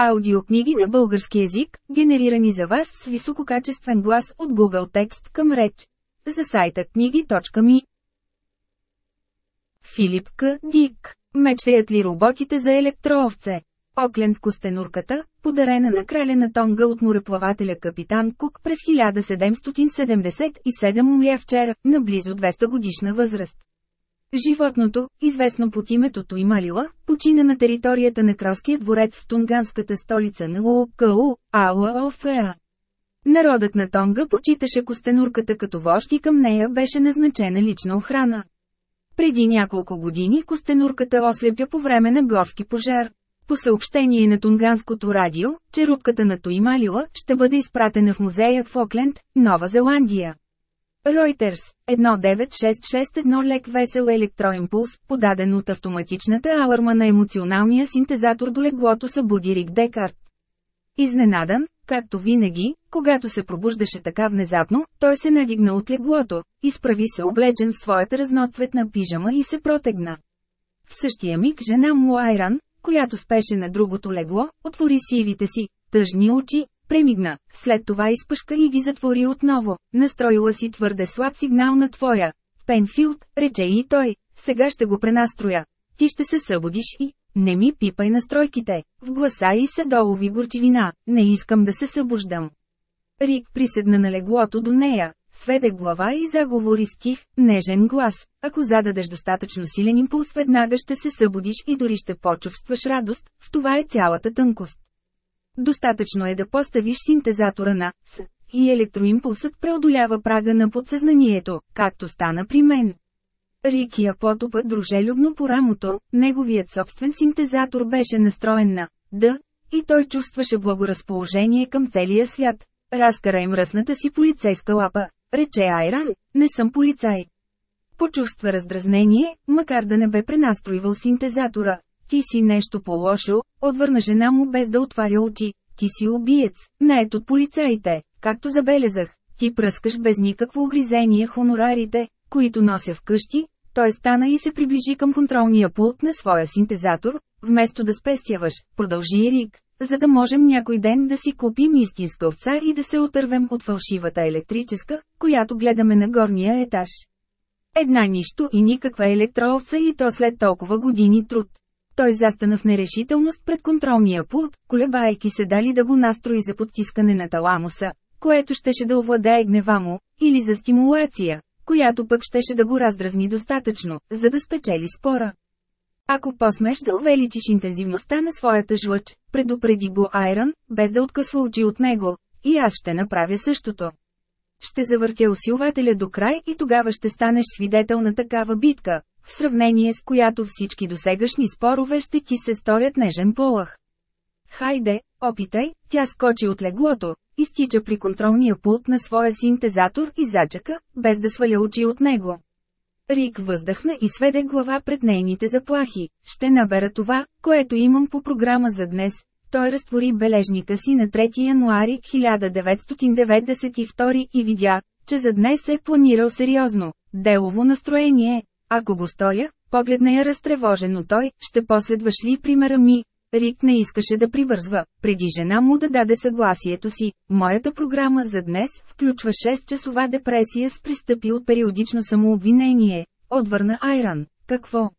Аудиокниги на български език, генерирани за вас с висококачествен глас от Google Текст към реч. За сайта книги.ми Филип К. Дик Мечтаят ли роботите за електроовце? Окленд Костенурката, подарена на краля на Тонга от мореплавателя капитан Кук през 1777 умря вчера, на близо 200 годишна възраст. Животното, известно под името Туималила, почина на територията на кралския дворец в тунганската столица на Лукау, Ауаофеа. Народът на Тонга почиташе костенурката като вожд и към нея беше назначена лична охрана. Преди няколко години костенурката ослепя по време на горски пожар. По съобщение на Тунганското радио, черупката на Туималила ще бъде изпратена в музея в Окленд, Нова Зеландия. Reuters, 19661 лек весел електроимпулс, подаден от автоматичната аларма на емоционалния синтезатор до леглото събуди Рик Декарт. Изненадан, както винаги, когато се пробуждаше така внезапно, той се надигна от леглото, изправи се облечен в своята разноцветна пижама и се протегна. В същия миг жена му Айран, която спеше на другото легло, отвори сивите си, тъжни очи, Премигна, след това изпъшка и ги затвори отново. Настроила си твърде слаб сигнал на твоя. Пенфилд, рече и той, сега ще го пренастроя. Ти ще се събудиш и... Не ми пипай настройките. В гласа и се долови горчивина. Не искам да се събуждам. Рик приседна на леглото до нея, сведе глава и заговори с тих, нежен глас. Ако зададеш достатъчно силен импулс, веднага ще се събудиш и дори ще почувстваш радост, в това е цялата тънкост. Достатъчно е да поставиш синтезатора на С и електроимпулсът преодолява прага на подсъзнанието, както стана при мен. Рик я потопа дружелюбно по рамото, неговият собствен синтезатор беше настроен на Д, и той чувстваше благоразположение към целия свят. Разкара им мръсната си полицейска лапа, рече Айран, не съм полицай. Почувства раздразнение, макар да не бе пренастроивал синтезатора. Ти си нещо по-лошо, отвърна жена му без да отваря очи. Ти си убиец, наед от полицаите, както забелязах. Ти пръскаш без никакво огризение хонорарите, които нося вкъщи. Той стана и се приближи към контролния пулт на своя синтезатор, вместо да спестяваш, продължи Рик, за да можем някой ден да си купим истинска овца и да се отървем от фалшивата електрическа, която гледаме на горния етаж. Една нищо и никаква електроовца и то след толкова години труд. Той застана в нерешителност пред контролния пулт, колебайки се дали да го настрои за потискане на таламуса, което щеше да овладее гнева му, или за стимулация, която пък щеше да го раздразни достатъчно, за да спечели спора. Ако посмеш да увеличиш интензивността на своята жлъч, предупреди го Айрон, без да откъсва очи от него, и аз ще направя същото. Ще завъртя усилвателя до край и тогава ще станеш свидетел на такава битка, в сравнение с която всички досегашни спорове ще ти се сторят нежен полах. Хайде, опитай, тя скочи от леглото, изтича при контролния пулт на своя синтезатор и зачака, без да сваля очи от него. Рик въздъхна и сведе глава пред нейните заплахи. Ще набера това, което имам по програма за днес. Той разтвори бележника си на 3 януари 1992 и видя, че за днес е планирал сериозно, делово настроение. Ако го сторя, погледна я разтревожено той, ще последваш ли примера ми? Рик не искаше да прибързва, преди жена му да даде съгласието си. Моята програма за днес включва 6-часова депресия с пристъпи от периодично самообвинение. Отвърна Айран. Какво?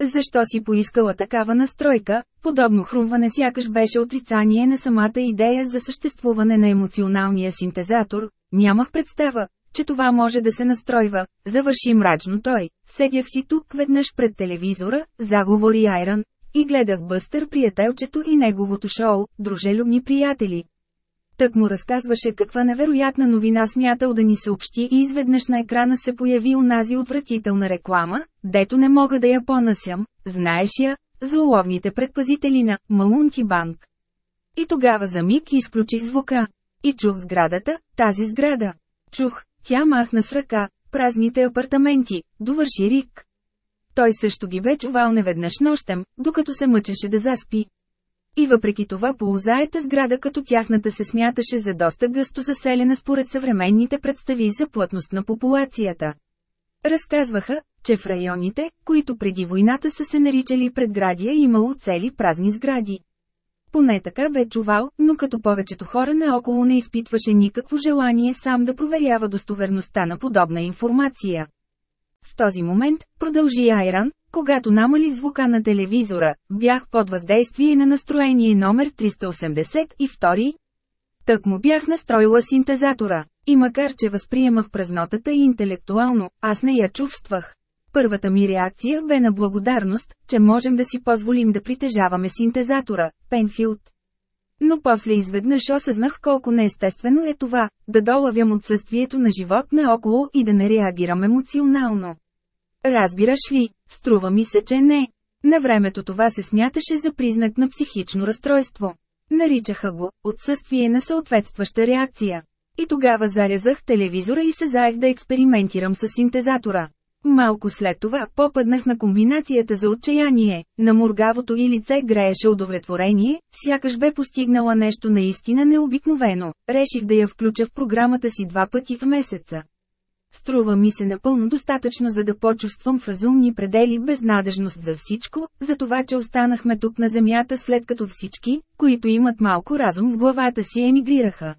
Защо си поискала такава настройка? Подобно хрумване сякаш беше отрицание на самата идея за съществуване на емоционалния синтезатор. Нямах представа, че това може да се настройва, завърши мрачно той. Седях си тук веднъж пред телевизора, заговори Айран, и гледах Бъстър приятелчето и неговото шоу, дружелюбни приятели. Тък му разказваше каква невероятна новина смятал да ни съобщи и изведнъж на екрана се появи унази отвратителна реклама, дето не мога да я понасям, знаеш я, за уловните предпазители на Малунти Банк. И тогава за миг изключих звука. И чух сградата, тази сграда. Чух, тя махна с ръка, празните апартаменти, довърши Рик. Той също ги бе чувал неведнъж нощем, докато се мъчеше да заспи. И въпреки това полузаета сграда като тяхната се смяташе за доста гъсто заселена според съвременните представи за плътност на популацията. Разказваха, че в районите, които преди войната са се наричали предградия имало цели празни сгради. Поне така бе чувал, но като повечето хора наоколо не изпитваше никакво желание сам да проверява достоверността на подобна информация. В този момент, продължи Айран, когато намали звука на телевизора, бях под въздействие на настроение номер 382. Тък му бях настроила синтезатора. И макар че възприемах празнотата интелектуално, аз не я чувствах. Първата ми реакция бе на благодарност, че можем да си позволим да притежаваме синтезатора, Пенфилд. Но после изведнъж осъзнах колко неестествено е това, да долавям отсъствието на живот наоколо и да не реагирам емоционално. Разбираш ли, струва ми се, че не. На времето това се смяташе за признак на психично разстройство. Наричаха го отсъствие на съответстваща реакция. И тогава зарязах телевизора и се заех да експериментирам с синтезатора. Малко след това попаднах на комбинацията за отчаяние, на мургавото и лице грееше удовлетворение, сякаш бе постигнала нещо наистина необикновено, реших да я включа в програмата си два пъти в месеца. Струва ми се напълно достатъчно за да почувствам в разумни предели безнадежност за всичко, за това че останахме тук на земята след като всички, които имат малко разум в главата си емигрираха.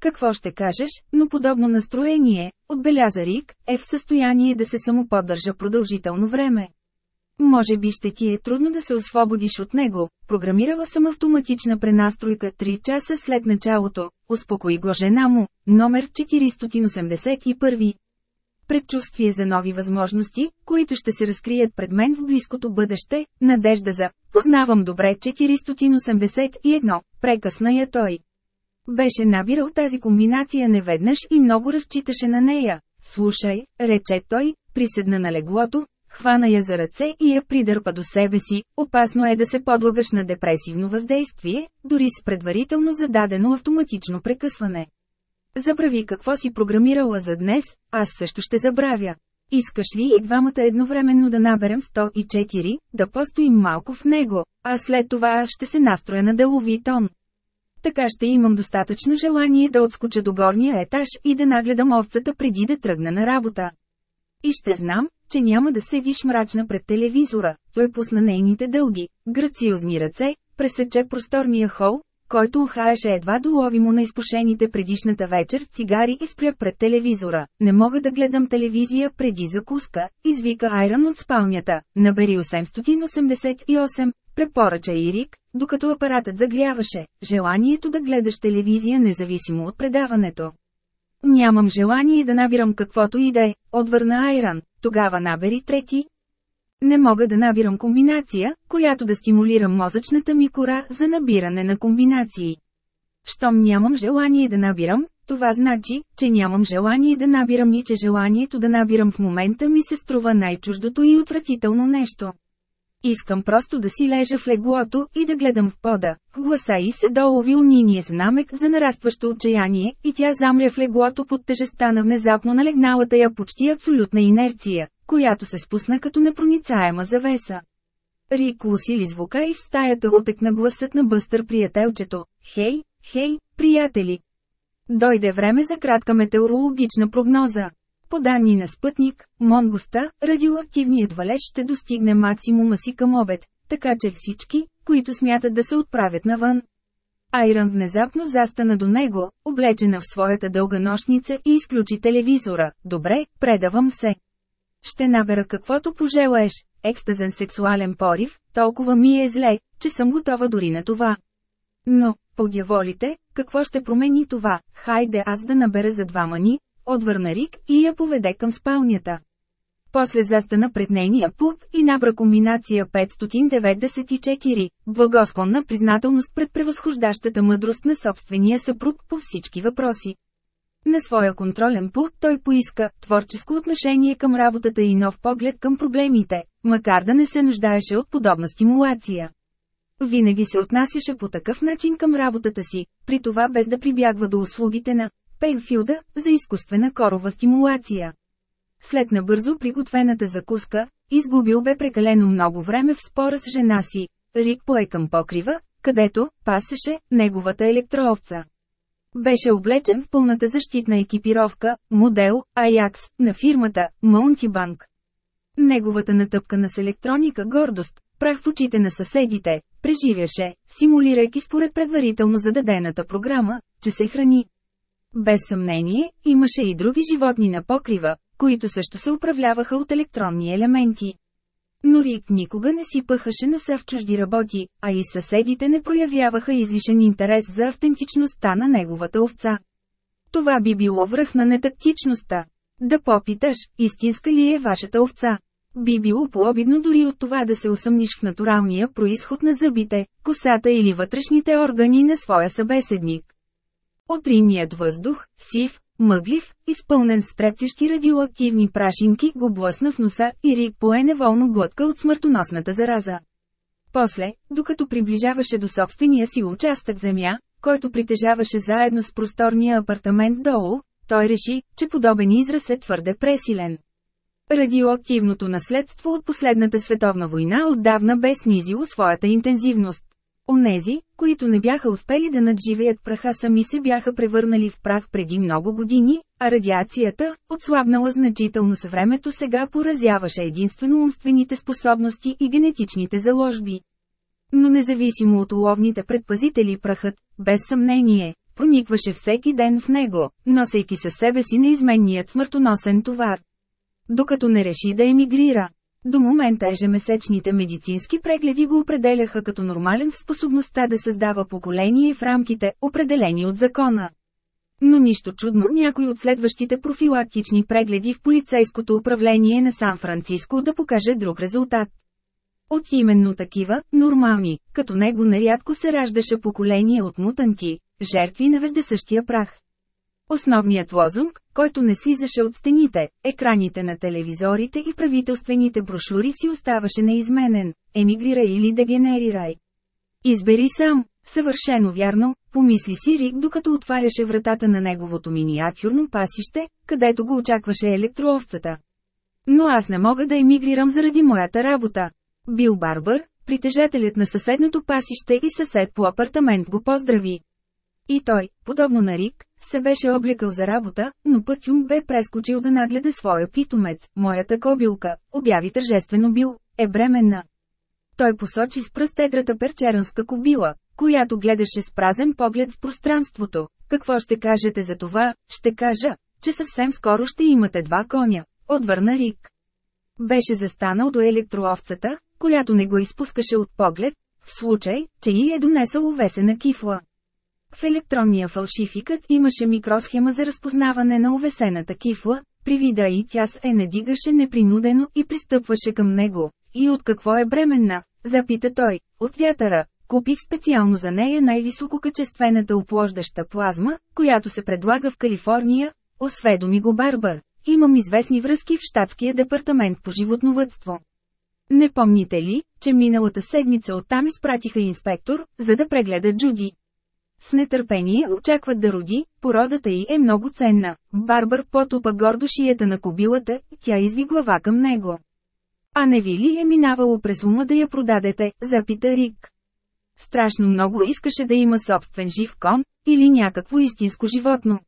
Какво ще кажеш, но подобно настроение, отбеляза Рик, е в състояние да се самоподдържа продължително време. Може би ще ти е трудно да се освободиш от него, програмирала съм автоматична пренастройка 3 часа след началото, успокои го жена му, номер 481. Предчувствие за нови възможности, които ще се разкрият пред мен в близкото бъдеще, надежда за «Познавам добре 481», прекъсна я той. Беше набирал тази комбинация неведнъж и много разчиташе на нея. Слушай, рече той, приседна на леглото, хвана я за ръце и я придърпа до себе си. Опасно е да се подлагаш на депресивно въздействие, дори с предварително зададено автоматично прекъсване. Забрави какво си програмирала за днес, аз също ще забравя. Искаш ли и двамата едновременно да наберем 104, да постоим малко в него, а след това аз ще се настроя на делови тон. Така ще имам достатъчно желание да отскоча до горния етаж и да нагледам овцата преди да тръгна на работа. И ще знам, че няма да седиш мрачна пред телевизора. Той пусна нейните дълги, грациозни ръце, пресече просторния хол, който ухаеше едва долови му на изпушените предишната вечер цигари и спря пред телевизора. Не мога да гледам телевизия преди закуска, извика Айран от спалнята. Набери 888, препоръча Ирик, докато апаратът загряваше. Желанието да гледаш телевизия независимо от предаването. Нямам желание да набирам каквото и да е, отвърна Айран, тогава набери трети. Не мога да набирам комбинация, която да стимулира мозъчната ми кора за набиране на комбинации. Щом нямам желание да набирам, това значи, че нямам желание да набирам и че желанието да набирам в момента ми се струва най-чуждото и отвратително нещо. Искам просто да си лежа в леглото и да гледам в пода. Гласа и се долови униния с намек за нарастващо отчаяние, и тя замря в леглото под тежестта на внезапно налегналата я почти абсолютна инерция, която се спусна като непроницаема завеса. Рик усили звука и в стаята отекна гласът на бъстър приятелчето. Хей, хей, приятели! Дойде време за кратка метеорологична прогноза. По данни на спътник, Монгуста, радиоактивният валеж ще достигне максимума си към обед, така че всички, които смятат да се отправят навън. Айран внезапно застана до него, облечена в своята дълга нощница и изключи телевизора. Добре, предавам се. Ще набера каквото пожелаеш, екстазен сексуален порив, толкова ми е зле, че съм готова дори на това. Но, подяволите, какво ще промени това, хайде аз да набера за двама ни, отвърна Рик и я поведе към спалнята. После застана пред нейния пулт и набра комбинация 594, благосклонна признателност пред превъзхождащата мъдрост на собствения съпруг по всички въпроси. На своя контролен пулт той поиска творческо отношение към работата и нов поглед към проблемите, макар да не се нуждаеше от подобна стимулация. Винаги се отнасяше по такъв начин към работата си, при това без да прибягва до услугите на Пейнфилда за изкуствена корова стимулация. След набързо приготвената закуска, изгубил бе прекалено много време в спора с жена си. Рик пое към покрива, където пасеше неговата електроовца. Беше облечен в пълната защитна екипировка, модел Ajax на фирмата Mountibank. Неговата натъпкана с електроника гордост, прах в очите на съседите, преживяше, симулирайки според предварително зададената програма, че се храни. Без съмнение, имаше и други животни на покрива, които също се управляваха от електронни елементи. Но Рик никога не си пъхаше носа в чужди работи, а и съседите не проявяваха излишен интерес за автентичността на неговата овца. Това би било връх на нетактичността. Да попиташ, истинска ли е вашата овца? Би било по-обидно дори от това да се усъмниш в натуралния происход на зъбите, косата или вътрешните органи на своя събеседник. Отринният въздух, сив, мъглив, изпълнен с трептящи радиоактивни прашинки, го блъсна в носа и Рик пое неволно глътка от смъртоносната зараза. После, докато приближаваше до собствения си участък земя, който притежаваше заедно с просторния апартамент долу, той реши, че подобен израз е твърде пресилен. Радиоактивното наследство от последната световна война отдавна бе снизило своята интензивност. Онези, които не бяха успели да надживеят праха сами се бяха превърнали в прах преди много години, а радиацията, отслабнала значително с времето сега поразяваше единствено умствените способности и генетичните заложби. Но независимо от уловните предпазители прахът, без съмнение, проникваше всеки ден в него, носейки със себе си неизменният смъртоносен товар. Докато не реши да емигрира. До момента ежемесечните медицински прегледи го определяха като нормален в способността да създава поколение в рамките, определени от закона. Но нищо чудно някой от следващите профилактични прегледи в полицейското управление на Сан-Франциско да покаже друг резултат. От именно такива, нормални, като него нарядко се раждаше поколение от мутанти, жертви на вездесъщия прах. Основният лозунг, който не слизаше от стените, екраните на телевизорите и правителствените брошури си оставаше неизменен – емигрирай или дегенерирай. Избери сам, съвършено вярно, помисли си Рик докато отваряше вратата на неговото миниатюрно пасище, където го очакваше електроовцата. Но аз не мога да емигрирам заради моята работа. Бил Барбър, притежателят на съседното пасище и съсед по апартамент го поздрави. И той, подобно на Рик, се беше обликал за работа, но Пътюм бе прескочил да нагледа своя питомец, моята кобилка, обяви тържествено бил, е бременна. Той посочи с пръст едрата перчеранска кобила, която гледаше с празен поглед в пространството. Какво ще кажете за това? Ще кажа, че съвсем скоро ще имате два коня, отвърна Рик. Беше застанал до електроовцата, която не го изпускаше от поглед, в случай, че й е донесъл увесена кифла. В електронния фалшификът имаше микросхема за разпознаване на увесената кифла, при вида и тя се надигаше непринудено и пристъпваше към него. И от какво е бременна? Запита той. От вятъра. Купих специално за нея най-висококачествената оплождаща плазма, която се предлага в Калифорния, осведоми го Барбър. Имам известни връзки в щатския департамент по животновътство. Не помните ли, че миналата седмица оттам изпратиха инспектор, за да прегледа Джуди? С нетърпение очакват да роди, породата й е много ценна. Барбар потопа гордо шията на кобилата, тя изви глава към него. А не ви ли е минавало през ума да я продадете, запита Рик. Страшно много искаше да има собствен жив кон, или някакво истинско животно.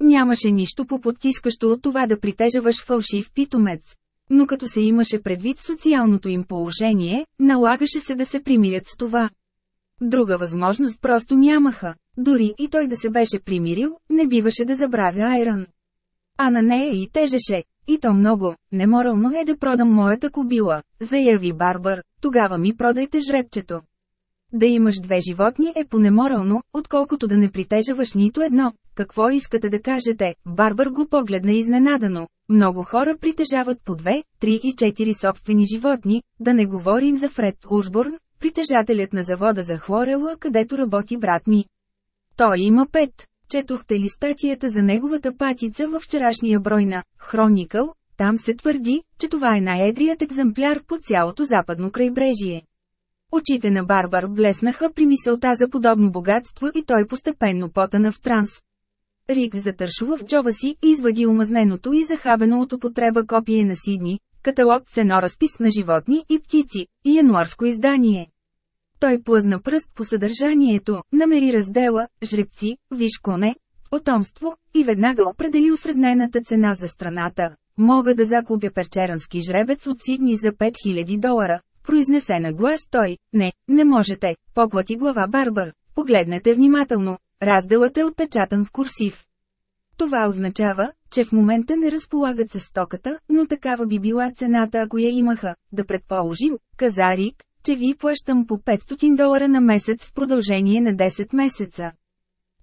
Нямаше нищо по-подтискащо от това да притежаваш фалшив питомец. Но като се имаше предвид социалното им положение, налагаше се да се примирят с това. Друга възможност просто нямаха. Дори и той да се беше примирил, не биваше да забравя Айран. А на нея и тежеше, и то много, неморално е да продам моята кобила, заяви Барбар, тогава ми продайте жребчето. Да имаш две животни е понеморално, отколкото да не притежаваш нито едно. Какво искате да кажете? Барбар го погледна изненадано. Много хора притежават по две, три и четири собствени животни, да не говорим за Фред Ушборн, притежателят на завода за хлорела, където работи брат ми. Той има пет. Четохте ли статията за неговата патица във вчерашния брой на «Хроникъл», там се твърди, че това е най-едрият екземпляр по цялото западно крайбрежие. Очите на Барбар блеснаха при мисълта за подобно богатство и той постепенно потана в транс. Рик затършува в джоба си и извади омазненото и захабено от употреба копие на Сидни, каталог с едно разпис на животни и птици, и януарско издание. Той плъзна пръст по съдържанието, намери раздела, жребци, виж коне, потомство, и веднага определи усреднената цена за страната. Мога да закупя перчерански жребец от Сидни за 5000 долара, произнесе на глас той. Не, не можете, поклати глава Барбър. Погледнете внимателно. Разделът е отпечатан в курсив. Това означава, че в момента не разполагат с стоката, но такава би била цената ако я имаха. Да предположим, каза Рик, че ви плащам по 500 долара на месец в продължение на 10 месеца.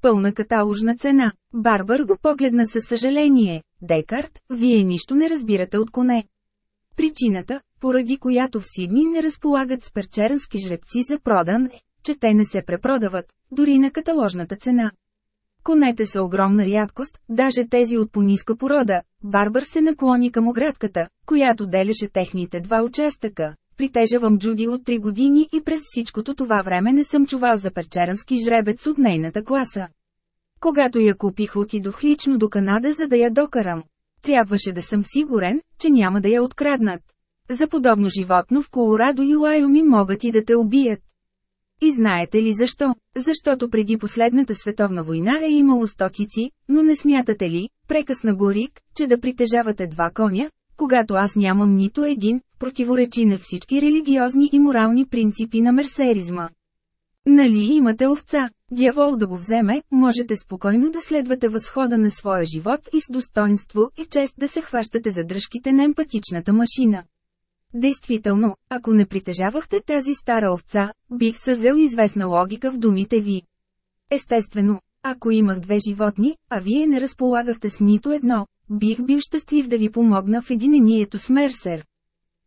Пълна каталожна цена. Барбър го погледна със съжаление. Декарт, вие нищо не разбирате от коне. Причината, поради която в Сидни не разполагат с перчерански жребци за продан е, че те не се препродават, дори на каталожната цена. Конете са огромна рядкост, даже тези от пониска порода. Барбър се наклони към оградката, която делеше техните два участъка. Притежавам Джуди от 3 години и през всичкото това време не съм чувал за перчерански жребец от нейната класа. Когато я купих отидох лично до Канада за да я докарам. Трябваше да съм сигурен, че няма да я откраднат. За подобно животно в Колорадо и Уайоми могат и да те убият. И знаете ли защо? Защото преди последната световна война е имало стотици, но не смятате ли, прекъсна Горик, че да притежавате два коня, когато аз нямам нито един, противоречи на всички религиозни и морални принципи на мерсеризма. Нали имате овца, дявол да го вземе, можете спокойно да следвате възхода на своя живот и с достоинство и чест да се хващате за дръжките на емпатичната машина. Действително, ако не притежавахте тази стара овца, бих съзрел известна логика в думите ви. Естествено, ако имах две животни, а вие не разполагахте с нито едно, бих бил щастлив да ви помогна в единението с Мерсер.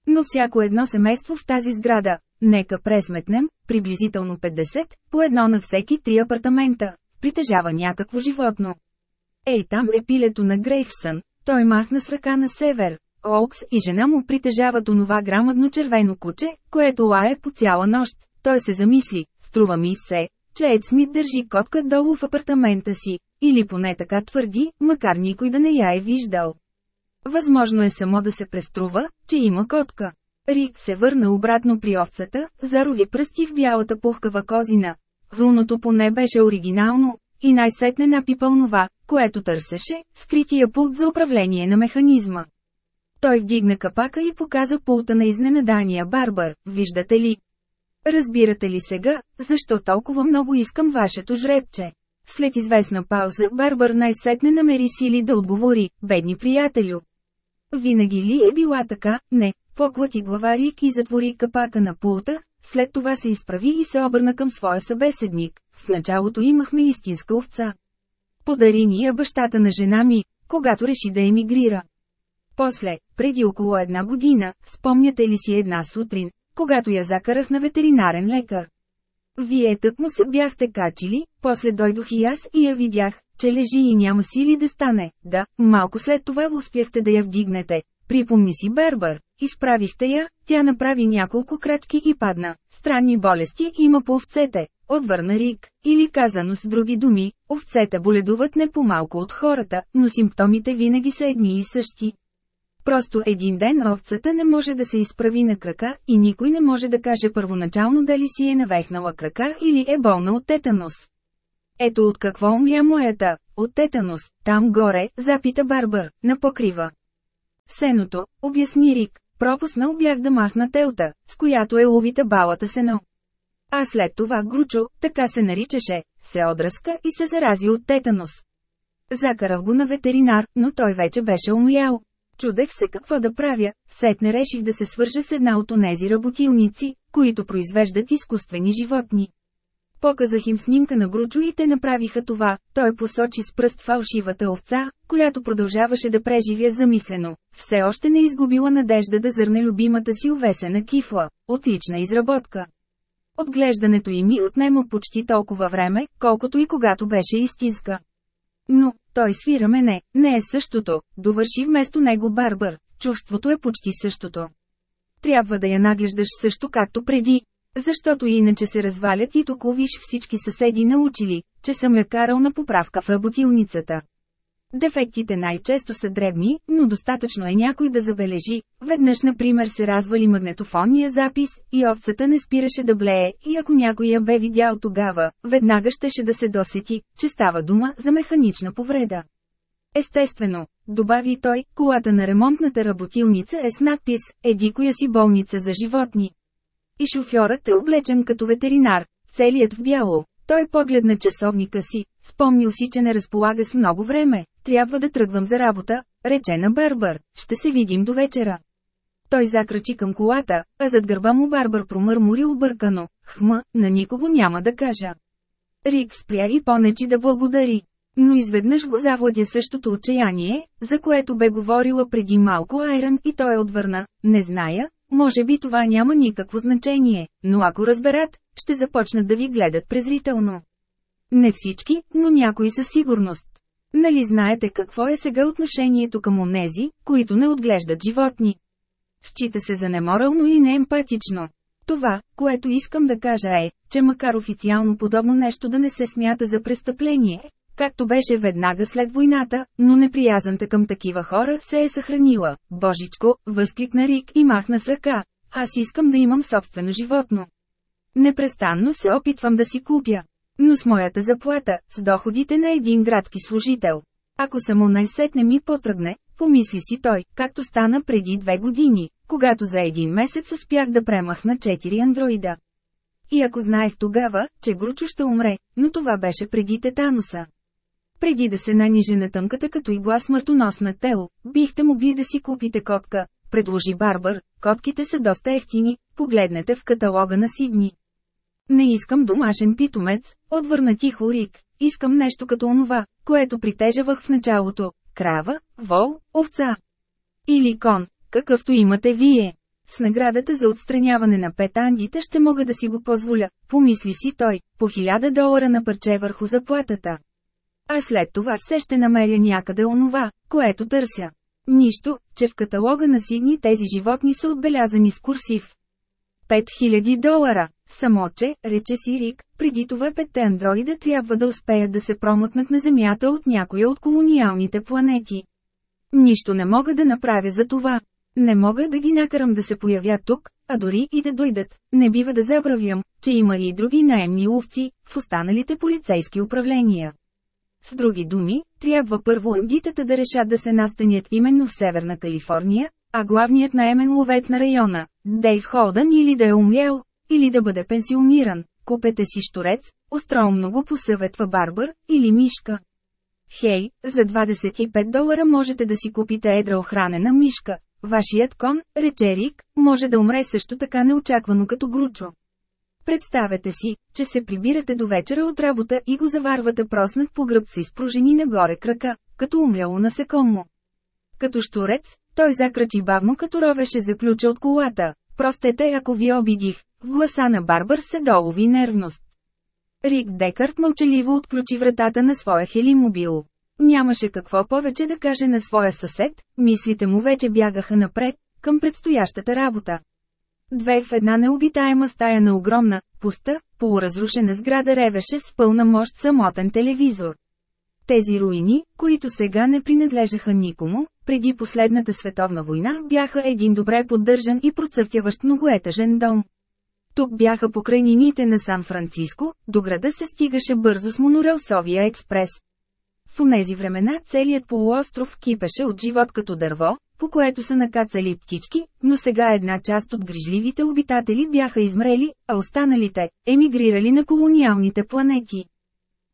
Но всяко едно семейство в тази сграда, нека пресметнем, приблизително 50, по едно на всеки три апартамента, притежава някакво животно. Ей там е пилето на Грейвсън, той махна с ръка на север, Олкс и жена му притежават онова грамадно червено куче, което лае по цяла нощ. Той се замисли, струва ми се, че Ед държи котка долу в апартамента си, или поне така твърди, макар никой да не я е виждал. Възможно е само да се преструва, че има котка. Рик се върна обратно при овцата, зарови пръсти в бялата пухкава козина. Вълното поне беше оригинално, и най-сетне напипал нова, което търсеше, скрития пулт за управление на механизма. Той вдигна капака и показа пулта на изненадания Барбар, виждате ли? Разбирате ли сега, защо толкова много искам вашето жребче? След известна пауза Барбар най-сетне намери сили да отговори, бедни приятелю. Винаги ли е била така? Не. Поклати глава Рик и затвори капака на пулта, след това се изправи и се обърна към своя събеседник. В началото имахме истинска овца. Подари ни я бащата на жена ми, когато реши да емигрира. После, преди около една година, спомняте ли си една сутрин, когато я закарах на ветеринарен лекар. Вие тък му се бяхте качили, после дойдох и аз и я видях, че лежи и няма сили да стане. Да, малко след това успяхте да я вдигнете. Припомни си Бербър, изправихте я, тя направи няколко крачки и падна. Странни болести има по овцете, отвърна Рик, или казано с други думи, овцете боледуват не по-малко от хората, но симптомите винаги са едни и същи. Просто един ден овцата не може да се изправи на крака и никой не може да каже първоначално дали си е навехнала крака или е болна от тетанус. Ето от какво умря моята, от тетанус, там горе, запита Барбър, на покрива. Сеното, обясни Рик, пропуснал бях да махна телта, с която е ловита балата сено. А след това Гручо, така се наричаше, се отръска и се зарази от тетанус. Закарах го на ветеринар, но той вече беше умрял. Чудех се какво да правя, сетне реших да се свържа с една от онези работилници, които произвеждат изкуствени животни. Показах им снимка на Гручо и те направиха това, той посочи с пръст фалшивата овца, която продължаваше да преживя замислено, все още не изгубила надежда да зърне любимата си увесена кифла, отлична изработка. Отглеждането им ми отнема почти толкова време, колкото и когато беше истинска. Но, той свира мене, не е същото, довърши вместо него Барбър, чувството е почти същото. Трябва да я наглеждаш също както преди. Защото иначе се развалят и тук виж всички съседи научили, че съм я карал на поправка в работилницата. Дефектите най-често са дребни, но достатъчно е някой да забележи. Веднъж, например, се развали магнетофонния запис, и овцата не спираше да блее, и ако някой я бе видял тогава, веднага щеше да се досети, че става дума за механична повреда. Естествено, добави той, колата на ремонтната работилница е с надпис «Еди коя си болница за животни». и шофьорът е облечен като ветеринар, целият в бяло. Той погледна часовника си, спомнил си, че не разполага с много време, трябва да тръгвам за работа, рече на Барбар, ще се видим до вечера. Той закрачи към колата, а зад гърба му Барбар промърмори объркано, хма, на никого няма да кажа. Рик спря и понечи да благодари. Но изведнъж го завладя същото отчаяние, за което бе говорила преди малко Айран и той отвърна, не зная, може би това няма никакво значение, но ако разберат, ще започнат да ви гледат презрително. Не всички, но някои със сигурност. Нали знаете какво е сега отношението към онези, които не отглеждат животни? Счита се за неморално и неемпатично. Това, което искам да кажа е, че макар официално подобно нещо да не се смята за престъпление, както беше веднага след войната, но неприязанта към такива хора се е съхранила. Божичко, възкликна Рик и махна с ръка. Аз искам да имам собствено животно. Непрестанно се опитвам да си купя. Но с моята заплата, с доходите на един градски служител. Ако само най-сетне ми потръгне, помисли си той, както стана преди две години, когато за един месец успях да премахна четири андроида. И ако знаех тогава, че Гручо ще умре, но това беше преди тетануса. Преди да се наниже на тънката като игла смъртоносна тело, бихте могли да си купите котка, предложи Барбар, котките са доста ефтини, погледнете в каталога на Сидни. Не искам домашен питомец, отвърна тихо Рик, искам нещо като онова, което притежавах в началото – крава, вол, овца. Или кон, какъвто имате вие. С наградата за отстраняване на петандите ще мога да си го позволя, помисли си той, по хиляда долара на парче върху заплатата. А след това все ще намеря някъде онова, което търся. Нищо, че в каталога на Сидни тези животни са отбелязани с курсив. 5000 долара. Само че, рече си Рик, преди това петте андроида трябва да успеят да се промъкнат на Земята от някоя от колониалните планети. Нищо не мога да направя за това. Не мога да ги накарам да се появят тук, а дори и да дойдат. Не бива да забравям, че има и други наемни ловци в останалите полицейски управления. С други думи, трябва първо андитата да решат да се настанят именно в Северна Калифорния, а главният наемен ловец на района, Дейв Холдън или да е умрял, или да бъде пенсиониран, купете си шторец, остроумно го посъветва Барбър, или мишка. Хей, за 25 долара можете да си купите едра охранена мишка. Вашият кон, рече Рик, може да умре също така неочаквано като гручо. Представете си, че се прибирате до вечера от работа и го заварвате проснат по гръб си с пружини нагоре крака, като умряло насекомо. Като штурец, той закрачи бавно като ровеше за ключа от колата. Простете ако ви обидих, в гласа на Барбър се долови нервност. Рик Декарт мълчаливо отключи вратата на своя хелимобил. Нямаше какво повече да каже на своя съсед, мислите му вече бягаха напред, към предстоящата работа. Две в една необитаема стая на огромна, пуста, полуразрушена сграда ревеше с пълна мощ самотен телевизор. Тези руини, които сега не принадлежаха никому, преди последната световна война бяха един добре поддържан и процъфтяващ многоетажен дом. Тук бяха покрайнините на Сан-Франциско, до града се стигаше бързо с монорелсовия експрес. В онези времена целият полуостров кипеше от живот като дърво, по което са накацали птички, но сега една част от грижливите обитатели бяха измрели, а останалите – емигрирали на колониалните планети.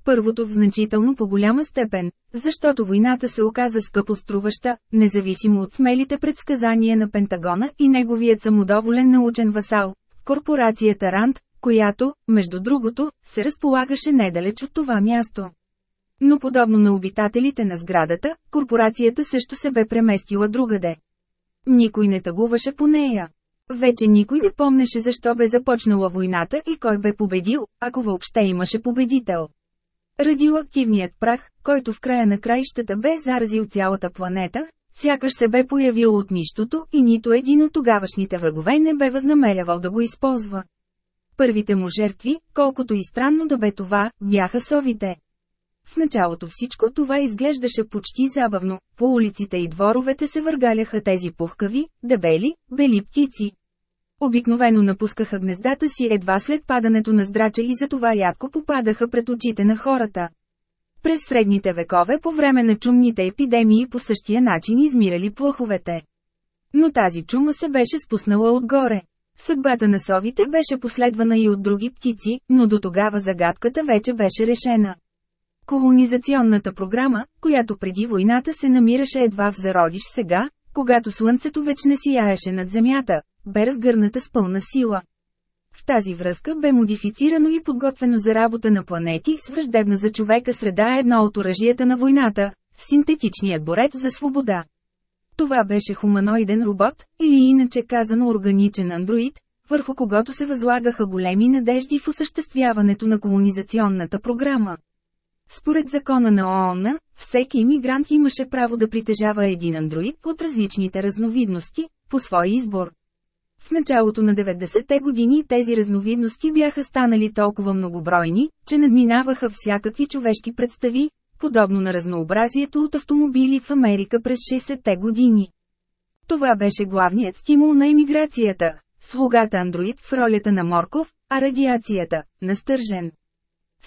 Първото в значително по-голяма степен, защото войната се оказа скъпоструваща, независимо от смелите предсказания на Пентагона и неговият самодоволен научен васал, корпорацията Ранд, която, между другото, се разполагаше недалеч от това място. Но подобно на обитателите на сградата, корпорацията също се бе преместила другаде. Никой не тъгуваше по нея. Вече никой не помнеше защо бе започнала войната и кой бе победил, ако въобще имаше победител. Радиоактивният прах, който в края на краищата бе заразил цялата планета, сякаш се бе появил от нищото и нито един от тогавашните врагове не бе възнамерявал да го използва. Първите му жертви, колкото и странно да бе това, бяха совите. В началото всичко това изглеждаше почти забавно, по улиците и дворовете се въргаляха тези пухкави, дебели, бели птици. Обикновено напускаха гнездата си едва след падането на здрача и затова рядко попадаха пред очите на хората. През средните векове по време на чумните епидемии по същия начин измирали плъховете. Но тази чума се беше спуснала отгоре. Съдбата на совите беше последвана и от други птици, но до тогава загадката вече беше решена. Колонизационната програма, която преди войната се намираше едва в зародиш сега, когато слънцето вече не сияеше над земята, бе разгърната с пълна сила. В тази връзка бе модифицирано и подготвено за работа на планети с враждебна за човека среда едно от оръжията на войната – синтетичният борец за свобода. Това беше хуманоиден робот, или иначе казано органичен андроид, върху когото се възлагаха големи надежди в осъществяването на колонизационната програма. Според закона на ООН, всеки иммигрант имаше право да притежава един андроид от различните разновидности, по свой избор. В началото на 90-те години тези разновидности бяха станали толкова многобройни, че надминаваха всякакви човешки представи, подобно на разнообразието от автомобили в Америка през 60-те години. Това беше главният стимул на емиграцията – слугата андроид в ролята на Морков, а радиацията – на Стържен.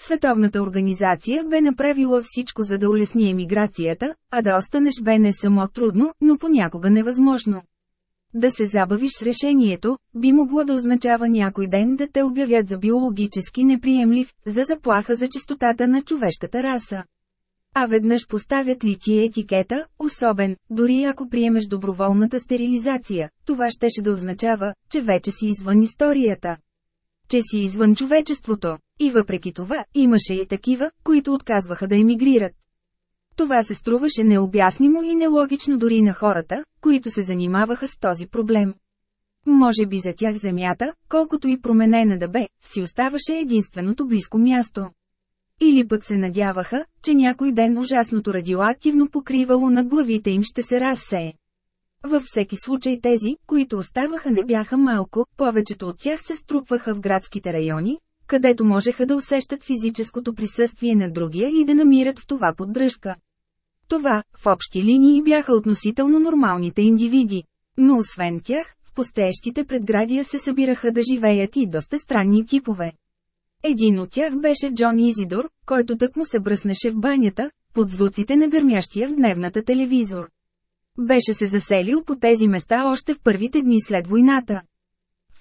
Световната организация бе направила всичко за да улесни емиграцията, а да останеш бе не само трудно, но понякога невъзможно. Да се забавиш с решението, би могло да означава някой ден да те обявят за биологически неприемлив, за заплаха за чистотата на човешката раса. А веднъж поставят ли ти етикета, особен, дори ако приемеш доброволната стерилизация, това щеше да означава, че вече си извън историята. Че си извън човечеството. И въпреки това, имаше и такива, които отказваха да емигрират. Това се струваше необяснимо и нелогично дори на хората, които се занимаваха с този проблем. Може би за тях земята, колкото и променена да бе, си оставаше единственото близко място. Или пък се надяваха, че някой ден ужасното радиоактивно покривало над главите им ще се разсее. Във всеки случай тези, които оставаха не бяха малко, повечето от тях се струпваха в градските райони, където можеха да усещат физическото присъствие на другия и да намират в това поддръжка. Това, в общи линии бяха относително нормалните индивиди. Но освен тях, в постеещите предградия се събираха да живеят и доста странни типове. Един от тях беше Джон Изидор, който тък му се бръснеше в банята, под звуците на гърмящия в дневната телевизор. Беше се заселил по тези места още в първите дни след войната.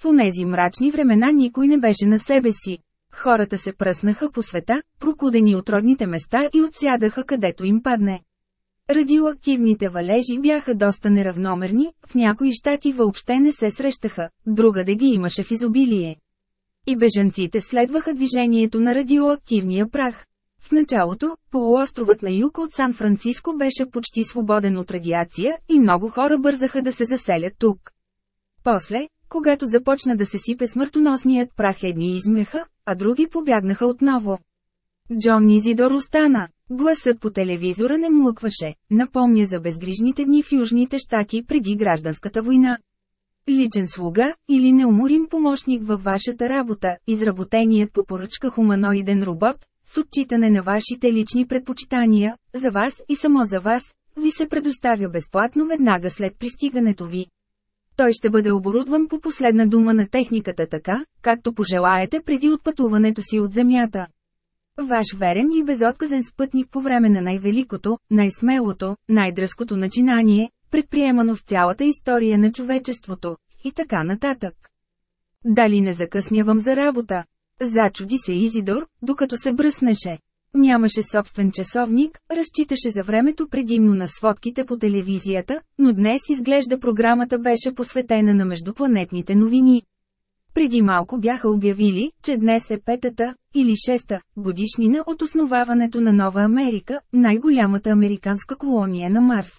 В онези мрачни времена никой не беше на себе си. Хората се пръснаха по света, прокудени от родните места и отсядаха където им падне. Радиоактивните валежи бяха доста неравномерни, в някои щати въобще не се срещаха, другаде ги имаше в изобилие. И бежанците следваха движението на радиоактивния прах. В началото, полуостровът на юг от Сан-Франциско беше почти свободен от радиация и много хора бързаха да се заселят тук. После, когато започна да се сипе смъртоносният прах едни измеха, а други побягнаха отново. Джон Изидор остана. Гласът по телевизора не млъкваше, напомня за безгрижните дни в Южните щати преди гражданската война. Личен слуга, или неуморим помощник във вашата работа, изработеният по поръчка хуманоиден робот, с отчитане на вашите лични предпочитания, за вас и само за вас, ви се предоставя безплатно веднага след пристигането ви. Той ще бъде оборудван по последна дума на техниката така, както пожелаете преди отпътуването си от Земята. Ваш верен и безотказен спътник по време на най-великото, най-смелото, най-дръзкото начинание, предприемано в цялата история на човечеството, и така нататък. Дали не закъснявам за работа? Зачуди се Изидор, докато се бръснеше. Нямаше собствен часовник, разчиташе за времето предимно на сводките по телевизията, но днес изглежда програмата беше посветена на междупланетните новини. Преди малко бяха обявили, че днес е петата, или шеста, годишнина от основаването на Нова Америка, най-голямата американска колония на Марс.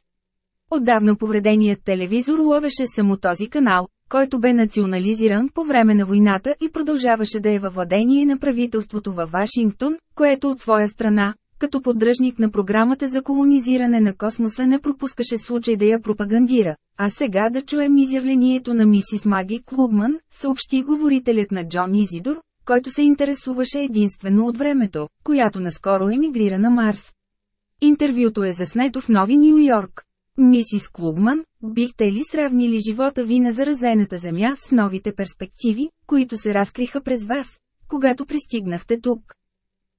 Отдавна повреденият телевизор ловеше само този канал, който бе национализиран по време на войната и продължаваше да е във владение на правителството във Вашингтон, което от своя страна, като поддръжник на програмата за колонизиране на космоса не пропускаше случай да я пропагандира. А сега да чуем изявлението на мисис Маги Клубман, съобщи говорителят на Джон Изидор, който се интересуваше единствено от времето, която наскоро емигрира на Марс. Интервюто е заснето в Нови Нью Йорк. Мисис Клубман, бихте ли сравнили живота ви на заразената земя с новите перспективи, които се разкриха през вас, когато пристигнахте тук?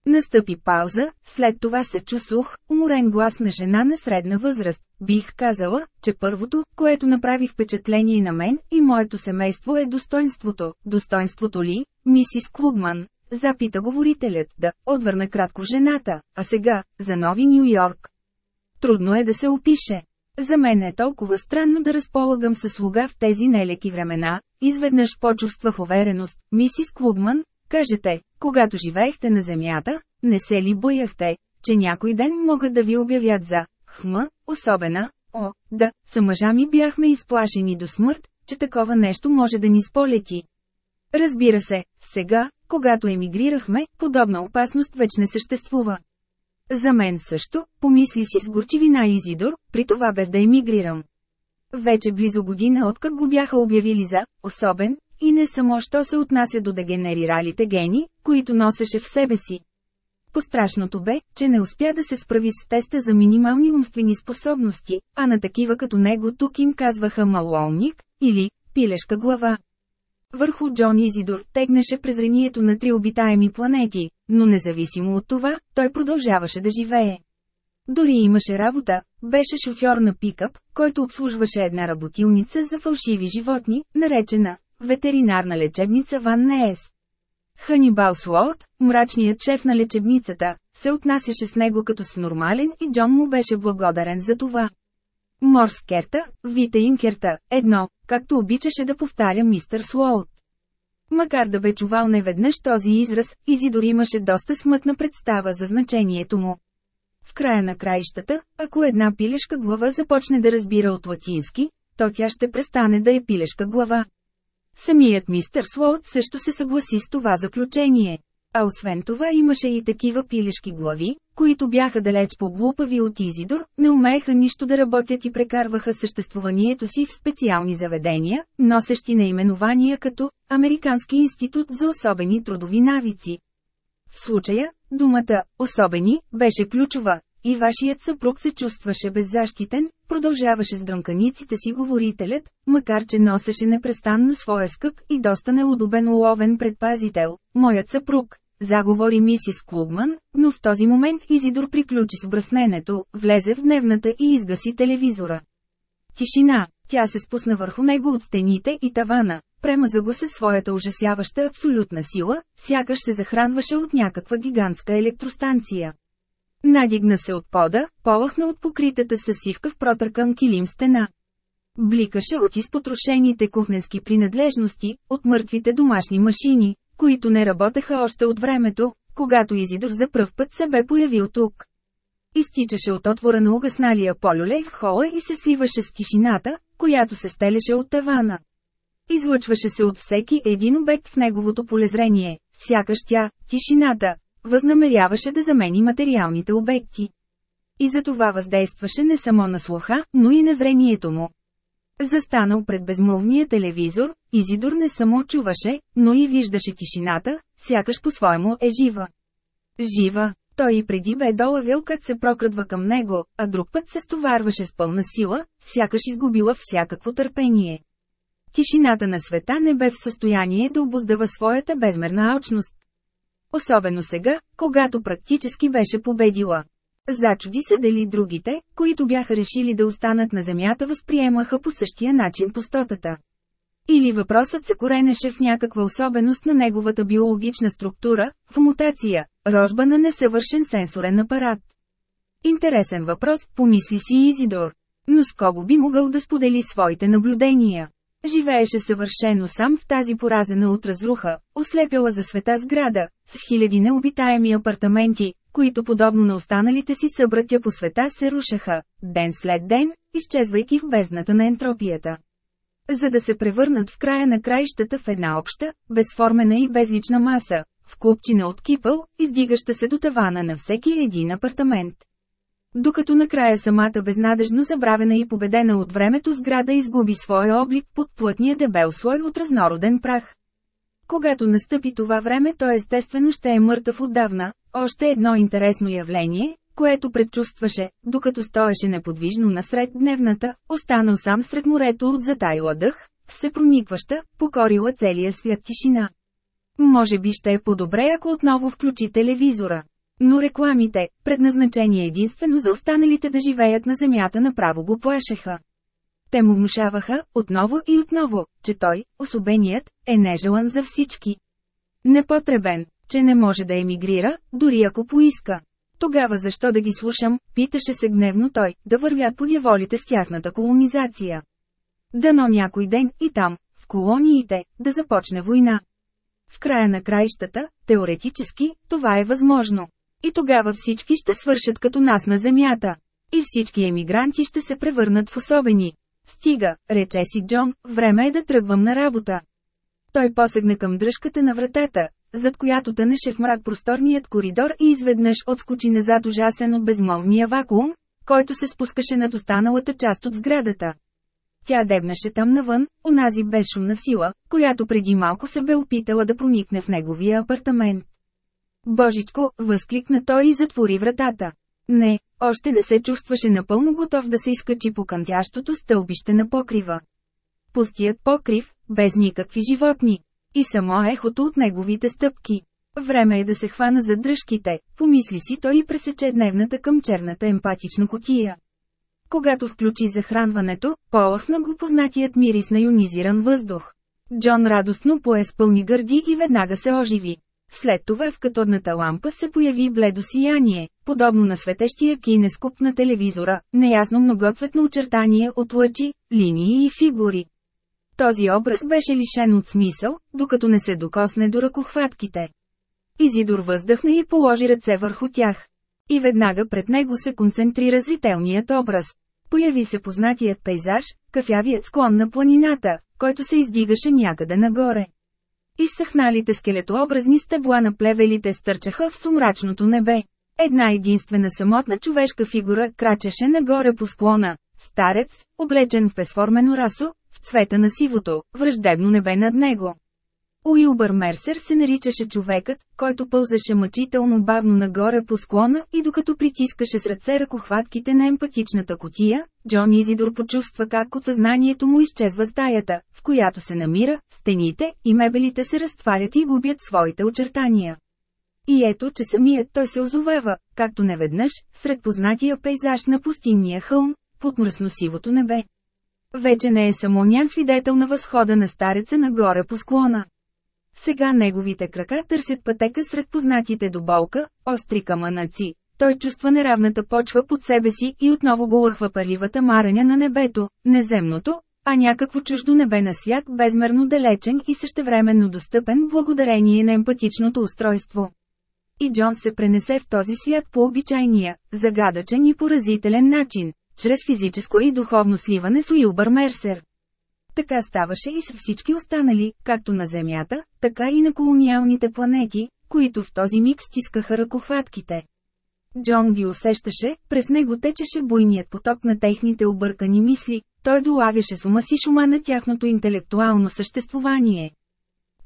Настъпи пауза, след това се чу сух, уморен глас на жена на средна възраст. Бих казала, че първото, което направи впечатление на мен и моето семейство е достоинството. Достоинството ли, мисис Клубман? Запита говорителят, да, отвърна кратко жената, а сега, за Нови Нью Йорк. Трудно е да се опише. За мен е толкова странно да разполагам със слуга в тези нелеки времена, изведнъж почувствах увереност, мисис Клубман, кажете, когато живеехте на земята, не се ли бояхте, че някой ден могат да ви обявят за хма, особена, о, да, са мъжа ми бяхме изплашени до смърт, че такова нещо може да ни сполети. Разбира се, сега, когато емигрирахме, подобна опасност вече не съществува. За мен също, помисли си с горчивина Изидор, при това без да емигрирам. Вече близо година откак го бяха обявили за особен, и не само що се отнася до дегенериралите гени, които носеше в себе си. Пострашното бе, че не успя да се справи с теста за минимални умствени способности, а на такива като него тук им казваха малолник, или пилешка глава. Върху Джон Изидор тегнеше презрението на три обитаеми планети, но независимо от това, той продължаваше да живее. Дори имаше работа, беше шофьор на пикъп, който обслужваше една работилница за фалшиви животни, наречена ветеринарна лечебница Ван Неес. Ханибал Слоут, мрачният шеф на лечебницата, се отнасяше с него като с нормален и Джон му беше благодарен за това. Морскерта, Вита Инкерта, едно, както обичаше да повтаря мистер Слоут. Макар да бе чувал неведнъж този израз, Изидор имаше доста смътна представа за значението му. В края на краищата, ако една пилешка глава започне да разбира от латински, то тя ще престане да е пилешка глава. Самият мистер Слоут също се съгласи с това заключение. А освен това имаше и такива пилешки глави, които бяха далеч по-глупави от Изидор, не умееха нищо да работят и прекарваха съществуванието си в специални заведения, носещи наименования като Американски институт за особени трудови навици. В случая, думата «особени» беше ключова, и вашият съпруг се чувстваше беззащитен, продължаваше с дрънканиците си говорителят, макар че носеше непрестанно своя скъп и доста неудобен уловен предпазител. Моят съпруг, заговори мисис Клубман, но в този момент Изидор приключи с бръсненето, влезе в дневната и изгаси телевизора. Тишина, тя се спусна върху него от стените и тавана, премаза го със своята ужасяваща абсолютна сила, сякаш се захранваше от някаква гигантска електростанция. Надигна се от пода, полахна от покритата със сивка в протъркан килим стена. Бликаше от изпотрошените кухненски принадлежности, от мъртвите домашни машини, които не работеха още от времето, когато Изидор за пръв път се бе появил тук. Изтичаше от отвора на угасналия полюлей в хола и се сливаше с тишината, която се стелеше от тавана. Излъчваше се от всеки един обект в неговото полезрение, сякаш тя, тишината, възнамеряваше да замени материалните обекти. И за това въздействаше не само на слуха, но и на зрението му. Застанал пред безмълвния телевизор, Изидор не само чуваше, но и виждаше тишината, сякаш по-своему е жива. Жива, той и преди бе долавил как се прокрадва към него, а друг път се стоварваше с пълна сила, сякаш изгубила всякакво търпение. Тишината на света не бе в състояние да обоздава своята безмерна очност. Особено сега, когато практически беше победила. Зачуди се дали другите, които бяха решили да останат на земята възприемаха по същия начин пустотата. Или въпросът се коренеше в някаква особеност на неговата биологична структура, в мутация, рожба на несъвършен сенсорен апарат. Интересен въпрос, помисли си Изидор. Но с кого би могъл да сподели своите наблюдения? Живееше съвършено сам в тази поразена от разруха, ослепяла за света сграда, с хиляди необитаеми апартаменти, които подобно на останалите си събратя по света се рушаха, ден след ден, изчезвайки в бездната на ентропията. За да се превърнат в края на краищата в една обща, безформена и безлична маса, в клубчина от кипъл, издигаща се до тавана на всеки един апартамент. Докато накрая самата безнадежно забравена и победена от времето сграда изгуби своя облик под плътния дебел слой от разнороден прах. Когато настъпи това време то естествено ще е мъртъв отдавна, още едно интересно явление, което предчувстваше, докато стоеше неподвижно насред дневната, останал сам сред морето от затайла дъх, все проникваща, покорила целия свят тишина. Може би ще е по-добре ако отново включи телевизора. Но рекламите, предназначени единствено за останалите да живеят на земята направо го плашеха. Те му внушаваха, отново и отново, че той, особеният, е нежелан за всички. Непотребен, че не може да емигрира, дори ако поиска. Тогава защо да ги слушам, питаше се гневно той, да вървят по дяволите с тяхната колонизация. Дано някой ден и там, в колониите, да започне война. В края на краищата, теоретически, това е възможно. И тогава всички ще свършат като нас на земята. И всички емигранти ще се превърнат в особени. Стига, рече си Джон, време е да тръгвам на работа. Той посегна към дръжката на вратата, зад която тънеше в мрак просторният коридор и изведнъж отскочи назад ужасен от безмолвния вакуум, който се спускаше над останалата част от сградата. Тя дебнаше там навън, онази безшумна сила, която преди малко се бе опитала да проникне в неговия апартамент. Божичко, възкликна той и затвори вратата. Не, още да се чувстваше напълно готов да се изкачи по кънтящото стълбище на покрива. Пустият покрив, без никакви животни. И само ехото от неговите стъпки. Време е да се хвана за дръжките, помисли си той и пресече дневната към черната емпатична котия. Когато включи захранването, полахна го познатият мирис на ионизиран въздух. Джон радостно пое с пълни гърди и веднага се оживи. След това в катодната лампа се появи бледо сияние, подобно на светещия кинескоп на телевизора, неясно многоцветно очертание от лъчи, линии и фигури. Този образ беше лишен от смисъл, докато не се докосне до ръкохватките. Изидор въздъхна и положи ръце върху тях. И веднага пред него се концентрира зрителният образ. Появи се познатият пейзаж, кафявият склон на планината, който се издигаше някъде нагоре. Изсъхналите скелетообразни стебла на плевелите стърчаха в сумрачното небе. Една единствена самотна човешка фигура крачеше нагоре по склона. Старец, облечен в безформено расо, в цвета на сивото, враждебно небе над него. Уилбър Мерсер се наричаше човекът, който пълзаше мъчително бавно нагоре по склона и докато притискаше с ръце ръкохватките на емпатичната котия, Джон Изидор почувства как от съзнанието му изчезва стаята, в която се намира, стените и мебелите се разтварят и губят своите очертания. И ето, че самият той се озовава, както неведнъж, сред познатия пейзаж на пустинния хълм, под мръсно-сивото небе. Вече не е само нян свидетел на възхода на стареца нагоре по склона. Сега неговите крака търсят пътека сред познатите до болка, остри камънаци. Той чувства неравната почва под себе си и отново го лъхва парливата мараня на небето, неземното, а някакво чуждо небе на свят безмерно далечен и същевременно достъпен благодарение на емпатичното устройство. И Джон се пренесе в този свят по обичайния, загадъчен и поразителен начин, чрез физическо и духовно сливане с Уилбър Мерсер. Така ставаше и с всички останали, както на Земята, така и на колониалните планети, които в този миг стискаха ръкохватките. Джон ги усещаше, през него течеше буйният поток на техните объркани мисли, той долавяше с ума си шума на тяхното интелектуално съществувание.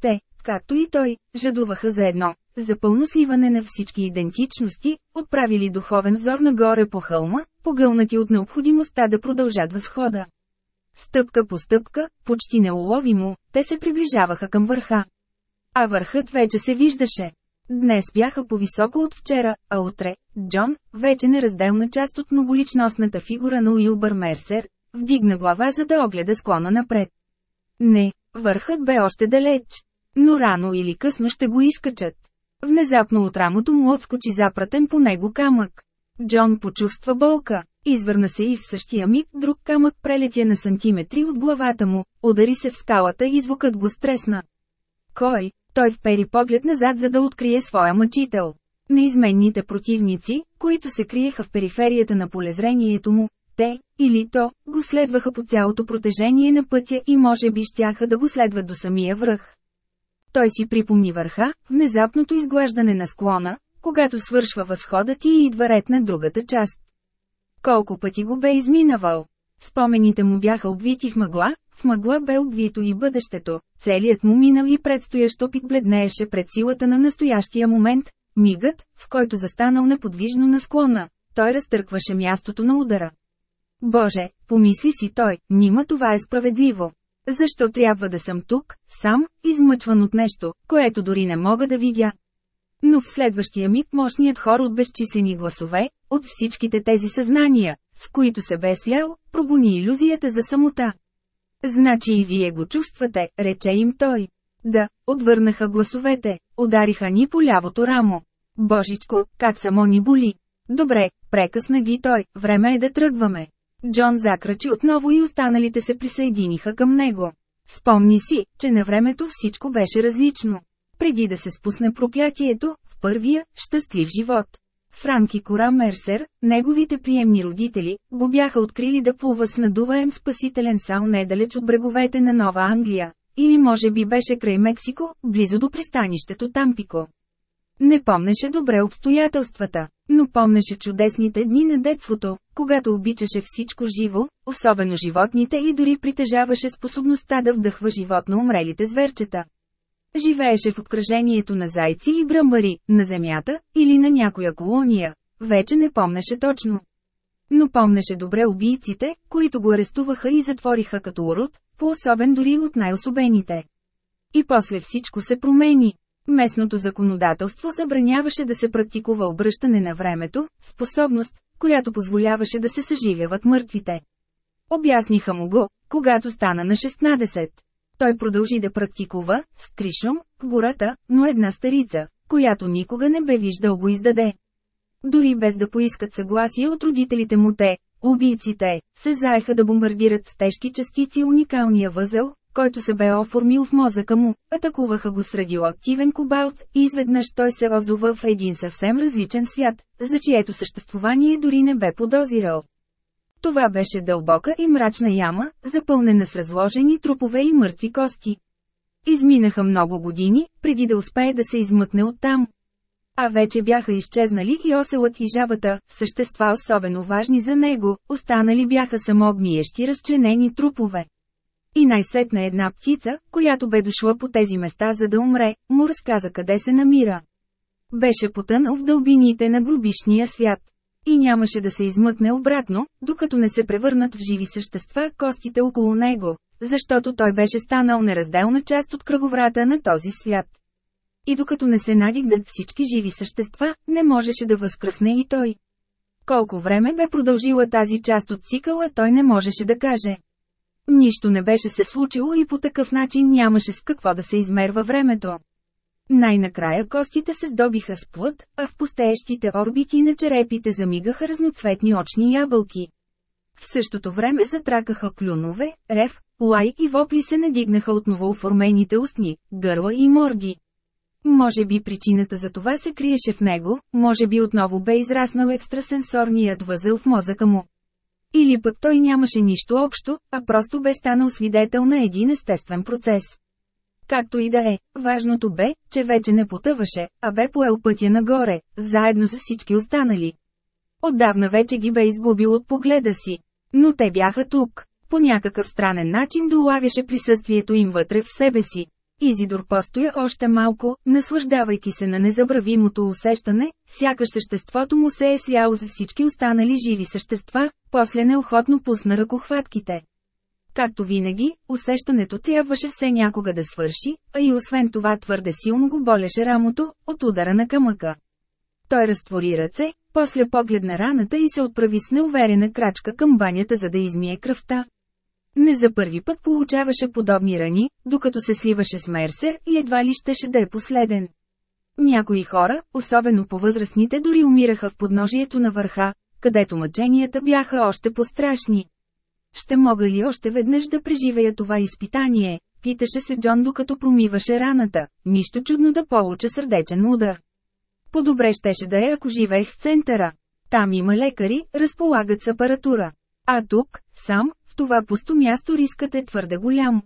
Те, както и той, жадуваха за едно, за пълно сливане на всички идентичности, отправили духовен взор нагоре по хълма, погълнати от необходимостта да продължат възхода. Стъпка по стъпка, почти неуловимо, те се приближаваха към върха. А върхът вече се виждаше. Днес бяха по-високо от вчера, а утре, Джон, вече неразделна част от многоличностната фигура на Уилбър Мерсер, вдигна глава за да огледа склона напред. Не, върхът бе още далеч. Но рано или късно ще го изкачат. Внезапно от рамото му отскочи запратен по него камък. Джон почувства болка. Извърна се и в същия миг друг камък прелетя на сантиметри от главата му, удари се в скалата и звукът го стресна. Кой? Той впери поглед назад за да открие своя мъчител. Неизменните противници, които се криеха в периферията на полезрението му, те, или то, го следваха по цялото протежение на пътя и може би щяха да го следват до самия връх. Той си припомни върха, внезапното изглаждане на склона, когато свършва възходът и идва ред на другата част. Колко пъти го бе изминавал. Спомените му бяха обвити в мъгла, в мъгла бе обвито и бъдещето, целият му минал и предстоящ опит бледнееше пред силата на настоящия момент, мигът, в който застанал неподвижно на склона, той разтъркваше мястото на удара. Боже, помисли си той, нима това е справедливо. Защо трябва да съм тук, сам, измъчван от нещо, което дори не мога да видя? Но в следващия миг мощният хор от безчислени гласове, от всичките тези съзнания, с които се бе слял, пробуни иллюзията за самота. Значи и вие го чувствате, рече им той. Да, отвърнаха гласовете, удариха ни по лявото рамо. Божичко, как само ни боли. Добре, прекъсна ги той, време е да тръгваме. Джон закрачи отново и останалите се присъединиха към него. Спомни си, че на времето всичко беше различно. Преди да се спусне проклятието, в първия, щастлив живот. Франки Кора Мерсер, неговите приемни родители, го бяха открили да плува с надуваем спасителен сал недалеч от бреговете на Нова Англия. Или може би беше край Мексико, близо до пристанището Тампико. Не помнеше добре обстоятелствата, но помнеше чудесните дни на детството, когато обичаше всичко живо, особено животните и дори притежаваше способността да вдъхва живот на умрелите зверчета. Живееше в обкръжението на зайци и бръмбари, на земята, или на някоя колония. Вече не помнеше точно. Но помнеше добре убийците, които го арестуваха и затвориха като урод, по-особен дори от най-особените. И после всичко се промени. Местното законодателство забраняваше да се практикува обръщане на времето, способност, която позволяваше да се съживяват мъртвите. Обясниха му го, когато стана на 16. Той продължи да практикува, с Кришом, в гората, но една старица, която никога не бе виждал го издаде. Дори без да поискат съгласие от родителите му те, убийците, се заеха да бомбардират с тежки частици уникалния възел, който се бе оформил в мозъка му, атакуваха го с радиоактивен кобалт и изведнъж той се озова в един съвсем различен свят, за чието съществувание дори не бе подозирал. Това беше дълбока и мрачна яма, запълнена с разложени трупове и мъртви кости. Изминаха много години, преди да успее да се измъкне оттам. А вече бяха изчезнали и оселът и жабата, същества особено важни за него, останали бяха само гниещи разчленени трупове. И най-сетна една птица, която бе дошла по тези места за да умре, му разказа къде се намира. Беше потънал в дълбините на гробишния свят. И нямаше да се измъкне обратно, докато не се превърнат в живи същества костите около него, защото той беше станал неразделна част от кръговрата на този свят. И докато не се надигнат всички живи същества, не можеше да възкръсне и той. Колко време бе продължила тази част от цикъла той не можеше да каже. Нищо не беше се случило и по такъв начин нямаше с какво да се измерва времето. Най-накрая костите се здобиха с плът, а в пустеещите орбити на черепите замигаха разноцветни очни ябълки. В същото време затракаха клюнове, рев, лай и вопли се надигнаха от новооформените устни, гърла и морди. Може би причината за това се криеше в него, може би отново бе израснал екстрасенсорният възел в мозъка му. Или пък той нямаше нищо общо, а просто бе станал свидетел на един естествен процес. Както и да е, важното бе, че вече не потъваше, а бе поел пътя нагоре, заедно с всички останали. Отдавна вече ги бе изгубил от погледа си. Но те бяха тук. По някакъв странен начин долавяше присъствието им вътре в себе си. Изидор постоя още малко, наслаждавайки се на незабравимото усещане, сякаш съществото му се е сляло за всички останали живи същества, после неохотно пусна ръкохватките. Както винаги, усещането трябваше все някога да свърши, а и освен това твърде силно го болеше рамото, от удара на камъка. Той разтвори ръце, после погледна раната и се отправи с неуверена крачка към банята за да измие кръвта. Не за първи път получаваше подобни рани, докато се сливаше с Мерсер и едва ли щеше да е последен. Някои хора, особено по-възрастните дори умираха в подножието на върха, където мъченията бяха още по-страшни. Ще мога ли още веднъж да преживея това изпитание? Питаше се Джон докато промиваше раната. Нищо чудно да получа сърдечен удар. По-добре щеше да е ако живеех в центъра. Там има лекари, разполагат с апаратура. А тук, сам, това пусто място рискът е твърде голям.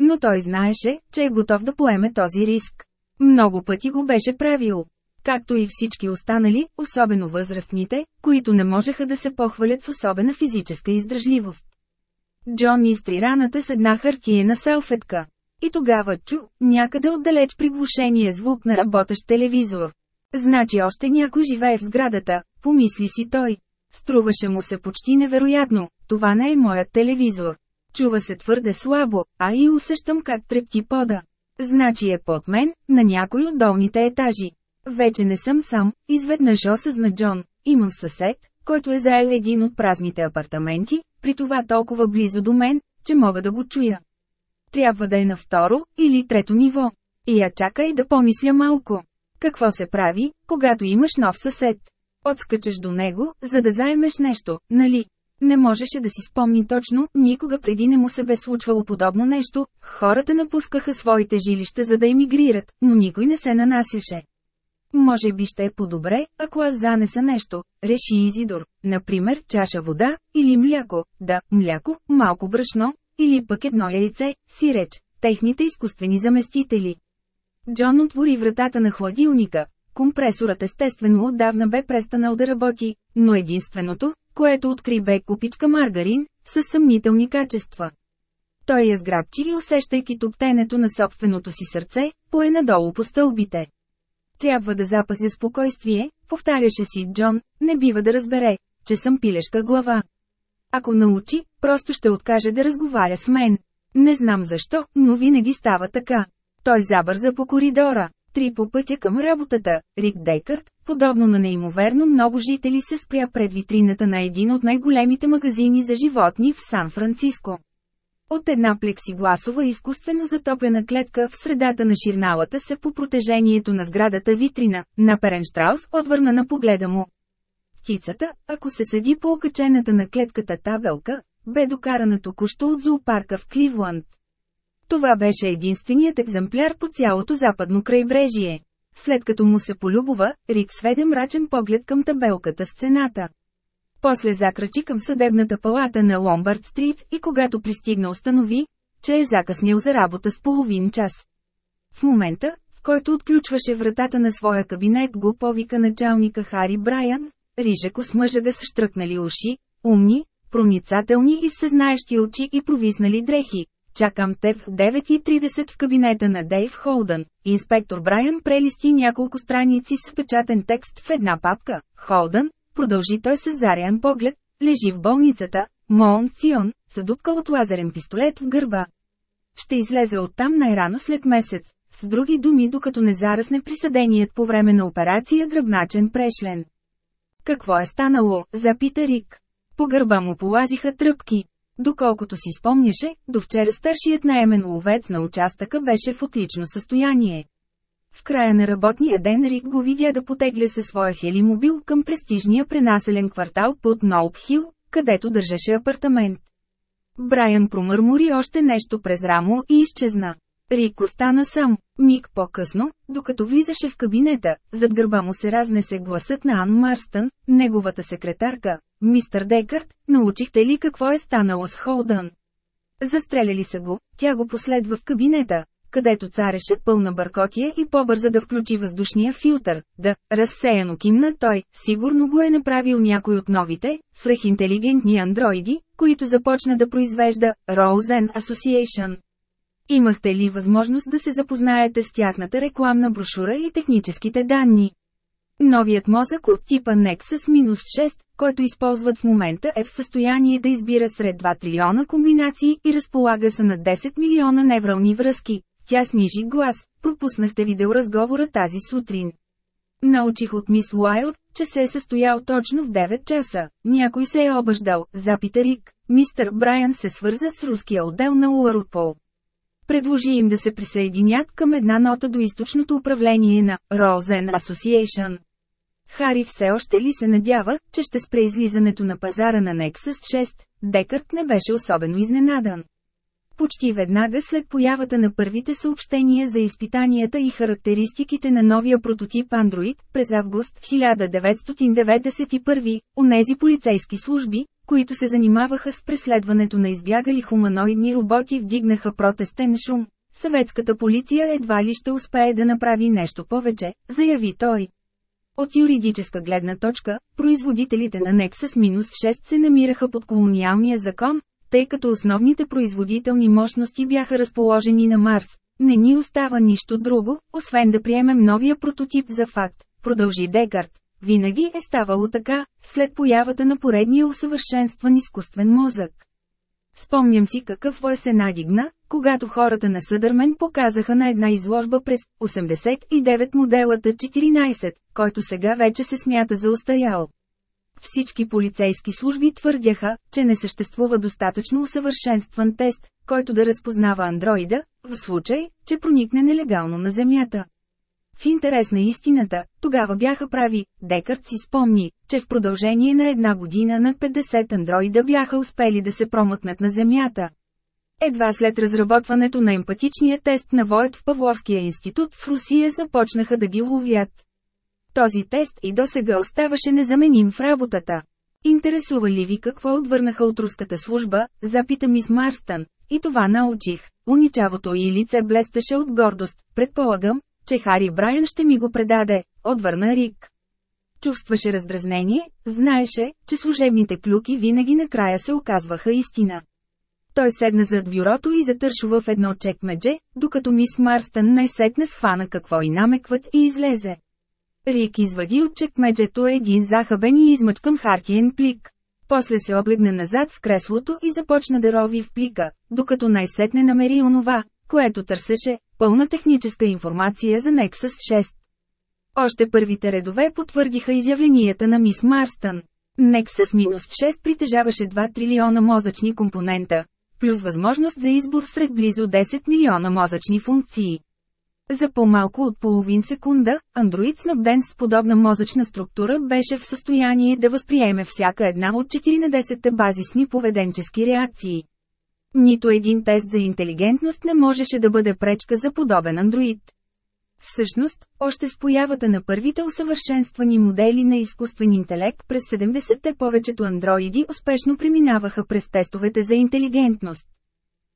Но той знаеше, че е готов да поеме този риск. Много пъти го беше правил. Както и всички останали, особено възрастните, които не можеха да се похвалят с особена физическа издръжливост. Джон изтри раната с една хартиена салфетка. И тогава чу, някъде отдалеч приглушение звук на работещ телевизор. Значи още някой живее в сградата, помисли си той. Струваше му се почти невероятно, това не е моят телевизор. Чува се твърде слабо, а и усещам как трепти пода. Значи е под мен, на някой от долните етажи. Вече не съм сам, изведнъж осъзна Джон. Имам съсед, който е заел един от празните апартаменти, при това толкова близо до мен, че мога да го чуя. Трябва да е на второ или трето ниво. И я чакай да помисля малко. Какво се прави, когато имаш нов съсед? Отскачаш до него, за да заемеш нещо, нали? Не можеше да си спомни точно, никога преди не му се бе случвало подобно нещо, хората напускаха своите жилища за да емигрират, но никой не се нанасяше. Може би ще е по-добре, ако аз занеса нещо, реши Изидор, например чаша вода, или мляко, да, мляко, малко брашно, или пък едно яйце, сиреч, техните изкуствени заместители. Джон отвори вратата на хладилника. Компресорът естествено отдавна бе престанал да работи, но единственото, което откри бе купичка маргарин, с съмнителни качества. Той я сграбчи и усещайки топтенето на собственото си сърце, пое надолу по стълбите. Трябва да запазя спокойствие, повтаряше си Джон, не бива да разбере, че съм пилешка глава. Ако научи, просто ще откаже да разговаря с мен. Не знам защо, но винаги става така. Той забърза по коридора. Три по пътя към работата, Рик Дейкърт, подобно на неимоверно много жители се спря пред витрината на един от най-големите магазини за животни в Сан-Франциско. От една плексигласова изкуствено затоплена клетка в средата на ширналата се по протежението на сградата витрина, на Перенштраус отвърна на погледа му. Птицата, ако се седи по окачената на клетката табелка, бе докарана току-що от зоопарка в Кливланд. Това беше единственият екземпляр по цялото западно крайбрежие. След като му се полюбова, Рик сведе мрачен поглед към табелката с цената. После закрачи към съдебната палата на Ломбард Стрит и когато пристигна установи, че е закъснял за работа с половин час. В момента, в който отключваше вратата на своя кабинет го повика началника Хари Брайан, Рижеко с мъжа с штръкнали уши, умни, проницателни и всезнаещи очи и провиснали дрехи. Чакам те в 9.30 в кабинета на Дейв Холдън. Инспектор Брайан прелисти няколко страници с печатен текст в една папка. Холдън, продължи той с зарян поглед, лежи в болницата, Моон Цион, задупка от лазерен пистолет в гърба. Ще излезе оттам най-рано след месец. С други думи, докато не зарасне присъденият по време на операция гръбначен прешлен. Какво е станало, запита Рик. По гърба му полазиха тръпки. Доколкото си спомняше, до вчера старшият наемен ловец на участъка беше в отлично състояние. В края на работния ден Рик го видя да потегля със своя хелимобил към престижния пренаселен квартал под Ноуп Хил, където държеше апартамент. Брайан промърмори още нещо през рамо и изчезна. Рик остана сам. Миг по-късно, докато влизаше в кабинета, зад гърба му се разнесе гласът на Ан Марстън, неговата секретарка. Мистър Декърт, научихте ли какво е станало с Холдън? Застреляли са го, тя го последва в кабинета, където цареше пълна бъркотия и по-бърза да включи въздушния филтър. Да, разсеяно кимна той, сигурно го е направил някой от новите, свръхинтелигентни андроиди, които започна да произвежда Rosen Association. Имахте ли възможност да се запознаете с тяхната рекламна брошура и техническите данни? Новият мозък от типа Nexus-6, който използват в момента е в състояние да избира сред 2 трилиона комбинации и разполага са на 10 милиона неврални връзки. Тя снижи глас, пропуснахте видеоразговора тази сутрин. Научих от мис Уайлд, че се е състоял точно в 9 часа. Някой се е обаждал, запита Рик. Мистър Брайан се свърза с руския отдел на Уърпол. Предложи им да се присъединят към една нота до източното управление на Rosen Association. Хари все още ли се надява, че ще спре излизането на пазара на Nexus 6, Декърт не беше особено изненадан. Почти веднага след появата на първите съобщения за изпитанията и характеристиките на новия прототип Android, през август 1991, онези полицейски служби, които се занимаваха с преследването на избягали хуманоидни роботи вдигнаха протестен шум. Съветската полиция едва ли ще успее да направи нещо повече, заяви той. От юридическа гледна точка, производителите на Nexus-6 се намираха под колониалния закон, тъй като основните производителни мощности бяха разположени на Марс. Не ни остава нищо друго, освен да приемем новия прототип за факт, продължи Декарт. Винаги е ставало така, след появата на поредния усъвършенстван изкуствен мозък. Спомням си какъв вой се надигна, когато хората на Съдърмен показаха на една изложба през 89 моделата 14, който сега вече се смята за устарял. Всички полицейски служби твърдяха, че не съществува достатъчно усъвършенстван тест, който да разпознава андроида, в случай, че проникне нелегално на Земята. В интерес на истината, тогава бяха прави, Декарт си спомни, че в продължение на една година над 50 андроида бяха успели да се промъкнат на Земята. Едва след разработването на емпатичния тест на Войт в Павловския институт в Русия започнаха да ги ловят. Този тест и досега оставаше незаменим в работата. Интересува ли ви какво отвърнаха от руската служба, запита мис Марстън, и това научих. Уничавото и лице блестеше от гордост, предполагам, че Хари Брайан ще ми го предаде, отвърна Рик. Чувстваше раздразнение, знаеше, че служебните клюки винаги накрая се оказваха истина. Той седна зад бюрото и затършува в едно чекмедже, докато мис Марстън най-сетне схвана какво и намекват и излезе. Рик извади от чекмеджето един захабен и измъчкан хартиен плик. После се облегна назад в креслото и започна да рови в плика, докато най-сетне намери онова, което търсеше – пълна техническа информация за Nexus 6. Още първите редове потвърдиха изявленията на мис Марстън. Nexus-6 притежаваше 2 трилиона мозъчни компонента, плюс възможност за избор сред близо 10 милиона мозъчни функции. За по-малко от половин секунда, андроид снабден с подобна мозъчна структура беше в състояние да възприеме всяка една от 14-те базисни поведенчески реакции. Нито един тест за интелигентност не можеше да бъде пречка за подобен андроид. Всъщност, още с появата на първите усъвършенствани модели на изкуствен интелект през 70-те повечето андроиди успешно преминаваха през тестовете за интелигентност.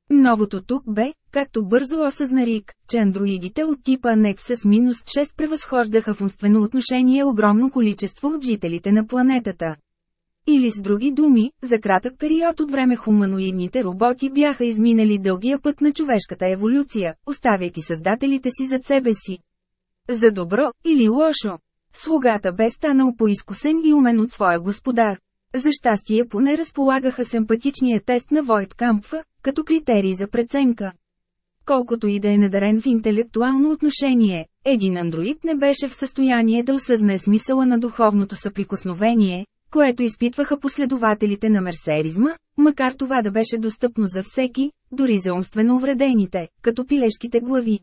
Новото тук бе, както бързо осъзна Рик, че андроидите от типа Nexus-6 превъзхождаха в умствено отношение огромно количество от жителите на планетата. Или с други думи, за кратък период от време хуманоидните роботи бяха изминали дългия път на човешката еволюция, оставяйки създателите си зад себе си. За добро или лошо. Слугата бе станал поизкусен и умен от своя господар. За щастие поне разполагаха с емпатичния тест на Войт Кампфа, като критерий за преценка. Колкото и да е надарен в интелектуално отношение, един андроид не беше в състояние да осъзнае смисъла на духовното съприкосновение, което изпитваха последователите на мерсеризма, макар това да беше достъпно за всеки, дори за умствено увредените, като пилешките глави.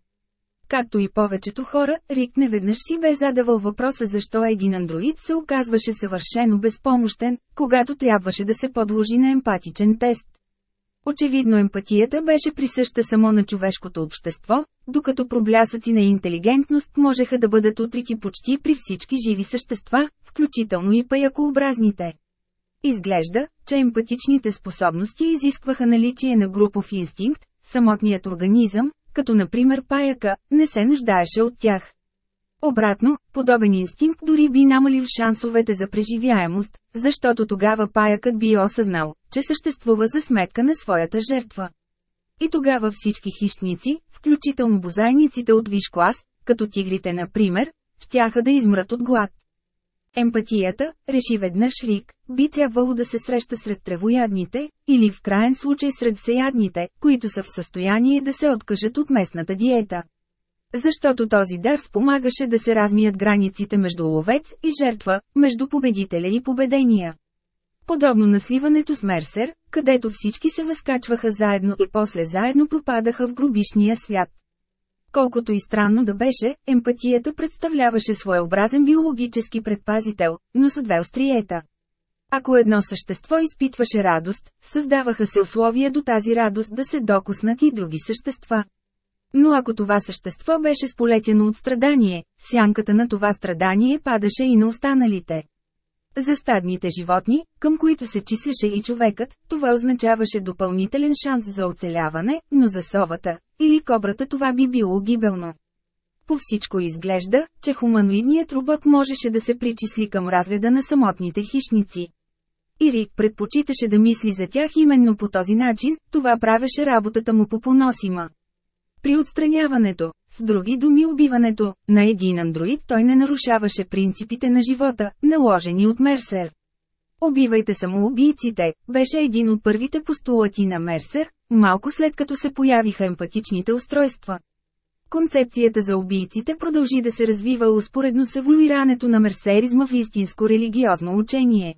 Както и повечето хора, Рик неведнъж си бе задавал въпроса защо един андроид се оказваше съвършено безпомощен, когато трябваше да се подложи на емпатичен тест. Очевидно емпатията беше присъща само на човешкото общество, докато проблясъци на интелигентност можеха да бъдат отрити почти при всички живи същества, включително и паякообразните. Изглежда, че емпатичните способности изискваха наличие на групов инстинкт, самотният организъм, като например паяка, не се нуждаеше от тях. Обратно, подобен инстинкт дори би намалил шансовете за преживяемост, защото тогава паякът би осъзнал, че съществува за сметка на своята жертва. И тогава всички хищници, включително бозайниците от виш клас, като тигрите например, щяха да измрат от глад. Емпатията, реши веднъж Рик, би трябвало да се среща сред тревоядните, или в крайен случай сред всеядните, които са в състояние да се откажат от местната диета. Защото този дар спомагаше да се размият границите между ловец и жертва, между победителя и победения. Подобно на сливането с Мерсер, където всички се възкачваха заедно и после заедно пропадаха в гробишния свят. Колкото и странно да беше, емпатията представляваше своеобразен биологически предпазител, но са две остриета. Ако едно същество изпитваше радост, създаваха се условия до тази радост да се докоснат и други същества. Но ако това същество беше сполетено от страдание, сянката на това страдание падаше и на останалите. За стадните животни, към които се числеше и човекът, това означаваше допълнителен шанс за оцеляване, но за совата, или кобрата това би било гибелно. По всичко изглежда, че хуманоидният робот можеше да се причисли към разреда на самотните хищници. Ирик предпочиташе да мисли за тях именно по този начин, това правеше работата му по поносима. При отстраняването, с други думи убиването, на един андроид той не нарушаваше принципите на живота, наложени от Мерсер. Убивайте самоубийците, беше един от първите постулати на Мерсер, малко след като се появиха емпатичните устройства. Концепцията за убийците продължи да се развива успоредно с еволюирането на мерсеризма в истинско религиозно учение.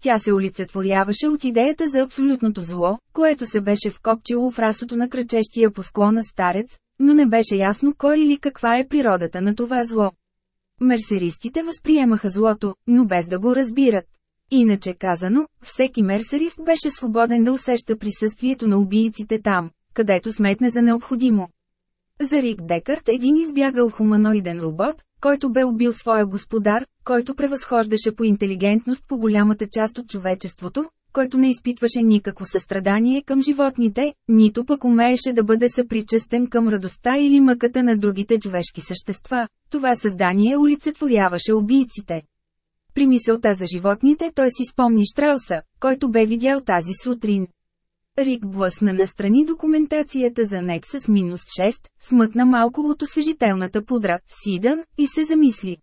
Тя се олицетворяваше от идеята за абсолютното зло, което се беше вкопчило в расото на кръчещия по склона старец, но не беше ясно кой или каква е природата на това зло. Мерсеристите възприемаха злото, но без да го разбират. Иначе казано, всеки мерсерист беше свободен да усеща присъствието на убийците там, където сметне за необходимо. За Рик Декарт един избягал хуманоиден робот, който бе убил своя господар, който превъзхождаше по интелигентност по голямата част от човечеството, който не изпитваше никакво състрадание към животните, нито пък умееше да бъде съпричестен към радостта или мъката на другите човешки същества. Това създание олицетворяваше убийците. При мисълта за животните той си спомни Штрауса, който бе видял тази сутрин. Рик блъсна настрани документацията за Nexus 6, смъкна малко от освежителната пудра, Сидън, и се замисли.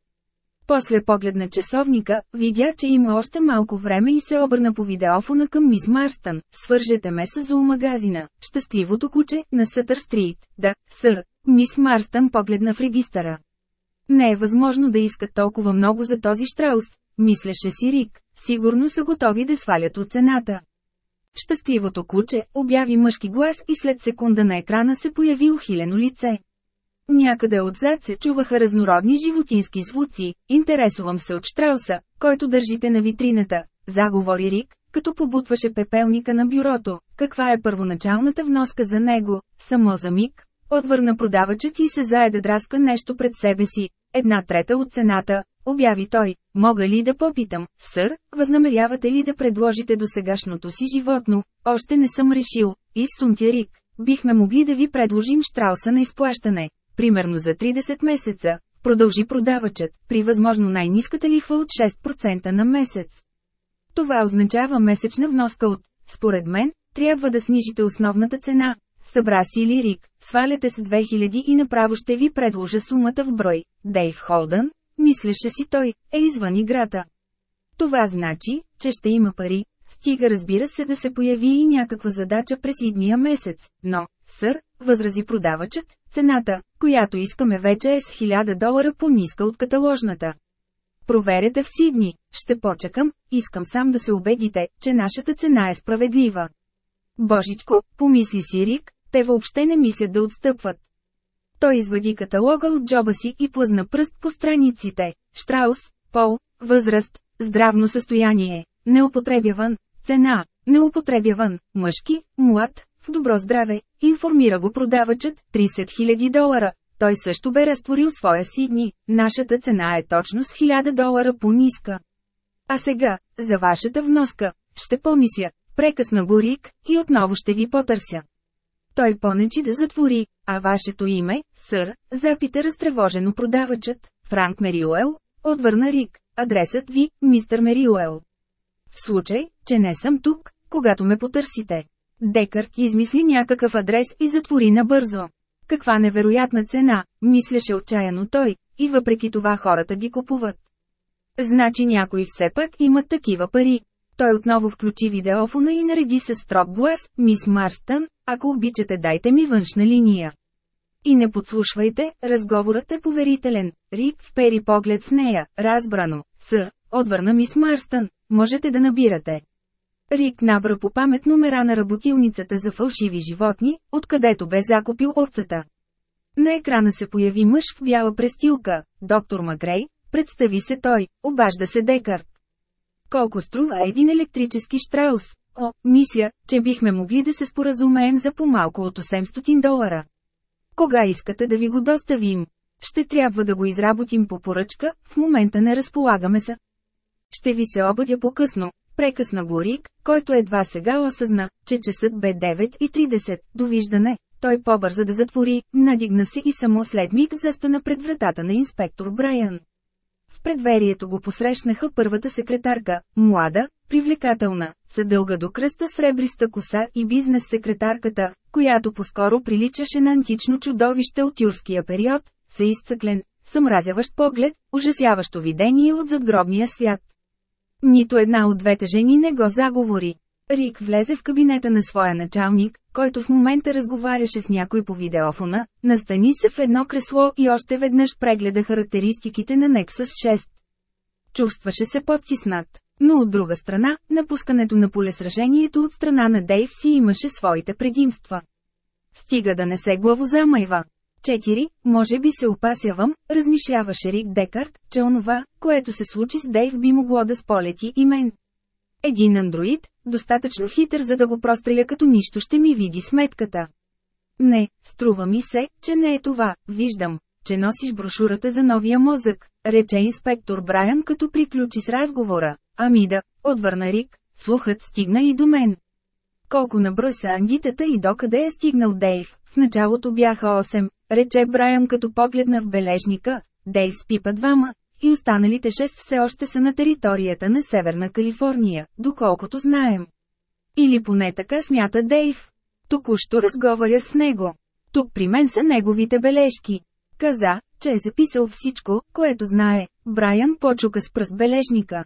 После погледна часовника, видя, че има още малко време и се обърна по видеофона към мис Марстън. Свържете ме с зоомагазина, щастливото куче, на Сътър Стрит. Да, сър, мис Марстън погледна в регистъра. Не е възможно да искат толкова много за този штраус, мислеше си Рик. Сигурно са готови да свалят от цената. Щастливото куче, обяви мъжки глас и след секунда на екрана се появи ухилено лице. Някъде отзад се чуваха разнородни животински звуци, интересувам се от Штрауса, който държите на витрината, заговори Рик, като побутваше пепелника на бюрото. Каква е първоначалната вноска за него, само за миг? Отвърна продавачът и се зае да драска нещо пред себе си. Една трета от цената, обяви той. Мога ли да попитам, сър, възнамерявате ли да предложите до сегашното си животно? Още не съм решил. Изсунтя Рик. Бихме могли да ви предложим Штрауса на изплащане примерно за 30 месеца, продължи продавачът, при възможно най-ниската лихва от 6% на месец. Това означава месечна вноска от, според мен, трябва да снижите основната цена. Събра си лирик, сваляте с 2000 и направо ще ви предложа сумата в брой. Дейв Холдън, мислеше си той, е извън играта. Това значи, че ще има пари, стига разбира се да се появи и някаква задача през идния месец, но, сър, възрази продавачът, цената, която искаме вече е с 1000 долара по-ниска от каталожната. Проверете в Сидни, ще почекам, искам сам да се убедите, че нашата цена е справедлива. Божичко, помисли си Рик, те въобще не мислят да отстъпват. Той извади каталога от джоба си и плъзна пръст по страниците. Штраус, пол, възраст, здравно състояние, неупотребяван, цена, неупотребяван, мъжки, млад, в добро здраве, информира го продавачът, 30 000 долара. Той също бе разтворил своя Сидни, нашата цена е точно с 1000 долара по-ниска. А сега, за вашата вноска, ще помисля, прекъсна го Рик, и отново ще ви потърся. Той понечи да затвори, а вашето име, сър, запита разтревожено продавачът, Франк Мериуел, отвърна Рик, адресът ви, мистер Мериуел. В случай, че не съм тук, когато ме потърсите. Декарт измисли някакъв адрес и затвори набързо. Каква невероятна цена, мислеше отчаяно той, и въпреки това хората ги купуват. Значи някои все пак имат такива пари. Той отново включи видеофона и нареди със строг глас, мис Марстън, ако обичате дайте ми външна линия. И не подслушвайте, разговорът е поверителен. Рик впери поглед в нея, разбрано, сър, отвърна мис Марстън, можете да набирате. Рик набра по памет номера на работилницата за фалшиви животни, откъдето бе закупил овцата. На екрана се появи мъж в бяла престилка, доктор Магрей, представи се той, обажда се Декарт. Колко струва един електрически штраус? О, мисля, че бихме могли да се споразумеем за по-малко от 800 долара. Кога искате да ви го доставим? Ще трябва да го изработим по поръчка, в момента не разполагаме са. Ще ви се обадя по-късно, Прекъсна го Рик, който едва сега осъзна, че часът бе 9.30. Довиждане, той побърза да затвори, надигна се и само след миг застана пред вратата на инспектор Брайан. В предверието го посрещнаха първата секретарка, млада, привлекателна, с дълга до кръста сребриста коса и бизнес секретарката, която поскоро приличаше на антично чудовище от юрския период, се изцъклен, съмразяващ поглед, ужасяващо видение от задгробния свят. Нито една от двете жени не го заговори. Рик влезе в кабинета на своя началник, който в момента разговаряше с някой по видеофона, настани се в едно кресло и още веднъж прегледа характеристиките на Nexus 6. Чувстваше се подтиснат. Но от друга страна, напускането на полесражението от страна на Дейв си имаше своите предимства. Стига да не се главозамайва. 4. Може би се опасявам, размишляваше Рик Декарт, че онова, което се случи с Дейв би могло да сполети и мен. Един андроид, достатъчно хитър за да го простреля като нищо ще ми види сметката. Не, струва ми се, че не е това, виждам, че носиш брошурата за новия мозък, рече инспектор Брайан като приключи с разговора. Ами да, отвърна Рик, слухът стигна и до мен. Колко наброй са ангитата и докъде е стигнал Дейв? В началото бяха 8, рече Брайан като погледна в бележника, Дейв спипа двама, и останалите 6 все още са на територията на Северна Калифорния, доколкото знаем. Или поне така смята Дейв. Току-що разговарях с него. Тук при мен са неговите бележки. Каза, че е записал всичко, което знае. Брайан почука с пръст бележника.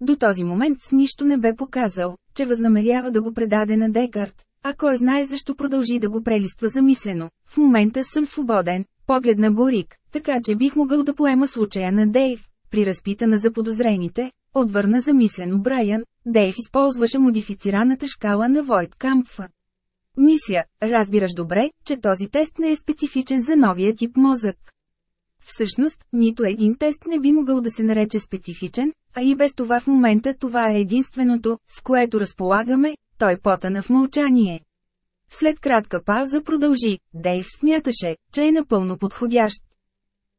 До този момент с нищо не бе показал, че възнамерява да го предаде на Декарт, а кой знае защо продължи да го прелиства замислено. В момента съм свободен, погледна Горик, така че бих могъл да поема случая на Дейв. При разпитана за подозрените, отвърна замислено Брайан, Дейв използваше модифицираната шкала на Войт Кампфа. Мисля, разбираш добре, че този тест не е специфичен за новия тип мозък. Всъщност, нито един тест не би могъл да се нарече специфичен, а и без това в момента това е единственото, с което разполагаме, той потана в мълчание. След кратка пауза продължи, Дейв смяташе, че е напълно подходящ.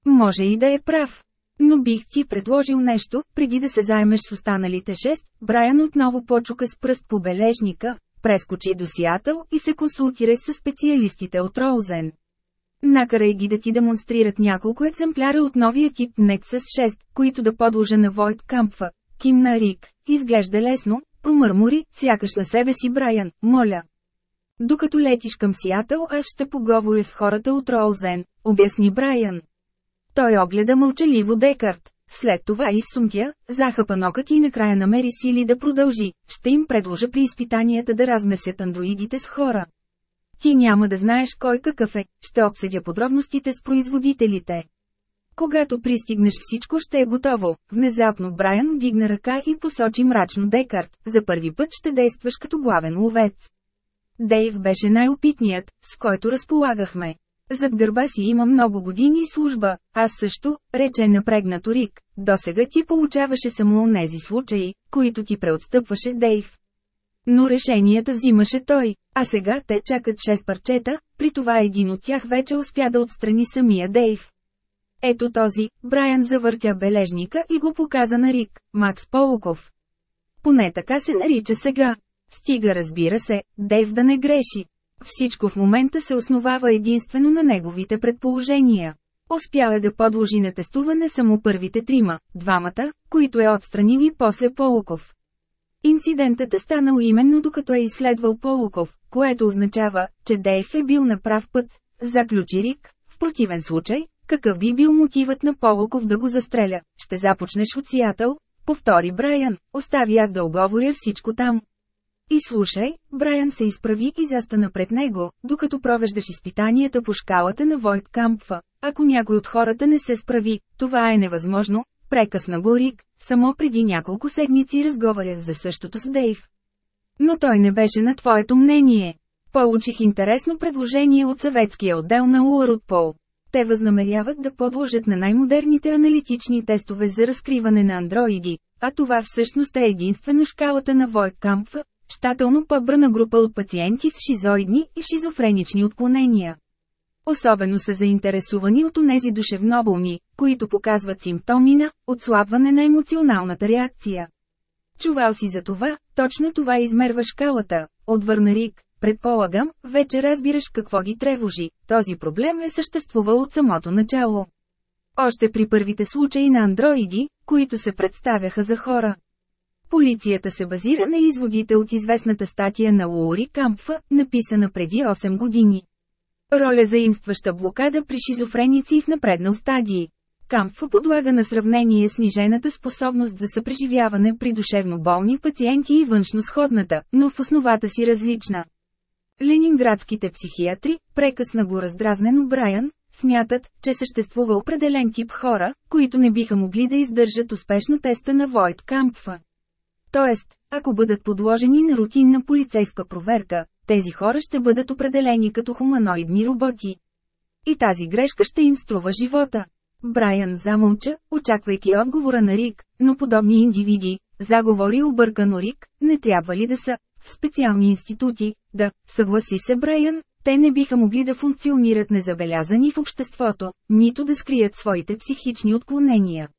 Може и да е прав. Но бих ти предложил нещо, преди да се заемеш с останалите шест, Брайан отново почука с пръст по бележника, прескочи до Сиатъл и се консултирай с специалистите от Роузен. Накарай ги да ти демонстрират няколко екземпляра от новия тип Nexus 6, които да подложа на Войт Кампфа. Кимна Рик, изглежда лесно, промърмори, сякаш на себе си Брайан, моля. Докато летиш към Сиатъл аз ще поговоря с хората от Роузен, обясни Брайан. Той огледа мълчаливо Декарт. След това изсумтя, захапа нокът и накрая намери сили да продължи. Ще им предложа при изпитанията да размесят андроидите с хора. Ти няма да знаеш кой какъв е, ще обсъдя подробностите с производителите. Когато пристигнеш всичко ще е готово. Внезапно Брайан дигна ръка и посочи мрачно Декарт. За първи път ще действаш като главен ловец. Дейв беше най-опитният, с който разполагахме. Зад гърба си има много години служба, аз също, рече напрегнато Рик, досега ти получаваше само онези случаи, които ти преотстъпваше Дейв. Но решенията взимаше той, а сега те чакат 6 парчета, при това един от тях вече успя да отстрани самия Дейв. Ето този, Брайан завъртя бележника и го показа на Рик, Макс Полуков. Поне така се нарича сега. Стига разбира се, Дейв да не греши. Всичко в момента се основава единствено на неговите предположения. Успял е да подложи на тестуване само първите трима, двамата, които е отстранил и после Полуков. Инцидентът е станал именно докато е изследвал Полуков, което означава, че Дейв е бил на прав път, заключи Рик. В противен случай, какъв би бил мотивът на Полуков да го застреля? Ще започнеш от Сиатъл? Повтори Брайан, остави аз да оговоря всичко там. И слушай, Брайан се изправи и застана пред него, докато провеждаш изпитанията по шкалата на Войт Кампфа. Ако някой от хората не се справи, това е невъзможно, прекъсна го Рик, само преди няколко седмици разговарях за същото с Дейв. Но той не беше на твоето мнение. Получих интересно предложение от съветския отдел на Уорудпол. Те възнамеряват да подложат на най-модерните аналитични тестове за разкриване на андроиди, а това всъщност е единствено шкалата на Войт Кампфа, щателно подбрана група от пациенти с шизоидни и шизофренични отклонения. Особено са заинтересувани от онези душевноболни, които показват симптоми на отслабване на емоционалната реакция. Чувал си за това, точно това измерва шкалата, отвърна Рик. Предполагам, вече разбираш какво ги тревожи, този проблем е съществувал от самото начало. Още при първите случаи на андроиди, които се представяха за хора. Полицията се базира на изводите от известната статия на Лури Кампфа, написана преди 8 години. Роля заимстваща блокада при шизофреници в напреднал стадии. Кампфа подлага на сравнение снижената способност за съпреживяване при душевно болни пациенти и външно сходната, но в основата си различна. Ленинградските психиатри, прекъсна го раздразнено Брайан, смятат, че съществува определен тип хора, които не биха могли да издържат успешно теста на Войт Кампфа. Тоест, ако бъдат подложени на рутинна полицейска проверка, тези хора ще бъдат определени като хуманоидни роботи. И тази грешка ще им струва живота. Брайан замълча, очаквайки отговора на Рик, но подобни индивиди, заговори объркано Рик, не трябва ли да са в специални институти, да, съгласи се Брайан, те не биха могли да функционират незабелязани в обществото, нито да скрият своите психични отклонения.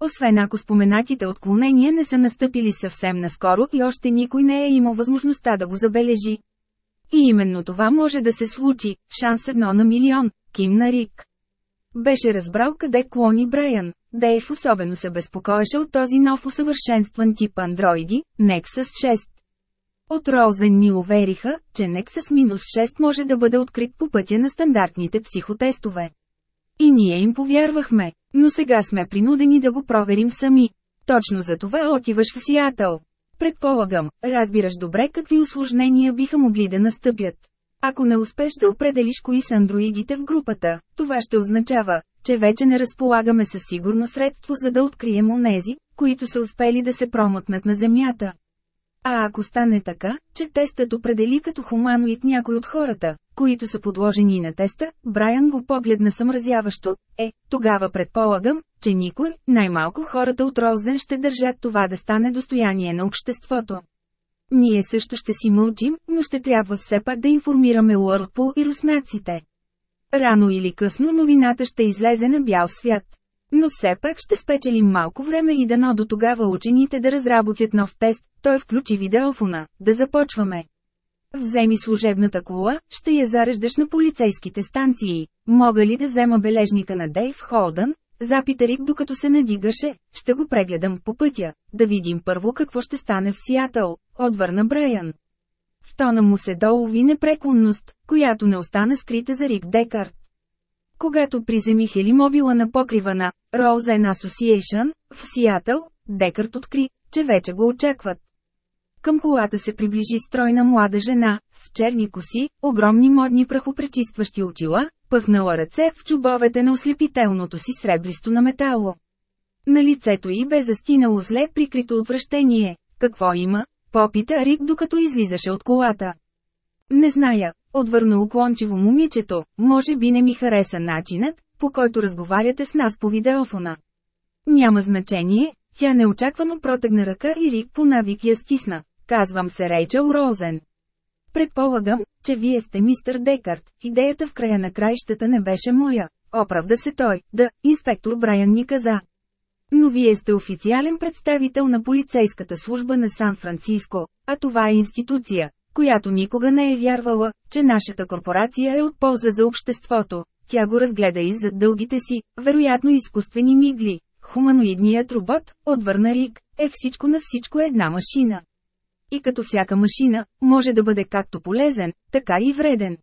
Освен ако споменатите отклонения не са настъпили съвсем наскоро и още никой не е имал възможността да го забележи. И именно това може да се случи, шанс едно на милион, Ким на Рик. Беше разбрал къде клони Брайан. Дейв особено се безпокоеше от този нов усъвършенстван тип андроиди, Nexus 6. От Роузен ни увериха, че Nexus 6 може да бъде открит по пътя на стандартните психотестове. И ние им повярвахме, но сега сме принудени да го проверим сами. Точно за това отиваш в Сиатъл. Предполагам, разбираш добре какви осложнения биха могли да настъпят. Ако не успеш да определиш кои са андроидите в групата, това ще означава, че вече не разполагаме със сигурно средство за да открием онези, които са успели да се промотнат на Земята. А ако стане така, че тестът определи като хуманоид някой от хората, които са подложени на теста, Брайан го погледна съмразяващо, е, тогава предполагам, че никой, най-малко хората от Розен ще държат това да стане достояние на обществото. Ние също ще си мълчим, но ще трябва все пак да информираме Уърлпул и руснаците. Рано или късно новината ще излезе на бял свят. Но все пак ще спечелим малко време и дано до тогава учените да разработят нов тест, той включи видеофона, да започваме. Вземи служебната кола, ще я зареждаш на полицейските станции. Мога ли да взема бележника на Дейв Холдън? Запита Рик докато се надигаше, ще го прегледам по пътя, да видим първо какво ще стане в Сиатъл, отвърна Брайан. В тона му се долови непреклонност, която не остана скрита за Рик Декарт. Когато приземи хелимобила на покрива на Rosen Association в Сиатъл, Декарт откри, че вече го очакват. Към колата се приближи стройна млада жена, с черни коси, огромни модни прахопречистващи очила, пъхнала ръце в чубовете на ослепителното си сребристо на метало. На лицето й бе застинало зле прикрито отвращение. Какво има? Попита Рик докато излизаше от колата. Не зная, отвърна уклончиво момичето, може би не ми хареса начинът, по който разговаряте с нас по видеофона. Няма значение, тя неочаквано протегна ръка и Рик по навик я стисна. Казвам се Рейчел Розен. Предполагам, че вие сте мистер Декарт. Идеята в края на краищата не беше моя. Оправда се той. Да, инспектор Брайан ни каза. Но вие сте официален представител на полицейската служба на Сан-Франциско, а това е институция, която никога не е вярвала, че нашата корпорация е от полза за обществото. Тя го разгледа и зад дългите си, вероятно изкуствени мигли. Хуманоидният робот, отвърна Рик, е всичко на всичко една машина и като всяка машина, може да бъде както полезен, така и вреден.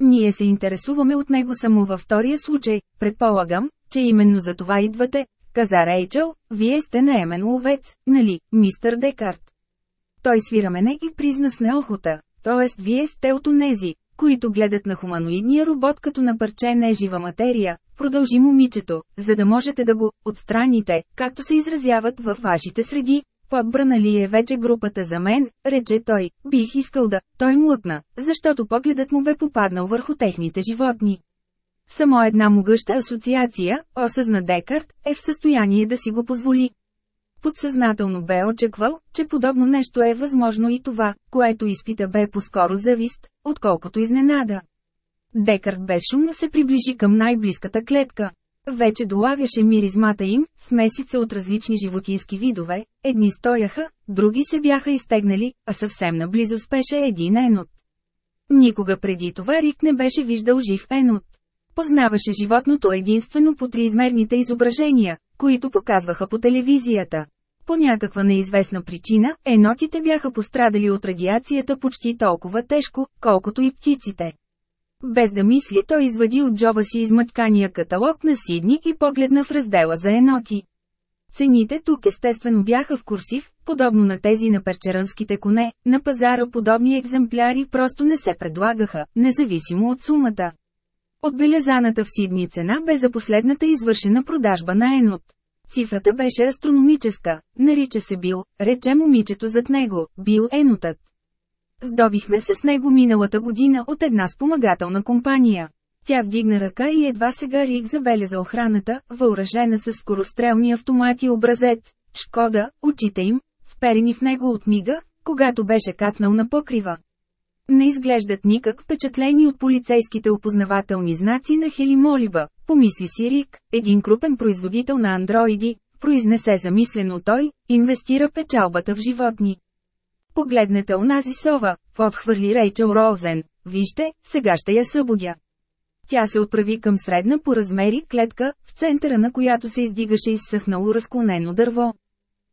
Ние се интересуваме от него само във втория случай, предполагам, че именно за това идвате, каза Рейчел, вие сте наемен ловец, нали, мистър Декарт. Той свира мене и призна с неохота, т.е. вие сте от онези, които гледат на хуманоидния робот като на парче нежива материя, продължи момичето, за да можете да го отстраните, както се изразяват във вашите среди, Подбрана ли е вече групата за мен, рече той, бих искал да, той млъкна, защото погледът му бе попаднал върху техните животни. Само една могъща асоциация, осъзна Декарт, е в състояние да си го позволи. Подсъзнателно бе очаквал, че подобно нещо е възможно и това, което изпита бе по-скоро завист, отколкото изненада. Декарт безшумно се приближи към най-близката клетка. Вече долавяше миризмата им, смесица от различни животински видове, едни стояха, други се бяха изтегнали, а съвсем наблизо спеше един енот. Никога преди това Рик не беше виждал жив енот. Познаваше животното единствено по триизмерните изображения, които показваха по телевизията. По някаква неизвестна причина, енотите бяха пострадали от радиацията почти толкова тежко, колкото и птиците. Без да мисли той извади от джоба си измъчкания каталог на Сидни и погледна в раздела за еноти. Цените тук естествено бяха в курсив, подобно на тези на перчеранските коне, на пазара подобни екземпляри просто не се предлагаха, независимо от сумата. Отбелязаната в Сидни цена бе за последната извършена продажба на енот. Цифрата беше астрономическа, нарича се Бил, рече момичето зад него, Бил енотът. Здобихме се с него миналата година от една спомагателна компания. Тя вдигна ръка и едва сега Рик забеляза охраната, въоръжена с скорострелни автомати образец, Шкода, очите им, вперени в него от мига, когато беше кацнал на покрива. Не изглеждат никак впечатлени от полицейските опознавателни знаци на Хелимолиба, помисли си Рик, един крупен производител на андроиди, произнесе замислено той, инвестира печалбата в животни. Погледнете онази сова, подхвърли Рейчел Роузен, вижте, сега ще я събудя. Тя се отправи към средна по размери клетка, в центъра на която се издигаше изсъхнало разклонено дърво.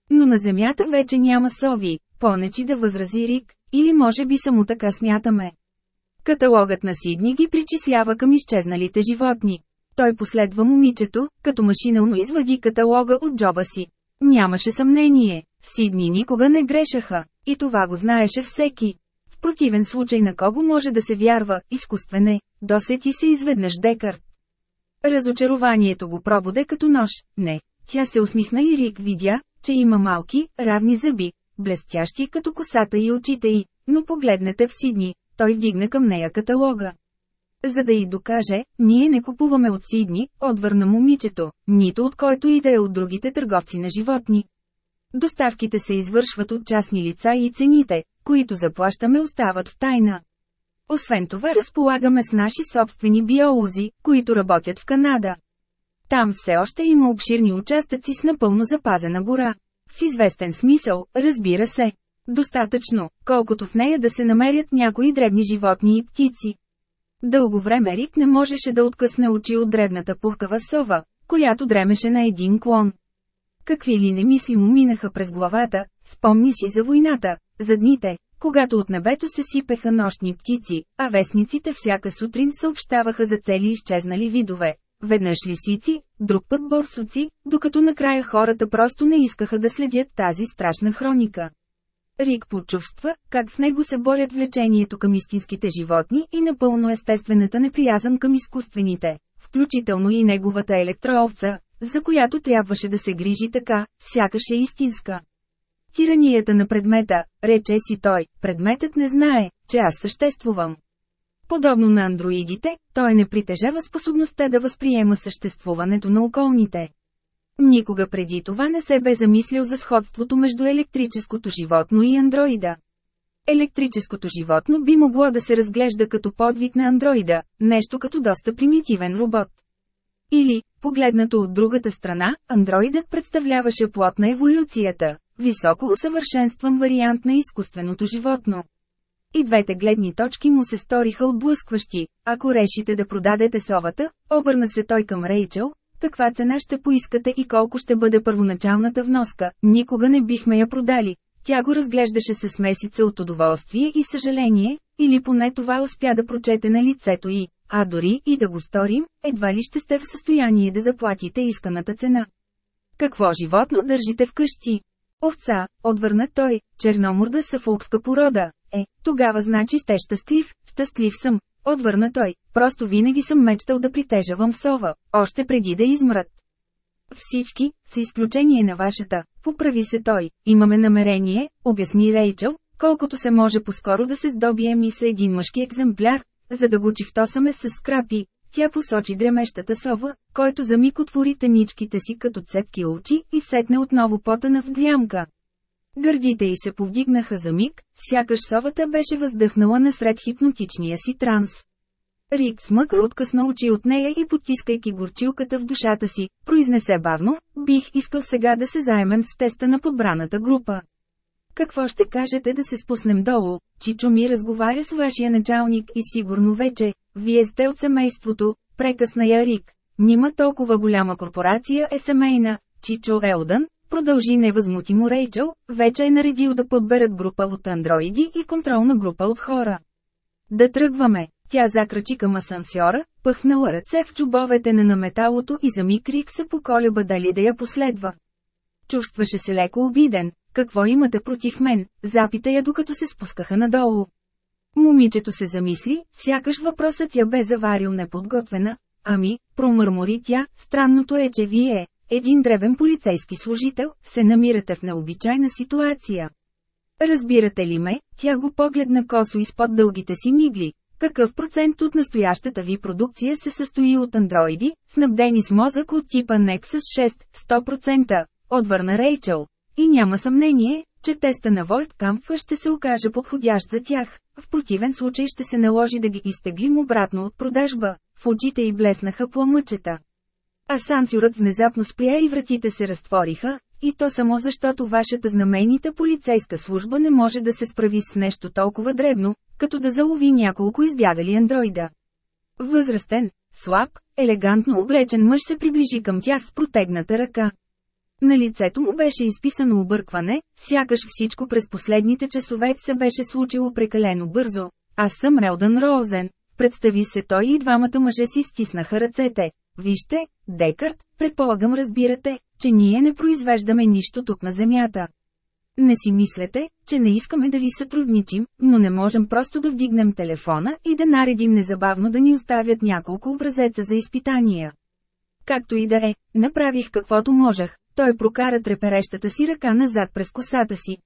Но на земята вече няма сови, понечи да възрази Рик, или може би само така смятаме. Каталогът на Сидни ги причислява към изчезналите животни. Той последва момичето, като машинално извади каталога от джоба си. Нямаше съмнение, Сидни никога не грешаха, и това го знаеше всеки. В противен случай на кого може да се вярва, изкуствене, досети се изведнъж Декарт. Разочарованието го пробуде като нож, не. Тя се усмихна и Рик видя, че има малки, равни зъби, блестящи като косата и очите й, но погледнете в Сидни, той вдигна към нея каталога. За да й докаже, ние не купуваме от Сидни, отвърна момичето, нито от който и да е от другите търговци на животни. Доставките се извършват от частни лица и цените, които заплащаме остават в тайна. Освен това разполагаме с наши собствени биолози, които работят в Канада. Там все още има обширни участъци с напълно запазена гора. В известен смисъл, разбира се. Достатъчно, колкото в нея да се намерят някои дребни животни и птици. Дълго време Рик не можеше да откъсне очи от дребната пухкава сова, която дремеше на един клон. Какви ли не мисли му минаха през главата, спомни си за войната, за дните, когато от небето се сипеха нощни птици, а вестниците всяка сутрин съобщаваха за цели изчезнали видове. Веднъж лисици, друг път борсоци, докато накрая хората просто не искаха да следят тази страшна хроника. Рик почувства, как в него се борят влечението към истинските животни и напълно естествената неприязан към изкуствените, включително и неговата електроовца, за която трябваше да се грижи така, сякаш е истинска. Тиранията на предмета, рече си той, предметът не знае, че аз съществувам. Подобно на андроидите, той не притежава способността да възприема съществуването на околните. Никога преди това не се бе замислил за сходството между електрическото животно и андроида. Електрическото животно би могло да се разглежда като подвид на андроида, нещо като доста примитивен робот. Или, погледнато от другата страна, андроидът представляваше плод на еволюцията, високо усъвършенстван вариант на изкуственото животно. И двете гледни точки му се сториха отблъскващи. Ако решите да продадете совата, обърна се той към Рейчел, каква цена ще поискате и колко ще бъде първоначалната вноска, никога не бихме я продали. Тя го разглеждаше с смесица от удоволствие и съжаление, или поне това успя да прочете на лицето й, а дори и да го сторим, едва ли ще сте в състояние да заплатите исканата цена. Какво животно държите вкъщи? Овца, отвърна той, черноморда сафолкска порода. Е, тогава значи сте щастлив, щастлив съм, отвърна той, просто винаги съм мечтал да притежавам сова, още преди да измрат. Всички, с изключение на вашата, поправи се той, имаме намерение, обясни Рейчел, колкото се може по-скоро да се здобием и с един мъжки екземпляр, за да го чифтосаме с скрапи. Тя посочи дремещата сова, който за миг отвори тъничките си като цепки очи и сетне отново потана в длямка. Гърдите й се повдигнаха за миг, сякаш совата беше въздъхнала насред хипнотичния си транс. Рик смъкъл откъсна очи от нея и потискайки горчилката в душата си, произнесе бавно, бих искал сега да се заемем с теста на подбраната група. Какво ще кажете да се спуснем долу? Чичо ми разговаря с вашия началник и сигурно вече, вие сте от семейството, прекъсна я Рик. Нима толкова голяма корпорация е семейна, Чичо Елдън, продължи невъзмутимо Рейчел, вече е наредил да подберат група от андроиди и контролна група от хора. Да тръгваме, Тя закрачи към асансьора, пъхнала ръце в чубовете на наметалото и за миг Рик се поколеба дали да я последва. Чувстваше се леко обиден. Какво имате против мен? Запита я докато се спускаха надолу. Момичето се замисли, сякаш въпросът я бе заварил неподготвена. Ами, промърмори тя, странното е, че вие, един древен полицейски служител, се намирате в необичайна ситуация. Разбирате ли ме, тя го погледна косо изпод дългите си мигли. Какъв процент от настоящата ви продукция се състои от андроиди, снабдени с мозък от типа Nexus 6, 100%, отвърна Рейчел. И няма съмнение, че теста на Войт Камфа ще се окаже подходящ за тях, в противен случай ще се наложи да ги изтеглим обратно от продажба. В очите й блеснаха пламъчета. Асансюрът внезапно спря и вратите се разтвориха, и то само защото вашата знаменита полицейска служба не може да се справи с нещо толкова дребно, като да залови няколко избягали андроида. Възрастен, слаб, елегантно облечен мъж се приближи към тях с протегната ръка. На лицето му беше изписано объркване, сякаш всичко през последните часове се беше случило прекалено бързо. Аз съм Релдън Роузен. Представи се той и двамата мъже си стиснаха ръцете. Вижте, Декарт, предполагам разбирате, че ние не произвеждаме нищо тук на Земята. Не си мислете, че не искаме да ви сътрудничим, но не можем просто да вдигнем телефона и да наредим незабавно да ни оставят няколко образеца за изпитания. Както и да е, направих каквото можех, той прокара треперещата си ръка назад през косата си.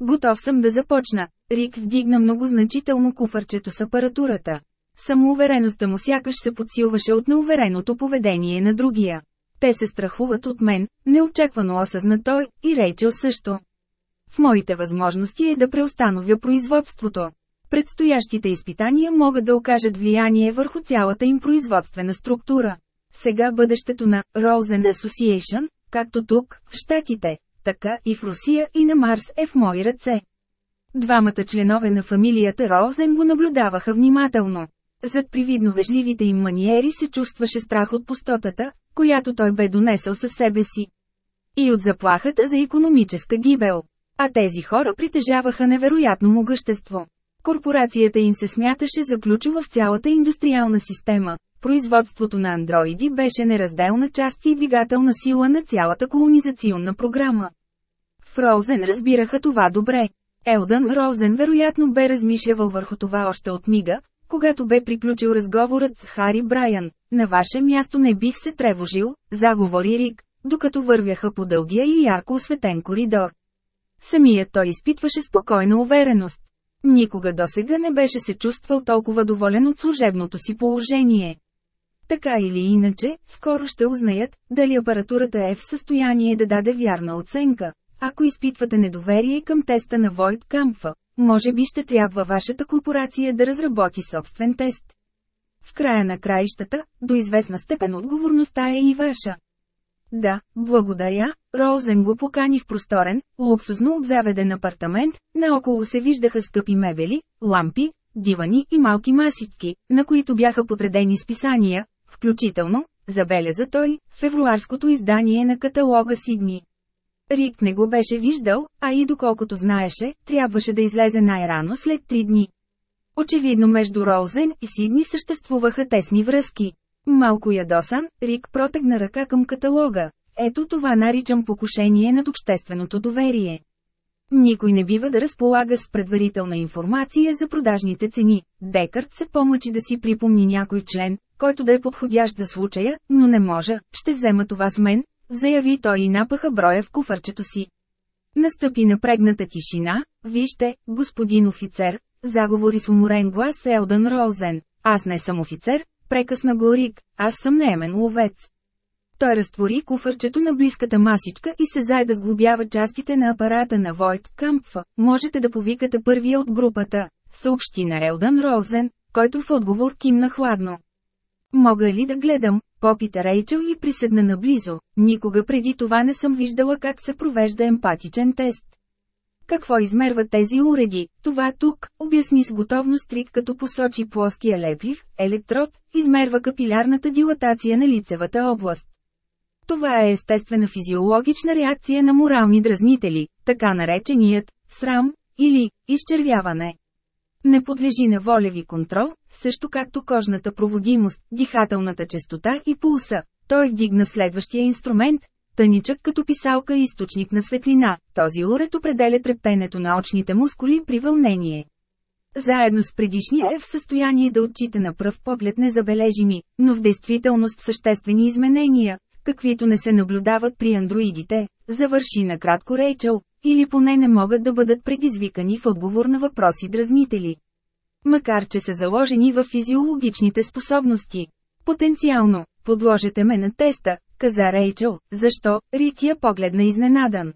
Готов съм да започна. Рик вдигна много значително куфарчето с апаратурата. Самоувереността му сякаш се подсилваше от неувереното поведение на другия. Те се страхуват от мен, неочаквано осъзна той, и Рейчел също. В моите възможности е да преустановя производството. Предстоящите изпитания могат да окажат влияние върху цялата им производствена структура. Сега бъдещето на Rosen Association, както тук, в Штатите, така и в Русия и на Марс е в мои ръце. Двамата членове на фамилията Розен го наблюдаваха внимателно. Зад привидно вежливите им маниери се чувстваше страх от пустотата, която той бе донесъл със себе си. И от заплахата за економическа гибел. А тези хора притежаваха невероятно могъщество. Корпорацията им се смяташе за ключова в цялата индустриална система. Производството на андроиди беше неразделна част и двигателна сила на цялата колонизационна програма. В Роузен разбираха това добре. Елдън Роузен вероятно бе размишлявал върху това още от мига, когато бе приключил разговорът с Хари Брайан. На ваше място не бих се тревожил, заговори Рик, докато вървяха по дългия и ярко осветен коридор. Самият той изпитваше спокойна увереност. Никога досега не беше се чувствал толкова доволен от служебното си положение. Така или иначе, скоро ще узнаят, дали апаратурата е в състояние да даде вярна оценка. Ако изпитвате недоверие към теста на Войт Камфа, може би ще трябва вашата корпорация да разработи собствен тест. В края на краищата, до известна степен отговорността е и ваша. Да, благодаря, Роузен го покани в просторен, луксозно обзаведен апартамент, наоколо се виждаха скъпи мебели, лампи, дивани и малки масички, на които бяха подредени списания, включително, забеляза той, февруарското издание на каталога Сидни. Рик не го беше виждал, а и доколкото знаеше, трябваше да излезе най-рано след три дни. Очевидно между Роузен и Сидни съществуваха тесни връзки. Малко ядосан, Рик протегна ръка към каталога. Ето това наричам покушение над общественото доверие. Никой не бива да разполага с предварителна информация за продажните цени. Декарт се помъчи да си припомни някой член, който да е подходящ за случая, но не може, ще взема това с мен, заяви той и напаха броя в куфарчето си. Настъпи напрегната тишина, вижте, господин офицер, заговори с уморен глас Елдън Роузен. Аз не съм офицер, прекъсна го Рик, аз съм неемен ловец. Той разтвори куфърчето на близката масичка и се зае да сглобява частите на апарата на Войт Кампфа. Можете да повикате първия от групата, съобщи на Елдън Роузен, който в отговор кимна хладно. Мога ли да гледам? Попита Рейчел и приседна наблизо. Никога преди това не съм виждала как се провежда емпатичен тест. Какво измерват тези уреди? Това тук, обясни с готовност Рик като посочи плоския леплив, електрод, измерва капилярната дилатация на лицевата област. Това е естествена физиологична реакция на морални дразнители, така нареченият «срам» или «изчервяване». Не подлежи на волеви контрол, също както кожната проводимост, дихателната частота и пулса. Той вдигна следващия инструмент, тъничък като писалка и източник на светлина. Този уред определя трептенето на очните мускули при вълнение. Заедно с предишния е в състояние да отчита на пръв поглед незабележими, но в действителност съществени изменения, каквито не се наблюдават при андроидите, завърши накратко Рейчел, или поне не могат да бъдат предизвикани в отговор на въпроси дразнители. Макар че са заложени в физиологичните способности. Потенциално, подложете ме на теста, каза Рейчел, защо, Рик погледна изненадан.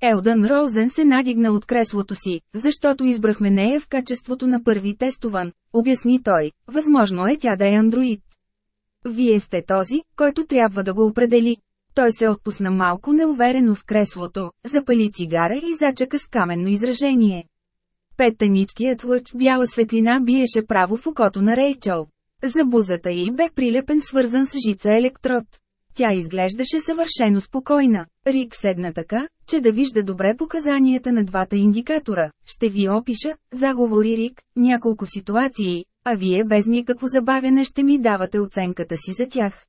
Елдън Роузен се надигна от креслото си, защото избрахме нея в качеството на първи тестован, обясни той, възможно е тя да е андроид. Вие сте този, който трябва да го определи. Той се отпусна малко неуверено в креслото, запали цигара и зачака с каменно изражение. Петтеничкият лъч бяла светлина биеше право в окото на Рейчел. За бузата й бе прилепен свързан с жица електрод. Тя изглеждаше съвършено спокойна. Рик седна така, че да вижда добре показанията на двата индикатора. Ще ви опиша, заговори Рик, няколко ситуации, а вие без никакво забавяне ще ми давате оценката си за тях.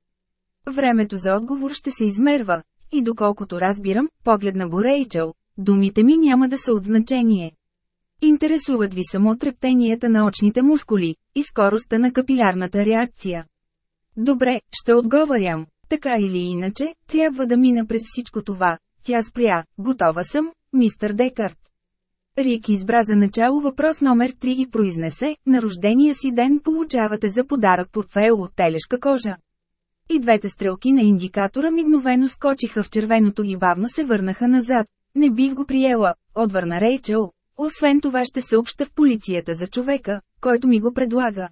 Времето за отговор ще се измерва, и доколкото разбирам, погледна го Рейчел, думите ми няма да са от значение. Интересуват ви само трептенията на очните мускули и скоростта на капилярната реакция. Добре, ще отговарям. Така или иначе, трябва да мина през всичко това. Тя спря. Готова съм, мистър Декарт. Рик избра за начало въпрос номер 3 и произнесе, на рождения си ден получавате за подарък портфейл от телешка кожа. И двете стрелки на индикатора мигновено скочиха в червеното и бавно се върнаха назад. Не бих го приела, отвърна Рейчел. Освен това ще съобща в полицията за човека, който ми го предлага.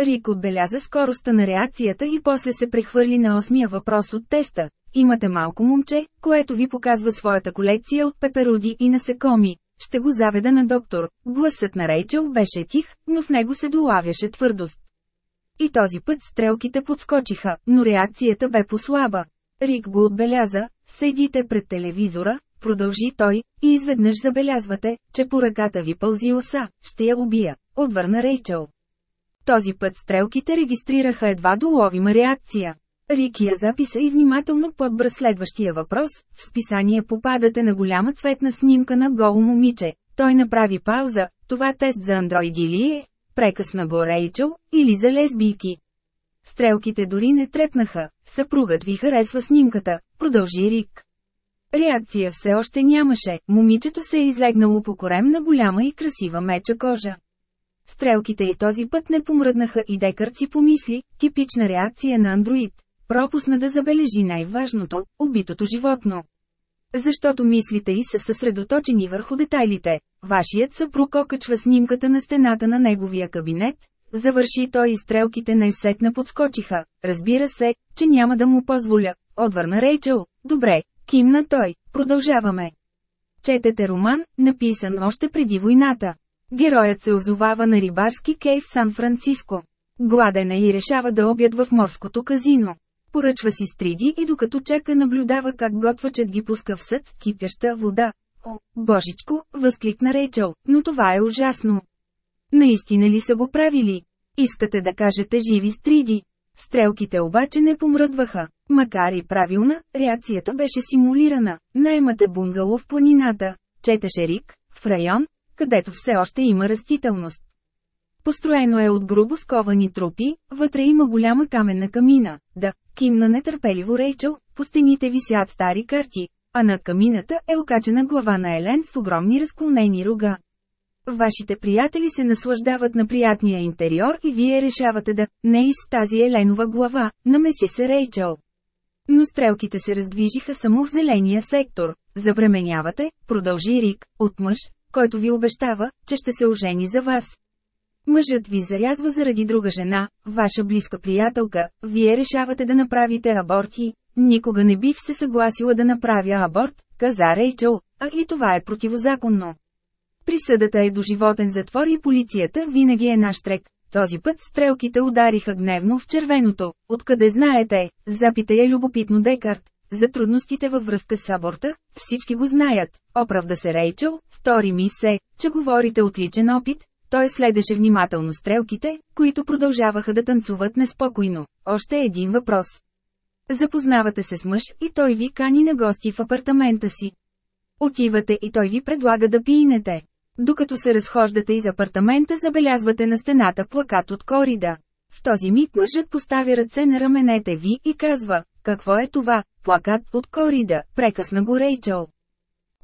Рик отбеляза скоростта на реакцията и после се прехвърли на осмия въпрос от теста. Имате малко момче, което ви показва своята колекция от пеперуди и насекоми. Ще го заведа на доктор. Гласът на Рейчел беше тих, но в него се долавяше твърдост. И този път стрелките подскочиха, но реакцията бе послаба. Рик го отбеляза, седите пред телевизора, продължи той, и изведнъж забелязвате, че по ръката ви пълзи оса, ще я убия, отвърна Рейчел. Този път стрелките регистрираха едва доловима реакция. Рики я записа и внимателно подбра следващия въпрос. В списание попадате на голяма цветна снимка на голо момиче. Той направи пауза. Това тест за андроиди ли е? Прекъсна го Рейчел, или за лесбийки. Стрелките дори не трепнаха. Съпругът ви харесва снимката, продължи Рик. Реакция все още нямаше, момичето се е излегнало по корем на голяма и красива меча кожа. Стрелките и този път не помръднаха и Декърт си помисли, типична реакция на андроид. Пропусна да забележи най-важното – убитото животно. Защото мислите и са съсредоточени върху детайлите. Вашият съпруг окачва снимката на стената на неговия кабинет, завърши той и стрелките най-сетна подскочиха. Разбира се, че няма да му позволя. Отвърна Рейчел. Добре, кимна той. Продължаваме. Четете роман, написан още преди войната. Героят се озовава на рибарски кей в Сан-Франциско. Гладен е и решава да обяд в морското казино. Поръчва си стриди и докато чака наблюдава как готвачът ги пуска в съд с кипяща вода. Божичко, възкликна Рейчел, но това е ужасно. Наистина ли са го правили? Искате да кажете живи стриди? Стрелките обаче не помръдваха. Макар и правилна, реакцията беше симулирана. Наемате бунгало в планината. Четеше Рик, в район, където все още има растителност. Построено е от грубо сковани трупи, вътре има голяма каменна камина. Да, кимна нетърпеливо Рейчел, по стените висят стари карти, а над камината е окачена глава на Елен с огромни разклонени рога. Вашите приятели се наслаждават на приятния интериор и вие решавате да не из тази Еленова глава, намеси се Рейчел. Но стрелките се раздвижиха само в зеления сектор. Забременявате, продължи Рик, от мъж, който ви обещава, че ще се ожени за вас. Мъжът ви зарязва заради друга жена, ваша близка приятелка, вие решавате да направите аборти. Никога не бих се съгласила да направя аборт, каза Рейчел, а и това е противозаконно. Присъдата е до животен затвор и полицията винаги е наш трек. Този път стрелките удариха гневно в червеното. Откъде знаете, запита я любопитно Декарт. За трудностите във връзка с аборта, всички го знаят. Оправда се Рейчел, стори ми се, че говорите от личен опит, Той следеше внимателно стрелките, които продължаваха да танцуват неспокойно. Още един въпрос. Запознавате се с мъж и той ви кани на гости в апартамента си. Отивате и той ви предлага да пиенете. Докато се разхождате из апартамента забелязвате на стената плакат от корида. В този миг мъжът поставя ръце на раменете ви и казва, какво е това, плакат от корида, прекъсна го Рейчел.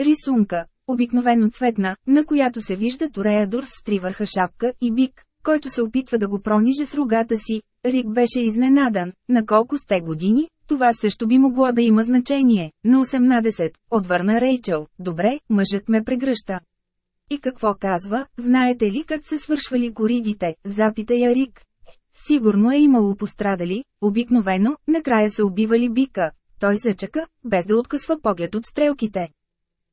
Рисунка, обикновено цветна, на която се вижда Тореадор с тривърха шапка и бик, който се опитва да го прониже с рогата си. Рик беше изненадан, на колко сте години, това също би могло да има значение. На 18, отвърна Рейчел, добре, мъжът ме прегръща. И какво казва, знаете ли как се свършвали коридите, запита я Рик. Сигурно е имало пострадали, обикновено, накрая са убивали бика. Той зачака, без да откъсва поглед от стрелките.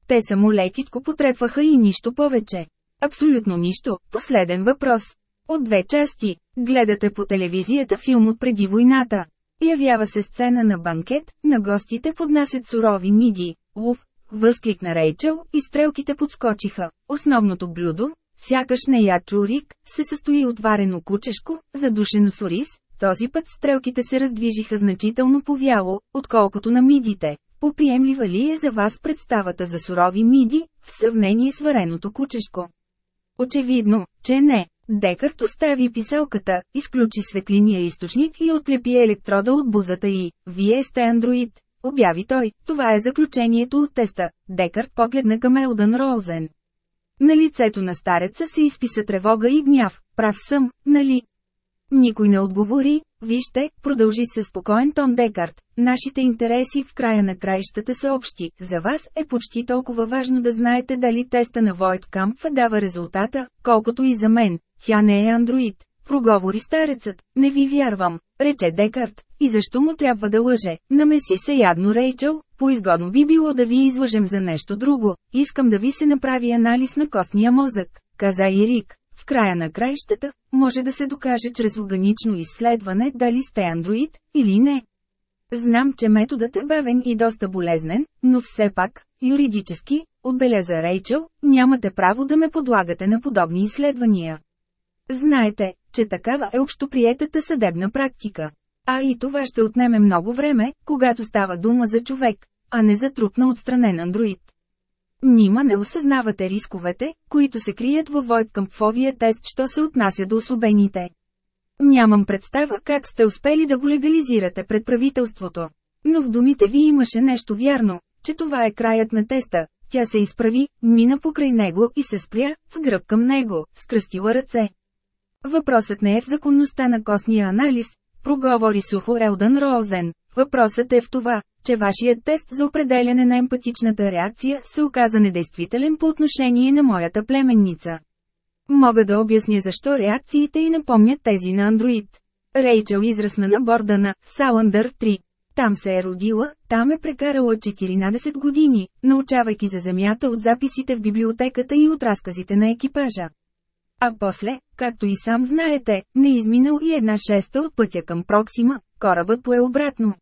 Те само лекичко потрепваха и нищо повече. Абсолютно нищо. Последен въпрос. От две части. Гледате по телевизията филм от преди войната. Явява се сцена на банкет, на гостите поднасят сурови миди, лув, възкликна Рейчел, и стрелките подскочиха. Основното блюдо, сякаш не я чурик, се състои от варено кучешко, задушено с ориз, този път стрелките се раздвижиха значително повяло, отколкото на мидите. Поприемлива ли е за вас представата за сурови миди, в сравнение с вареното кучешко? Очевидно, че не. Декарт остави писелката, изключи светлиния източник и отлепи електрода от бузата и «Вие сте андроид», обяви той. Това е заключението от теста. Декарт погледна към Елдън Роузен. На лицето на стареца се изписа тревога и гняв. Прав съм, нали? Никой не отговори, вижте, продължи се спокоен тон Декарт. Нашите интереси в края на краищата са общи. За вас е почти толкова важно да знаете дали теста на Войт Кампфа дава резултата, колкото и за мен. Тя не е андроид. Проговори старецът, не ви вярвам, рече Декарт, и защо му трябва да лъже, намеси се ядно Рейчел, поизгодно би било да ви излъжем за нещо друго, искам да ви се направи анализ на костния мозък, каза и Рик. В края на краищата, може да се докаже чрез органично изследване дали сте андроид, или не. Знам, че методът е бавен и доста болезнен, но все пак, юридически, отбеляза Рейчел, нямате право да ме подлагате на подобни изследвания. Знаете, че такава е общоприетата съдебна практика. А и това ще отнеме много време, когато става дума за човек, а не за труп на отстранен андроид. Нима не осъзнавате рисковете, които се крият във Войткампфовия тест, що се отнася до особените. Нямам представа как сте успели да го легализирате пред правителството. Но в думите ви имаше нещо вярно, че това е краят на теста. Тя се изправи, мина покрай него и се спря, с гръб към него, скръстила ръце. Въпросът не е в законността на костния анализ, проговори сухо Елдън Роузен. Въпросът е в това, че вашият тест за определяне на емпатичната реакция се оказа недействителен по отношение на моята племенница. Мога да обясня защо реакциите й напомнят тези на андроид. Рейчел израсна на борда на Саландър 3. Там се е родила, там е прекарала 14 години, научавайки за Земята от записите в библиотеката и от разказите на екипажа. А после, както и сам знаете, не изминал и една шеста от пътя към Проксима, корабът пое обратно.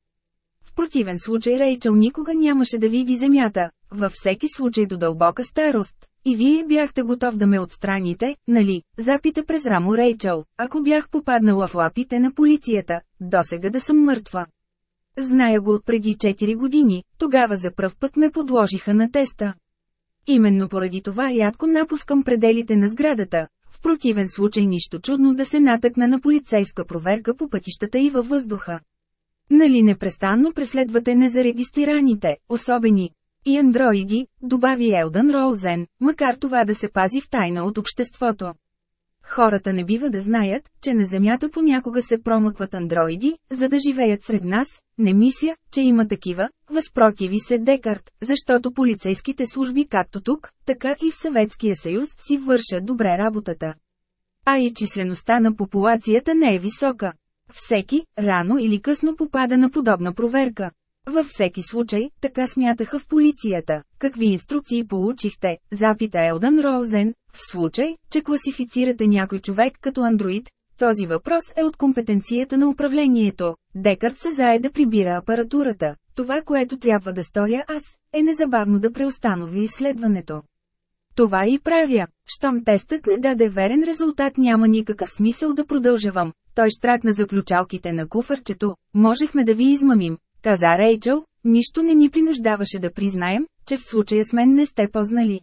В противен случай Рейчел никога нямаше да види земята, във всеки случай до дълбока старост. И вие бяхте готов да ме отстраните, нали? Запита през рамо Рейчел, ако бях попаднала в лапите на полицията, досега да съм мъртва. Зная го от преди 4 години, тогава за пръв път ме подложиха на теста. Именно поради това ядко напускам пределите на сградата, противен случай нищо чудно да се натъкна на полицейска проверка по пътищата и във въздуха. Нали непрестанно преследвате незарегистрираните, особени и андроиди, добави Елдън Роузен, макар това да се пази в тайна от обществото. Хората не бива да знаят, че на Земята понякога се промъкват андроиди, за да живеят сред нас, не мисля, че има такива, възпротиви се Декарт, защото полицейските служби както тук, така и в Съветския съюз си вършат добре работата. А и числеността на популацията не е висока. Всеки, рано или късно попада на подобна проверка. Във всеки случай, така смятаха в полицията. Какви инструкции получихте, запита Елдън Роузен, в случай, че класифицирате някой човек като андроид, този въпрос е от компетенцията на управлението. Декарт се зае да прибира апаратурата. Това, което трябва да сторя аз, е незабавно да преустанови изследването. Това и правя. Щом тестът не даде верен резултат няма никакъв смисъл да продължавам. Той штракна заключалките на куфърчето. Можехме да ви измамим, каза Рейчел. Нищо не ни принуждаваше да признаем, че в случая с мен не сте познали.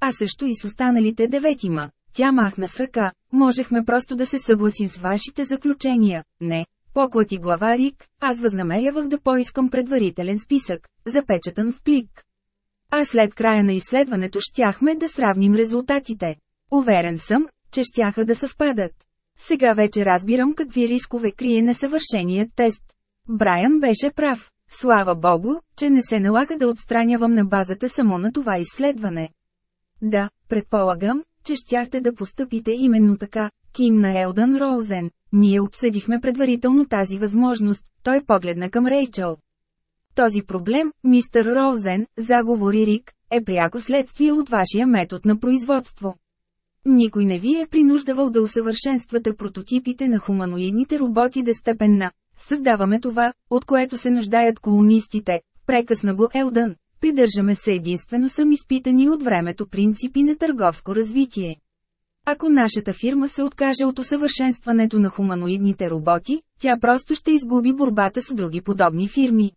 А също и с останалите деветима. Тя махна с ръка. Можехме просто да се съгласим с вашите заключения. Не. Поклати глава Рик, аз възнамерявах да поискам предварителен списък, запечатан в плик. А след края на изследването щяхме да сравним резултатите. Уверен съм, че щяха да съвпадат. Сега вече разбирам какви рискове крие несъвършеният тест. Брайан беше прав. Слава Богу, че не се налага да отстранявам на базата само на това изследване. Да, предполагам, че щяхте да постъпите именно така, Ким на Елдън Роузен. Ние обсъдихме предварително тази възможност, той погледна към Рейчел. Този проблем, мистер Роузен, заговори Рик, е пряко следствие от вашия метод на производство. Никой не ви е принуждавал да усъвършенствате прототипите на хуманоидните роботи до степен на Създаваме това, от което се нуждаят колонистите, прекъсна го Елдън. Придържаме се единствено съм изпитани от времето принципи на търговско развитие. Ако нашата фирма се откаже от усъвършенстването на хуманоидните роботи, тя просто ще изгуби борбата с други подобни фирми.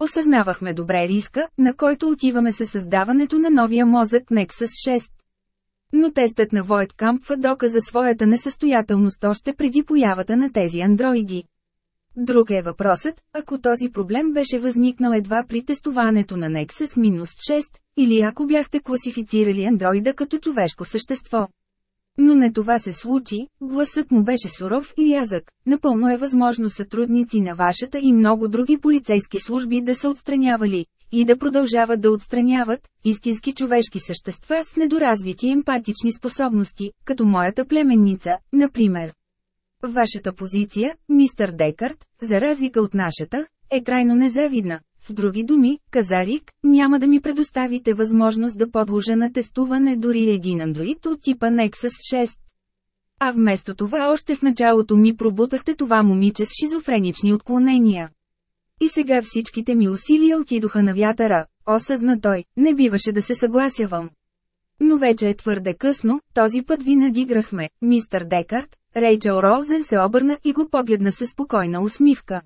Осъзнавахме добре риска, на който отиваме със създаването на новия мозък Nexus 6. Но тестът на Войт Кампфа доказа своята несъстоятелност още преди появата на тези андроиди. Друг е въпросът, ако този проблем беше възникнал едва при тестуването на Nexus 6, или ако бяхте класифицирали андроида като човешко същество. Но не това се случи, гласът му беше суров и язък. Напълно е възможно сътрудници на вашата и много други полицейски служби да са отстранявали, и да продължават да отстраняват, истински човешки същества с недоразвити емпатични способности, като моята племенница, например. Вашата позиция, мистър Декарт, за разлика от нашата, е крайно незавидна. С други думи, Казарик, няма да ми предоставите възможност да подложа на тестуване дори един андроид от типа Nexus 6. А вместо това още в началото ми пробутахте това момиче с шизофренични отклонения. И сега всичките ми усилия отидоха на вятъра, осъзна той, не биваше да се съгласявам. Но вече е твърде късно, този път ви надиграхме, мистър Декарт, Рейчел Роузен се обърна и го погледна със спокойна усмивка.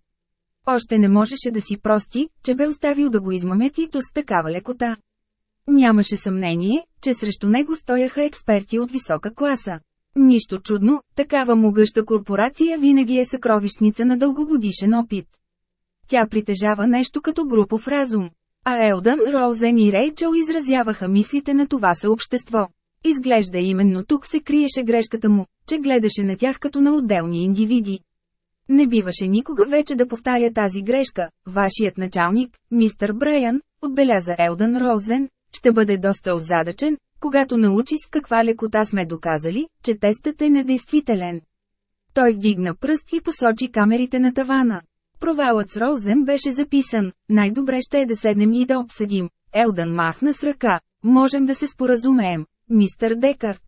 Още не можеше да си прости, че бе оставил да го измамят и то с такава лекота. Нямаше съмнение, че срещу него стояха експерти от висока класа. Нищо чудно, такава могъща корпорация винаги е съкровищница на дългогодишен опит. Тя притежава нещо като групов разум. А Елдън, Роузен и Рейчел изразяваха мислите на това съобщество. Изглежда именно тук се криеше грешката му, че гледаше на тях като на отделни индивиди. Не биваше никога вече да повтаря тази грешка. Вашият началник, мистър Брайан, отбеляза Елдън Роузен, ще бъде доста озадачен, когато научи с каква лекота сме доказали, че тестът е недействителен. Той вдигна пръст и посочи камерите на тавана. Провалът с Роузен беше записан, най-добре ще е да седнем и да обсъдим. Елдън махна с ръка, можем да се споразумеем, мистър Декарт.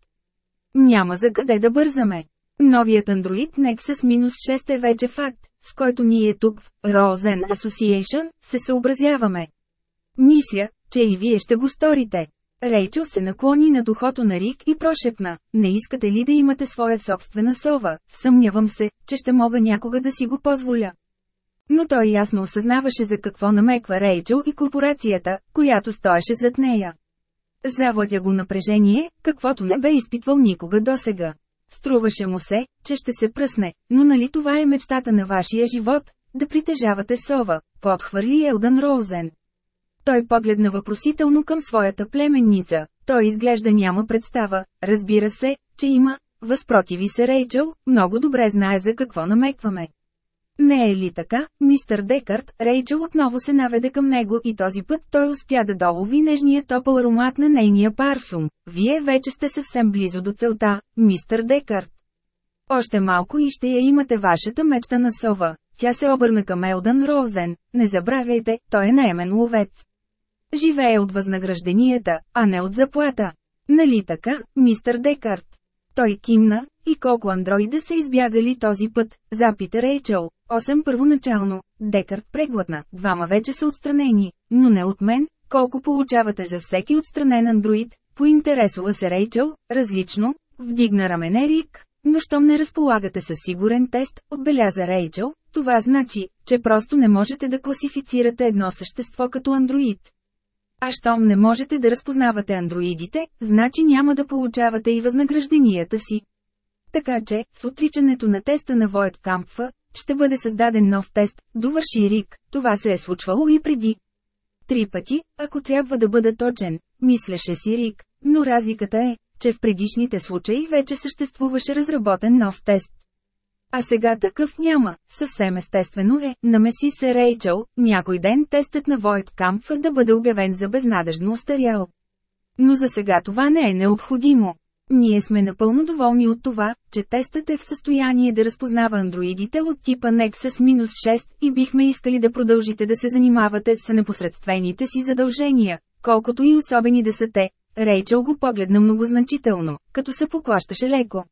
Няма за къде да бързаме. Новият Android Nexus 6 е вече факт, с който ние тук в Rosen Association се съобразяваме. Мисля, че и вие ще го сторите. Рейчел се наклони на духото на Рик и прошепна, не искате ли да имате своя собствена сова, съмнявам се, че ще мога някога да си го позволя. Но той ясно осъзнаваше за какво намеква Рейчел и корпорацията, която стоеше зад нея. Завладя го напрежение, каквото не бе изпитвал никога досега. Струваше му се, че ще се пръсне, но нали това е мечтата на вашия живот, да притежавате сова, подхвърли Елдън Роузен. Той погледна въпросително към своята племенница, той изглежда няма представа, разбира се, че има, възпротиви се Рейчел, много добре знае за какво намекваме. Не е ли така, мистър Декарт, Рейчел отново се наведе към него и този път той успя да долови нежния топъл аромат на нейния парфюм. Вие вече сте съвсем близо до целта, мистър Декарт. Още малко и ще я имате вашата мечта на сова. Тя се обърна към Елдън Роузен. Не забравяйте, той е наемен ловец. Живее от възнагражденията, а не от заплата. Нали така, мистър Декарт? Той кимна, и колко андроида са избягали този път, запита Рейчел. 8 първоначално, Декарт преглътна, двама вече са отстранени, но не от мен, колко получавате за всеки отстранен андроид, Поинтересува се Рейчел, различно, вдигна рамене Рик, но щом не разполагате със сигурен тест, отбеляза Рейчел, това значи, че просто не можете да класифицирате едно същество като андроид. А щом не можете да разпознавате андроидите, значи няма да получавате и възнагражденията си. Така че, с отричането на теста на Войт Кампфа, ще бъде създаден нов тест, довърши Рик, това се е случвало и преди. Три пъти, ако трябва да бъда точен, мислеше си Рик, но разликата е, че в предишните случаи вече съществуваше разработен нов тест. А сега такъв няма, съвсем естествено е, намеси се Рейчел, някой ден тестът на Войт Кампфа да бъде обявен за безнадежно устарял. Но за сега това не е необходимо. Ние сме напълно доволни от това, че тестът е в състояние да разпознава андроидите от типа Nexus-6 и бихме искали да продължите да се занимавате с непосредствените си задължения, колкото и особени да са те. Рейчел го погледна многозначително, като се поклащаше леко.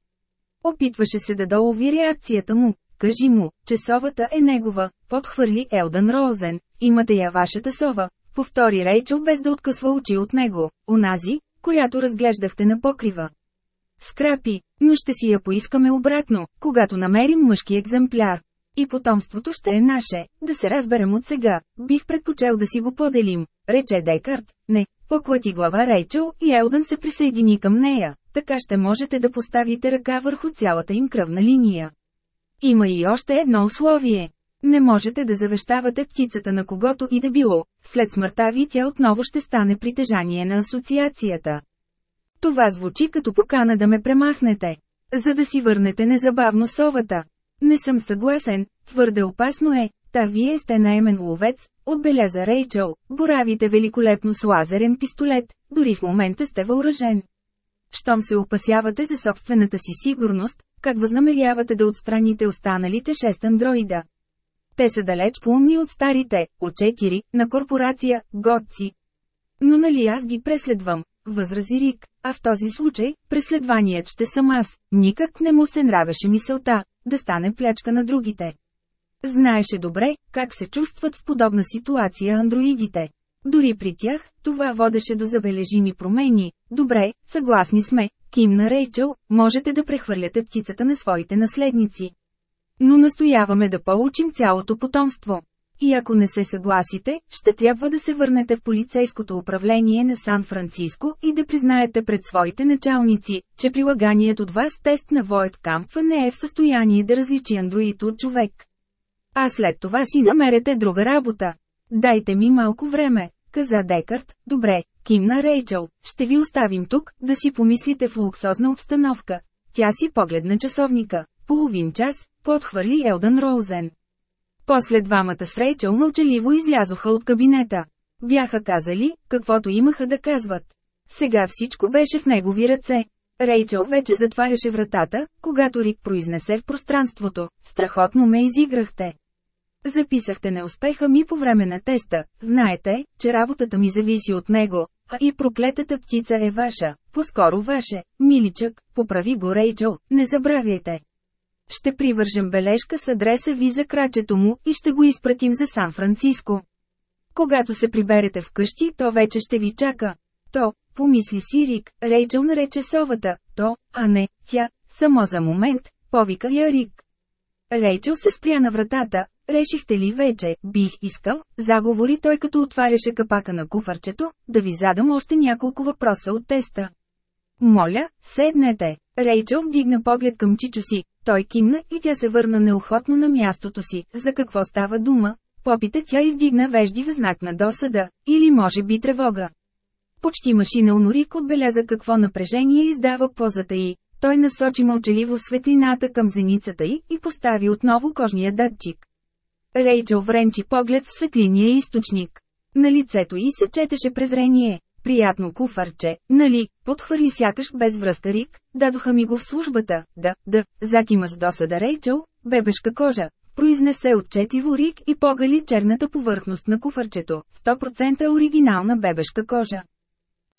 Опитваше се да долови реакцията му. Кажи му, че совата е негова, подхвърли Елдън Роузен. Имате я вашата сова, повтори Рейчел без да откъсва очи от него, онази, която разглеждахте на покрива. Скрапи, но ще си я поискаме обратно, когато намерим мъжки екземпляр. И потомството ще е наше, да се разберем от сега, бих предпочел да си го поделим, рече Декарт. Не, поклати глава Рейчел и Елдън се присъедини към нея, така ще можете да поставите ръка върху цялата им кръвна линия. Има и още едно условие. Не можете да завещавате птицата на когото и да било, след смъртта ви тя отново ще стане притежание на асоциацията. Това звучи като покана да ме премахнете. За да си върнете незабавно совата. Не съм съгласен, твърде опасно е, та вие сте наемен ловец, отбеляза Рейчел, боравите великолепно с лазерен пистолет, дори в момента сте въоръжен. Щом се опасявате за собствената си сигурност, как възнамерявате да отстраните останалите 6 андроида? Те са далеч по-умни от старите, от 4, на корпорация, годци. Но нали аз ги преследвам, възрази Рик, а в този случай, преследваният ще съм аз. Никак не му се нравеше мисълта, да стане плячка на другите. Знаеше добре, как се чувстват в подобна ситуация андроидите. Дори при тях, това водеше до забележими промени. Добре, съгласни сме, Ким на Рейчел, можете да прехвърляте птицата на своите наследници. Но настояваме да получим цялото потомство. И ако не се съгласите, ще трябва да се върнете в полицейското управление на Сан-Франциско и да признаете пред своите началници, че прилаганият от вас тест на Войт Кампфа не е в състояние да различи андроид от човек. А след това си намерете друга работа. Дайте ми малко време, каза Декарт. Добре, кимна Рейчел, ще ви оставим тук, да си помислите в луксозна обстановка. Тя си погледна часовника. Половин час, подхвърли Елдън Роузен. После двамата с Рейчел мълчаливо излязоха от кабинета. Бяха казали, каквото имаха да казват. Сега всичко беше в негови ръце. Рейчел вече затваряше вратата, когато Рик произнесе в пространството. Страхотно ме изиграхте. Записахте неуспеха ми по време на теста. Знаете, че работата ми зависи от него, а и проклетата птица е ваша, по-скоро ваше, миличък, поправи го Рейчел, не забравяйте. Ще привържем бележка с адреса ви за крачето му и ще го изпратим за Сан-Франциско. Когато се приберете вкъщи, то вече ще ви чака. То, помисли си Рик, Рейчел нарече совата, то, а не, тя, само за момент, повика я Рик. Рейчел се спря на вратата, решихте ли вече, бих искал, заговори той като отваряше капака на куфарчето, да ви задам още няколко въпроса от теста. Моля, седнете. Рейчел вдигна поглед към Чичо си, той кимна и тя се върна неохотно на мястото си. За какво става дума? Попита тя и вдигна вежди в знак на досада, или може би тревога. Почти машинално Рик отбеляза какво напрежение издава позата й. Той насочи мълчаливо светлината към зеницата й и постави отново кожния датчик. Рейчел вренчи поглед в светлиния източник. На лицето й се четеше презрение. Приятно куфарче, нали, подхвърли сякаш без връзка Рик, дадоха ми го в службата, да, да, закима с досада Рейчел, бебешка кожа, произнесе отчетиво Рик и погали черната повърхност на куфарчето, 100% оригинална бебешка кожа.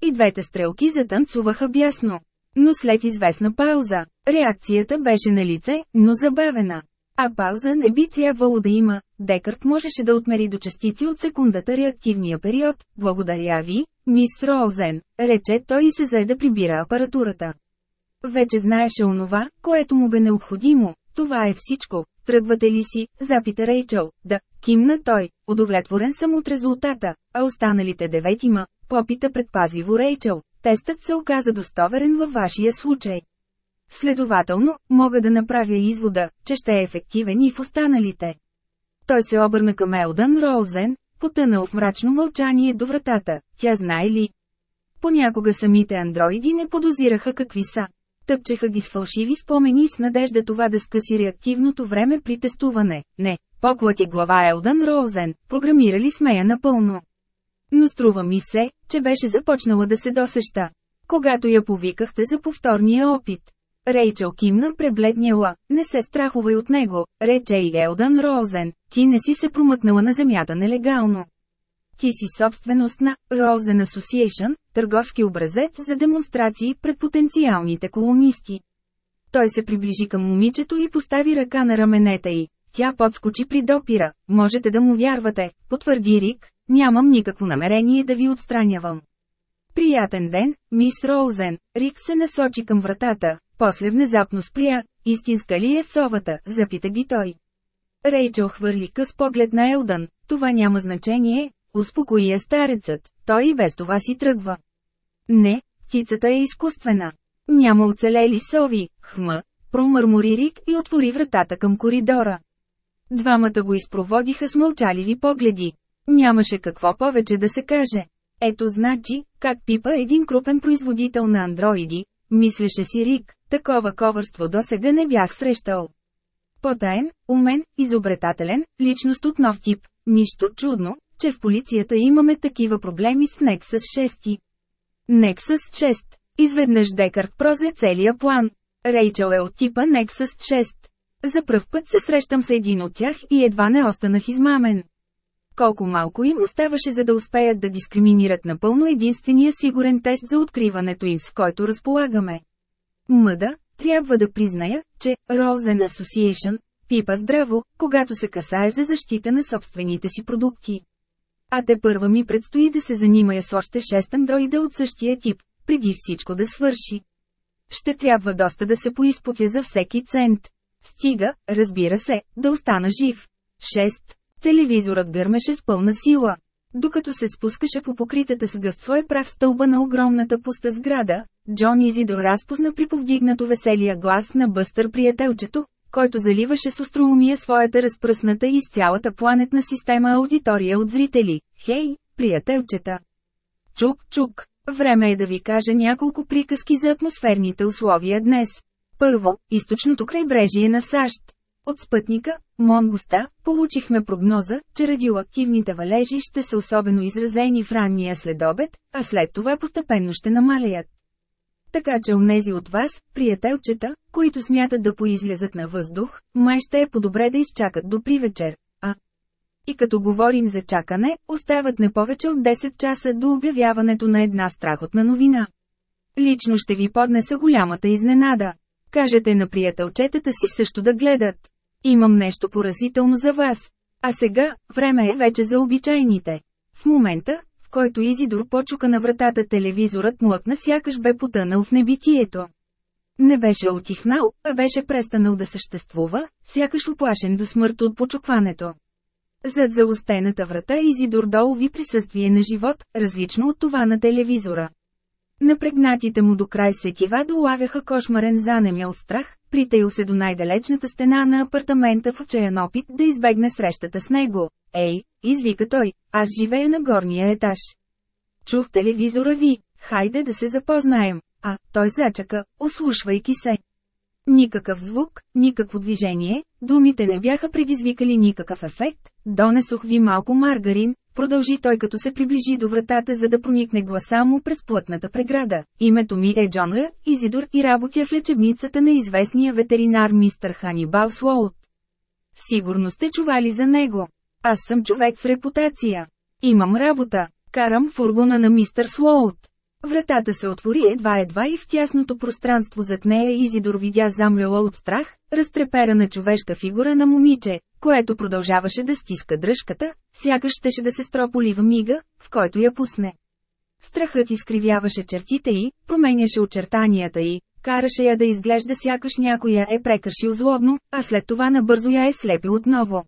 И двете стрелки затанцуваха бясно. Но след известна пауза, реакцията беше на лице, но забавена. А пауза не би трябвало да има, Декарт можеше да отмери до частици от секундата реактивния период. Благодаря ви, мис Роузен, рече той и се зае да прибира апаратурата. Вече знаеше онова, което му бе необходимо, това е всичко, тръгвате ли си, запита Рейчел, да, кимна той, удовлетворен съм от резултата, а останалите деветима, попита предпазливо Рейчел, тестът се оказа достоверен във вашия случай. Следователно, мога да направя извода, че ще е ефективен и в останалите. Той се обърна към Елдън Роузен, потънал в мрачно мълчание до вратата. Тя знае ли? Понякога самите андроиди не подозираха какви са. Тъпчеха ги с фалшиви спомени с надежда това да скъси реактивното време при тестуване. Не, поклати глава Елдън Роузен, програмирали сме я напълно. Но струва ми се, че беше започнала да се досеща. Когато я повикахте за повторния опит. Рейчел кимна пребледняла, не се страхувай от него, рече и Елдан Роузен, ти не си се промъкнала на земята нелегално. Ти си собственост на Rosen Association, търговски образец за демонстрации пред потенциалните колонисти. Той се приближи към момичето и постави ръка на раменете й. Тя подскочи при допира. Можете да му вярвате, потвърди Рик, нямам никакво намерение да ви отстранявам. Приятен ден, мис Роузен. Рик се насочи към вратата, после внезапно спря. Истинска ли е совата, запита ги той. Рейчел хвърли къс поглед на Елдън. Това няма значение, успокои я старецът, той и без това си тръгва. Не, птицата е изкуствена. Няма оцелели сови, хм, промърмори Рик и отвори вратата към коридора. Двамата го изпроводиха с мълчаливи погледи. Нямаше какво повече да се каже. Ето значи, как пипа един крупен производител на андроиди, мислеше си Рик, такова ковърство до сега не бях срещал. Потаен, умен, изобретателен, личност от нов тип, нищо чудно, че в полицията имаме такива проблеми с Nexus 6. Nexus 6. Изведнъж Декарт прозе целия план. Рейчел е от типа Nexus 6. За пръв път се срещам с един от тях и едва не останах измамен. Колко малко им оставаше за да успеят да дискриминират напълно единствения сигурен тест за откриването им с който разполагаме. Мъда, трябва да призная, че Rosen Association пипа здраво, когато се касае за защита на собствените си продукти. А те първа ми предстои да се занимая с още 6 андроида от същия тип, преди всичко да свърши. Ще трябва доста да се поизпотя за всеки цент. Стига, разбира се, да остана жив. 6. Телевизорът гърмеше с пълна сила. Докато се спускаше по покритата с гъст свой прах стълба на огромната пуста сграда, Джон Изидор разпозна при повдигнато веселия глас на бъстър приятелчето, който заливаше с астрономия своята разпръсната из цялата планетна система аудитория от зрители. Хей, приятелчета! Чук-чук! Време е да ви кажа няколко приказки за атмосферните условия днес. Първо, източното крайбрежие на САЩ. От спътника, Монгуста, получихме прогноза, че радиоактивните валежи ще са особено изразени в ранния следобед, а след това постепенно ще намалеят. Така че онези от вас, приятелчета, които смятат да поизлязат на въздух, май ще е по-добре да изчакат до привечер. А. И като говорим за чакане, остават не повече от 10 часа до обявяването на една страхотна новина. Лично ще ви поднеса голямата изненада. Кажете на приятелчетата си също да гледат. Имам нещо поразително за вас. А сега, време е вече за обичайните. В момента, в който Изидор почука на вратата телевизорът млъкна сякаш бе потънал в небитието. Не беше отихнал, а беше престанал да съществува, сякаш оплашен до смърт от почукването. Зад заостената врата Изидор долови присъствие на живот, различно от това на телевизора. Напрегнатите му до край сетива долавяха кошмарен занемял страх, притаил се до най-далечната стена на апартамента в отчаян опит да избегне срещата с него. Ей, извика той, аз живея на горния етаж. Чух телевизора ви, хайде да се запознаем. А, той зачака, ослушвайки се. Никакъв звук, никакво движение, думите не бяха предизвикали никакъв ефект, донесох ви малко маргарин, продължи той като се приближи до вратата за да проникне гласа му през плътната преграда. Името ми е Джон Р. Изидор и работя в лечебницата на известния ветеринар мистър Ханибал Слоут. Сигурно сте чували за него. Аз съм човек с репутация. Имам работа. Карам фургона на мистър Слоут. Вратата се отвори едва-едва и в тясното пространство зад нея Изидор видя замляла от страх, разтреперана човешка фигура на момиче, което продължаваше да стиска дръжката, сякаш щеше да се строполи в мига, в който я пусне. Страхът изкривяваше чертите й, променяше очертанията й, караше я да изглежда сякаш някой я е прекършил злобно, а след това набързо я е слепил отново.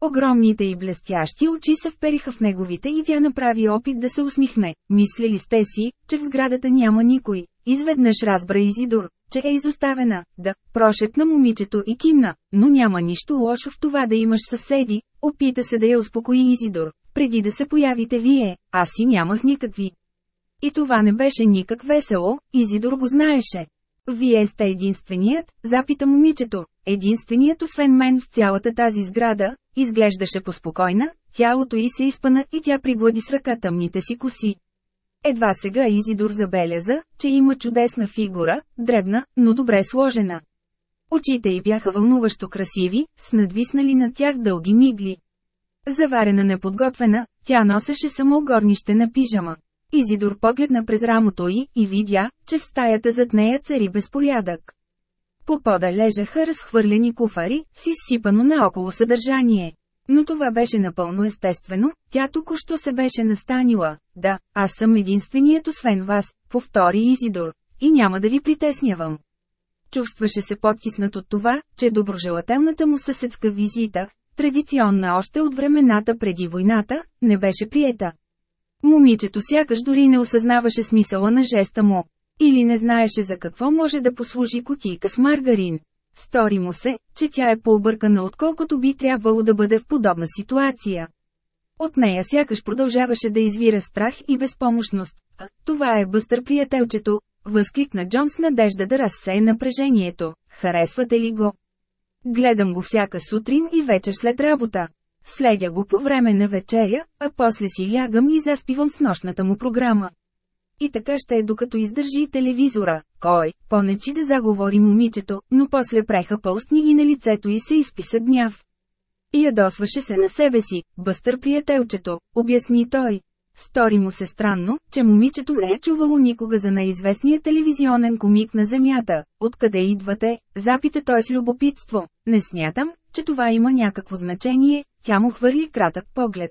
Огромните и блестящи очи се впериха в неговите и тя направи опит да се усмихне. Мислили сте си, че в сградата няма никой. Изведнъж разбра Изидор, че е изоставена, да, прошепна момичето и кимна, но няма нищо лошо в това да имаш съседи, опита се да я успокои Изидор, преди да се появите вие, аз си нямах никакви. И това не беше никак весело, Изидор го знаеше. Вие сте единственият, запита момичето, единственият освен мен в цялата тази сграда, изглеждаше поспокойна, тялото й се изпъна и тя приглади с ръка тъмните си коси. Едва сега Изидор забеляза, че има чудесна фигура, дребна, но добре сложена. Очите й бяха вълнуващо красиви, с надвиснали над тях дълги мигли. Заварена неподготвена, тя носеше само горнище на пижама. Изидор погледна през рамото й и видя, че в стаята зад нея цари безпорядък. По пода лежаха разхвърлени куфари, с изсипано наоколо съдържание. Но това беше напълно естествено, тя току-що се беше настанила. Да, аз съм единственият освен вас, повтори Изидор, и няма да ви притеснявам. Чувстваше се потиснат от това, че доброжелателната му съседска визита, традиционна още от времената преди войната, не беше приета. Момичето сякаш дори не осъзнаваше смисъла на жеста му. Или не знаеше за какво може да послужи котийка с маргарин. Стори му се, че тя е по-объркана отколкото би трябвало да бъде в подобна ситуация. От нея сякаш продължаваше да извира страх и безпомощност. А, това е бъстър приятелчето, възкликна Джон с надежда да разсее напрежението. Харесвате ли го? Гледам го всяка сутрин и вечер след работа. Следя го по време на вечеря, а после си лягам и заспивам с нощната му програма. И така ще е докато издържи телевизора. Кой, понечи да заговори момичето, но после преха пълстни и на лицето й се изписа гняв. И ядосваше се на себе си, бъстър приятелчето, обясни той. Стори му се странно, че момичето не е чувало никога за неизвестния телевизионен комик на Земята. Откъде идвате? Запита той с любопитство. Не смятам, че това има някакво значение, тя му хвърли кратък поглед.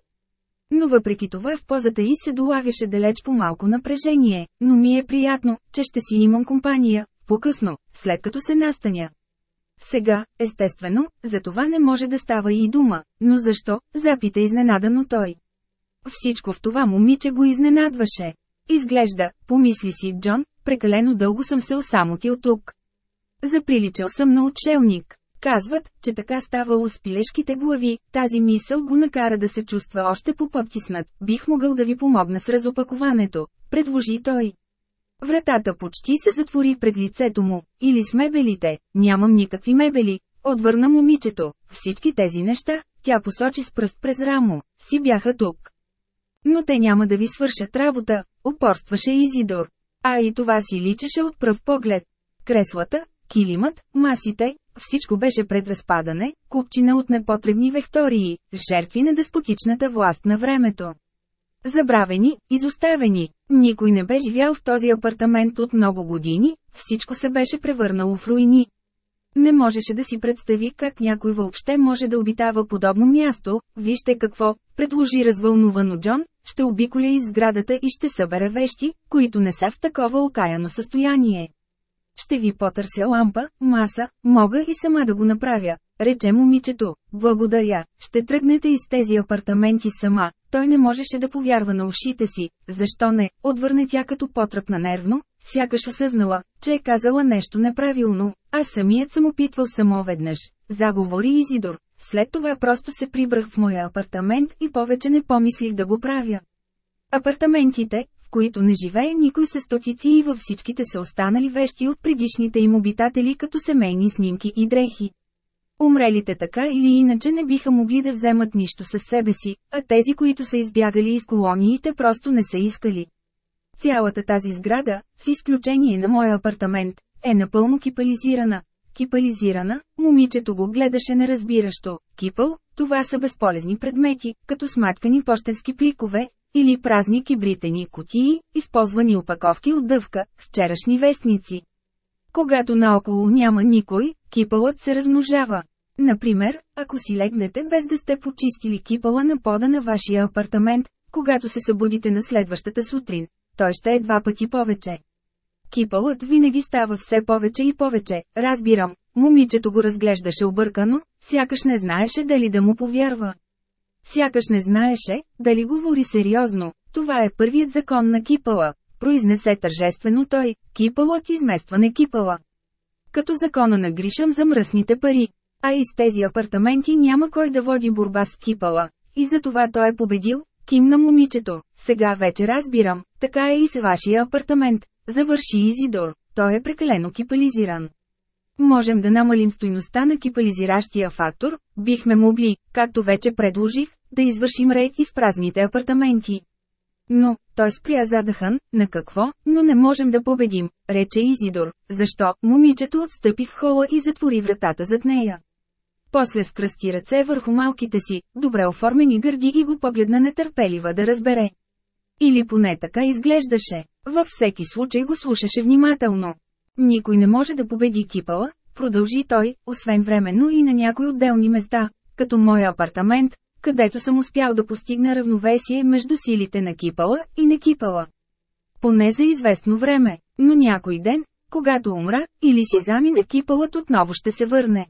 Но въпреки това в позата й се долагаше далеч по малко напрежение, но ми е приятно, че ще си имам компания, по-късно, след като се настаня. Сега, естествено, за това не може да става и дума, но защо, запита изненадано той. Всичко в това момиче го изненадваше. Изглежда, помисли си Джон, прекалено дълго съм се осамотил тук. Заприличал съм на отшелник. Казват, че така ставало с пилешките глави, тази мисъл го накара да се чувства още по-потиснат. Бих могъл да ви помогна с разопакуването, предложи той. Вратата почти се затвори пред лицето му. Или с мебелите, нямам никакви мебели, отвърна момичето. Всички тези неща, тя посочи с пръст през рамо, си бяха тук. Но те няма да ви свършат работа, упорстваше Изидор. А и това си личеше от пръв поглед. Креслата, килимът, масите, всичко беше пред разпадане, купчина от непотребни вектории, жертви на деспотичната власт на времето. Забравени, изоставени, никой не бе живял в този апартамент от много години, всичко се беше превърнало в руини. Не можеше да си представи как някой въобще може да обитава подобно място, вижте какво, предложи развълнувано Джон, ще обиколя из сградата и ще събере вещи, които не са в такова окаяно състояние. Ще ви потърся лампа, маса, мога и сама да го направя. Рече момичето, благодаря, ще тръгнете из тези апартаменти сама. Той не можеше да повярва на ушите си. Защо не? Отвърне тя като потръпна нервно, сякаш осъзнала, че е казала нещо неправилно. Аз самият съм опитвал само веднъж. Заговори Изидор. След това просто се прибрах в моя апартамент и повече не помислих да го правя. Апартаментите, които не живее никой с стотици и във всичките са останали вещи от предишните им обитатели като семейни снимки и дрехи. Умрелите така или иначе не биха могли да вземат нищо със себе си, а тези, които са избягали из колониите просто не са искали. Цялата тази сграда, с изключение на моя апартамент, е напълно кипализирана. Кипализирана, момичето го гледаше неразбиращо. Кипъл, това са безполезни предмети, като сматкани почтенски пликове, или празни кибритени кутии, използвани опаковки от дъвка, вчерашни вестници. Когато наоколо няма никой, кипълът се размножава. Например, ако си легнете без да сте почистили кипала на пода на вашия апартамент, когато се събудите на следващата сутрин, той ще е два пъти повече. Кипълът винаги става все повече и повече, разбирам. Момичето го разглеждаше объркано, сякаш не знаеше дали да му повярва. Сякаш не знаеше, дали говори сериозно. Това е първият закон на кипала. Произнесе тържествено той, кипалът изместване кипала. Като закона на Гришам за мръсните пари. А и с тези апартаменти няма кой да води борба с кипала. И за това той е победил, кимна момичето. Сега вече разбирам, така е и с вашия апартамент. Завърши Изидор, той е прекалено кипализиран. Можем да намалим стойността на кипализиращия фактор, бихме могли, както вече предложих, да извършим рейд из празните апартаменти. Но, той спря задъхан, на какво, но не можем да победим, рече Изидор. Защо? Момичето отстъпи в хола и затвори вратата зад нея. После скръсти ръце върху малките си, добре оформени гърди и го погледна нетърпелива да разбере. Или поне така изглеждаше. Във всеки случай го слушаше внимателно. Никой не може да победи кипала, продължи той, освен временно и на някои отделни места, като моя апартамент, където съм успял да постигна равновесие между силите на кипала и не кипала. Поне за известно време, но някой ден, когато умра, или си замине кипалът отново ще се върне.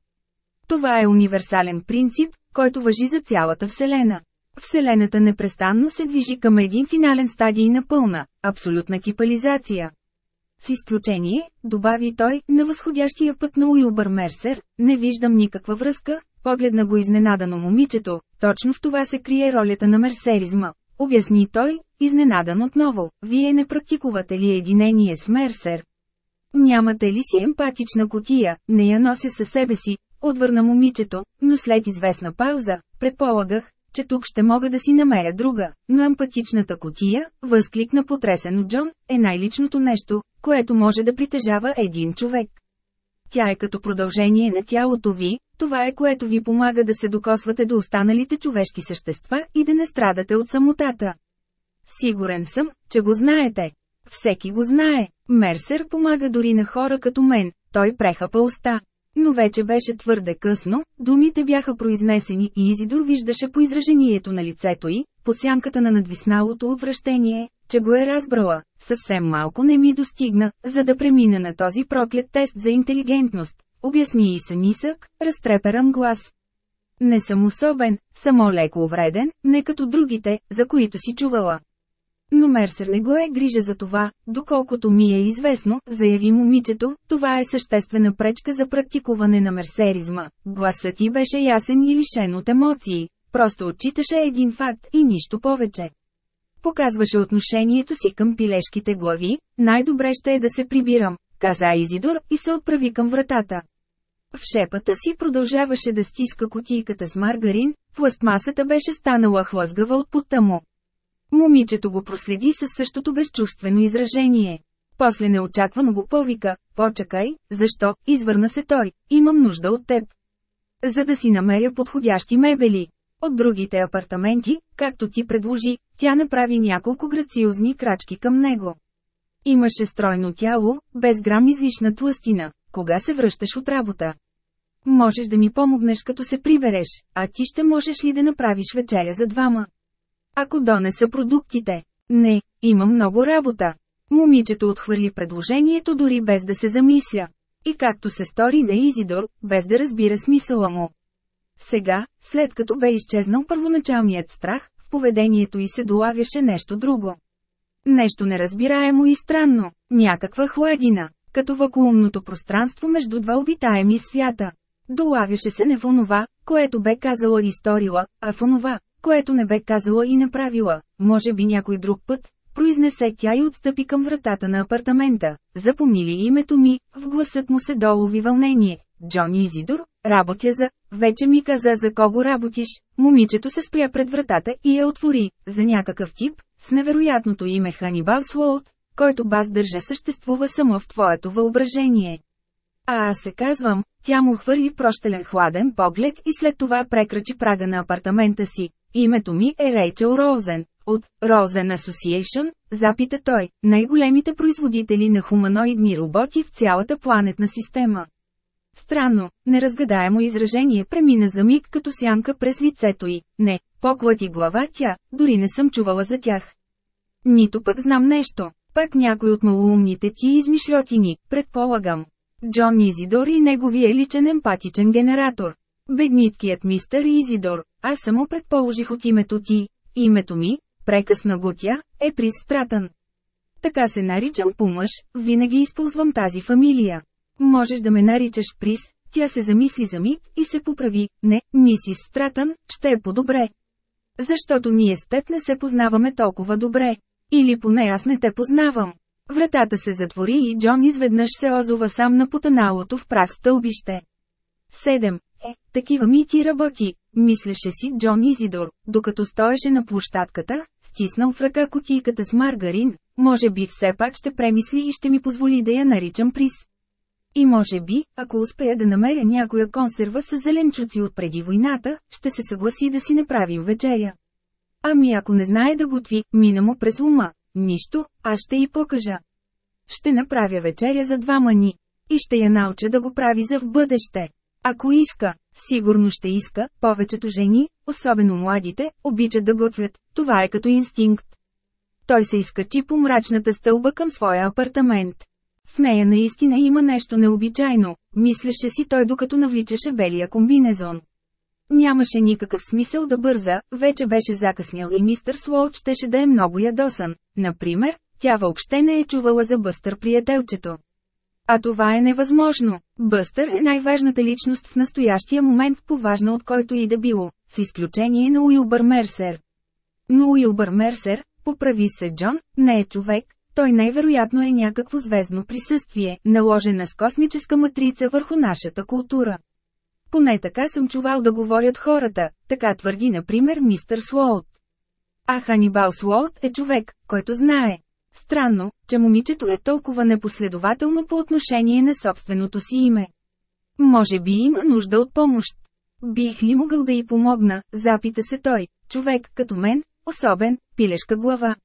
Това е универсален принцип, който въжи за цялата Вселена. Вселената непрестанно се движи към един финален стадий на пълна, абсолютна кипализация. С изключение, добави той, на възходящия път на Уилбър Мерсер, не виждам никаква връзка, погледна го изненадано момичето, точно в това се крие ролята на мерсеризма. Обясни той, изненадан отново, вие не практикувате ли единение с Мерсер? Нямате ли си емпатична котия, не я нося със себе си, отвърна момичето, но след известна пауза, предполагах, че тук ще мога да си намеря друга, но емпатичната котия, възкликна потресено Джон, е най-личното нещо, което може да притежава един човек. Тя е като продължение на тялото ви, това е което ви помага да се докосвате до останалите човешки същества и да не страдате от самотата. Сигурен съм, че го знаете. Всеки го знае. Мерсер помага дори на хора като мен, той прехапа уста. Но вече беше твърде късно, думите бяха произнесени и Изидор виждаше по изражението на лицето й, по сянката на надвисналото отвращение, че го е разбрала. Съвсем малко не ми достигна, за да премина на този проклят тест за интелигентност. Обясни и са нисък, разтреперан глас. Не съм особен, само леко увреден, не като другите, за които си чувала. Но Мерсер не го е грижа за това, доколкото ми е известно, заяви момичето, това е съществена пречка за практикуване на мерсеризма. Гласът ти беше ясен и лишен от емоции, просто отчиташе един факт и нищо повече. Показваше отношението си към пилешките глави, най-добре ще е да се прибирам, каза Изидор и се отправи към вратата. В шепата си продължаваше да стиска котийката с маргарин, пластмасата беше станала хлъзгава от пота му. Момичето го проследи със същото безчувствено изражение. После неочаквано го повика, почакай, защо, извърна се той, имам нужда от теб. За да си намеря подходящи мебели. От другите апартаменти, както ти предложи, тя направи няколко грациозни крачки към него. Имаше стройно тяло, без грам излишна тластина, кога се връщаш от работа. Можеш да ми помогнеш като се прибереш, а ти ще можеш ли да направиш вечеря за двама? Ако донеса продуктите. Не, има много работа. Момичето отхвърли предложението дори без да се замисля. И както се стори на Изидор, без да разбира смисъла му. Сега, след като бе изчезнал първоначалният страх, в поведението й се долавяше нещо друго. Нещо неразбираемо и странно, някаква хладина, като вакуумното пространство между два обитаеми свята. Долавяше се не в онова, което бе казала и сторила, а в онова, което не бе казала и направила, може би някой друг път, произнесе тя и отстъпи към вратата на апартамента. Запомни името ми, в гласът му се долови вълнение. Джон Изидор, работя за... Вече ми каза за кого работиш. Момичето се спря пред вратата и я отвори, за някакъв тип, с невероятното име Ханибал Слоут, който баз държа съществува само в твоето въображение. А аз се казвам, тя му хвърли прощелен хладен поглед и след това прекрачи прага на апартамента си. Името ми е Рейчел Роузен. От Rosen Association, запита той, най-големите производители на хуманоидни роботи в цялата планетна система. Странно, неразгадаемо изражение премина за миг като сянка през лицето й. Не, поклати глава тя, дори не съм чувала за тях. Нито пък знам нещо, пак някой от малоумните ти измишлетини, предполагам. Джон Изидор и неговия личен емпатичен генератор. Бедниткият мистър Изидор, аз само предположих от името ти, името ми, прекъсна го тя, е Прис Стратън. Така се наричам по мъж, винаги използвам тази фамилия. Можеш да ме наричаш Прис, тя се замисли за миг и се поправи, не, мисис Стратън, ще е по-добре. Защото ние с теб не се познаваме толкова добре. Или поне аз не те познавам. Вратата се затвори и Джон изведнъж се озова сам на потаналото в прав стълбище. 7. Е, такива мити работи, мислеше си Джон Изидор, докато стоеше на площадката, стиснал в ръка кутийката с маргарин, може би все пак ще премисли и ще ми позволи да я наричам приз. И може би, ако успея да намеря някоя консерва с зеленчуци от преди войната, ще се съгласи да си направим вечеря. Ами ако не знае да готви, мина му през ума. Нищо, аз ще й покажа. Ще направя вечеря за двама ни. И ще я науча да го прави за в бъдеще. Ако иска, сигурно ще иска, повечето жени, особено младите, обичат да готвят, това е като инстинкт. Той се изкачи по мрачната стълба към своя апартамент. В нея наистина има нещо необичайно, мислеше си той докато навличаше белия комбинезон. Нямаше никакъв смисъл да бърза, вече беше закъснял и мистър Слоуд щеше да е много ядосан. Например, тя въобще не е чувала за Бъстър приятелчето. А това е невъзможно. Бъстър е най-важната личност в настоящия момент, поважна от който и да било, с изключение на Уилбър Мерсер. Но Уилбър Мерсер, поправи се Джон, не е човек, той най-вероятно е някакво звездно присъствие, наложена с космическа матрица върху нашата култура. Поне така съм чувал да говорят хората, така твърди например мистер Слоут. А Ханибал Слоут е човек, който знае. Странно, че момичето е толкова непоследователно по отношение на собственото си име. Може би има нужда от помощ. Бих ли могъл да й помогна, запита се той, човек като мен, особен, пилешка глава.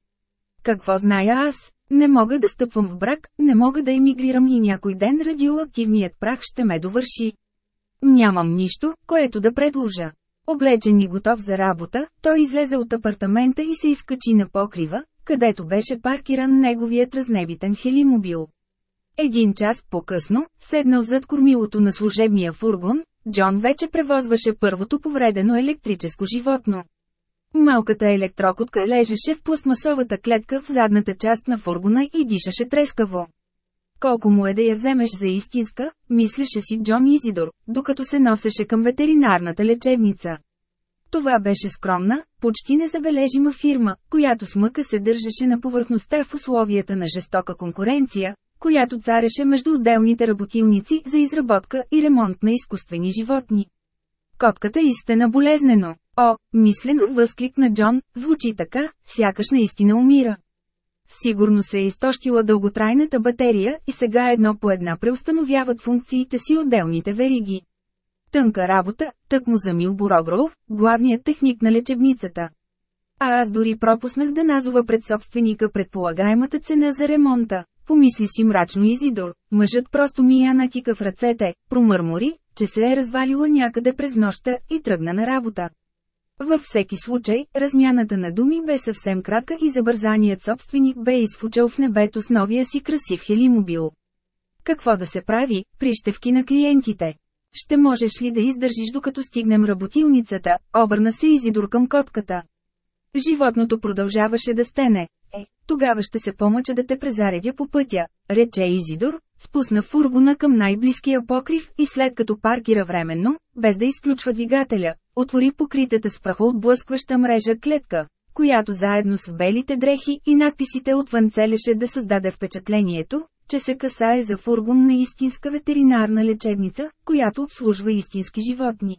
Какво зная аз? Не мога да стъпвам в брак, не мога да емигрирам и някой ден радиоактивният прах ще ме довърши. Нямам нищо, което да предложа. Облечен и готов за работа, той излезе от апартамента и се изкачи на покрива, където беше паркиран неговият разнебитен хелимобил. Един час по-късно, седнал зад кормилото на служебния фургон, Джон вече превозваше първото повредено електрическо животно. Малката електрокотка лежеше в пластмасовата клетка в задната част на фургона и дишаше трескаво. Колко му е да я вземеш за истинска, мислеше си Джон Изидор, докато се носеше към ветеринарната лечебница. Това беше скромна, почти незабележима фирма, която с мъка се държеше на повърхността в условията на жестока конкуренция, която цареше между отделните работилници за изработка и ремонт на изкуствени животни. Котката истина болезнено. О, мислено възклик на Джон, звучи така, сякаш наистина умира. Сигурно се е изтощила дълготрайната батерия и сега едно по една преустановяват функциите си отделните вериги. Тънка работа, тък му за Мил Борогров, главният техник на лечебницата. А аз дори пропуснах да назова пред собственика предполагаемата цена за ремонта. Помисли си мрачно Изидор, мъжът просто ми я натика в ръцете, промърмори, че се е развалила някъде през нощта и тръгна на работа. Във всеки случай, размяната на думи бе съвсем кратка и забързаният собственик бе изфучал в небето с новия си красив хелимобил. Какво да се прави, прищевки на клиентите? Ще можеш ли да издържиш докато стигнем работилницата, обърна се Изидор към котката. Животното продължаваше да стене. Е, тогава ще се помъча да те презаредя по пътя, рече Изидор, спусна фургона към най-близкия покрив и след като паркира временно, без да изключва двигателя, отвори покритата с праха от блъскваща мрежа клетка, която заедно с белите дрехи и надписите отвън целеше да създаде впечатлението, че се касае за фургон на истинска ветеринарна лечебница, която обслужва истински животни.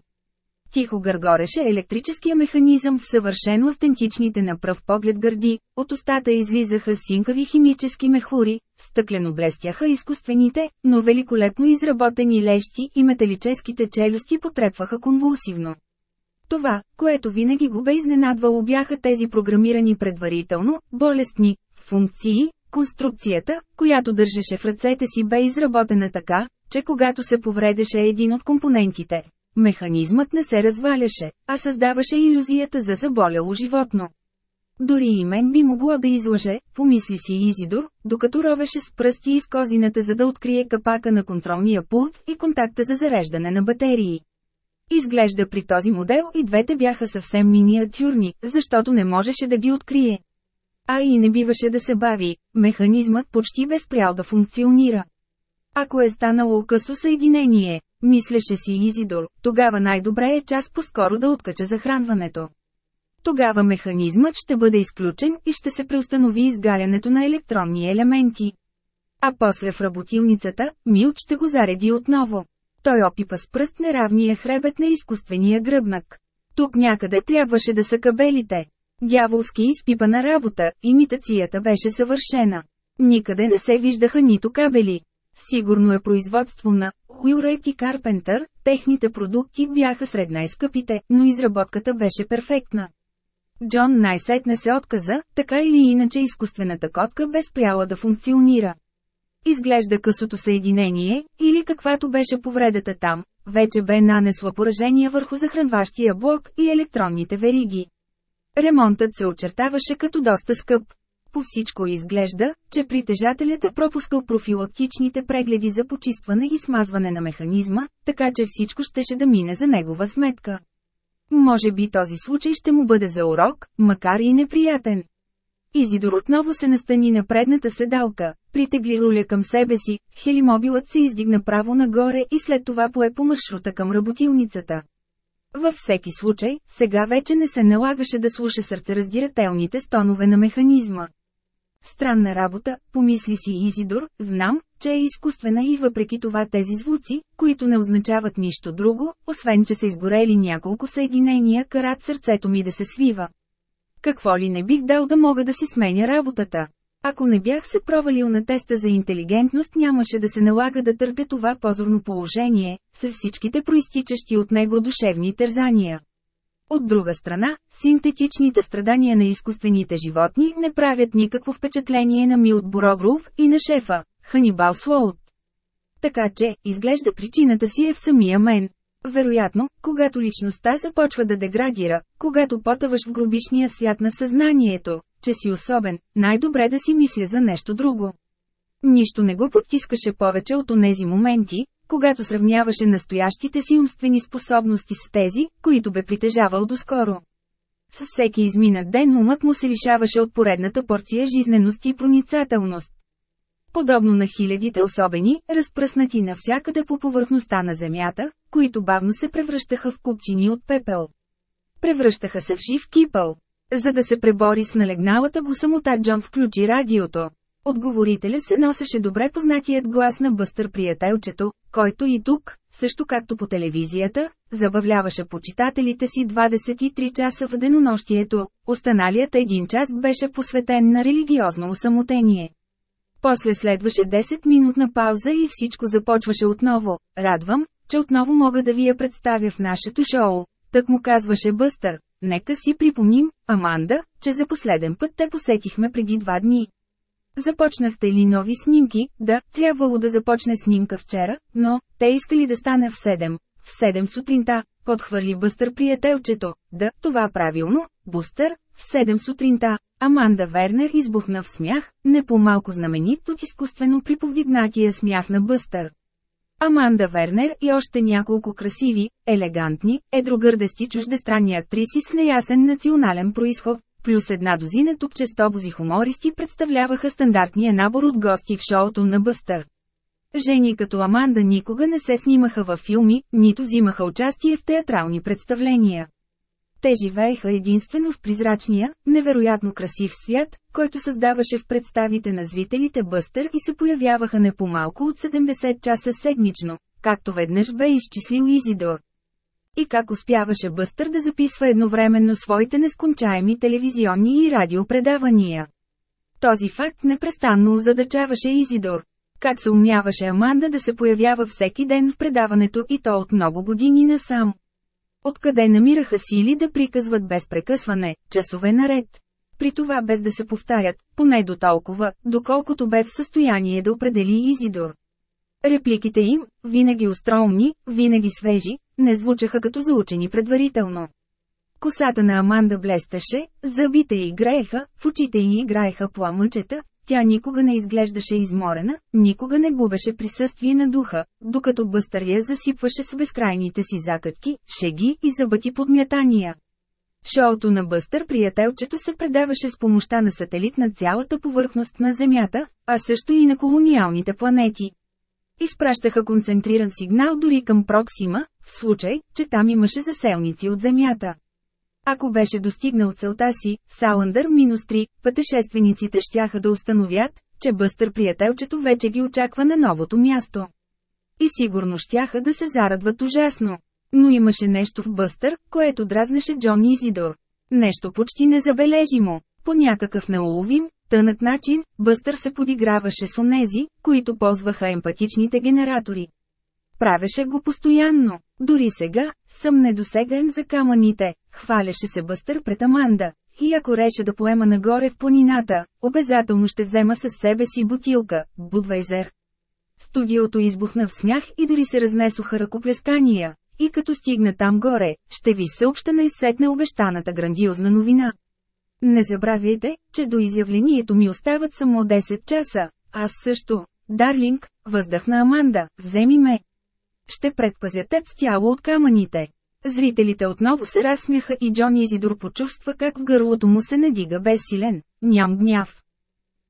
Тихо гъргореше електрическия механизъм в съвършено автентичните на пръв поглед гърди, от устата излизаха синкави химически мехури, стъклено блестяха изкуствените, но великолепно изработени лещи и металическите челюсти потрепваха конвулсивно. Това, което винаги го бе изненадвало бяха тези програмирани предварително, болестни, функции, конструкцията, която държеше в ръцете си бе изработена така, че когато се повредеше един от компонентите, механизмът не се разваляше, а създаваше иллюзията за заболяло животно. Дори и мен би могло да излъже, помисли си Изидор, докато ровеше с пръсти из козината за да открие капака на контролния пулт и контакта за зареждане на батерии. Изглежда при този модел и двете бяха съвсем миниатюрни, защото не можеше да ги открие. А и не биваше да се бави, механизмът почти бе спрял да функционира. Ако е станало късо съединение, мислеше си Изидор, тогава най-добре е час по-скоро да откача захранването. Тогава механизмът ще бъде изключен и ще се преустанови изгарянето на електронни елементи. А после в работилницата, Милт ще го зареди отново. Той опипа с пръст неравния хребет на изкуствения гръбнак. Тук някъде трябваше да са кабелите. Дяволски изпипана работа, имитацията беше съвършена. Никъде не се виждаха нито кабели. Сигурно е производство на Уилрейт и Карпентър, техните продукти бяха сред най-скъпите, но изработката беше перфектна. Джон най-сетне се отказа, така или иначе изкуствената котка бе спряла да функционира. Изглежда късото съединение, или каквато беше повредата там, вече бе нанесла поражения върху захранващия блок и електронните вериги. Ремонтът се очертаваше като доста скъп. По всичко изглежда, че притежателят е пропускал профилактичните прегледи за почистване и смазване на механизма, така че всичко щеше да мине за негова сметка. Може би този случай ще му бъде за урок, макар и неприятен. Изидор отново се настани на предната седалка, притегли руля към себе си, хелимобилът се издигна право нагоре и след това пое по маршрута към работилницата. Във всеки случай, сега вече не се налагаше да слуша сърцераздирателните стонове на механизма. Странна работа, помисли си Изидор, знам, че е изкуствена и въпреки това тези звуци, които не означават нищо друго, освен че са изгорели няколко съединения, карат сърцето ми да се свива. Какво ли не бих дал да мога да си сменя работата? Ако не бях се провалил на теста за интелигентност нямаше да се налага да търпя това позорно положение, с всичките проистичащи от него душевни тързания. От друга страна, синтетичните страдания на изкуствените животни не правят никакво впечатление на Милт Борогров и на шефа, Ханибал Слоут. Така че, изглежда причината си е в самия мен. Вероятно, когато личността започва да деградира, когато потъваш в гробишния свят на съзнанието, че си особен, най-добре да си мисля за нещо друго. Нищо не го потискаше повече от онези моменти, когато сравняваше настоящите си умствени способности с тези, които бе притежавал доскоро. Със всеки изминат ден умът му се лишаваше от поредната порция жизненост и проницателност. Подобно на хилядите особени, разпръснати навсякъде по повърхността на земята, които бавно се превръщаха в купчини от пепел. Превръщаха се в жив кипъл. За да се пребори с налегналата го самота Джон включи радиото. Отговорителя се носеше добре познатият глас на бъстър приятелчето, който и тук, също както по телевизията, забавляваше почитателите си 23 часа в денонощието, останалият един час беше посветен на религиозно усамотение. После следваше 10-минутна пауза и всичко започваше отново. Радвам, че отново мога да ви я представя в нашето шоу. Так му казваше Бъстър. Нека си припомним, Аманда, че за последен път те посетихме преди два дни. Започнахте ли нови снимки? Да, трябвало да започне снимка вчера, но, те искали да стане в 7. В 7 сутринта, подхвърли Бъстър приятелчето. Да, това правилно, Бустър, 7 сутринта. Аманда Вернер избухна в смях, не по-малко знаменит от изкуствено приповдигнатия смях на Бъстър. Аманда Вернер и още няколко красиви, елегантни, едрогърдести чуждестранни актриси с неясен национален происход, плюс една дозина тупчестобози хумористи представляваха стандартния набор от гости в шоуто на Бъстър. Жени като Аманда никога не се снимаха във филми, нито взимаха участие в театрални представления. Те живееха единствено в призрачния, невероятно красив свят, който създаваше в представите на зрителите Бъстър и се появяваха не по-малко от 70 часа седмично, както веднъж бе изчислил Изидор. И как успяваше Бъстър да записва едновременно своите нескончаеми телевизионни и радиопредавания. Този факт непрестанно озадачаваше Изидор. Как се умяваше Аманда да се появява всеки ден в предаването и то от много години насам. Откъде намираха сили да приказват без прекъсване, часове наред? При това без да се повтарят, поне до толкова, доколкото бе в състояние да определи Изидор. Репликите им, винаги остроумни, винаги свежи, не звучаха като заучени предварително. Косата на Аманда блестеше, зъбите й играеха, в очите й играеха пламъчета, тя никога не изглеждаше изморена, никога не губеше присъствие на духа, докато Бъстър я засипваше с безкрайните си закътки, шеги и забъти подмятания. Шоуто на Бъстър приятелчето се предаваше с помощта на сателит на цялата повърхност на Земята, а също и на колониалните планети. Изпращаха концентриран сигнал дори към Проксима, в случай, че там имаше заселници от Земята. Ако беше достигнал целта си, Саландър минус 3, пътешествениците щяха да установят, че Бъстър приятелчето вече ги очаква на новото място. И сигурно щяха да се зарадват ужасно. Но имаше нещо в Бъстър, което дразнеше Джон Изидор. Нещо почти незабележимо. По някакъв неуловим, тънък начин, Бъстър се подиграваше с онези, които ползваха емпатичните генератори. Правеше го постоянно. Дори сега, съм недосегаем за камъните, хваляше се Бъстър пред Аманда. И ако реше да поема нагоре в планината, обязателно ще взема със себе си бутилка, Будвайзер. Студиото избухна в смях и дори се разнесоха ръкоплескания. И като стигна там горе, ще ви съобща на изсетне обещаната грандиозна новина. Не забравяйте, че до изявлението ми остават само 10 часа. Аз също. Дарлинг, въздъхна Аманда, вземи ме. Ще предпазя теб с тяло от камъните. Зрителите отново се разсмяха и Джон Изидор почувства как в гърлото му се надига безсилен, ням гняв.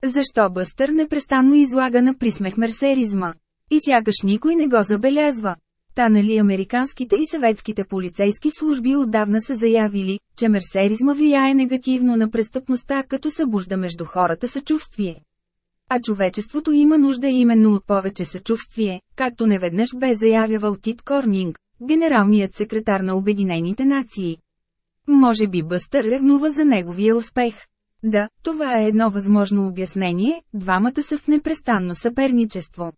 Защо Бъстър непрестанно излага на присмех мерсеризма? И сякаш никой не го забелязва. Та нали американските и съветските полицейски служби отдавна са заявили, че мерсеризма влияе негативно на престъпността като събужда между хората съчувствие. А човечеството има нужда именно от повече съчувствие, както неведнъж бе заявявал Тит Корнинг, генералният секретар на Обединените нации. Може би Бъстър ревнува за неговия успех. Да, това е едно възможно обяснение, двамата са в непрестанно съперничество.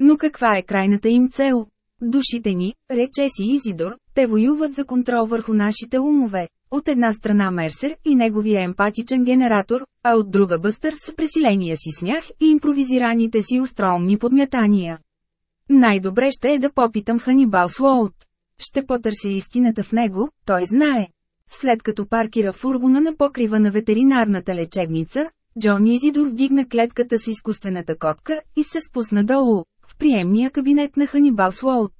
Но каква е крайната им цел? Душите ни, рече си Изидор, те воюват за контрол върху нашите умове. От една страна Мерсер и неговия емпатичен генератор, а от друга Бъстър с пресиления си смях и импровизираните си остроумни подмятания. Най-добре ще е да попитам Ханибал Слоут. Ще потърся истината в него, той знае. След като паркира фургона на покрива на ветеринарната лечебница, Джон Изидор вдигна клетката с изкуствената котка и се спусна долу, в приемния кабинет на Ханибал Слоут.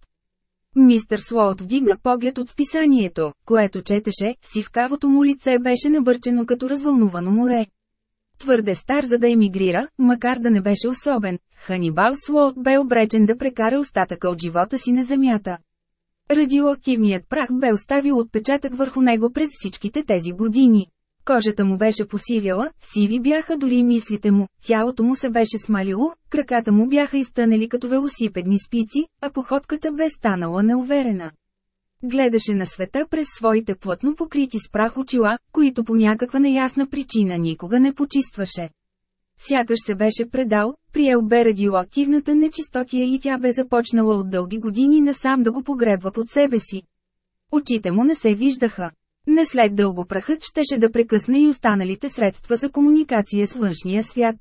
Мистер Слоут вдигна поглед от списанието, което четеше, сивкавото му лице беше набърчено като развълнувано море. Твърде стар за да емигрира, макар да не беше особен, Ханибал Слоут бе обречен да прекара остатъка от живота си на земята. Радиоактивният прах бе оставил отпечатък върху него през всичките тези години. Кожата му беше посивяла, сиви бяха дори мислите му, тялото му се беше смалило, краката му бяха изтънали като велосипедни спици, а походката бе станала неуверена. Гледаше на света през своите плътно покрити с прах очила, които по някаква неясна причина никога не почистваше. Сякаш се беше предал, приел бе радиоактивната нечистотия и тя бе започнала от дълги години насам да го погребва под себе си. Очите му не се виждаха. Не след дълго прахът щеше да прекъсне и останалите средства за комуникация с външния свят.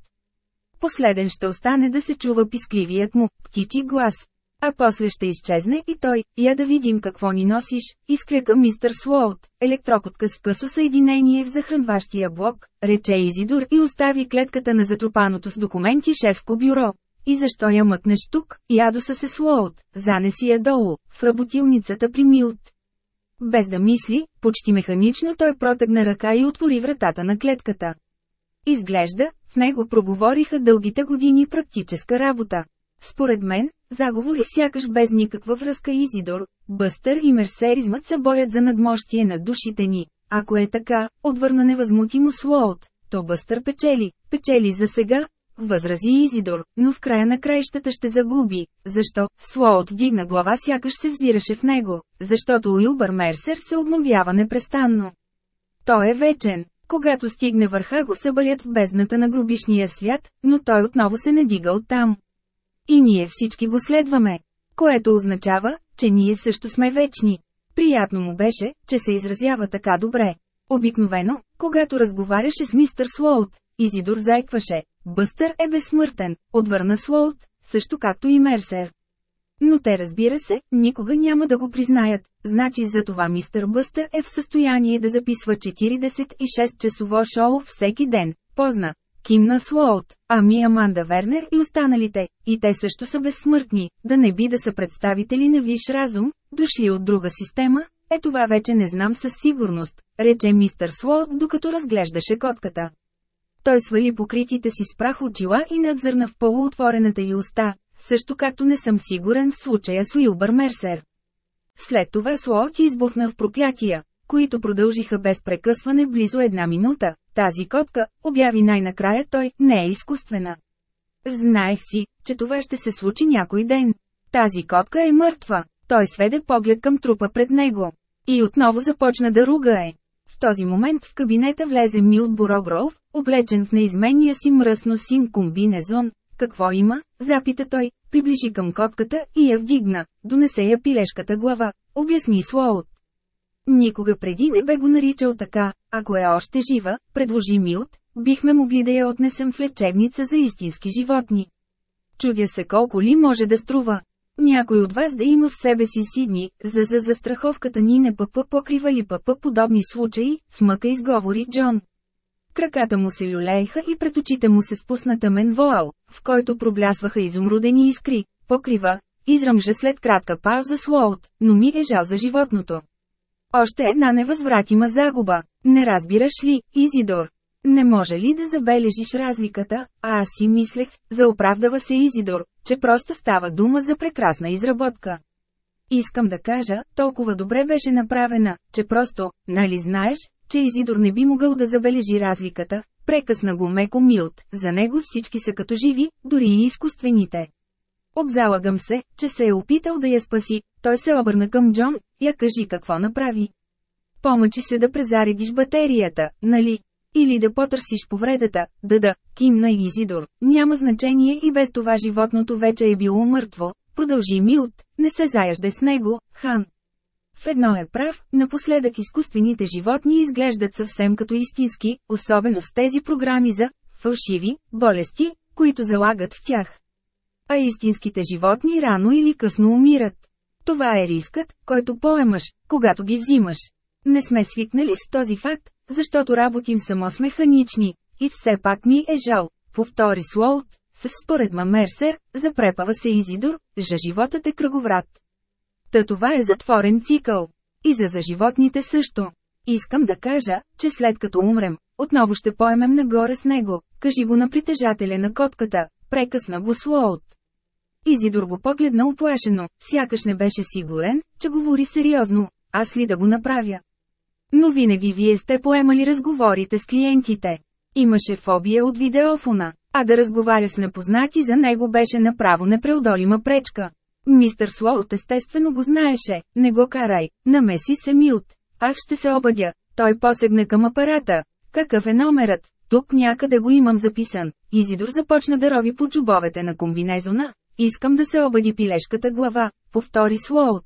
Последен ще остане да се чува пискливият му, птичи глас. А после ще изчезне и той, я да видим какво ни носиш, изкрека мистър Слоут, електрокотка с късо съединение в захранващия блок, рече Изидор и остави клетката на затрупаното с документи шефско бюро. И защо я мъкнеш тук, ядоса се Слоут, занеси я долу, в работилницата при Милт. Без да мисли, почти механично той протегна ръка и отвори вратата на клетката. Изглежда, в него проговориха дългите години практическа работа. Според мен, заговори сякаш без никаква връзка Изидор, Бъстър и Мерсеризмът се борят за надмощие на душите ни. Ако е така, отвърна невъзмутимо Слоут, то Бъстър печели, печели за сега, възрази Изидор, но в края на краищата ще загуби. Защо? Слоут вдигна глава сякаш се взираше в него, защото Уилбър Мерсер се обновява непрестанно. Той е вечен. Когато стигне върха го събарят в бездната на гробишния свят, но той отново се надига оттам. И ние всички го следваме. Което означава, че ние също сме вечни. Приятно му беше, че се изразява така добре. Обикновено, когато разговаряше с мистър Слоут, Изидор зайкваше. Бъстър е безсмъртен, отвърна Слоут, също както и Мерсер. Но те разбира се, никога няма да го признаят, значи за това мистер Бъстър е в състояние да записва 46-часово шоу всеки ден, позна. Кимна Слоут, ами Аманда Вернер и останалите, и те също са безсмъртни, да не би да са представители на виш разум, дошли от друга система, е това вече не знам със сигурност, рече мистер Слоут докато разглеждаше котката. Той свали покритите си с прах очила и надзърна в полуотворената й уста, също както не съм сигурен в случая с Уилбър Мерсер. След това Слоут избухна в проклятия, които продължиха без прекъсване близо една минута. Тази котка, обяви най-накрая той, не е изкуствена. Знаех си, че това ще се случи някой ден. Тази котка е мъртва. Той сведе поглед към трупа пред него. И отново започна да ругае. В този момент в кабинета влезе Милт Борогров, облечен в неизменния си мръсно син комбинезон. Какво има? Запита той, приближи към котката и я вдигна, донесе я пилешката глава, обясни Слоут. Никога преди не бе го наричал така, ако е още жива, предложи Милт, бихме могли да я отнесем в лечебница за истински животни. Чудя се колко ли може да струва. Някой от вас да има в себе си сидни, за за застраховката ни не пъпа покрива ли пъпа подобни случаи, смъка изговори Джон. Краката му се люлееха и пред очите му се спусна тъмен воал, в който проблясваха изумрудени искри, покрива, изръмжа след кратка пауза Слоут, но ми е жал за животното. Още една невъзвратима загуба. Не разбираш ли, Изидор? Не може ли да забележиш разликата, а аз си мислех, заоправдава се Изидор, че просто става дума за прекрасна изработка. Искам да кажа, толкова добре беше направена, че просто, нали знаеш, че Изидор не би могъл да забележи разликата, прекъсна го меко Милт, за него всички са като живи, дори и изкуствените. Обзалагам се, че се е опитал да я спаси, той се обърна към Джон, я кажи какво направи. Помъчи се да презаредиш батерията, нали? Или да потърсиш повредата, да да, кимна Изидор, няма значение и без това животното вече е било мъртво, продължи Милт, не се заяжде с него, хан. В едно е прав, напоследък изкуствените животни изглеждат съвсем като истински, особено с тези програми за фалшиви болести, които залагат в тях. А истинските животни рано или късно умират. Това е рискът, който поемаш, когато ги взимаш. Не сме свикнали с този факт, защото работим само с механични. И все пак ми е жал, повтори Слоут, с според Мамерсер, запрепава се Изидор, жа животът е кръговрат. Та това е затворен цикъл. И за за животните също. Искам да кажа, че след като умрем, отново ще поемем нагоре с него, кажи го на притежателя на котката, прекъсна го Слоут. Изидор го погледна оплашено, сякаш не беше сигурен, че говори сериозно, аз ли да го направя. Но винаги вие сте поемали разговорите с клиентите. Имаше фобия от видеофона, а да разговаря с непознати за него беше направо непреодолима пречка. Мистер Слоут естествено го знаеше, не го карай, намеси се Милт. Аз ще се обадя. Той посегне към апарата. Какъв е номерът? Тук някъде го имам записан. Изидор започна да рови по чубовете на комбинезона. Искам да се обади пилешката глава, повтори Слоут.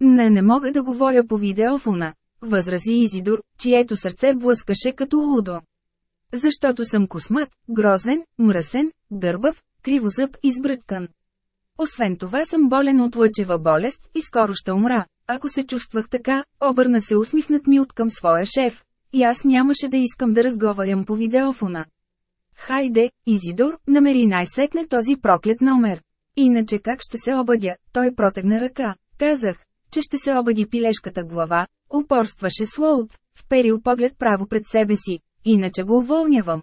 Не, не мога да говоря по видеофона, възрази Изидор, чието сърце блъскаше като лудо. Защото съм космат, грозен, мръсен, гърбав, кривозъб и сбръткан. Освен това съм болен от лъчева болест и скоро ще умра. Ако се чувствах така, обърна се усмихнат ми от към своя шеф. И аз нямаше да искам да разговарям по видеофона. Хайде, Изидор, намери най-сетне този проклет номер. Иначе как ще се обадя, той протегна ръка. Казах, че ще се обади пилешката глава, упорстваше Слоут, вперил поглед право пред себе си, иначе го уволнявам.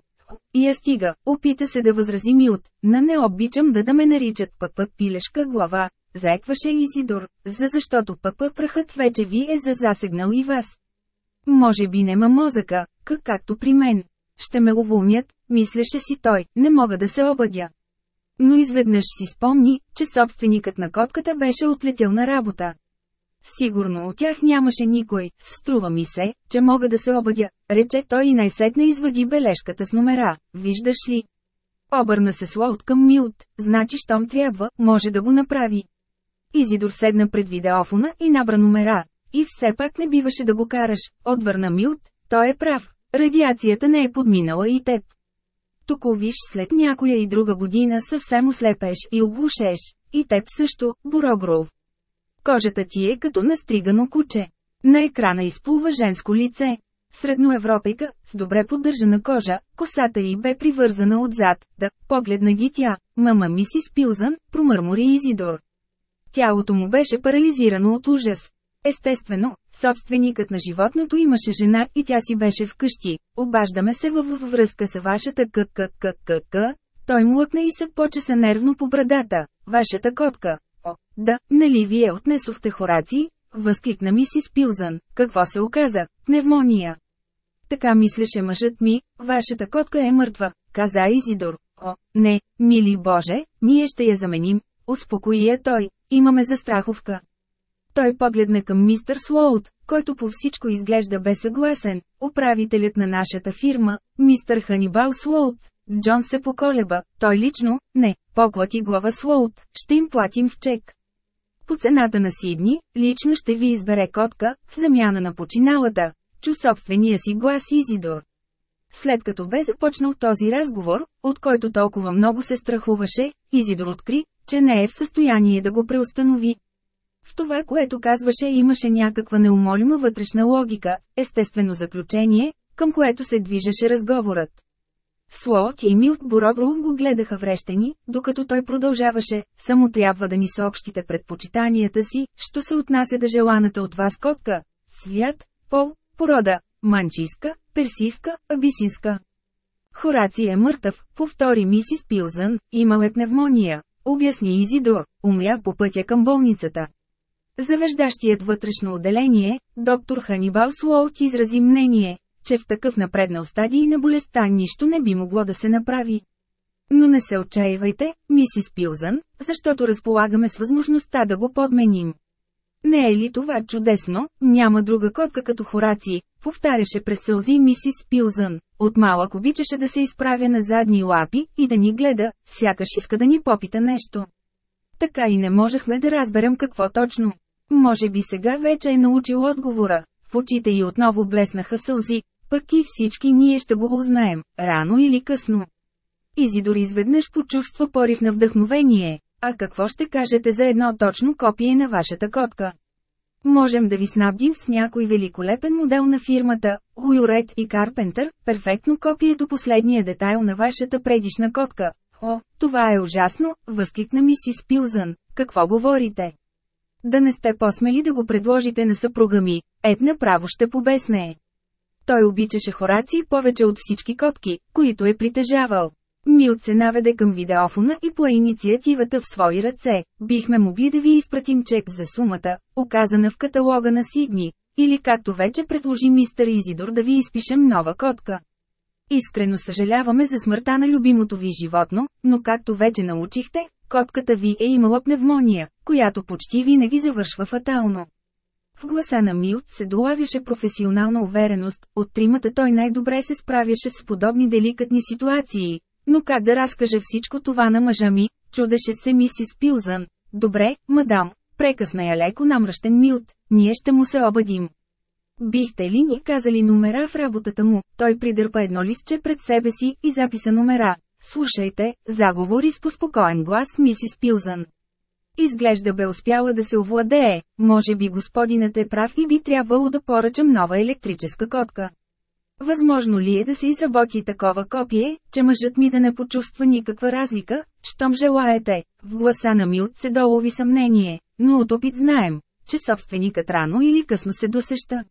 И я стига, опита се да възрази Милт, на не обичам да да ме наричат пъпък пилешка глава, заекваше Изидор, за защото пъпък прахът вече ви е за засегнал и вас. Може би нема мозъка, как както при мен. Ще ме уволнят, мислеше си той, не мога да се обадя. Но изведнъж си спомни, че собственикът на котката беше отлетел на работа. Сигурно от тях нямаше никой, струва ми се, че мога да се обадя, рече той и най-сетне извади бележката с номера, виждаш ли? Обърна се Слоут към Милт, значи щом трябва, може да го направи. Изидор седна пред видеофона и набра номера. И все пак не биваше да го караш, отвърна Милт, той е прав. Радиацията не е подминала и теб. Тук виж след някоя и друга година съвсем ослепеш и оглушеш. И теб също, Борогров. Кожата ти е като настригано куче. На екрана изплува женско лице. Средноевропейка, с добре поддържана кожа, косата й бе привързана отзад, да, погледна ги тя, мама мисис Пилзън, промърмори Изидор. Тялото му беше парализирано от ужас. Естествено, собственикът на животното имаше жена и тя си беше вкъщи. Обаждаме се във връзка с вашата ККККК. Той млъкна и се почеса нервно по брадата. Вашата котка. О, да, нали вие отнесохте хораци? Възкликна мисис Пилзън. Какво се оказа? Пневмония. Така мислеше мъжът ми, вашата котка е мъртва, каза Изидор. О, не, мили Боже, ние ще я заменим. Успокои я той, имаме застраховка. Той погледна към мистър Слоут, който по всичко изглежда бе съгласен. Управителят на нашата фирма, мистър Ханибал Слоут. Джон се поколеба, той лично, не, поклати глава Слоут, ще им платим в чек. По цената на Сидни, лично ще ви избере котка, в замяна на починалата. Чу собствения си глас Изидор. След като бе започнал този разговор, от който толкова много се страхуваше, Изидор откри, че не е в състояние да го преустанови. В това, което казваше, имаше някаква неумолима вътрешна логика, естествено заключение, към което се движеше разговорът. Слот и Милт Боробров го гледаха врещени, докато той продължаваше, само трябва да ни съобщите предпочитанията си, що се отнася да желаната от вас котка. Свят, пол, порода, манчиска, персийска, абисинска. Хораци е мъртъв, повтори мисис Пилзън, имал е пневмония, обясни Изидор, умря по пътя към болницата. Завеждащият вътрешно отделение, доктор Ханибал Слоут изрази мнение, че в такъв напреднал стадий на болестта нищо не би могло да се направи. Но не се отчаивайте, мисис Пилзън, защото разполагаме с възможността да го подменим. Не е ли това чудесно, няма друга котка като Хораци, повтаряше през сълзи мисис Пилзън. От малък обичаше да се изправя на задни лапи и да ни гледа, сякаш иска да ни попита нещо. Така и не можехме да разберем какво точно. Може би сега вече е научил отговора. В очите й отново блеснаха сълзи, пък и всички ние ще го узнаем, рано или късно. Изидор изведнъж почувства порив на вдъхновение. А какво ще кажете за едно точно копие на вашата котка? Можем да ви снабдим с някой великолепен модел на фирмата, Уюрет и Карпентър, перфектно копие до последния детайл на вашата предишна котка. О, това е ужасно, възкликна мисис Пилзън. Какво говорите? Да не сте посмели да го предложите на съпруга ми, ед направо ще побеснее. Той обичаше Хораци повече от всички котки, които е притежавал. Милт се наведе към видеофона и по инициативата в свои ръце. Бихме могли да ви изпратим чек за сумата, оказана в каталога на Сидни, или както вече предложи мистер Изидор да ви изпишем нова котка. Искрено съжаляваме за смъртта на любимото ви животно, но както вече научихте, котката ви е имала пневмония, която почти винаги завършва фатално. В гласа на Милт се долавяше професионална увереност, от тримата той най-добре се справяше с подобни деликатни ситуации. Но как да разкаже всичко това на мъжа ми, чудеше се мисис Пилзън. Добре, мадам, прекъсна я леко намръщен Милт, ние ще му се обадим. Бихте ли ни казали номера в работата му? Той придърпа едно листче пред себе си и записа номера. Слушайте, заговори с поспокоен глас мисис Пилзън. Изглежда бе успяла да се овладее, може би господинът е прав и би трябвало да поръчам нова електрическа котка. Възможно ли е да се изработи такова копие, че мъжът ми да не почувства никаква разлика, щом желаете? В гласа на Милт се долови съмнение, но от опит знаем, че собственикът рано или късно се досеща.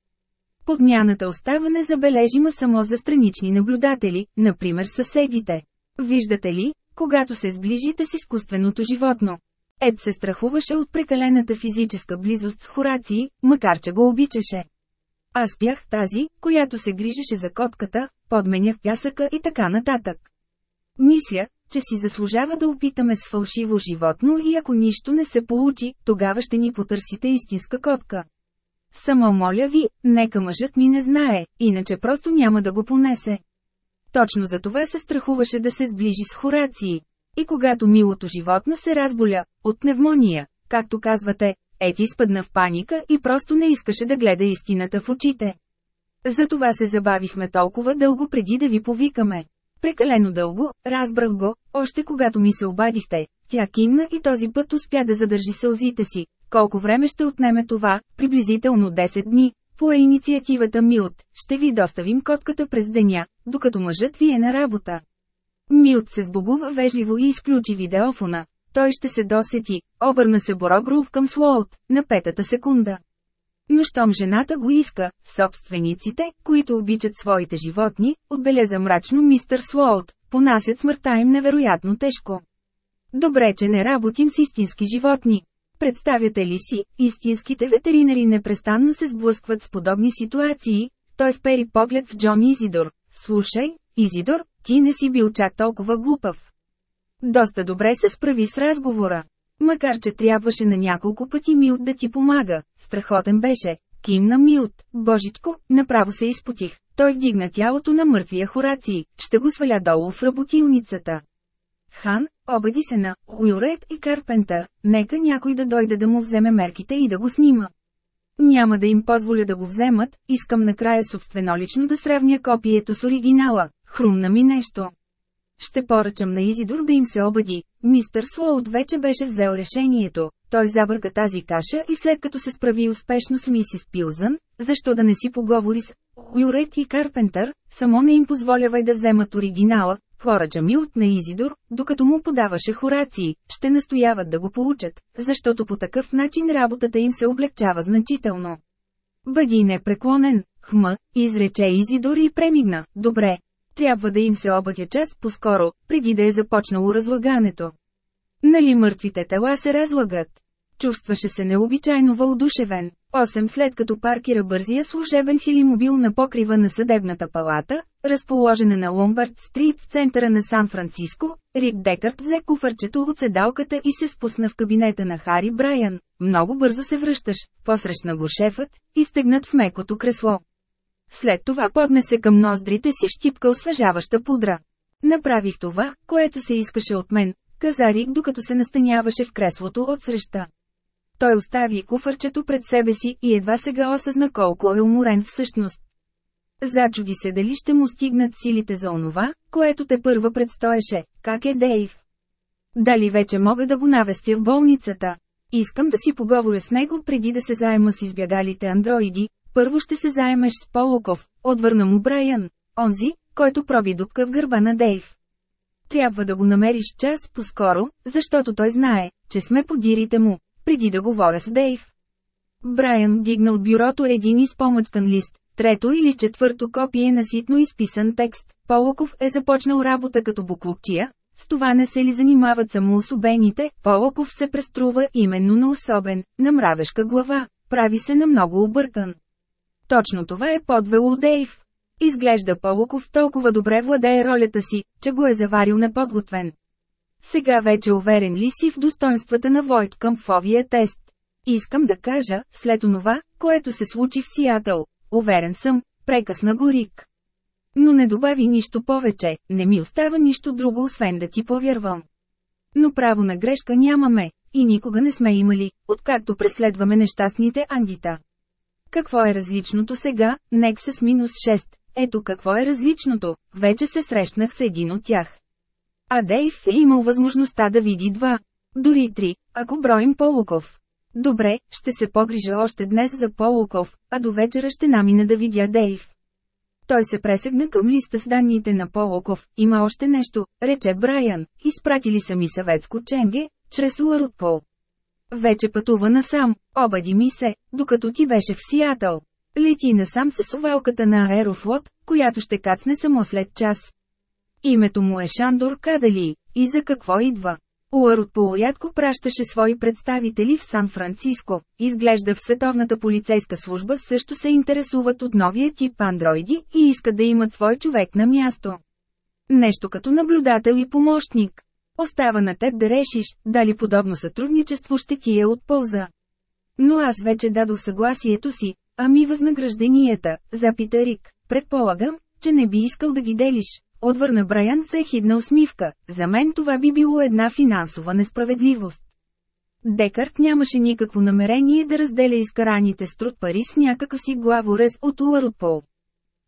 Подмяната остава незабележима само за странични наблюдатели, например съседите. Виждате ли, когато се сближите с изкуственото животно, Ед се страхуваше от прекалената физическа близост с Хораци, макар че го обичаше. Аз бях тази, която се грижеше за котката, подменях пясъка и така нататък. Мисля, че си заслужава да опитаме с фалшиво животно и ако нищо не се получи, тогава ще ни потърсите истинска котка. Само моля ви, нека мъжът ми не знае, иначе просто няма да го понесе. Точно за това се страхуваше да се сближи с Хорации. И когато милото животно се разболя, от пневмония, както казвате, Ети спъдна в паника и просто не искаше да гледа истината в очите. Затова се забавихме толкова дълго преди да ви повикаме. Прекалено дълго, разбрах го, още когато ми се обадихте. Тя кимна и този път успя да задържи сълзите си. Колко време ще отнеме това? Приблизително 10 дни. По инициативата Милт, ще ви доставим котката през деня, докато мъжът ви е на работа. Милт се сбогува вежливо и изключи видеофона. Той ще се досети, обърна се Борогров към Слоут, на петата секунда. Но щом жената го иска, собствениците, които обичат своите животни, отбеляза мрачно мистър Слоут, понасят смъртта им невероятно тежко. Добре, че не работим с истински животни. Представяте ли си, истинските ветеринари непрестанно се сблъскват с подобни ситуации, той впери поглед в Джон Изидор. Слушай, Изидор, ти не си бил чак толкова глупав. Доста добре се справи с разговора. Макар че трябваше на няколко пъти Милт да ти помага, страхотен беше. Кимна Милт, божичко, направо се изпотих. Той вдигна тялото на мъртвия Хораци, ще го сваля долу в работилницата. Хан, обади се на Уилред и Карпентър, нека някой да дойде да му вземе мерките и да го снима. Няма да им позволя да го вземат, искам накрая собственолично да сравня копието с оригинала, хрумна ми нещо. Ще поръчам на Изидор да им се обади. Мистър Слоуд вече беше взел решението. Той забърка тази каша и след като се справи успешно с мисис Пилзън, защо да не си поговори с Юрет и Карпентър, само не им позволявай да вземат оригинала, поръча Милт на Изидор, докато му подаваше хорации, ще настояват да го получат, защото по такъв начин работата им се облегчава значително. Бъди непреклонен, хма, изрече Изидор и премигна, добре, трябва да им се обадя час по-скоро, преди да е започнало разлагането. Нали мъртвите тела се разлагат? Чувстваше се необичайно въодушевен. Осем след като паркира бързия служебен хилимобил на покрива на съдебната палата, разположена на Ломбард Стрит в центъра на Сан-Франциско, Рик Декарт взе куфърчето от седалката и се спусна в кабинета на Хари Брайан. Много бързо се връщаш, посрещна го шефът, изтегнат в мекото кресло. След това поднесе към ноздрите си щипка освежаваща пудра. Направих това, което се искаше от мен, каза Рик докато се настаняваше в креслото от среща. Той остави куфърчето пред себе си и едва сега осъзна колко е уморен всъщност. Зачуди се дали ще му стигнат силите за онова, което те първа предстоеше, как е Дейв. Дали вече мога да го навестя в болницата? Искам да си поговоря с него преди да се заема с избягалите андроиди, първо ще се заемеш с Полоков, отвърна му Брайан, онзи, който проби дупка в гърба на Дейв. Трябва да го намериш час по-скоро, защото той знае, че сме подирите му, преди да говоря с Дейв. Брайан дигна от бюрото един изпомъчкан лист, трето или четвърто копие на ситно изписан текст. Полоков е започнал работа като буклопчия, с това не се ли занимават само особените, Полоков се преструва именно на особен, на мравешка глава, прави се на много объркан. Точно това е подвело Дейв. Изглежда Полуков толкова добре владее ролята си, че го е заварил неподготвен. Сега вече уверен ли си в достоинствата на Войт към фовия тест? Искам да кажа, след онова, което се случи в Сиатъл, уверен съм, прекъсна го Рик. Но не добави нищо повече, не ми остава нищо друго освен да ти повярвам. Но право на грешка нямаме, и никога не сме имали, откакто преследваме нещастните андита. Какво е различното сега, Nexus минус 6? Ето какво е различното, вече се срещнах с един от тях. А Дейв е имал възможността да види два. Дори три, ако броим Полуков. Добре, ще се погрижа още днес за Полуков, а до вечера ще намина да видя Дейв. Той се пресегна към листа с данните на Полуков. Има още нещо, рече Брайан. Изпратили са ми съветско ченге, чрез Ларутпол. Вече пътува насам, обади ми се, докато ти беше в Сиатъл. Лети насам с овалката на Аерофлот, която ще кацне само след час. Името му е Шандор Кадали, и за какво идва? Уарот полуядко пращаше свои представители в Сан-Франциско. Изглежда в Световната полицейска служба също се интересуват от новия тип андроиди и искат да имат свой човек на място. Нещо като наблюдател и помощник. Остава на теб да решиш, дали подобно сътрудничество ще ти е от полза. Но аз вече дадох съгласието си, ами възнагражденията, запита Рик. Предполагам, че не би искал да ги делиш. Отвърна Брайан с ехидна усмивка. За мен това би било една финансова несправедливост. Декарт нямаше никакво намерение да разделя изкараните с труд пари с някакъв си главорез от Уаротпол.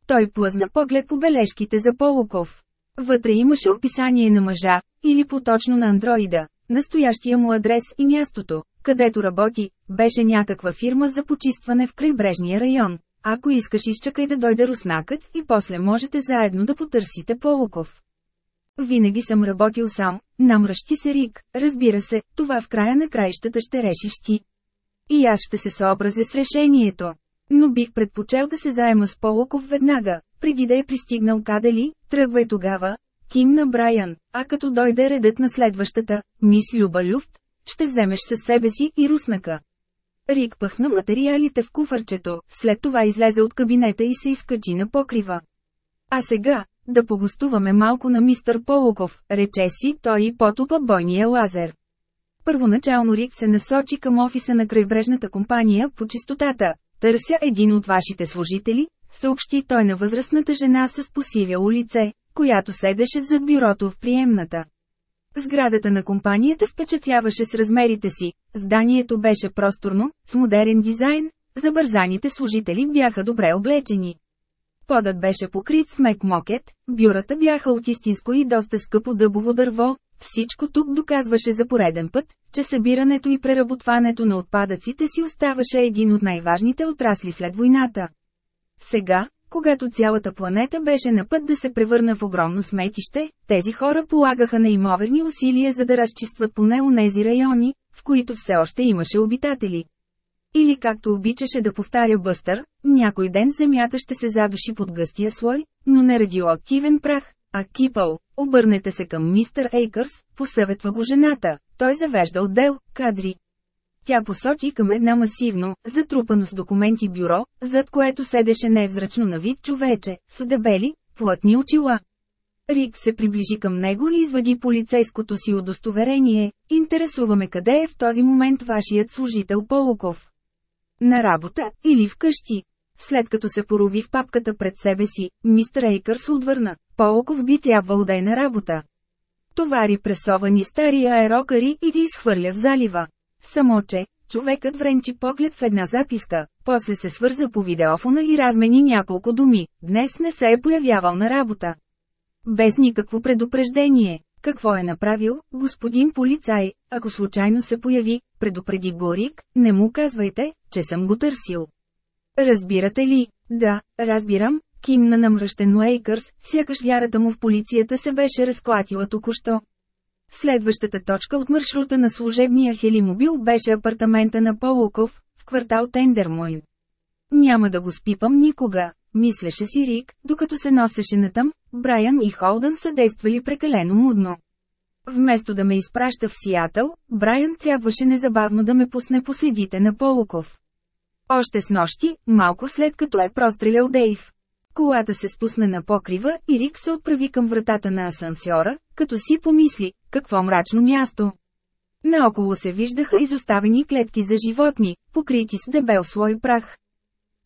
Той плъзна поглед по бележките за Полуков. Вътре имаше описание на мъжа, или поточно на андроида, настоящия му адрес и мястото, където работи, беше някаква фирма за почистване в крайбрежния район. Ако искаш изчакай да дойде руснакът и после можете заедно да потърсите Полуков. Винаги съм работил сам, намръщи се Рик, разбира се, това в края на краищата ще решиш ти. И аз ще се съобразя с решението. Но бих предпочел да се заема с Полуков веднага, преди да е пристигнал кадели, тръгвай тогава, Ким на Брайан, а като дойде редът на следващата, мис Люба Люфт, ще вземеш със себе си и руснака. Рик пъхна материалите в куфарчето, след това излезе от кабинета и се изкачи на покрива. А сега, да погостуваме малко на мистър Полуков, рече си той и потопа бойния лазер. Първоначално Рик се насочи към офиса на крайбрежната компания по чистотата. Търся един от вашите служители, съобщи той на възрастната жена с посивяло лице, която седеше зад бюрото в приемната. Сградата на компанията впечатляваше с размерите си, зданието беше просторно, с модерен дизайн, забързаните служители бяха добре облечени. Подът беше покрит с мек мокет, бюрата бяха от истинско и доста скъпо дъбово дърво, всичко тук доказваше за пореден път, че събирането и преработването на отпадъците си оставаше един от най-важните отрасли след войната. Сега, когато цялата планета беше на път да се превърна в огромно сметище, тези хора полагаха неимоверни усилия за да разчистват поне онези райони, в които все още имаше обитатели. Или както обичаше да повтаря Бъстър, някой ден земята ще се задуши под гъстия слой, но не радиоактивен прах, а кипъл. Обърнете се към мистер Ейкърс, посъветва го жената, той завежда отдел, кадри. Тя посочи към една масивно, затрупано с документи бюро, зад което седеше невзрачно на вид човече, с дебели, плътни очила. Рик се приближи към него и извади полицейското си удостоверение. Интересуваме къде е в този момент вашият служител Полуков. На работа, или вкъщи. След като се порови в папката пред себе си, мистер Ейкърс отвърна. Полуков би трябвало да е на работа. Товари пресовани стари аерокари и ги изхвърля в залива. Само че, човекът вренчи поглед в една записка, после се свърза по видеофона и размени няколко думи. Днес не се е появявал на работа. Без никакво предупреждение. Какво е направил, господин полицай, ако случайно се появи, предупреди Горик, не му казвайте, че съм го търсил. Разбирате ли? Да, разбирам, кимна намръщен Уейкърс, сякаш вярата му в полицията се беше разклатила току-що. Следващата точка от маршрута на служебния хелимобил беше апартамента на Полуков, в квартал Тендермойн. Няма да го спипам никога, мислеше си Рик, докато се носеше натъм, Брайан и Холдън са действали прекалено мудно. Вместо да ме изпраща в Сиатъл, Брайан трябваше незабавно да ме пусне по следите на Полуков. Още с нощи, малко след като е прострелял Дейв. Колата се спусна на покрива и Рик се отправи към вратата на асансьора, като си помисли, какво мрачно място. Наоколо се виждаха изоставени клетки за животни, покрити с дебел слой прах.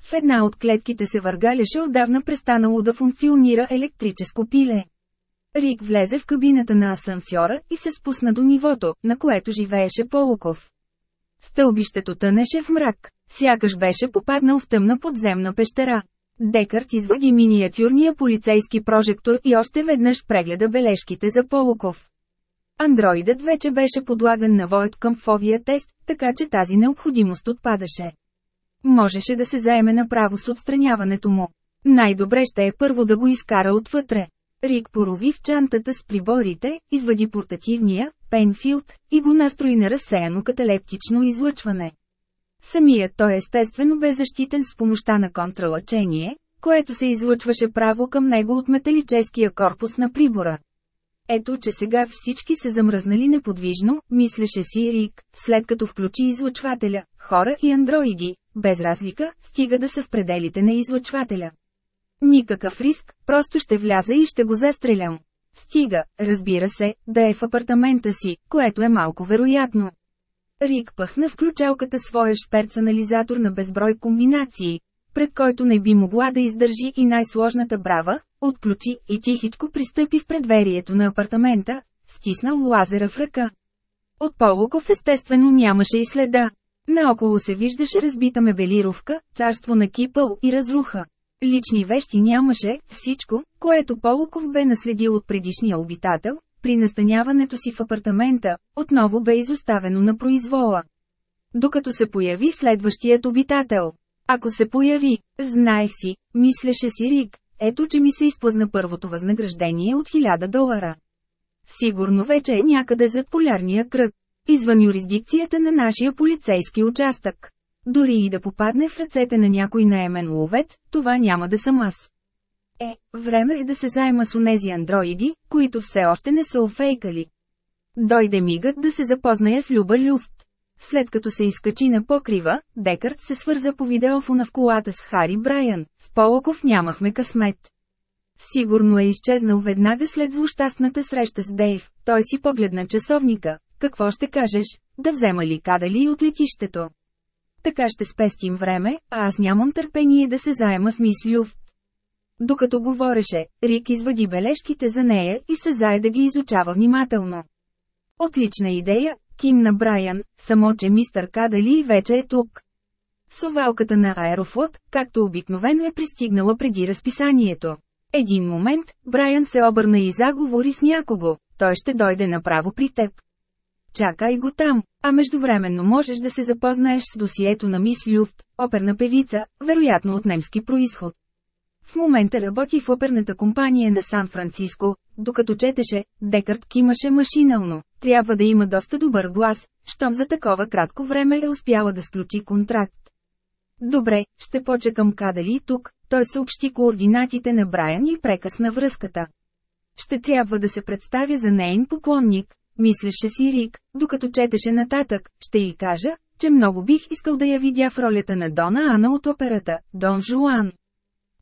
В една от клетките се въргаляше отдавна престанало да функционира електрическо пиле. Рик влезе в кабината на асансьора и се спусна до нивото, на което живееше Полуков. Стълбището тънеше в мрак, сякаш беше попаднал в тъмна подземна пещера. Декарт извади миниатюрния полицейски прожектор и още веднъж прегледа бележките за Полуков. Андроидът вече беше подлаган на Войт към фовия тест, така че тази необходимост отпадаше. Можеше да се заеме направо с отстраняването му. Най-добре ще е първо да го изкара отвътре. Рик порови в чантата с приборите, извади портативния, Пенфилд, и го настрои на разсеяно каталептично излъчване. Самият той естествено бе защитен с помощта на контралъчение, което се излъчваше право към него от металическия корпус на прибора. Ето че сега всички се замръзнали неподвижно, мислеше си Рик, след като включи излъчвателя, хора и андроиди, без разлика, стига да са в пределите на излъчвателя. Никакъв риск, просто ще вляза и ще го застрелям. Стига, разбира се, да е в апартамента си, което е малко вероятно. Рик пъхна в ключалката своя шперц-анализатор на безброй комбинации, пред който не би могла да издържи и най-сложната брава, отключи и тихичко пристъпи в предверието на апартамента, стиснал лазера в ръка. От Полуков естествено нямаше и следа. Наоколо се виждаше разбита мебелировка, царство на кипъл и разруха. Лични вещи нямаше, всичко, което Полуков бе наследил от предишния обитател, при настаняването си в апартамента, отново бе изоставено на произвола. Докато се появи следващият обитател. Ако се появи, знаех си, мислеше си Рик, ето че ми се изплъзна първото възнаграждение от 1000 долара. Сигурно вече е някъде зад полярния кръг, извън юрисдикцията на нашия полицейски участък. Дори и да попадне в ръцете на някой наемен ловец, това няма да съм аз. Е, време е да се заема с онези андроиди, които все още не са офейкали. Дойде мигът да се запозная с Люба Люфт. След като се изкачи на покрива, Декарт се свърза по видеофона в колата с Хари Брайан. С Полоков нямахме късмет. Сигурно е изчезнал веднага след злощастната среща с Дейв. Той си погледна часовника. Какво ще кажеш? Да взема ли кадали от летището? Така ще спестим време, а аз нямам търпение да се заема с мис Люфт. Докато говореше, Рик извади бележките за нея и се зае да ги изучава внимателно. Отлична идея, кимна Брайан, само че мистър Кадали вече е тук. Совалката на Аерофлот, както обикновено е пристигнала преди разписанието. Един момент, Брайан се обърна и заговори с някого, той ще дойде направо при теб. Чакай го там, а междувременно можеш да се запознаеш с досието на мис Люфт, оперна певица, вероятно от немски происход. В момента работи в оперната компания на Сан-Франциско, докато четеше, Декарт кимаше машинално. Трябва да има доста добър глас, щом за такова кратко време е успяла да сключи контракт. Добре, ще почекам кадали тук, той съобщи координатите на Брайан и прекъсна връзката. Ще трябва да се представя за нейн поклонник, мислеше си Рик, докато четеше нататък, ще й кажа, че много бих искал да я видя в ролята на Дона Ана от операта, Дон Жуан.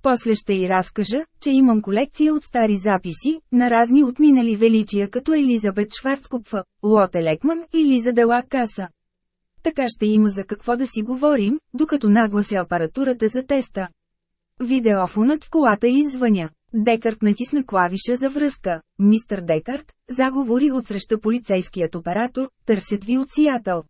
После ще й разкажа, че имам колекция от стари записи, на разни отминали величия като Елизабет Шварцкопфа, Лоте Лекман и Лиза Дела Каса. Така ще има за какво да си говорим, докато наглася апаратурата за теста. Видеофонът в колата извъня. Декарт натисна клавиша за връзка. Мистър Декарт, заговори отсреща полицейският оператор, търсят ви от Сиатъл.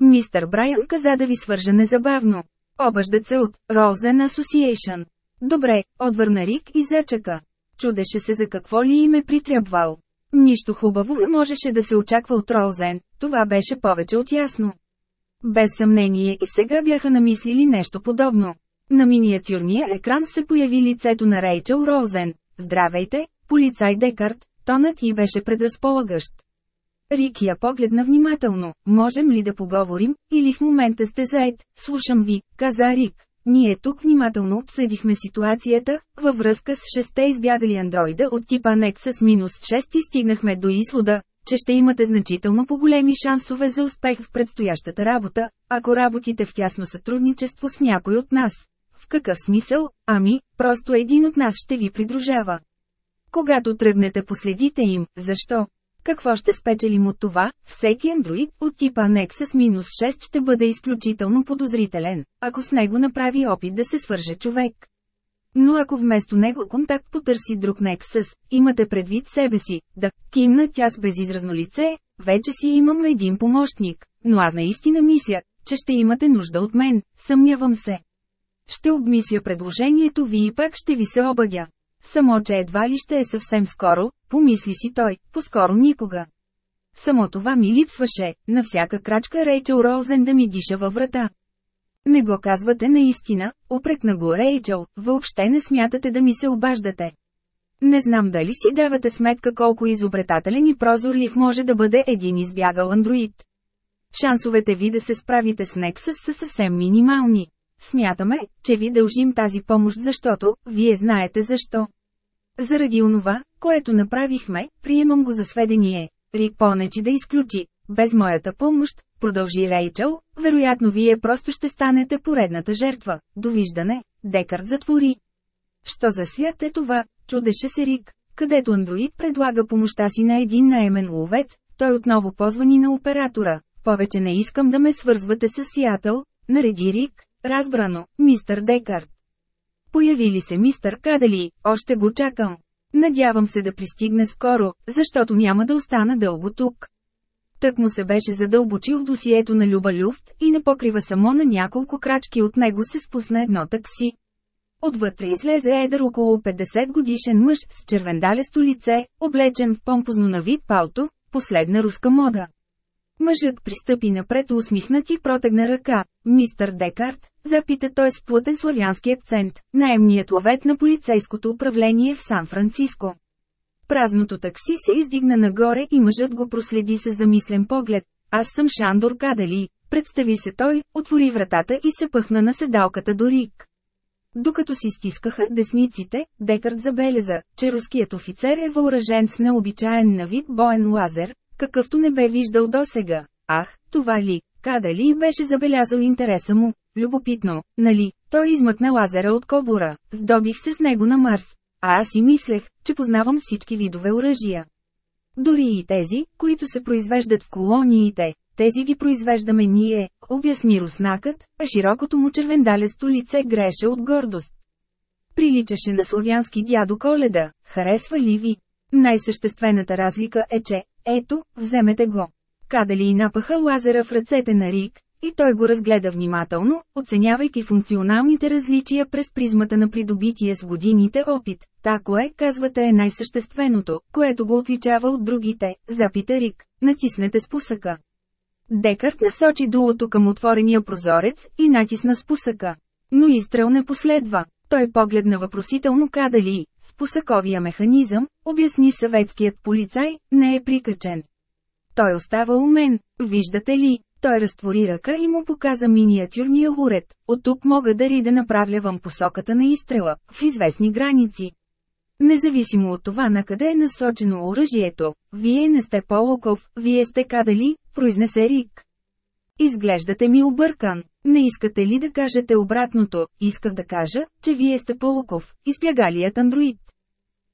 Мистър Брайан каза да ви свържа незабавно. Обаждат се от Rosen Association. Добре, отвърна Рик и зачака. Чудеше се за какво ли им е притрябвал. Нищо хубаво не можеше да се очаква от Роузен, това беше повече от ясно. Без съмнение и сега бяха намислили нещо подобно. На миниатюрния екран се появи лицето на Рейчел Роузен. Здравейте, полицай Декарт, тонът й беше предразполагащ. Рик я погледна внимателно, можем ли да поговорим, или в момента сте заед, слушам ви, каза Рик. Ние тук внимателно обсъдихме ситуацията, във връзка с шесте избягали андроида от типа Nexus-6 и стигнахме до извода, че ще имате значително по-големи шансове за успех в предстоящата работа, ако работите в тясно сътрудничество с някой от нас. В какъв смисъл? Ами, просто един от нас ще ви придружава. Когато тръгнете по следите им, защо? Какво ще спечелим от това? Всеки андроид от типа Nexus 6 ще бъде изключително подозрителен, ако с него направи опит да се свърже човек. Но ако вместо него контакт потърси друг Nexus, имате предвид себе си, да, кимна тя с безизразно лице, вече си имам един помощник, но аз наистина мисля, че ще имате нужда от мен, съмнявам се. Ще обмисля предложението ви и пак ще ви се обадя. Само че едва ли ще е съвсем скоро, помисли си той, по-скоро никога. Само това ми липсваше, на всяка крачка Рейчел Роузен да ми диша във врата. Не го казвате наистина, опрекна го Рейчел, въобще не смятате да ми се обаждате. Не знам дали си давате сметка колко изобретателен и прозорлив може да бъде един избягал андроид. Шансовете ви да се справите с Nexus са съвсем минимални. Смятаме, че ви дължим тази помощ защото, вие знаете защо. Заради онова, което направихме, приемам го за сведение. Рик понечи да изключи. Без моята помощ, продължи Рейчел, вероятно вие просто ще станете поредната жертва. Довиждане, Декард затвори. Що за свят е това, чудеше се Рик, където андроид предлага помощта си на един наемен ловец, той отново позвани на оператора. Повече не искам да ме свързвате с Сиатъл, нареди Рик, Разбрано, мистър Декарт. Появи ли се мистър Кадали, още го чакам. Надявам се да пристигне скоро, защото няма да остана дълго тук. Тък му се беше задълбочил в досието на Люба Люфт и не покрива само на няколко крачки от него се спусна едно такси. Отвътре излезе едър около 50 годишен мъж с червендалесто лице, облечен в помпозно на вид палто, последна руска мода. Мъжът пристъпи напред усмихнат и протегна ръка. Мистър Декарт, запита той с плътен славянски акцент, наемният ловет на полицейското управление в Сан-Франциско. Празното такси се издигна нагоре и мъжът го проследи с замислен поглед. Аз съм Шандор Кадали, представи се той, отвори вратата и се пъхна на седалката до Рик. Докато си стискаха десниците, Декарт забеляза, че руският офицер е въоръжен с необичаен на вид боен лазер, какъвто не бе виждал досега. Ах, това ли, када ли беше забелязал интереса му? Любопитно, нали? Той измъкна лазера от кобура, здобих се с него на Марс. А аз си мислех, че познавам всички видове оръжия. Дори и тези, които се произвеждат в колониите, тези ги произвеждаме ние, обясни руснакът, а широкото му червендалесто лице греше от гордост. Приличаше на славянски дядо Коледа, харесва ли ви? Най-съществената разлика е, че, ето, вземете го. Кадали и напаха лазера в ръцете на Рик, и той го разгледа внимателно, оценявайки функционалните различия през призмата на придобитие с годините опит. Тако е, казвате е най-същественото, което го отличава от другите, запита Рик. Натиснете спусъка. Декарт насочи дулото към отворения прозорец и натисна спусъка. Но изстрел не последва. Той погледна въпросително кадали. Спусъковия механизъм, обясни съветският полицай, не е прикачен. Той остава у мен, виждате ли, той разтвори ръка и му показа миниатюрния уред. От тук мога да да направлявам посоката на изстрела, в известни граници. Независимо от това на къде е насочено оръжието, вие не сте Полоков, вие сте кадали, произнесе Рик. Изглеждате ми объркан. Не искате ли да кажете обратното, исках да кажа, че вие сте Полоков, избягалият андроид.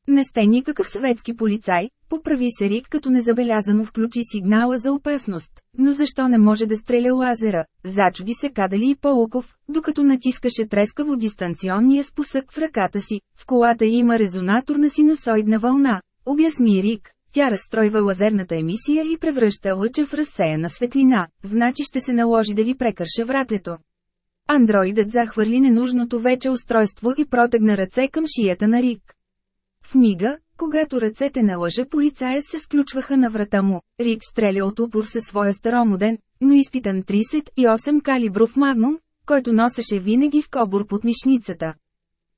Не сте никакъв съветски полицай, поправи се Рик като незабелязано включи сигнала за опасност. Но защо не може да стреля лазера? Зачуди се Кадали и Полоков, докато натискаше трескаво дистанционния спусък в ръката си. В колата има резонатор на синусоидна вълна, обясни Рик. Тя разстройва лазерната емисия и превръща лъча в разсеяна светлина, значи ще се наложи да ви прекърша вратето. Андроидът захвърли ненужното вече устройство и протегна ръце към шията на Рик. В мига, когато ръцете на лъжа полицая се сключваха на врата му, Рик стреля от упор със своя старомоден, но изпитан 38 калибров магнум, който носеше винаги в кобур под мишницата.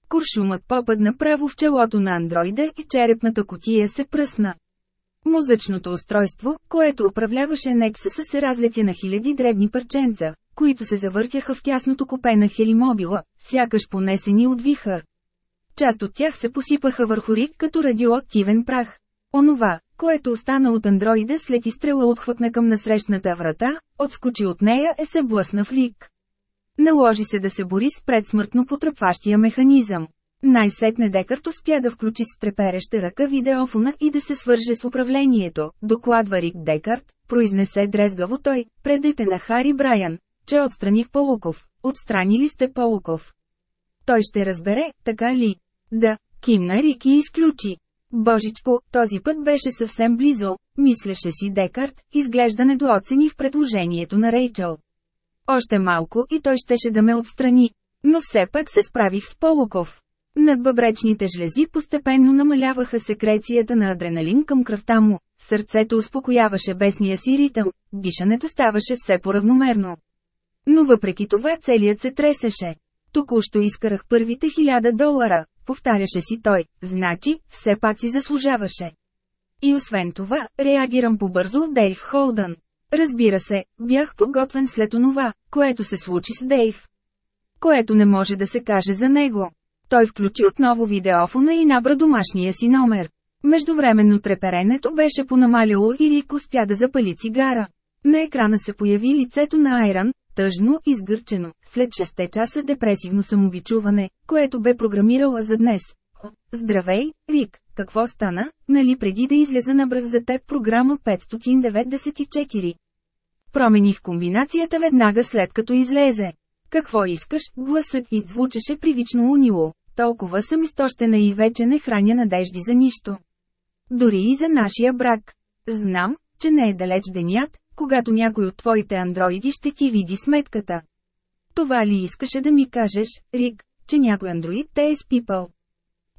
Куршумът попадна право в челото на андроида и черепната котия се пръсна. Музъчното устройство, което управляваше Нексъса се разлетя на хиляди дребни парченца, които се завъртяха в тясното купе на хелимобила, сякаш понесени от вихър. Част от тях се посипаха върху Рик като радиоактивен прах. Онова, което остана от андроида след изстрела отхвътна към насрещната врата, отскочи от нея и се блъсна в Рик. Наложи се да се бори с предсмъртно потръпващия механизъм. Най-сетне Декарт успя да включи с трепереща ръка видеофона и да се свърже с управлението, докладва Рик Декарт, произнесе дрезгаво той, предете на Хари Брайан, че отстраних Полуков. Отстрани ли сте Полуков? Той ще разбере, така ли? Да, кимна Рик и изключи. Божичко, този път беше съвсем близо, мислеше си Декарт, изглежда недооцених предложението на Рейчел. Още малко и той щеше да ме отстрани. Но все пак се справих с Полуков. Над бъбречните жлези постепенно намаляваха секрецията на адреналин към кръвта му, сърцето успокояваше бесния си ритъм, дишането ставаше все по-равномерно. Но въпреки това целият се тресеше. Току-що изкарах първите хиляда долара, повтаряше си той, значи, все пак си заслужаваше. И освен това, реагирам побързо от Дейв Холдън. Разбира се, бях подготвен след онова, което се случи с Дейв. Което не може да се каже за него. Той включи отново видеофона и набра домашния си номер. Междувременно треперенето беше понамаляло и Рик успя да запали цигара. На екрана се появи лицето на Айран, тъжно и сгърчено, след 6 часа депресивно самобичуване, което бе програмирала за днес. Здравей, Рик, какво стана, нали преди да излеза на бръх за теб програма 594? Промених комбинацията веднага след като излезе. Какво искаш, гласът и звучеше привично унило. Толкова съм изтощена и вече не храня надежди за нищо. Дори и за нашия брак. Знам, че не е далеч денят, когато някой от твоите андроиди ще ти види сметката. Това ли искаше да ми кажеш, Рик, че някой андроид те е спипал?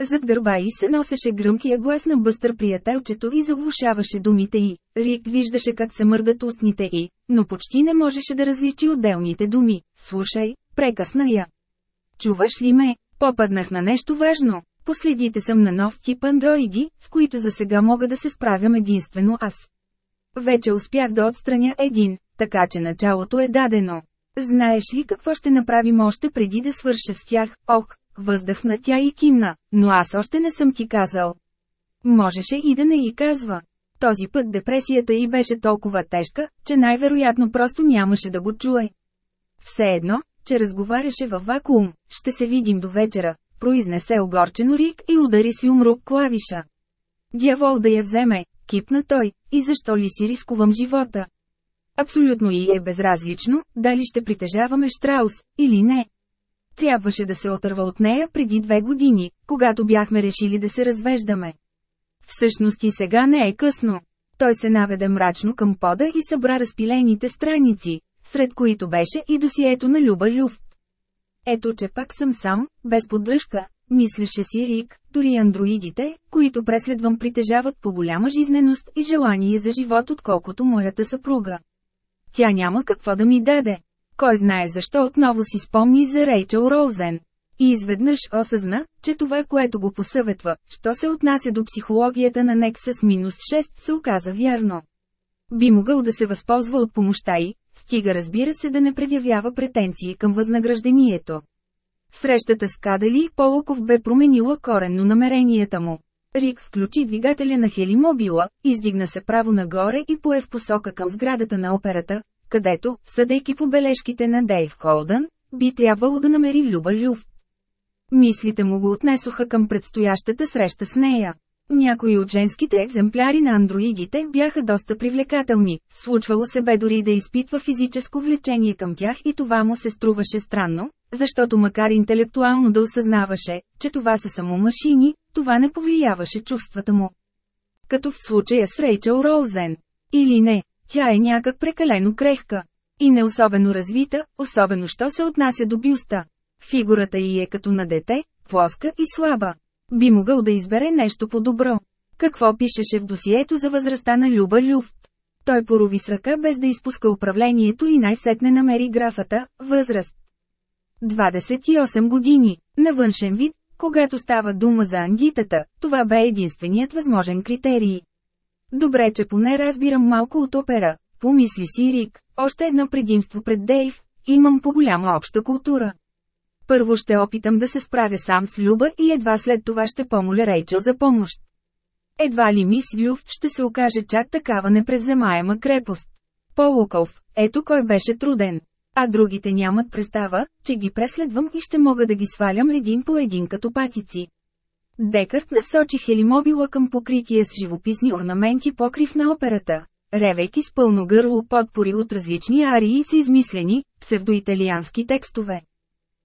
Зад гърба й се носеше гръмкия глас на бъстър приятелчето и заглушаваше думите й. Рик виждаше как се мърдат устните й, но почти не можеше да различи отделните думи. Слушай, прекъсна я. Чуваш ли ме? Попаднах на нещо важно. Последите съм на нов тип андроиди, с които за сега мога да се справям единствено аз. Вече успях да отстраня един, така че началото е дадено. Знаеш ли какво ще направим още преди да свърша с тях? Ох, въздъхна тя и кимна, но аз още не съм ти казал. Можеше и да не й казва. Този път депресията й беше толкова тежка, че най-вероятно просто нямаше да го чуе. Все едно, че разговаряше във вакуум, ще се видим до вечера, произнесе огорчено Рик и удари с юмрук клавиша. Дявол да я вземе, кипна той, и защо ли си рискувам живота? Абсолютно и е безразлично, дали ще притежаваме Штраус, или не. Трябваше да се отърва от нея преди две години, когато бяхме решили да се развеждаме. Всъщност и сега не е късно. Той се наведе мрачно към пода и събра разпилените страници, сред които беше и досието на Люба Люфт. Ето че пак съм сам, без поддръжка, мислеше си Рик, дори андроидите, които преследвам притежават по голяма жизненост и желание за живот отколкото моята съпруга. Тя няма какво да ми даде. Кой знае защо отново си спомни за Рейчел Роузен. И изведнъж осъзна, че това, което го посъветва, що се отнася до психологията на Nexus минус 6, се оказа вярно. Би могъл да се възползва от помощта й, стига разбира се да не предявява претенции към възнаграждението. Срещата с Кадали и Полоков бе променила коренно намеренията му. Рик включи двигателя на хелимобила, издигна се право нагоре и пое в посока към сградата на операта, където, съдейки по бележките на Дейв Холдън, би трябвало да намери Люба Люфт. Мислите му го отнесоха към предстоящата среща с нея. Някои от женските екземпляри на андроидите бяха доста привлекателни, случвало се бе дори да изпитва физическо влечение към тях и това му се струваше странно, защото макар интелектуално да осъзнаваше, че това са само машини, това не повлияваше чувствата му. Като в случая с Рейчел Роузен. Или не, тя е някак прекалено крехка. И не особено развита, особено що се отнася до бюста. Фигурата й е като на дете, плоска и слаба. Би могъл да избере нещо по-добро. Какво пишеше в досието за възрастта на Люба Люфт? Той порови с ръка без да изпуска управлението и най-сетне намери графата – възраст. 28 години. На външен вид, когато става дума за ангитата, това бе единственият възможен критерий. Добре, че поне разбирам малко от опера, помисли си Рик, още едно предимство пред Дейв, имам по-голяма обща култура. Първо ще опитам да се справя сам с Люба и едва след това ще помоля Рейчел за помощ. Едва ли мис Люфт ще се окаже чак такава непревземаема крепост. Полуков, ето кой беше труден. А другите нямат представа, че ги преследвам и ще мога да ги свалям един по един като патици. Декърт насочи хелимобила към покритие с живописни орнаменти покрив на операта. Ревейки с пълно гърло подпори от различни арии с измислени, псевдоиталиански текстове.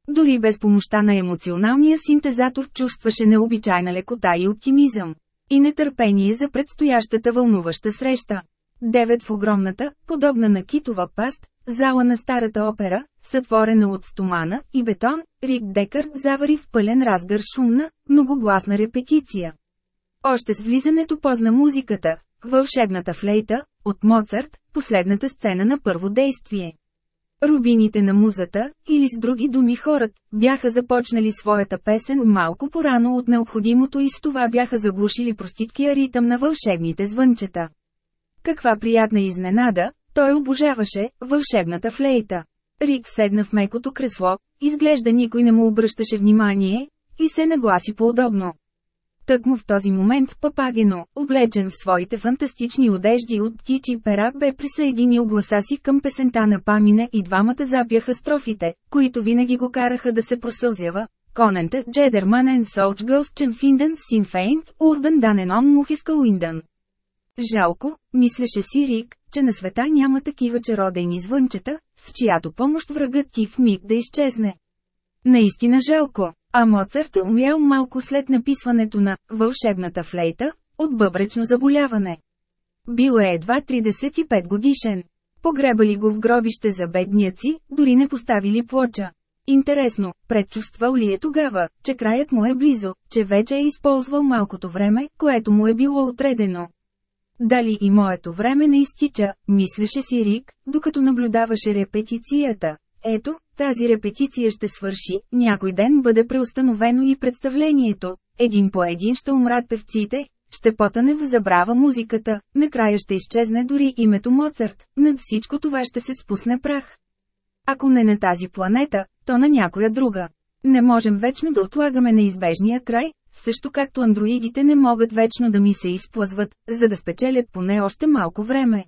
Дори без помощта на емоционалния синтезатор чувстваше необичайна лекота и оптимизъм. И нетърпение за предстоящата вълнуваща среща. Девет в огромната, подобна на китова паст, зала на старата опера, сътворена от стомана и бетон, Рик Декър завари в пълен разгър шумна, многогласна репетиция. Още с влизането позна музиката, вълшебната флейта, от Моцарт, последната сцена на първо действие. Рубините на музата, или с други думи хорат, бяха започнали своята песен малко порано от необходимото и с това бяха заглушили проститкия ритъм на вълшебните звънчета. Каква приятна изненада, той обожаваше вълшебната флейта. Рик седна в мекото кресло, изглежда никой не му обръщаше внимание, и се нагласи по-удобно. Тъкмо в този момент Папагено, облечен в своите фантастични одежди от птичи пера, бе присъединил гласа си към песента на Памина и двамата запяха строфите, които винаги го караха да се просълзява. Конента, Джедерманен Солчгълсчен Финден Синфейнт, Урбен Данен Он Мухискал Уиндън. Жалко, мислеше си Рик, че на света няма такива чародейни звънчета, с чиято помощ врагът ти в миг да изчезне. Наистина жалко, а Моцарт умрял малко след написването на «Вълшебната флейта» от бъбречно заболяване. Бил е едва 35 годишен. Погребали го в гробище за бедняци, дори не поставили плоча. Интересно, предчувствал ли е тогава, че краят му е близо, че вече е използвал малкото време, което му е било отредено. Дали и моето време не изтича, мислеше си Рик, докато наблюдаваше репетицията. Ето, тази репетиция ще свърши, някой ден бъде преустановено и представлението, един по един ще умрат певците, ще потане в забрава музиката, накрая ще изчезне дори името Моцарт, над всичко това ще се спусне прах. Ако не на тази планета, то на някоя друга. Не можем вечно да отлагаме неизбежния край, също както андроидите не могат вечно да ми се изплъзват, за да спечелят поне още малко време.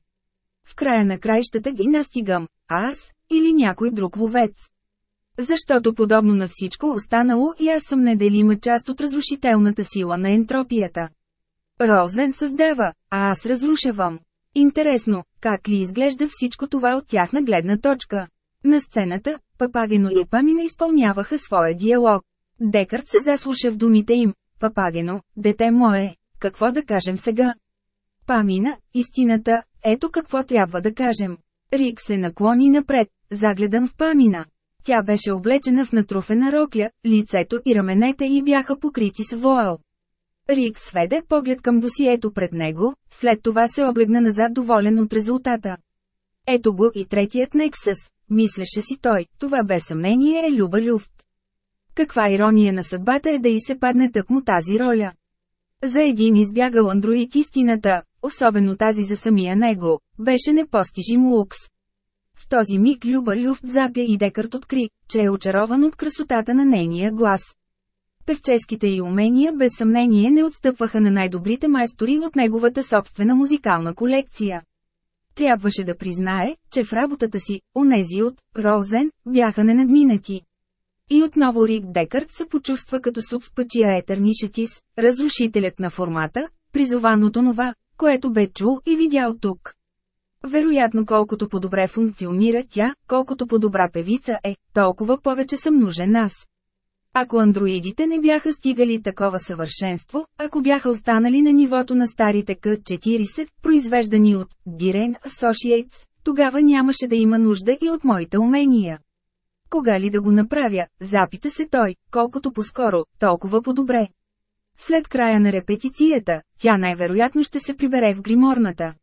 В края на краищата ги настигам, аз, или някой друг ловец. Защото подобно на всичко останало и аз съм неделима част от разрушителната сила на ентропията. Розен създава, а аз разрушавам. Интересно, как ли изглежда всичко това от тяхна гледна точка? На сцената, Папагено и Памина изпълняваха своя диалог. Декарт се заслуша в думите им. Папагено, дете мое, какво да кажем сега? Памина, истината, ето какво трябва да кажем. Рик се наклони напред, загледан в Памина. Тя беше облечена в натруфена рокля, лицето и раменете й бяха покрити с воал. Рик сведе поглед към досието пред него, след това се облегна назад доволен от резултата. Ето го и третият Нексъс, мислеше си той, това без съмнение е Люба Люфт. Каква ирония на съдбата е да й се падне тъкмо тази роля. За един избягал андроид истината, особено тази за самия него, беше непостижим лукс. В този миг Люба Люфт запя и Декарт откри, че е очарован от красотата на нейния глас. Певческите й умения без съмнение не отстъпваха на най-добрите майстори от неговата собствена музикална колекция. Трябваше да признае, че в работата си, онези от Розен, бяха ненадминати. И отново Рик Декарт се почувства като субспачия етернишетис, разрушителят на формата, призован от онова, което бе чул и видял тук. Вероятно колкото по-добре функционира тя, колкото по-добра певица е, толкова повече съм нужен аз. Ако андроидите не бяха стигали такова съвършенство, ако бяха останали на нивото на старите К-40, произвеждани от Diren Associates, тогава нямаше да има нужда и от моите умения. Кога ли да го направя, запита се той, колкото по-скоро, толкова по-добре. След края на репетицията, тя най-вероятно ще се прибере в гриморната.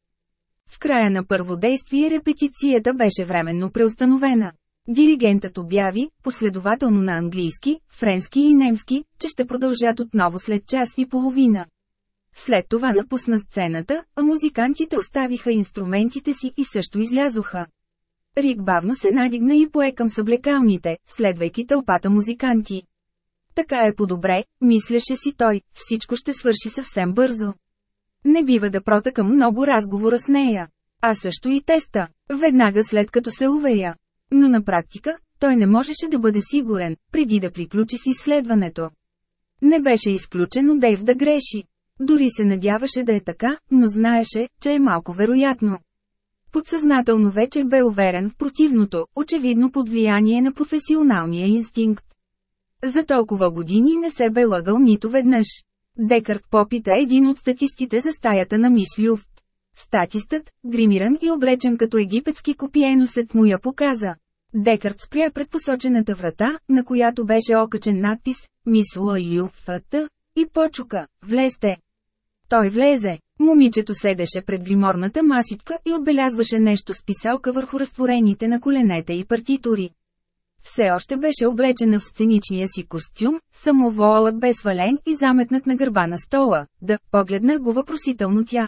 В края на първо действие репетицията беше временно преустановена. Диригентът обяви, последователно на английски, френски и немски, че ще продължат отново след час и половина. След това напусна сцената, а музикантите оставиха инструментите си и също излязоха. Рик бавно се надигна и пое към съблекалните, следвайки тълпата музиканти. Така е по-добре, мислеше си той, всичко ще свърши съвсем бързо. Не бива да протъкам много разговора с нея. А също и теста, веднага след като се уверя. Но на практика, той не можеше да бъде сигурен, преди да приключи с изследването. Не беше изключено Дейв да греши. Дори се надяваше да е така, но знаеше, че е малко вероятно. Подсъзнателно вече бе уверен в противното, очевидно под влияние на професионалния инстинкт. За толкова години не се бе лъгал нито веднъж. Декарт попита един от статистите за стаята на мис Люфт. Статистът, гримиран и облечен като египетски копиеносец му я показа. Декарт спря пред посочената врата, на която беше окачен надпис «Мис Люфт» и почука «Влезте». Той влезе. Момичето седеше пред гриморната масичка и отбелязваше нещо с писалка върху разтворените на коленете и партитури. Все още беше облечена в сценичния си костюм, самоволът бе свален и заметнат на гърба на стола, да погледна го въпросително тя.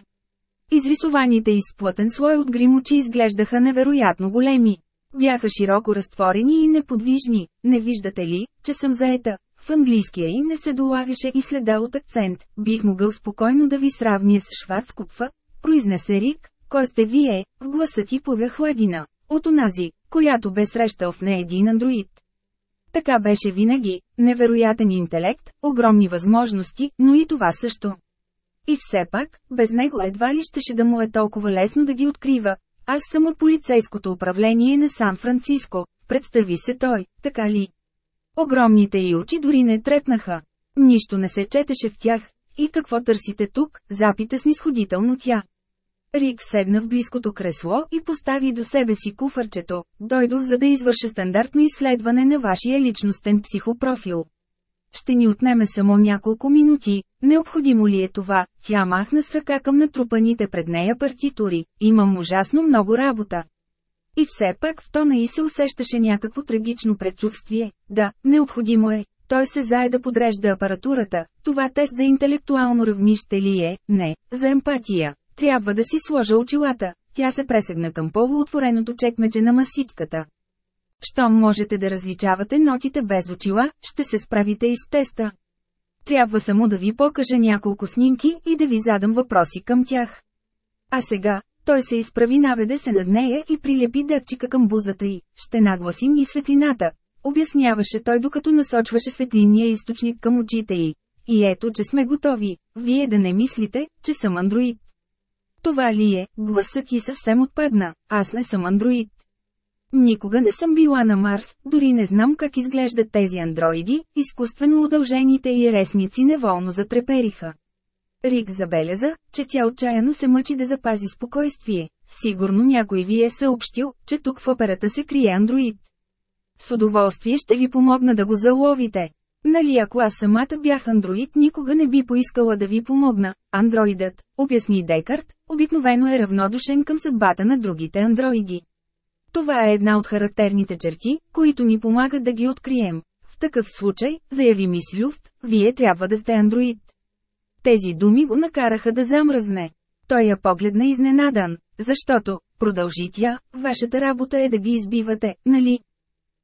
Изрисованите изплътен слой от грим очи изглеждаха невероятно големи. Бяха широко разтворени и неподвижни, не виждате ли, че съм заета, в английския им не се долагаше и следа от акцент, бих могъл спокойно да ви сравня с Шварцкопфа, произнесе Рик, кой сте вие, в гласа ти повя хладина, от онази, която бе срещал в не един андроид. Така беше винаги, невероятен интелект, огромни възможности, но и това също. И все пак, без него едва ли щеше да му е толкова лесно да ги открива. Аз съм от полицейското управление на Сан-Франциско, представи се той, така ли? Огромните й очи дори не трепнаха. Нищо не се четеше в тях. И какво търсите тук, запита снисходително тя. Рик седна в близкото кресло и постави до себе си куфърчето. Дойдох за да извърша стандартно изследване на вашия личностен психопрофил. Ще ни отнеме само няколко минути, необходимо ли е това, тя махна с ръка към натрупаните пред нея партитури, имам ужасно много работа. И все пак в тона и се усещаше някакво трагично предчувствие, да, необходимо е, той се зае да подрежда апаратурата, това тест за интелектуално равнище ли е, не, за емпатия. Трябва да си сложа очилата. Тя се пресегна към полуотвореното чекмедже на масичката. Щом можете да различавате нотите без очила, ще се справите и с теста. Трябва само да ви покажа няколко снимки и да ви задам въпроси към тях. А сега, той се изправи наведе се над нея и прилепи дъвчика към бузата й. Ще нагласим и светлината. Обясняваше той докато насочваше светлинния източник към очите й. И ето, че сме готови. Вие да не мислите, че съм андроид. Това ли е, гласът ти съвсем отпадна, аз не съм андроид. Никога не съм била на Марс, дори не знам как изглеждат тези андроиди, изкуствено удължените и ресници неволно затрепериха. Рик забеляза, че тя отчаяно се мъчи да запази спокойствие. Сигурно някой ви е съобщил, че тук в операта се крие андроид. С удоволствие ще ви помогна да го заловите. Нали ако аз самата бях андроид никога не би поискала да ви помогна, андроидът, обясни Декарт, обикновено е равнодушен към съдбата на другите андроиди. Това е една от характерните черти, които ни помагат да ги открием. В такъв случай, заяви мис Люфт, вие трябва да сте андроид. Тези думи го накараха да замръзне. Той я погледна изненадан, защото, продължи тя, вашата работа е да ги избивате, нали?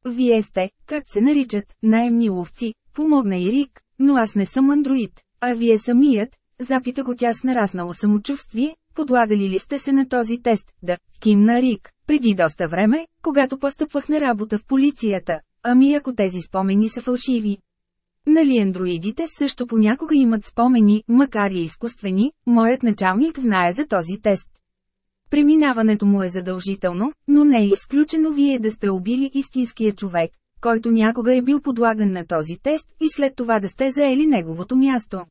Вие сте, как се наричат, наемни ловци, помогна и Рик, но аз не съм андроид, а вие самият, запита го тя с нараснало самочувствие, подлагали ли сте се на този тест, да, кимна Рик, преди доста време, когато постъпвах на работа в полицията, ами ако тези спомени са фалшиви. Нали андроидите също понякога имат спомени, макар и изкуствени, моят началник знае за този тест. Преминаването му е задължително, но не е изключено вие да сте убили истинския човек, който някога е бил подлаган на този тест и след това да сте заели неговото място.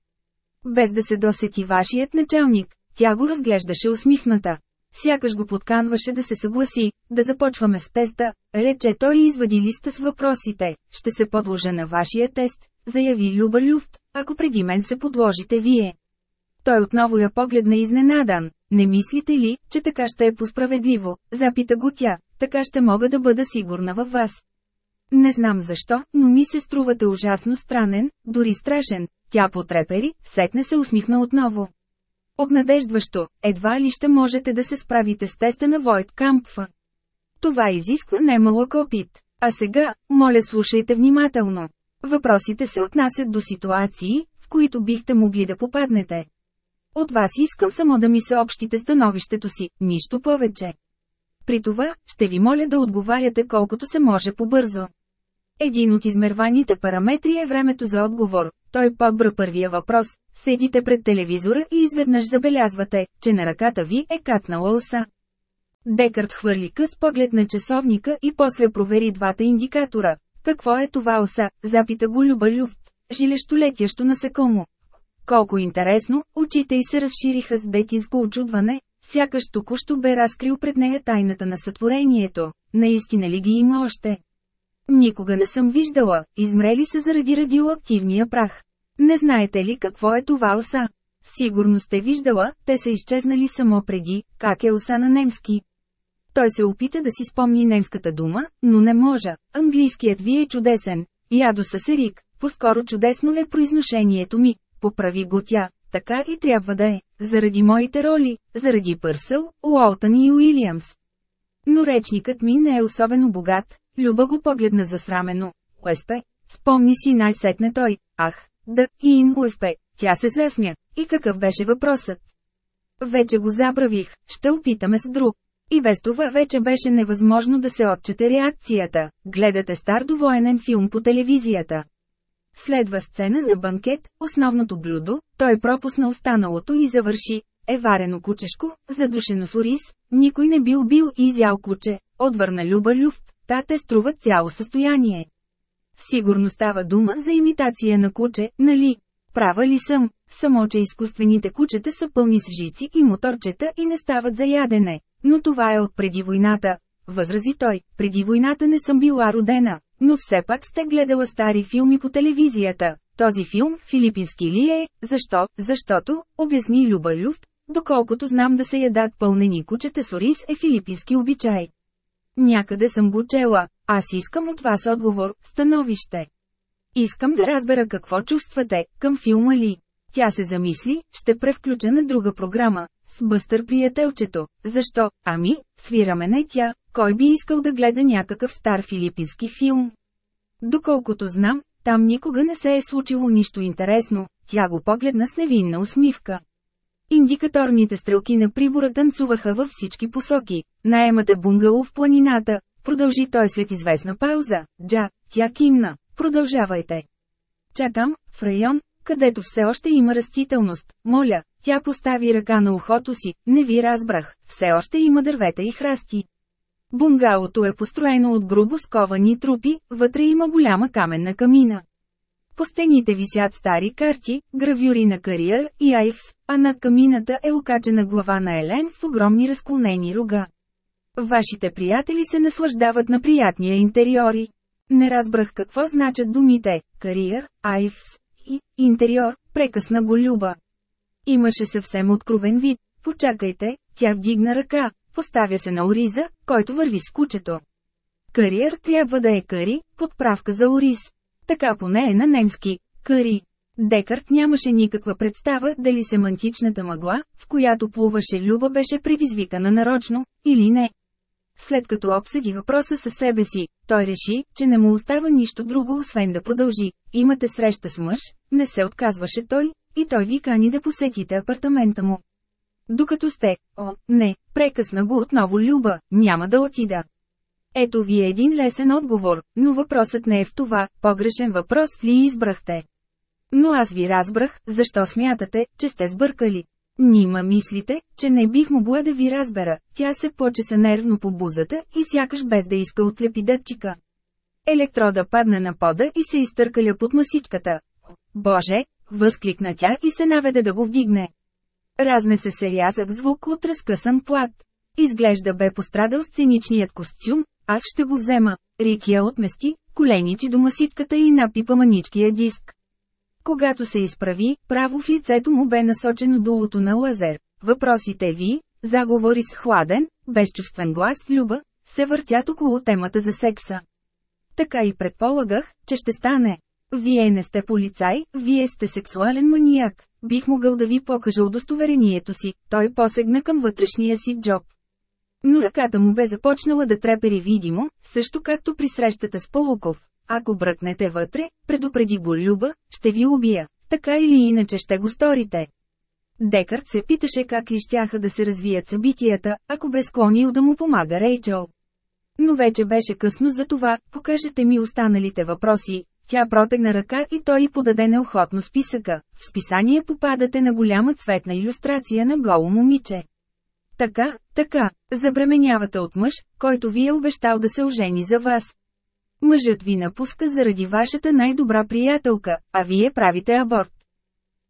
Без да се досети вашият началник, тя го разглеждаше усмихната. Сякаш го подканваше да се съгласи, да започваме с теста, рече той и извади листа с въпросите, ще се подложа на вашия тест, заяви Люба Люфт, ако преди мен се подложите вие. Той отново я погледна изненадан. Не мислите ли, че така ще е посправедливо? Запита го тя. Така ще мога да бъда сигурна във вас. Не знам защо, но ми се струвате ужасно странен, дори страшен. Тя потрепери, сетне се усмихна отново. Обнадеждващо, едва ли ще можете да се справите с теста на Войт Кампфа. Това изисква немалък опит. А сега, моля слушайте внимателно. Въпросите се отнасят до ситуации, в които бихте могли да попаднете. От вас искам само да ми съобщите становището си, нищо повече. При това, ще ви моля да отговаряте колкото се може по-бързо. Един от измерваните параметри е времето за отговор. Той подбра първия въпрос. Седите пред телевизора и изведнъж забелязвате, че на ръката ви е катнала оса. Декарт хвърли къс поглед на часовника и после провери двата индикатора. Какво е това оса? Запита го Люба Люфт. Жилещо летящо насекомо. Колко интересно, очите й се разшириха с детинско очудване, сякаш току-що бе разкрил пред нея тайната на сътворението. Наистина ли ги има още? Никога не съм виждала, измрели се заради радиоактивния прах. Не знаете ли какво е това оса? Сигурно сте виждала, те са изчезнали само преди, как е оса на немски. Той се опита да си спомни немската дума, но не може. Английският ви е чудесен. Ядоса се рик, по-скоро чудесно е произношението ми. Поправи го тя, така и трябва да е, заради моите роли, заради Пърсъл, Уолтън и Уилямс. Но речникът ми не е особено богат, Люба го погледна засрамено. Уеспе, спомни си най-сетне той, ах, да, ин Уеспе, тя се засмя. И какъв беше въпросът? Вече го забравих, ще опитаме с друг. И без това вече беше невъзможно да се отчете реакцията. Гледате стар довоенен филм по телевизията. Следва сцена на банкет, основното блюдо, той пропусна останалото и завърши. Е варено кучешко, задушено с ориз, никой не бил бил и изял куче, отвърна Люба Люфт, та те струва цяло състояние. Сигурно става дума за имитация на куче, нали? Права ли съм? Само че изкуствените кучета са пълни с жици и моторчета и не стават за ядене. Но това е от преди войната. Възрази той, преди войната не съм била родена, но все пак сте гледала стари филми по телевизията. Този филм, филипински ли е? Защо? Защото, обясни Люба Люфт, доколкото знам да се ядат пълнени кучета с ориз е филипински обичай. Някъде съм го чела, аз искам от вас отговор, становище. Искам да разбера какво чувствате, към филма ли. Тя се замисли, ще превключа на друга програма. С бъстър приятелчето. Защо? Ами, свираме не тя, кой би искал да гледа някакъв стар филипински филм? Доколкото знам, там никога не се е случило нищо интересно, тя го погледна с невинна усмивка. Индикаторните стрелки на прибора танцуваха във всички посоки. Наемате бунгало в планината, продължи той след известна пауза. Джа, тя кимна. Продължавайте. Чакам, в район, където все още има растителност. Моля, тя постави ръка на ухото си, не ви разбрах, все още има дървета и храсти. Бунгалото е построено от грубо сковани трупи, вътре има голяма каменна камина. По стените висят стари карти, гравюри на Кариер и Айвс, а над камината е окачена глава на Елен с огромни разклонени рога. Вашите приятели се наслаждават на приятния интериори. Не разбрах какво значат думите «кариер», «айвс» и «интериор», прекъсна го Люба. Имаше съвсем откровен вид. Почакайте, тя вдигна ръка, поставя се на ориза, който върви с кучето. Кариер трябва да е кари, подправка за ориз. Така поне е на немски – кари. Декарт нямаше никаква представа дали семантичната мъгла, в която плуваше Люба беше предизвикана нарочно, или не. След като обсъди въпроса със себе си, той реши, че не му остава нищо друго освен да продължи. Имате среща с мъж, не се отказваше той, и той ви кани да посетите апартамента му. Докато сте, о, не, прекъсна го отново Люба, няма да отида. Ето ви е един лесен отговор, но въпросът не е в това, погрешен въпрос ли избрахте. Но аз ви разбрах, защо смятате, че сте сбъркали. Нима мислите, че не бих могла да ви разбера, тя се почеса нервно по бузата и сякаш без да иска отлепи дътчика. Електрода падна на пода и се изтъркаля под масичката. Боже, възкликна тя и се наведе да го вдигне. Разнесе се рязък звук от разкъсан плат. Изглежда бе пострадал сценичният костюм, аз ще го взема. Рикия отмести, коленичи до маситката и напипа маничкия диск. Когато се изправи, право в лицето му бе насочено дулото на лазер. Въпросите ви, заговори с хладен, безчувствен глас Люба, се въртят около темата за секса. Така и предполагах, че ще стане. Вие не сте полицай, вие сте сексуален маниак. Бих могъл да ви покажа удостоверението си, той посегна към вътрешния си джоб. Но ръката му бе започнала да трепери видимо, също както при срещата с Полуков. Ако бръкнете вътре, предупреди го Люба, ще ви убия, така или иначе ще го сторите. Декарт се питаше как ли щяха да се развият събитията, ако бе склонил да му помага Рейчел. Но вече беше късно за това, покажете ми останалите въпроси. Тя протегна ръка и той подаде неохотно списъка. В списание попадате на голяма цветна иллюстрация на голо момиче. Така, така, забременявате от мъж, който ви е обещал да се ожени за вас. Мъжът ви напуска заради вашата най-добра приятелка, а вие правите аборт.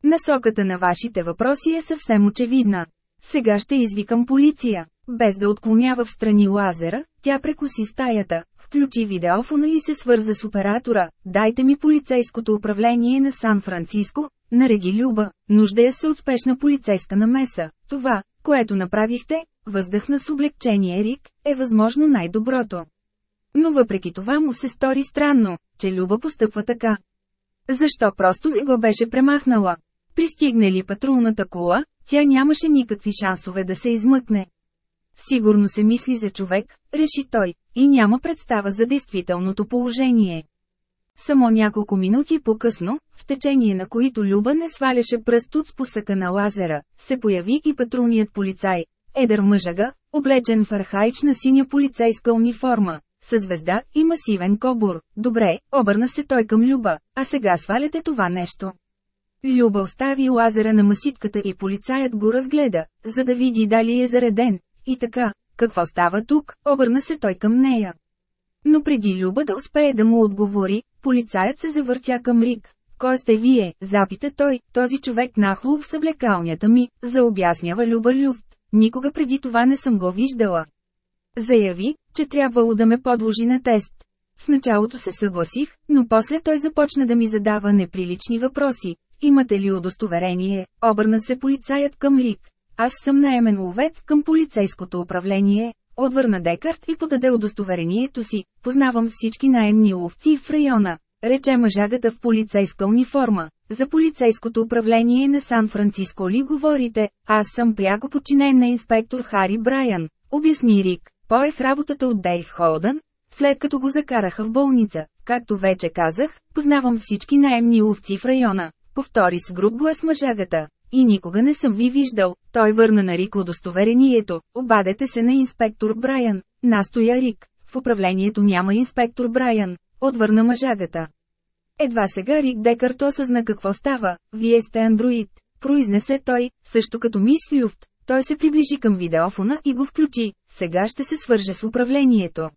Насоката на вашите въпроси е съвсем очевидна. Сега ще извикам полиция. Без да отклонява в страни лазера, тя прекуси стаята, включи видеофона и се свърза с оператора. Дайте ми полицейското управление на Сан-Франциско, нареди Люба, нуждая се от спешна полицейска намеса. Това, което направихте, въздъхна с облегчение Рик, е възможно най-доброто. Но въпреки това му се стори странно, че Люба постъпва така. Защо просто не го беше премахнала? Пристигне ли патрулната кола, тя нямаше никакви шансове да се измъкне. Сигурно се мисли за човек, реши той, и няма представа за действителното положение. Само няколко минути по-късно, в течение на които Люба не сваляше пръст от спусъка на лазера, се появи и патрулният полицай. Едър мъжага, облечен в архаична синя полицейска униформа, със звезда и масивен кобур. Добре, обърна се той към Люба, а сега сваляте това нещо. Люба остави лазера на маситката и полицаят го разгледа, за да види дали е зареден. И така, какво става тук, обърна се той към нея. Но преди Люба да успее да му отговори, полицаят се завъртя към Рик. Кой сте вие? Запита той, този човек нахлу в съблекалнята ми, заобяснява Люба Люфт. Никога преди това не съм го виждала. Заяви, че трябвало да ме подложи на тест. В началото се съгласих, но после той започна да ми задава неприлични въпроси. Имате ли удостоверение? Обърна се полицаят към Рик. Аз съм наемен ловец към полицейското управление. Отвърна Декарт и подаде удостоверението си. Познавам всички наемни ловци в района. Рече мъжагата в полицейска униформа. За полицейското управление на Сан-Франциско ли говорите? Аз съм пряко подчинен на инспектор Хари Брайан. Обясни Рик. Поех работата от Дейв Холдън, след като го закараха в болница. Както вече казах, познавам всички наемни ловци в района. Повтори с груб глас мъжагата. И никога не съм ви виждал. Той върна на Рик удостоверението. Обадете се на инспектор Брайан. Настоя Рик. В управлението няма инспектор Брайан. Отвърна мъжагата. Едва сега Рик Декарт осъзна какво става. Вие сте андроид. Произнесе той, също като мис Люфт. Той се приближи към видеофона и го включи. Сега ще се свърже с управлението.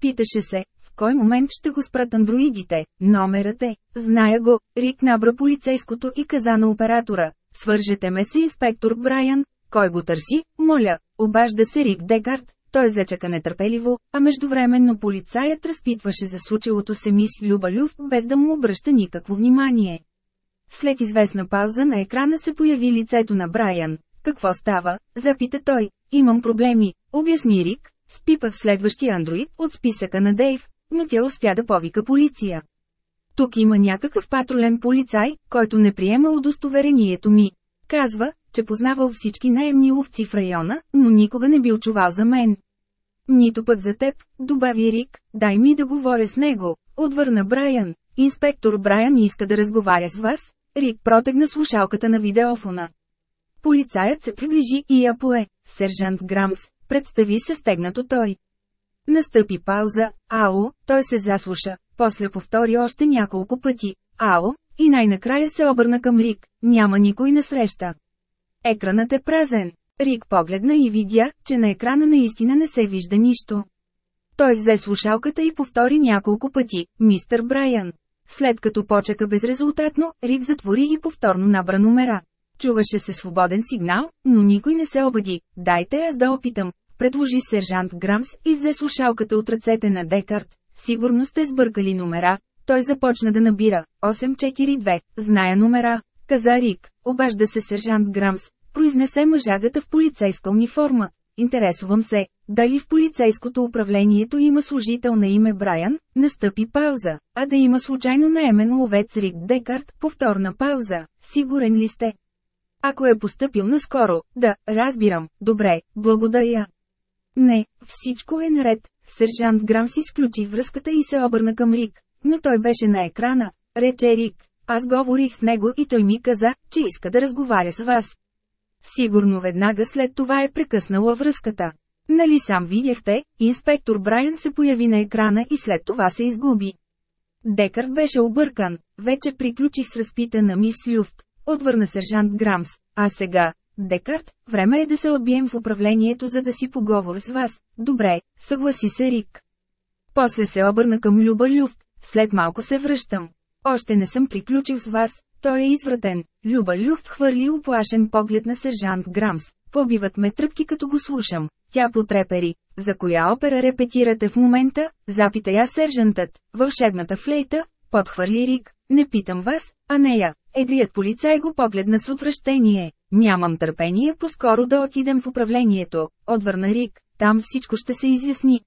Питаше се, в кой момент ще го спрат андроидите. Номерът е, зная го, Рик набра полицейското и каза на оператора. Свържете ме с инспектор Брайан. Кой го търси? Моля, обажда се Рик Декарт. Той зачака нетърпеливо, а междувременно полицаят разпитваше за случилото се мис Люба Люв, без да му обръща никакво внимание. След известна пауза на екрана се появи лицето на Брайан. Какво става? Запита той. Имам проблеми, обясни Рик. Спипах следващия андроид от списъка на Дейв, но тя успя да повика полиция. Тук има някакъв патрулен полицай, който не приема удостоверението ми. Казва, че познавал всички наемни ловци в района, но никога не бил чувал за мен. Нито пък за теб, добави Рик, дай ми да говоря с него, отвърна Брайан. Инспектор Брайан иска да разговаря с вас. Рик протегна слушалката на видеофона. Полицаят се приближи и я пое. Сержант Грамс, представи се стегнато той. Настъпи пауза, ало, той се заслуша, после повтори още няколко пъти, ало, и най-накрая се обърна към Рик, няма никой на среща. Екранът е празен. Рик погледна и видя, че на екрана наистина не се вижда нищо. Той взе слушалката и повтори няколко пъти, мистер Брайан. След като почека безрезултатно, Рик затвори и повторно набра номера. Чуваше се свободен сигнал, но никой не се обади. Дайте аз да опитам, предложи сержант Грамс и взе слушалката от ръцете на Декарт. Сигурно сте сбъркали номера. Той започна да набира. 842. Зная номера. Каза Рик. Обажда се сержант Грамс. Произнесе мъжагата в полицейска униформа. Интересувам се, дали в полицейското управлението има служител на име Брайан, настъпи пауза, а да има случайно наемен ловец Рик Декарт, повторна пауза. Сигурен ли сте? Ако е поступил наскоро, да, разбирам, добре, благодаря. Не, всичко е наред. Сержант Грам си изключи връзката и се обърна към Рик. Но той беше на екрана, рече Рик. Аз говорих с него и той ми каза, че иска да разговаря с вас. Сигурно веднага след това е прекъснала връзката. Нали сам видяхте, инспектор Брайан се появи на екрана и след това се изгуби. Декарт беше объркан, вече приключих с разпита на мис Люфт, отвърна сержант Грамс, а сега, Декарт, време е да се отбием в управлението за да си поговоря с вас. Добре, съгласи се Рик. После се обърна към Люба Люфт, след малко се връщам. Още не съм приключил с вас, той е извратен. Люба Люфт хвърли оплашен поглед на сержант Грамс. Побиват ме тръпки като го слушам. Тя потрепери. За коя опера репетирате в момента? Запита я сержантът. Вълшебната флейта? Подхвърли Рик. Не питам вас, а нея. Едрият полицай го погледна с отвращение. Нямам търпение по-скоро да отидем в управлението, отвърна Рик, там всичко ще се изясни.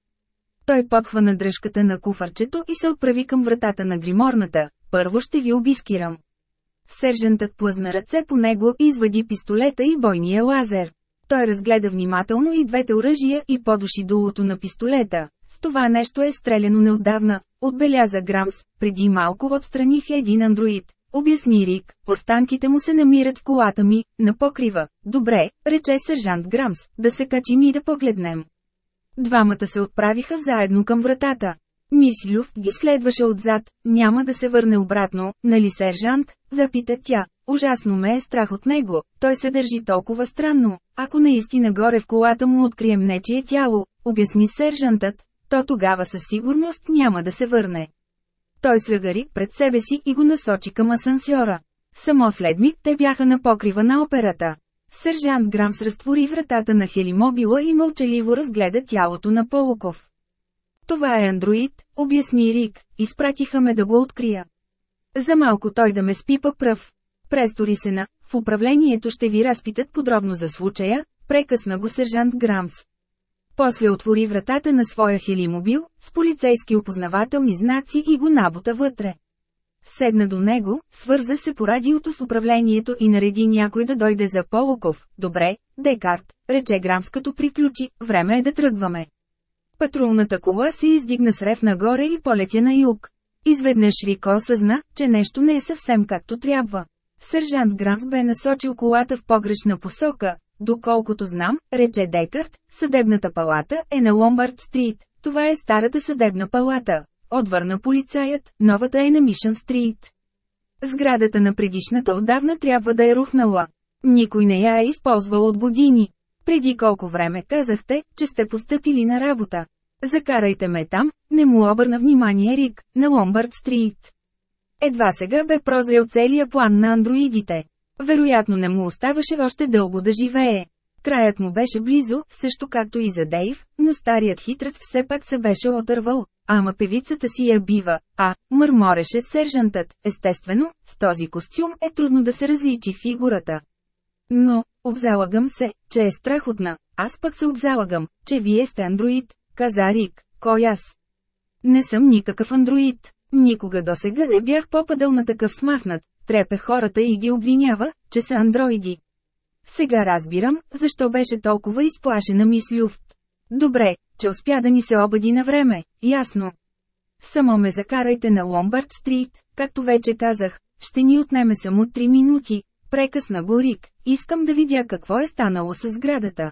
Той подхвана дръжката на куфарчето и се отправи към вратата на гриморната. Първо ще ви обискирам. Сержантът плъзна ръце по него и извади пистолета и бойния лазер. Той разгледа внимателно и двете оръжия и подуши дулото на пистолета. С това нещо е стреляно неотдавна, отбеляза Грамс, преди малко отстраних един андроид. Обясни Рик, останките му се намират в колата ми, на покрива. Добре, рече сержант Грамс, да се качим и да погледнем. Двамата се отправиха заедно към вратата. Мис Люфт ги следваше отзад, няма да се върне обратно, нали сержант? Запита тя. Ужасно ме е страх от него, той се държи толкова странно. Ако наистина горе в колата му открием нечие тяло, обясни сержантът, то тогава със сигурност няма да се върне. Той слега Рик пред себе си и го насочи към асансьора. Само след миг те бяха на покрива на операта. Сержант Грамс разтвори вратата на хелимобила и мълчаливо разгледа тялото на Полуков. Това е андроид, обясни Рик, изпратиха ме да го открия. За малко той да ме спипа пръв. Престори се на, в управлението ще ви разпитат подробно за случая, прекъсна го сержант Грамс. После отвори вратата на своя хелимобил, с полицейски опознавателни знаци и го набута вътре. Седна до него, свърза се по радиото с управлението и нареди някой да дойде за Полоков. Добре, Декарт, рече Грамс като приключи, време е да тръгваме. Патрулната кола се издигна с рев нагоре и полетя на юг. Изведнъж Рико съзна, че нещо не е съвсем както трябва. Сержант Грамс бе насочил колата в погрешна посока. Доколкото знам, рече Декарт, съдебната палата е на Ломбард Стрит. Това е старата съдебна палата. Отвърна полицаят, новата е на Мишън Стрит. Сградата на предишната отдавна трябва да е рухнала. Никой не я е използвал от години. Преди колко време казахте, че сте постъпили на работа. Закарайте ме там, не му обърна внимание Рик, на Ломбард Стрит. Едва сега бе прозрел целия план на андроидите. Вероятно не му оставаше още дълго да живее. Краят му беше близо, също както и за Дейв, но старият хитрец все пак се беше отървал. Ама певицата си я бива, а, мърмореше сержантът, естествено, с този костюм е трудно да се различи фигурата. Но, обзалагам се, че е страхотна, аз пък се обзалагам, че вие сте андроид, каза Рик, кой аз? Не съм никакъв андроид. Никога досега не бях попадал на такъв смахнат, трепе хората и ги обвинява, че са андроиди. Сега разбирам, защо беше толкова изплашена мис Люфт. Добре, че успя да ни се обади на време, ясно. Само ме закарайте на Ломбард Стрит, както вече казах, ще ни отнеме само 3 минути, прекъсна го Рик, искам да видя какво е станало с сградата.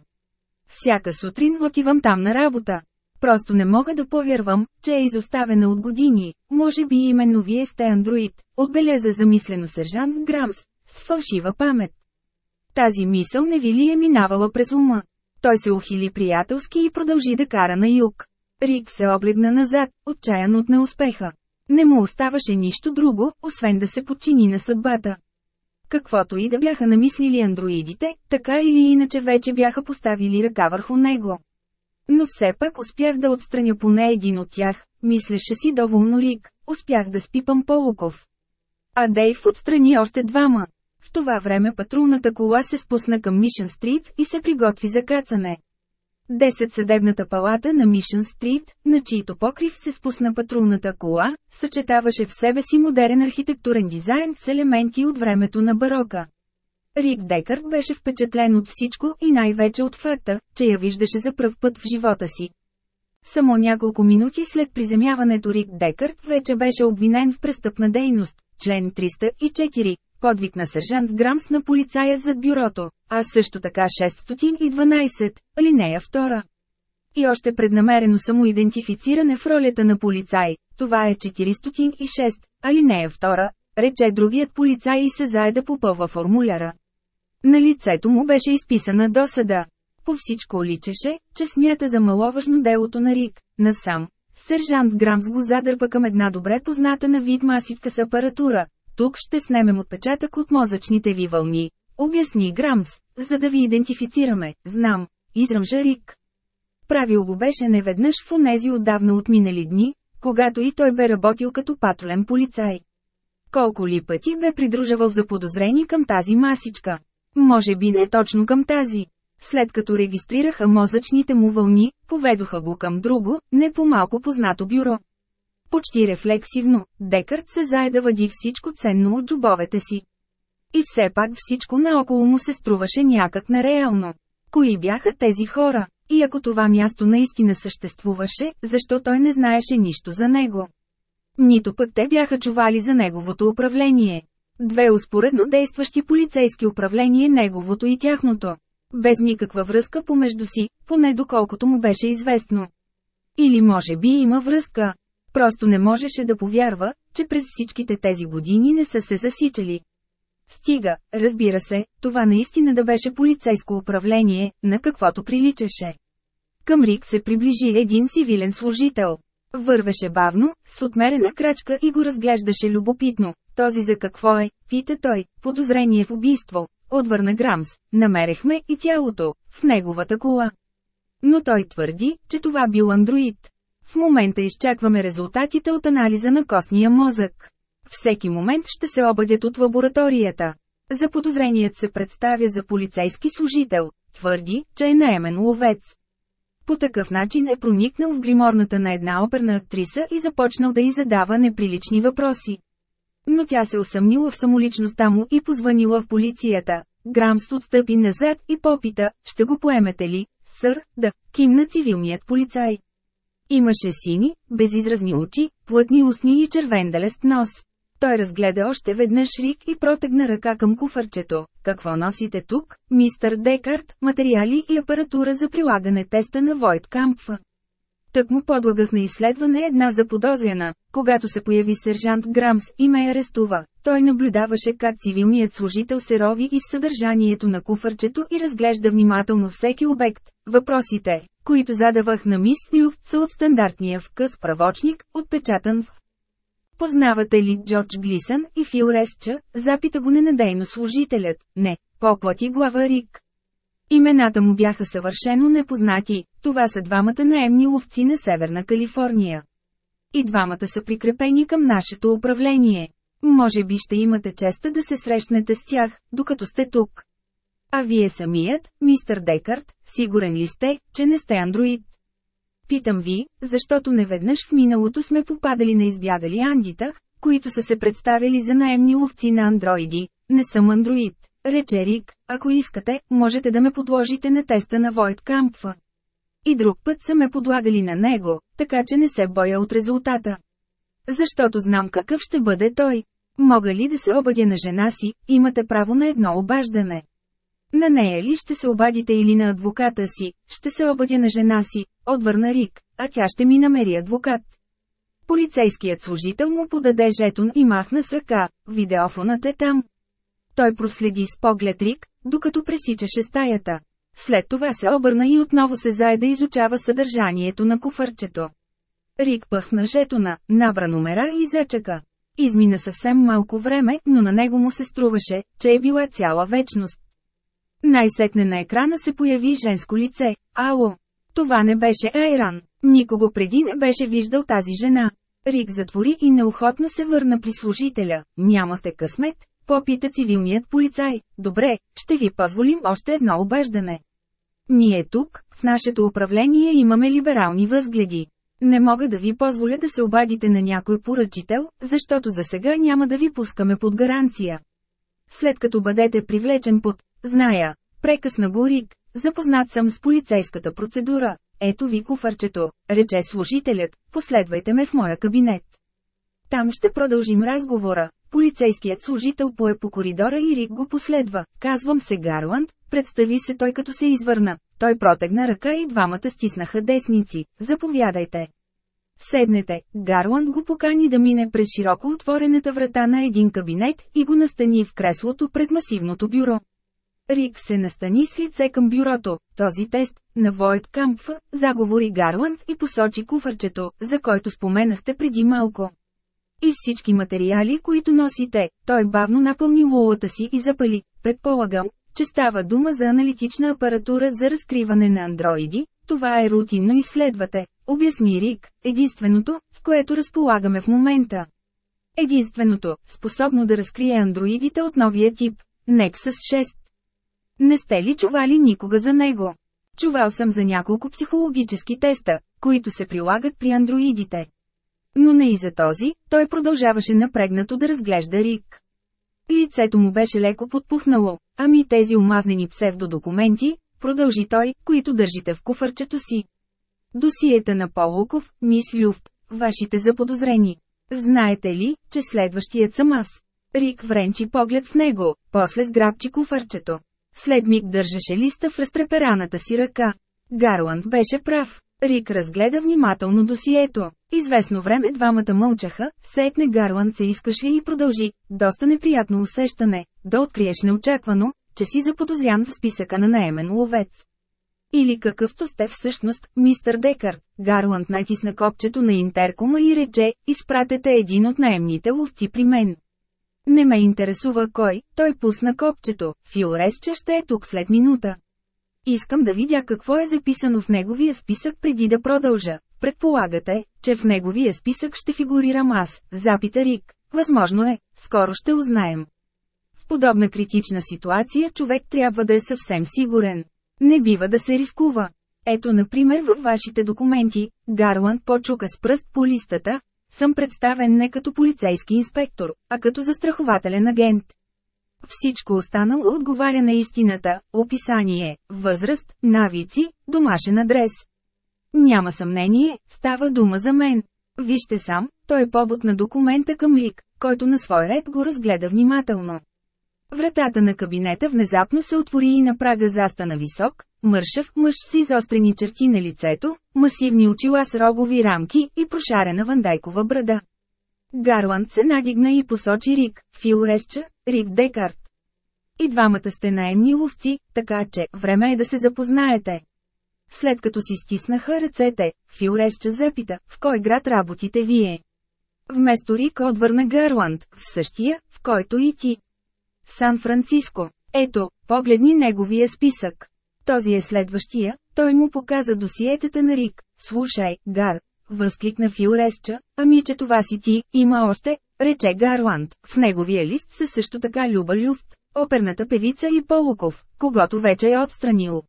Всяка сутрин отивам там на работа. Просто не мога да повярвам, че е изоставена от години, може би именно вие сте андроид, отбеляза замислено сержант Грамс, с фалшива памет. Тази мисъл не ви ли е минавала през ума? Той се ухили приятелски и продължи да кара на юг. Рик се облегна назад, отчаян от неуспеха. Не му оставаше нищо друго, освен да се подчини на съдбата. Каквото и да бяха намислили андроидите, така или иначе вече бяха поставили ръка върху него. Но все пак успях да отстраня поне един от тях, мислеше си доволно Рик, успях да спипам Полуков. А Дейв отстрани още двама. В това време патрулната кола се спусна към Мишън Стрит и се приготви за кацане. Десет съдебната палата на Мишън Стрит, на чието покрив се спусна патрулната кола, съчетаваше в себе си модерен архитектурен дизайн с елементи от времето на барока. Рик Декърт беше впечатлен от всичко и най-вече от факта, че я виждаше за пръв път в живота си. Само няколко минути след приземяването Рик Декърт вече беше обвинен в престъпна дейност, член 304, подвиг на сержант Грамс на полицаят зад бюрото, а също така 612, алинея 2. И още преднамерено самоидентифициране в ролята на полицай, това е 406, алинея 2, рече другият полицай и се зае да попълва формуляра. На лицето му беше изписана досада. По всичко личеше, че смята за маловажно делото на Рик, насам. Сержант Грамс го задърпа към една добре позната на вид масивка с апаратура. Тук ще снемем отпечатък от мозъчните ви вълни. Обясни Грамс, за да ви идентифицираме, знам, изръмжа Рик. Правил го беше неведнъж в онези отдавна отминали дни, когато и той бе работил като патрулен полицай. Колко ли пъти бе придружавал за подозрени към тази масичка? Може би не точно към тази. След като регистрираха мозъчните му вълни, поведоха го към друго, не по-малко познато бюро. Почти рефлексивно, Декърт се зае да въди всичко ценно от джобовете си. И все пак всичко наоколо му се струваше някак нереално. Кои бяха тези хора? И ако това място наистина съществуваше, защо той не знаеше нищо за него? Нито пък те бяха чували за неговото управление. Две успоредно действащи полицейски управления неговото и тяхното. Без никаква връзка помежду си, поне доколкото му беше известно. Или може би има връзка. Просто не можеше да повярва, че през всичките тези години не са се засичали. Стига, разбира се, това наистина да беше полицейско управление, на каквото приличаше. Към Рик се приближи един цивилен служител. Вървеше бавно, с отмерена крачка и го разглеждаше любопитно. Този за какво е, пита той, подозрение в убийство. Отвърна Грамс, намерихме и тялото, в неговата кола. Но той твърди, че това бил андроид. В момента изчакваме резултатите от анализа на костния мозък. Всеки момент ще се обадят от лабораторията. Заподозреният се представя за полицейски служител, твърди, че е наемен ловец. По такъв начин е проникнал в гриморната на една оперна актриса и започнал да й задава неприлични въпроси. Но тя се усъмнила в самоличността му и позванила в полицията. Грамс отстъпи назад и попита, ще го поемете ли, сър, да, кимна цивилният полицай. Имаше сини, безизразни очи, плътни устни и червен далест нос. Той разгледа още веднъж Рик и протегна ръка към куфърчето. Какво носите тук, мистър Декарт, материали и апаратура за прилагане теста на Войт Кампфа. Тък му подлагах на изследване една заподозрена. Когато се появи сержант Грамс и ме арестува, той наблюдаваше как цивилният служител се рови из съдържанието на куфърчето и разглежда внимателно всеки обект. Въпросите, които задавах на мис Люфт са от стандартния вкъс правочник, отпечатан в Познавате ли Джордж Глисън и Фил Ресча? Запита го ненадейно служителят. Не, поклати глава Рик. Имената му бяха съвършено непознати, това са двамата наемни ловци на Северна Калифорния. И двамата са прикрепени към нашето управление. Може би ще имате честа да се срещнете с тях, докато сте тук. А вие самият, мистър Декарт, сигурен ли сте, че не сте андроид? Питам ви, защото неведнъж в миналото сме попадали на избягали андита, които са се представили за наемни ловци на андроиди. Не съм андроид, рече Рик, ако искате, можете да ме подложите на теста на Войт Кампфа. И друг път са ме подлагали на него, така че не се боя от резултата. Защото знам какъв ще бъде той. Мога ли да се обадя на жена си, имате право на едно обаждане. На нея ли ще се обадите или на адвоката си, ще се обадя на жена си, отвърна Рик, а тя ще ми намери адвокат. Полицейският служител му подаде жетон и махна с ръка, видеофонът е там. Той проследи с поглед Рик, докато пресичаше стаята. След това се обърна и отново се зае да изучава съдържанието на куфърчето. Рик пъхна жетона, набра номера и зачака. Измина съвсем малко време, но на него му се струваше, че е била цяла вечност. Най-сетне на екрана се появи женско лице. Ало! Това не беше Айран. Никого преди не беше виждал тази жена. Рик затвори и неохотно се върна при служителя. Нямахте късмет? Попита цивилният полицай. Добре, ще ви позволим още едно обеждане. Ние тук, в нашето управление имаме либерални възгледи. Не мога да ви позволя да се обадите на някой поръчител, защото за сега няма да ви пускаме под гаранция. След като бъдете привлечен под Зная. Прекъсна го Рик. Запознат съм с полицейската процедура. Ето ви куфарчето, рече служителят, последвайте ме в моя кабинет. Там ще продължим разговора. Полицейският служител пое по коридора и Рик го последва. Казвам се Гарланд, представи се той като се извърна. Той протегна ръка и двамата стиснаха десници. Заповядайте. Седнете, Гарланд го покани да мине през широко отворената врата на един кабинет и го настани в креслото пред масивното бюро. Рик се настани с лице към бюрото. Този тест, на Войт Кампф, заговори Гарланд и посочи куфърчето, за който споменахте преди малко. И всички материали, които носите, той бавно напълни лулата си и запали. Предполагам, че става дума за аналитична апаратура за разкриване на андроиди, това е рутинно изследвате, обясни Рик, единственото, с което разполагаме в момента. Единственото, способно да разкрие андроидите от новия тип, Nexus 6. Не сте ли чували никога за него? Чувал съм за няколко психологически теста, които се прилагат при андроидите. Но не и за този, той продължаваше напрегнато да разглежда Рик. Лицето му беше леко подпухнало, ами тези омазнени псевдодокументи, продължи той, които държите в куфърчето си. Досиета на Полуков, мис Люфт, вашите заподозрени. Знаете ли, че следващият съм аз? Рик вренчи поглед в него, после сграбчи куфърчето. След миг държеше листа в разтрепераната си ръка. Гарланд беше прав. Рик разгледа внимателно досието. Известно време двамата мълчаха, сетне Гарланд се изкашли и продължи. Доста неприятно усещане, да откриеш неочаквано, че си заподозрян в списъка на наемен ловец. Или какъвто сте всъщност, мистър Декър. Гарланд натисна копчето на интеркома и рече, изпратете един от наемните ловци при мен. Не ме интересува кой, той пусна копчето, Фиоресче ще е тук след минута. Искам да видя какво е записано в неговия списък преди да продължа. Предполагате, че в неговия списък ще фигурирам аз, запита Рик. Възможно е, скоро ще узнаем. В подобна критична ситуация човек трябва да е съвсем сигурен. Не бива да се рискува. Ето например във вашите документи, Гарланд почука с пръст по листата, съм представен не като полицейски инспектор, а като застрахователен агент. Всичко останало отговаря на истината, описание, възраст, навици, домашен адрес. Няма съмнение, става дума за мен. Вижте сам, той е побот на документа към Лик, който на свой ред го разгледа внимателно. Вратата на кабинета внезапно се отвори и на прага застана висок, мършав мъж с изострени черти на лицето, масивни очила с рогови рамки и прошарена вандайкова брада. Гарланд се надигна и посочи Рик, Филресча, Рик Декарт. И двамата сте наемни ловци, така че, време е да се запознаете. След като си стиснаха ръцете, Филресча запита, в кой град работите вие? Вместо Рик отвърна Гарланд, в същия, в който и ти. Сан-Франциско. Ето, погледни неговия списък. Този е следващия, той му показа досиетата на Рик. Слушай, Гар, възкликна Филресча, ами че това си ти, има още, рече Гарланд. В неговия лист са също така Люба Люфт, оперната певица и Полуков, когато вече е отстранил.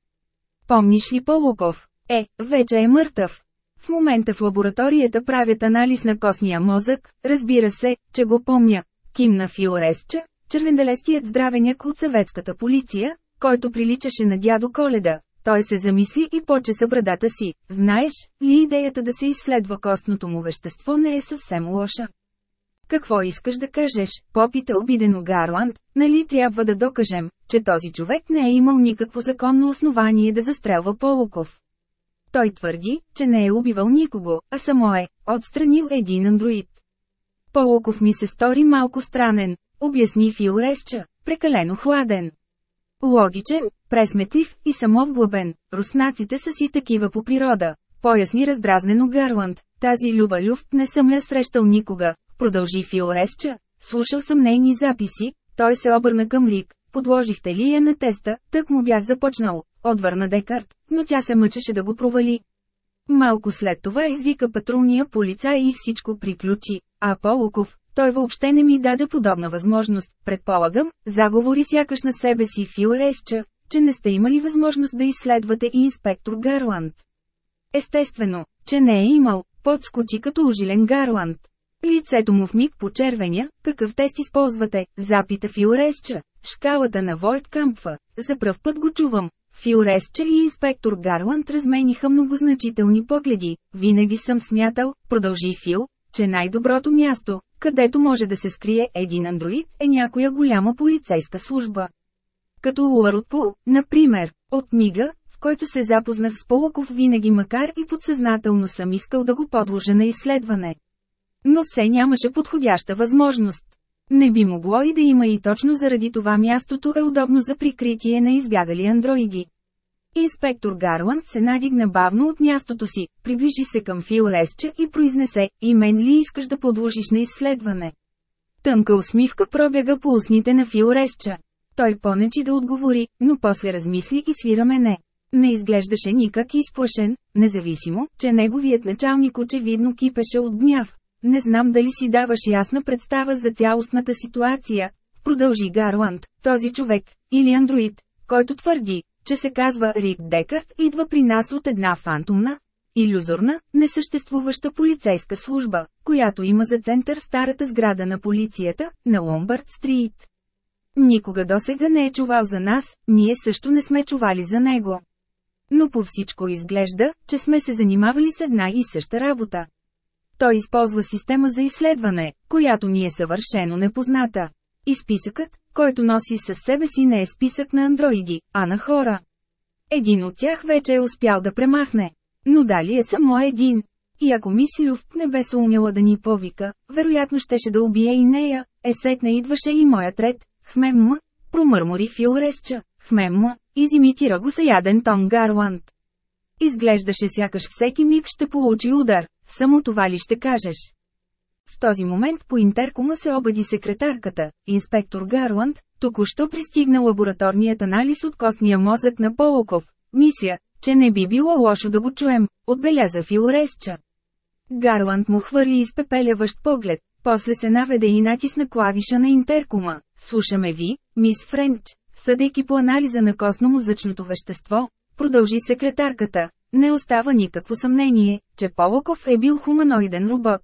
Помниш ли Полуков? Е, вече е мъртъв. В момента в лабораторията правят анализ на костния мозък, разбира се, че го помня. Кимна Филоресча, червенделестият здравеняк от съветската полиция, който приличаше на дядо Коледа. Той се замисли и почеса брадата си. Знаеш ли идеята да се изследва костното му вещество не е съвсем лоша. Какво искаш да кажеш, попита обидено Гарланд, нали трябва да докажем, че този човек не е имал никакво законно основание да застрелва Полуков. Той твърди, че не е убивал никого, а само е отстранил един андроид. Полуков ми се стори малко странен, обясни Филресча, прекалено хладен. Логичен, пресметлив и самовглъбен, руснаците са си такива по природа, поясни раздразнено Гарланд. Тази Люба Люфт не съм я срещал никога, продължи Филоресча. Слушал съм нейни записи, той се обърна към Лик. Подложихте ли я на теста, тък му бях започнал, отвърна Декарт, но тя се мъчеше да го провали. Малко след това извика патрулния полицай и всичко приключи, а Полуков, той въобще не ми даде подобна възможност, предполагам, заговори сякаш на себе си Филоресча, че не сте имали възможност да изследвате и инспектор Гарланд. Естествено, че не е имал, подскочи като ужилен Гарланд. Лицето му в миг почервеня, какъв тест използвате, запита Фиоресча, шкалата на Войт Кампфа, за пръв път го чувам. Фиоресча и инспектор Гарланд размениха многозначителни погледи. Винаги съм смятал, продължи Фил, че най-доброто място, където може да се скрие един андроид, е някоя голяма полицейска служба. Като Луаротпул, например, от мига, в който се запознах с Полаков винаги макар и подсъзнателно съм искал да го подложа на изследване. Но все нямаше подходяща възможност. Не би могло и да има и точно заради това мястото е удобно за прикритие на избягали андроиди. Инспектор Гарланд се надигна бавно от мястото си, приближи се към Фил Ресча и произнесе, и мен ли искаш да подложиш на изследване? Тънка усмивка пробяга по устните на Фил Ресча. Той понечи да отговори, но после размисли и свира мене. Не изглеждаше никак изплашен, независимо, че неговият началник очевидно кипеше от гняв. Не знам дали си даваш ясна представа за цялостната ситуация, продължи Гарланд, този човек, или андроид, който твърди, че се казва Рик Декарт, идва при нас от една фантомна, иллюзорна, несъществуваща полицейска служба, която има за център старата сграда на полицията, на Ломбард Стрит. Никога досега не е чувал за нас, ние също не сме чували за него. Но по всичко изглежда, че сме се занимавали с една и съща работа. Той използва система за изследване, която ни е съвършено непозната. И списъкът, който носи със себе си не е списък на андроиди, а на хора. Един от тях вече е успял да премахне. Но дали е само един? И ако Люфт не бе се умяла да ни повика, вероятно щеше да убие и нея, е сетна идваше и моят ред, хмем м, промърмори Фил Ресча. в мемо, изимитира го яден Том Гарланд. Изглеждаше сякаш всеки миг ще получи удар, само това ли ще кажеш? В този момент по интеркома се обади секретарката, инспектор Гарланд, току-що пристигна лабораторният анализ от костния мозък на Полоков. Мисля, че не би било лошо да го чуем, отбеляза Филоресча. Гарланд му хвърли изпепеляващ поглед, после се наведе и натисна клавиша на интеркома. Слушаме ви, мис Френч, съдейки по анализа на костно-мозъчното вещество, продължи секретарката. Не остава никакво съмнение, че Полоков е бил хуманоиден робот.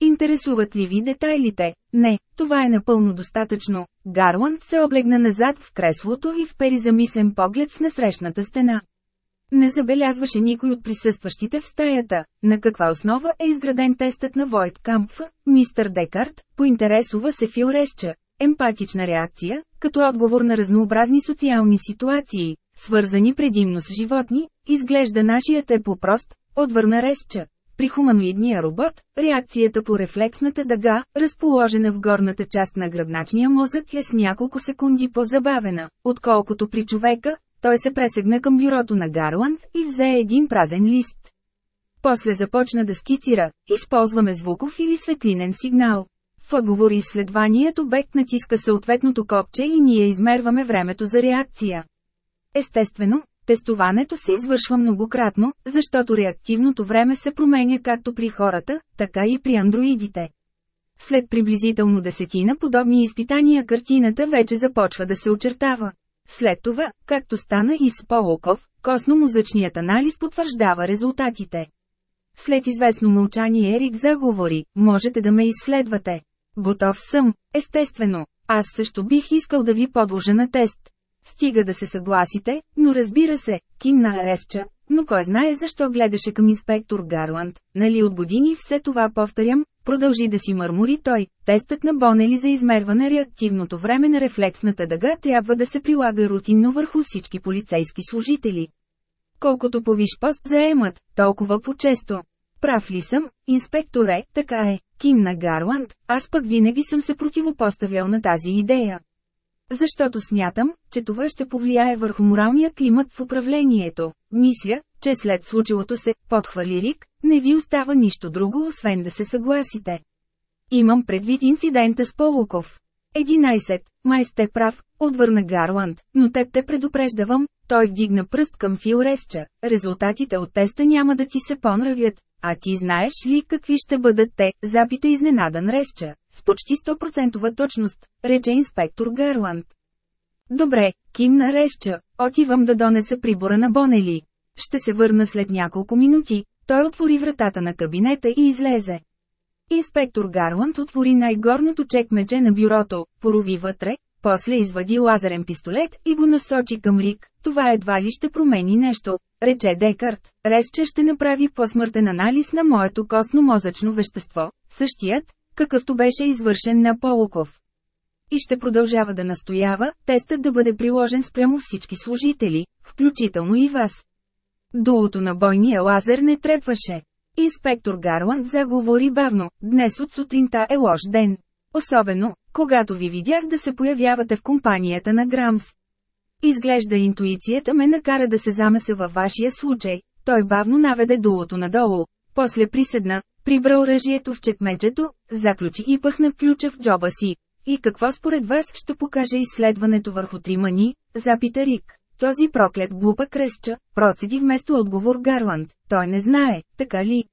Интересуват ли ви детайлите? Не, това е напълно достатъчно. Гарланд се облегна назад в креслото и впери замислен поглед в насрещната стена. Не забелязваше никой от присъстващите в стаята, на каква основа е изграден тестът на Войт Кампф, мистър Декарт, поинтересува се Филоресча. Емпатична реакция, като отговор на разнообразни социални ситуации, свързани предимно с животни, изглежда нашият е по-прост, отвърна Ресча. При хуманоидния робот, реакцията по рефлексната дъга, разположена в горната част на гръбначния мозък е с няколко секунди по-забавена, отколкото при човека, той се пресегна към бюрото на Гарланд и взе един празен лист. После започна да скицира, използваме звуков или светлинен сигнал. В отговор изследваният обект натиска съответното копче и ние измерваме времето за реакция. Естествено, тестуването се извършва многократно, защото реактивното време се променя както при хората, така и при андроидите. След приблизително десетина подобни изпитания картината вече започва да се очертава. След това, както стана и с Полоков, косно-мозъчният анализ потвърждава резултатите. След известно мълчание Ерик заговори, можете да ме изследвате. Готов съм, естествено, аз също бих искал да ви подложа на тест. Стига да се съгласите, но разбира се, кимна Аресча, но кой знае защо гледаше към инспектор Гарланд, нали от години все това повторям, продължи да си мърмори той, тестът на Бонели за измерване реактивното време на рефлексната дъга трябва да се прилага рутинно върху всички полицейски служители. Колкото повиш пост заемат, толкова по-често. Прав ли съм, инспекторе, така е, кимна Гарланд, аз пък винаги съм се противопоставял на тази идея. Защото смятам, че това ще повлияе върху моралния климат в управлението. Мисля, че след случилото се, подхвали Рик, не ви остава нищо друго освен да се съгласите. Имам предвид инцидента с Полуков. 11. Май сте прав, отвърна Гарланд, но теб те предупреждавам, той вдигна пръст към Филоресча. Резултатите от теста няма да ти се понравят. А ти знаеш ли какви ще бъдат те, запита изненадан Ресча, с почти 100% точност, рече инспектор Гарланд. Добре, кимна Ресча, отивам да донеса прибора на Бонели. Ще се върна след няколко минути, той отвори вратата на кабинета и излезе. Инспектор Гарланд отвори най-горното чекмече на бюрото, порови вътре, после извади лазерен пистолет и го насочи към Рик. Това едва ли ще промени нещо, рече Декарт. Резче ще направи посмъртен анализ на моето костно-мозъчно вещество, същият, какъвто беше извършен на Полуков. И ще продължава да настоява, тестът да бъде приложен спрямо всички служители, включително и вас. Дулото на бойния лазер не трепваше. Инспектор Гарланд заговори бавно, днес от сутринта е лош ден. Особено, когато ви видях да се появявате в компанията на Грамс. Изглежда интуицията ме накара да се замеся във вашия случай. Той бавно наведе дулото надолу. После приседна, прибра оръжието в чекмеджето, заключи и пъхна ключа в джоба си. И какво според вас ще покаже изследването върху тримани? Запита Рик. Този проклет глупа кръстча, процеди вместо отговор Гарланд. Той не знае, така ли?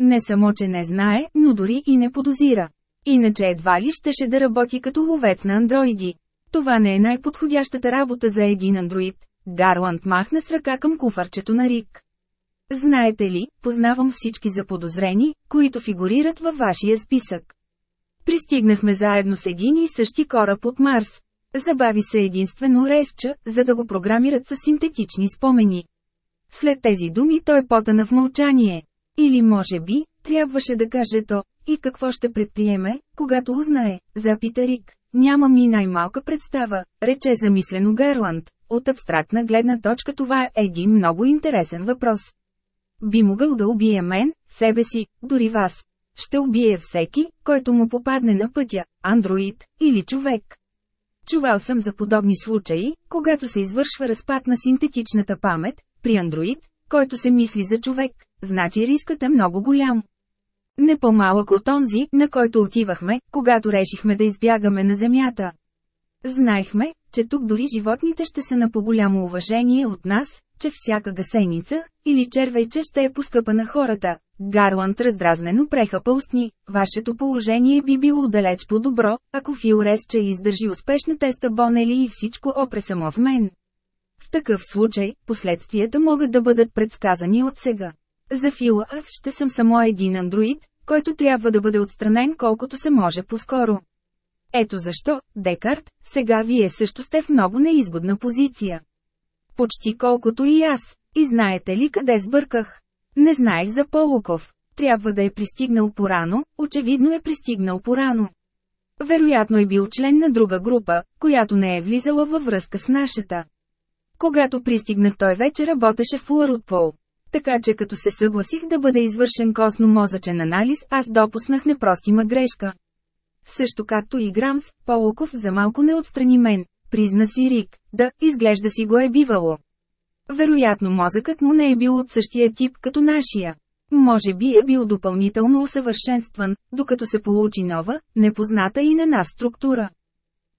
Не само, че не знае, но дори и не подозира. Иначе едва ли щеше да работи като ловец на андроиди. Това не е най-подходящата работа за един андроид. Гарланд махна с ръка към куфарчето на Рик. Знаете ли, познавам всички заподозрени, които фигурират във вашия списък. Пристигнахме заедно с един и същи кораб от Марс. Забави се единствено Ресча, за да го програмират с синтетични спомени. След тези думи той потана в мълчание. Или може би, трябваше да каже то, и какво ще предприеме, когато узнае, запита Рик. Нямам ни най-малка представа, рече замислено Герланд. От абстрактна гледна точка това е един много интересен въпрос. Би могъл да убие мен, себе си, дори вас. Ще убие всеки, който му попадне на пътя, андроид или човек. Чувал съм за подобни случаи, когато се извършва разпад на синтетичната памет, при андроид, който се мисли за човек, значи рискът е много голям. Не по-малък от онзи, на който отивахме, когато решихме да избягаме на Земята. Знаехме, че тук дори животните ще са на по-голямо уважение от нас, че всяка гасеница, или червейче ще е поскъпа на хората. Гарланд раздразнено прехапа устни. Вашето положение би било далеч по-добро, ако Фиоресче издържи успешна теста Бонели и всичко опре само в мен. В такъв случай, последствията могат да бъдат предсказани от сега. За Фила аз ще съм само един андроид, който трябва да бъде отстранен колкото се може по-скоро. Ето защо, Декарт, сега вие също сте в много неизгодна позиция. Почти колкото и аз. И знаете ли къде сбърках? Не знаех за Полуков. Трябва да е пристигнал порано, очевидно е пристигнал порано. Вероятно е бил член на друга група, която не е влизала във връзка с нашата. Когато пристигнах той вече работеше в Уарутпол. Така че като се съгласих да бъде извършен косно-мозъчен анализ, аз допуснах непростима грешка. Също както и Грамс, Полуков за малко не отстрани мен, призна си Рик, да, изглежда си го е бивало. Вероятно мозъкът му не е бил от същия тип като нашия. Може би е бил допълнително усъвършенстван, докато се получи нова, непозната и на нас структура.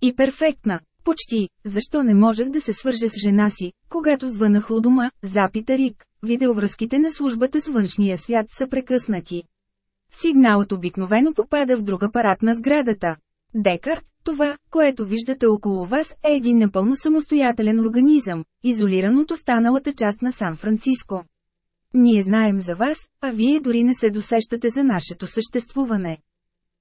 И перфектна. Почти, защо не можех да се свържа с жена си, когато звънах у дома, запита Рик. Видеовръзките на службата с външния свят са прекъснати. Сигналът обикновено попада в друг апарат на сградата. Декарт, това, което виждате около вас, е един напълно самостоятелен организъм, изолиран от останалата част на Сан-Франциско. Ние знаем за вас, а вие дори не се досещате за нашето съществуване.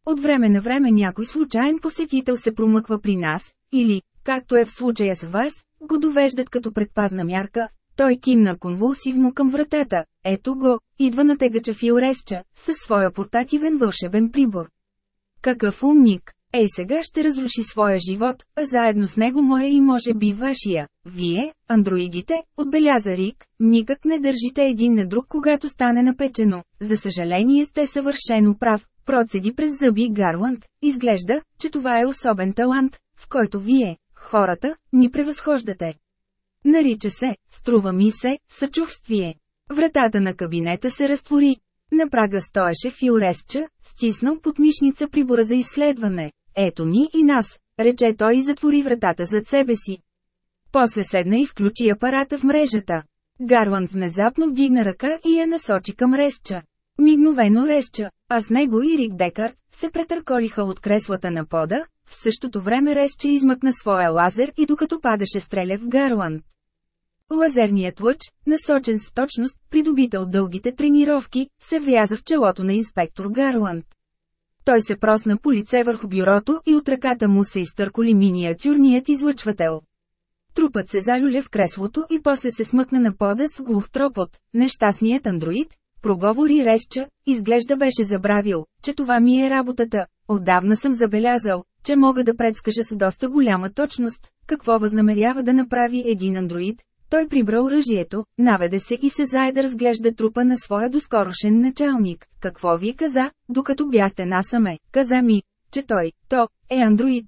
От време на време някой случайен посетител се промъква при нас, или, както е в случая с вас, го довеждат като предпазна мярка. Той кимна конвулсивно към вратата. Ето го, идва на тегача Фиоресча, със своя портативен вълшебен прибор. Какъв умник! Ей сега ще разруши своя живот, а заедно с него моя и може би вашия. Вие, андроидите, отбеляза Рик, никак не държите един на друг когато стане напечено. За съжаление сте съвършено прав, процеди през зъби Гарланд. Изглежда, че това е особен талант, в който вие, хората, ни превъзхождате. Нарича се, струва ми се, съчувствие. Вратата на кабинета се разтвори. На прага стоеше Фиоресча, стиснал под мишница прибора за изследване. Ето ни и нас, рече той и затвори вратата зад себе си. После седна и включи апарата в мрежата. Гарланд внезапно вдигна ръка и я насочи към Ресча. Мигновено Ресча, а с него и Рик Декар, се претърколиха от креслата на пода, в същото време Ресча измъкна своя лазер и докато падаше стреля в Гарланд. Лазерният лъч, насочен с точност, придобител дългите тренировки, се вряза в челото на инспектор Гарланд. Той се просна по лице върху бюрото и от ръката му се изтърколи миниатюрният излъчвател. Трупът се залюля в креслото и после се смъкна на пода с глух тропот. Нещастният андроид, проговори Ресча, изглежда беше забравил, че това ми е работата. Отдавна съм забелязал, че мога да предскажа с доста голяма точност, какво възнамерява да направи един андроид, той прибра оръжието, наведе се и се зае да разглежда трупа на своя доскорошен началник. Какво ви каза, докато бяхте насаме? Каза ми, че той, то, е андроид.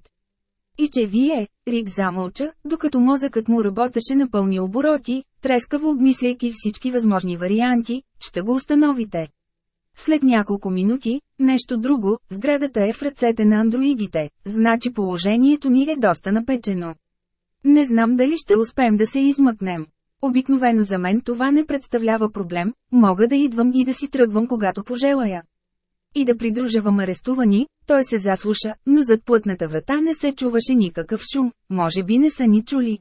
И че вие, Рик замълча, докато мозъкът му работеше на пълни обороти, трескаво обмисляйки всички възможни варианти, ще го установите. След няколко минути, нещо друго, сградата е в ръцете на андроидите, значи положението ни е доста напечено. Не знам дали ще успеем да се измъкнем. Обикновено за мен това не представлява проблем, мога да идвам и да си тръгвам когато пожелая. И да придружавам арестувани, той се заслуша, но зад плътната врата не се чуваше никакъв шум, може би не са ни чули.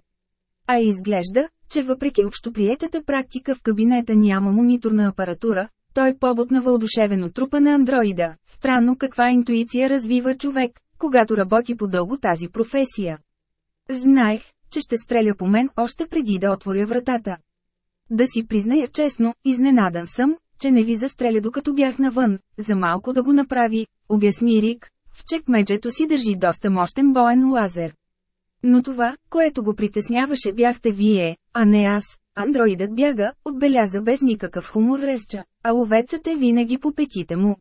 А изглежда, че въпреки общоприетата практика в кабинета няма мониторна апаратура, той побутна вълдушевено трупа на андроида. Странно каква интуиция развива човек, когато работи по дълго тази професия. Знаех, че ще стреля по мен още преди да отворя вратата. Да си призная честно, изненадан съм, че не ви застреля докато бях навън, за малко да го направи, обясни Рик, в чекмеджето си държи доста мощен боен лазер. Но това, което го притесняваше бяхте вие, а не аз. Андроидът бяга, отбеляза без никакъв хумор резча, а ловецът е винаги по петите му.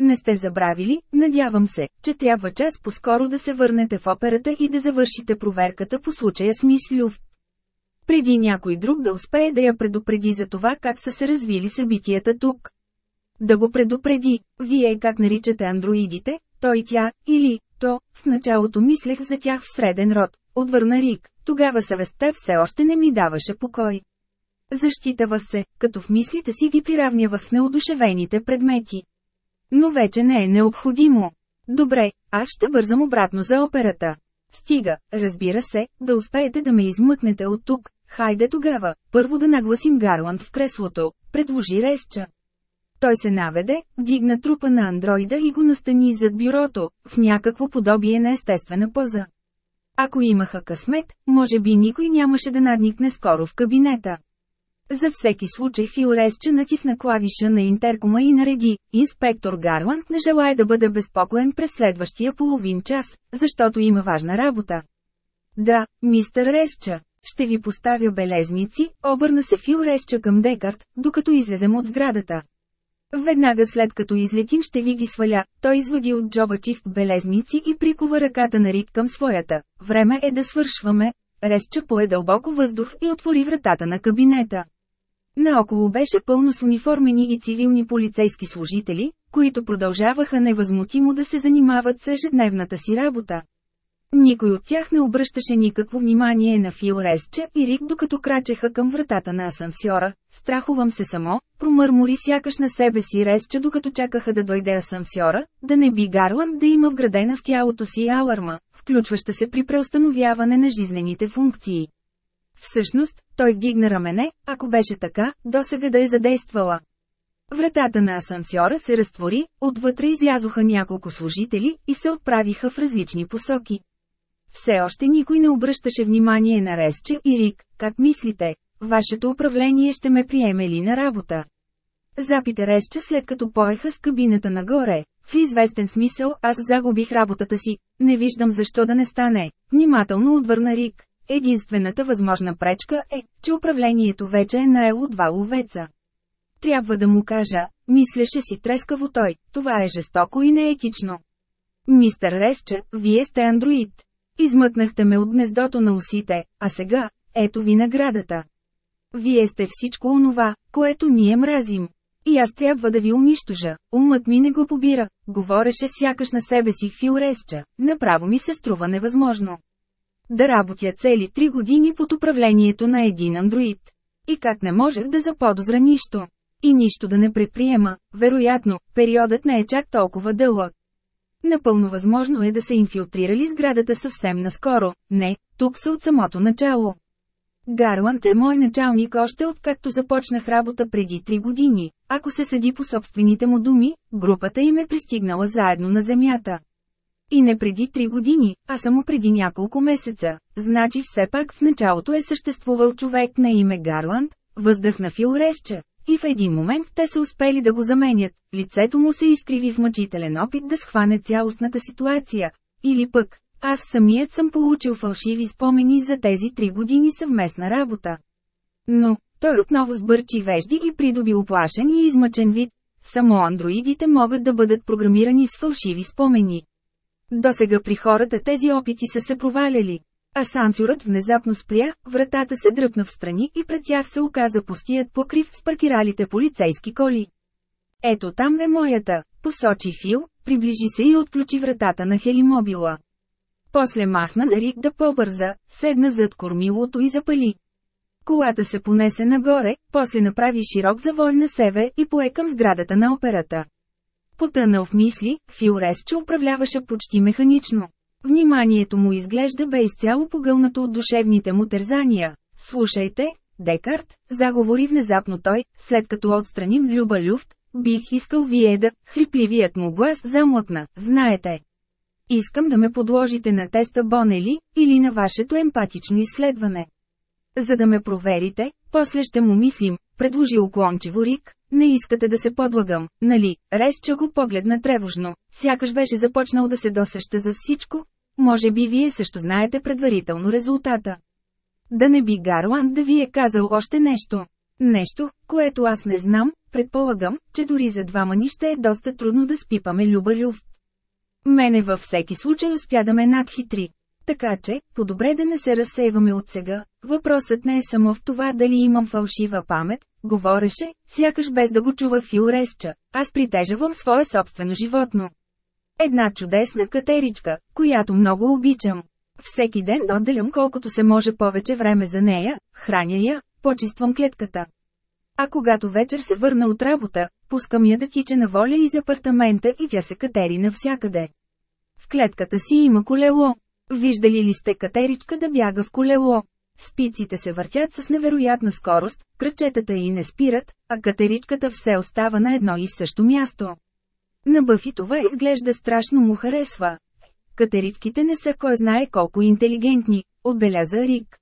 Не сте забравили, надявам се, че трябва час по-скоро да се върнете в операта и да завършите проверката по случая с мис. Преди някой друг да успее да я предупреди за това как са се развили събитията тук. Да го предупреди, вие как наричате андроидите, той тя, или, то, в началото мислех за тях в среден род, отвърна Рик, тогава съвестта все още не ми даваше покой. Защитавах се, като в мислите си ги приравнявах с неодушевените предмети. Но вече не е необходимо. Добре, аз ще бързам обратно за операта. Стига, разбира се, да успеете да ме измъкнете от тук. Хайде тогава, първо да нагласим Гарланд в креслото, предложи Ресча. Той се наведе, вдигна трупа на андроида и го настани зад бюрото, в някакво подобие на естествена поза. Ако имаха късмет, може би никой нямаше да надникне скоро в кабинета. За всеки случай Фил Ресче натисна клавиша на интеркома и нареди, инспектор Гарланд не желая да бъде безпокоен през следващия половин час, защото има важна работа. Да, мистер Ресча, ще ви поставя белезници, обърна се Фил Ресча към Декарт, докато излезем от сградата. Веднага след като излетим ще ви ги сваля, той извади от джоба чифт белезници и прикова ръката на Рик към своята. Време е да свършваме. Резча пое дълбоко въздух и отвори вратата на кабинета. Наоколо беше пълно с униформени и цивилни полицейски служители, които продължаваха невъзмутимо да се занимават с ежедневната си работа. Никой от тях не обръщаше никакво внимание на Фил Ресче и Рик докато крачеха към вратата на асансьора. Страхувам се само, промърмори сякаш на себе си Ресче докато чакаха да дойде асансьора, да не би Гарланд да има вградена в тялото си аларма, включваща се при преустановяване на жизнените функции. Всъщност, той вдигна рамене, ако беше така, досега да е задействала. Вратата на асансьора се разтвори, отвътре излязоха няколко служители и се отправиха в различни посоки. Все още никой не обръщаше внимание на Ресче и Рик, как мислите, вашето управление ще ме приеме ли на работа? Запита Ресче след като поеха с кабината нагоре. В известен смисъл аз загубих работата си, не виждам защо да не стане. Внимателно отвърна Рик. Единствената възможна пречка е, че управлението вече е наело два ловеца. Трябва да му кажа, мислеше си трескаво той, това е жестоко и неетично. Мистер Ресче, вие сте андроид. Измъкнахте ме от гнездото на усите, а сега, ето ви наградата. Вие сте всичко онова, което ние мразим. И аз трябва да ви унищожа, умът ми не го побира, говореше сякаш на себе си Филресча, направо ми се струва невъзможно. Да работя цели три години под управлението на един андроид. И как не можех да заподозра нищо. И нищо да не предприема, вероятно, периодът не е чак толкова дълъг. Напълно възможно е да са инфилтрирали сградата съвсем наскоро, не, тук са от самото начало. Гарланд е мой началник още откакто започнах работа преди три години. Ако се съди по собствените му думи, групата им е пристигнала заедно на земята. И не преди три години, а само преди няколко месеца. Значи все пак в началото е съществувал човек на име Гарланд, въздъхна Фил Ревча, и в един момент те са успели да го заменят, лицето му се изкриви в мъчителен опит да схване цялостната ситуация. Или пък, аз самият съм получил фалшиви спомени за тези три години съвместна работа. Но, той отново сбърчи вежди и придоби оплашен и измъчен вид. Само андроидите могат да бъдат програмирани с фалшиви спомени. Досега при хората тези опити са се проваляли. Асансьорът внезапно спря, вратата се дръпна в страни и пред тях се оказа пустият покрив с паркиралите полицейски коли. Ето там е моята, посочи Фил, приближи се и отключи вратата на хелимобила. После махна на Рик да побърза, седна зад кормилото и запали. Колата се понесе нагоре, после направи широк завой на север и пое към сградата на операта. Потънал в мисли, Фил Ресче управляваше почти механично. Вниманието му изглежда бе изцяло погълнато от душевните му тързания. Слушайте, Декарт, заговори внезапно той, след като отстраним Люба Люфт, бих искал вие да, хрипливият му глас замлъкна, знаете. Искам да ме подложите на теста Бонели, или на вашето емпатично изследване. За да ме проверите, после ще му мислим, предложи уклончиво Рик, не искате да се подлагам, нали? Ресча го погледна тревожно, сякаш беше започнал да се досеща за всичко. Може би вие също знаете предварително резултата. Да не би Гарланд да ви е казал още нещо. Нещо, което аз не знам, предполагам, че дори за двама ни ще е доста трудно да спипаме Люба Люфт. Мене във всеки случай успя да ме надхитри. Така че, по-добре да не се разсейваме от сега. Въпросът не е само в това дали имам фалшива памет, говореше, сякаш без да го чува Филоресча, аз притежавам свое собствено животно. Една чудесна катеричка, която много обичам. Всеки ден отделям колкото се може повече време за нея, храня я, почиствам клетката. А когато вечер се върна от работа, пускам я да тича на воля из апартамента и тя се катери навсякъде. В клетката си има колело. Виждали ли сте катеричка да бяга в колело? Спиците се въртят с невероятна скорост, кръчетата и не спират, а катеричката все остава на едно и също място. На Бъфи това изглежда страшно му харесва. Катеричките не са кой знае колко интелигентни, отбеляза Рик.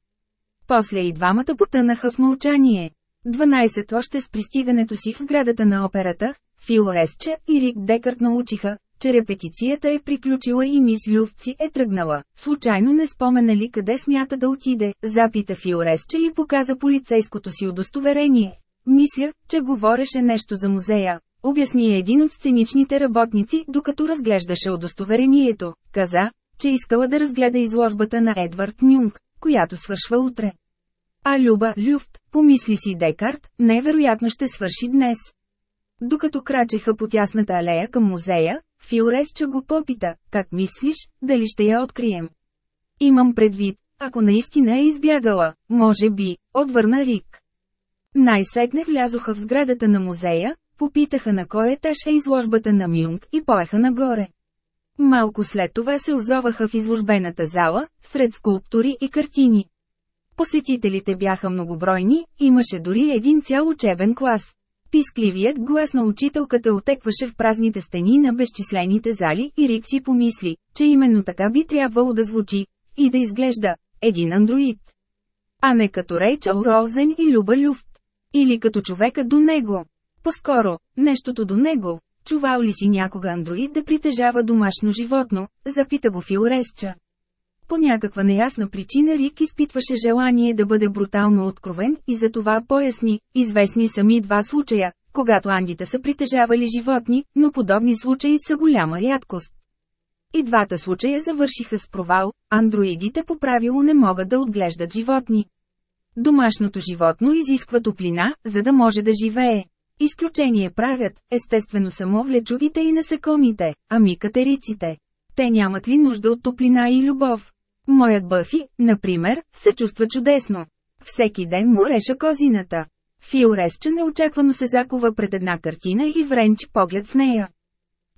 После и двамата потънаха в мълчание. 12 още с пристигането си в сградата на операта, Фил Ресче и Рик Декърт научиха, че репетицията е приключила и мис Лювци е тръгнала. Случайно не спомена ли къде смята да отиде, запита Фиоресче и показа полицейското си удостоверение. Мисля, че говореше нещо за музея. Обясни един от сценичните работници, докато разглеждаше удостоверението. Каза, че искала да разгледа изложбата на Едвард Нюнг, която свършва утре. А Люба Люфт, помисли си Декарт, невероятно ще свърши днес. Докато крачеха по тясната алея към музея, Фиоресча го попита, как мислиш, дали ще я открием? Имам предвид, ако наистина е избягала, може би, отвърна Рик. Най-сетне влязоха в сградата на музея, попитаха на кой етаж е изложбата на Мюнг и поеха нагоре. Малко след това се озоваха в изложбената зала, сред скулптури и картини. Посетителите бяха многобройни, имаше дори един цял учебен клас. Пискливият глас на учителката отекваше в празните стени на безчислените зали и Рик си помисли, че именно така би трябвало да звучи и да изглежда един андроид. А не като Рейчел Розен и Люба Люфт. Или като човека до него. По-скоро, нещото до него. Чувал ли си някога андроид да притежава домашно животно, запита го Филоресча. По някаква неясна причина Рик изпитваше желание да бъде брутално откровен и за това поясни, известни сами два случая, когато андите са притежавали животни, но подобни случаи са голяма рядкост. И двата случая завършиха с провал, андроидите по правило не могат да отглеждат животни. Домашното животно изисква топлина, за да може да живее. Изключение правят, естествено само влечугите и насекомите, ами катериците. Те нямат ли нужда от топлина и любов? Моят Бъфи, например, се чувства чудесно. Всеки ден му реша козината. Фиоресче неочаквано се закова пред една картина и вренчи поглед в нея.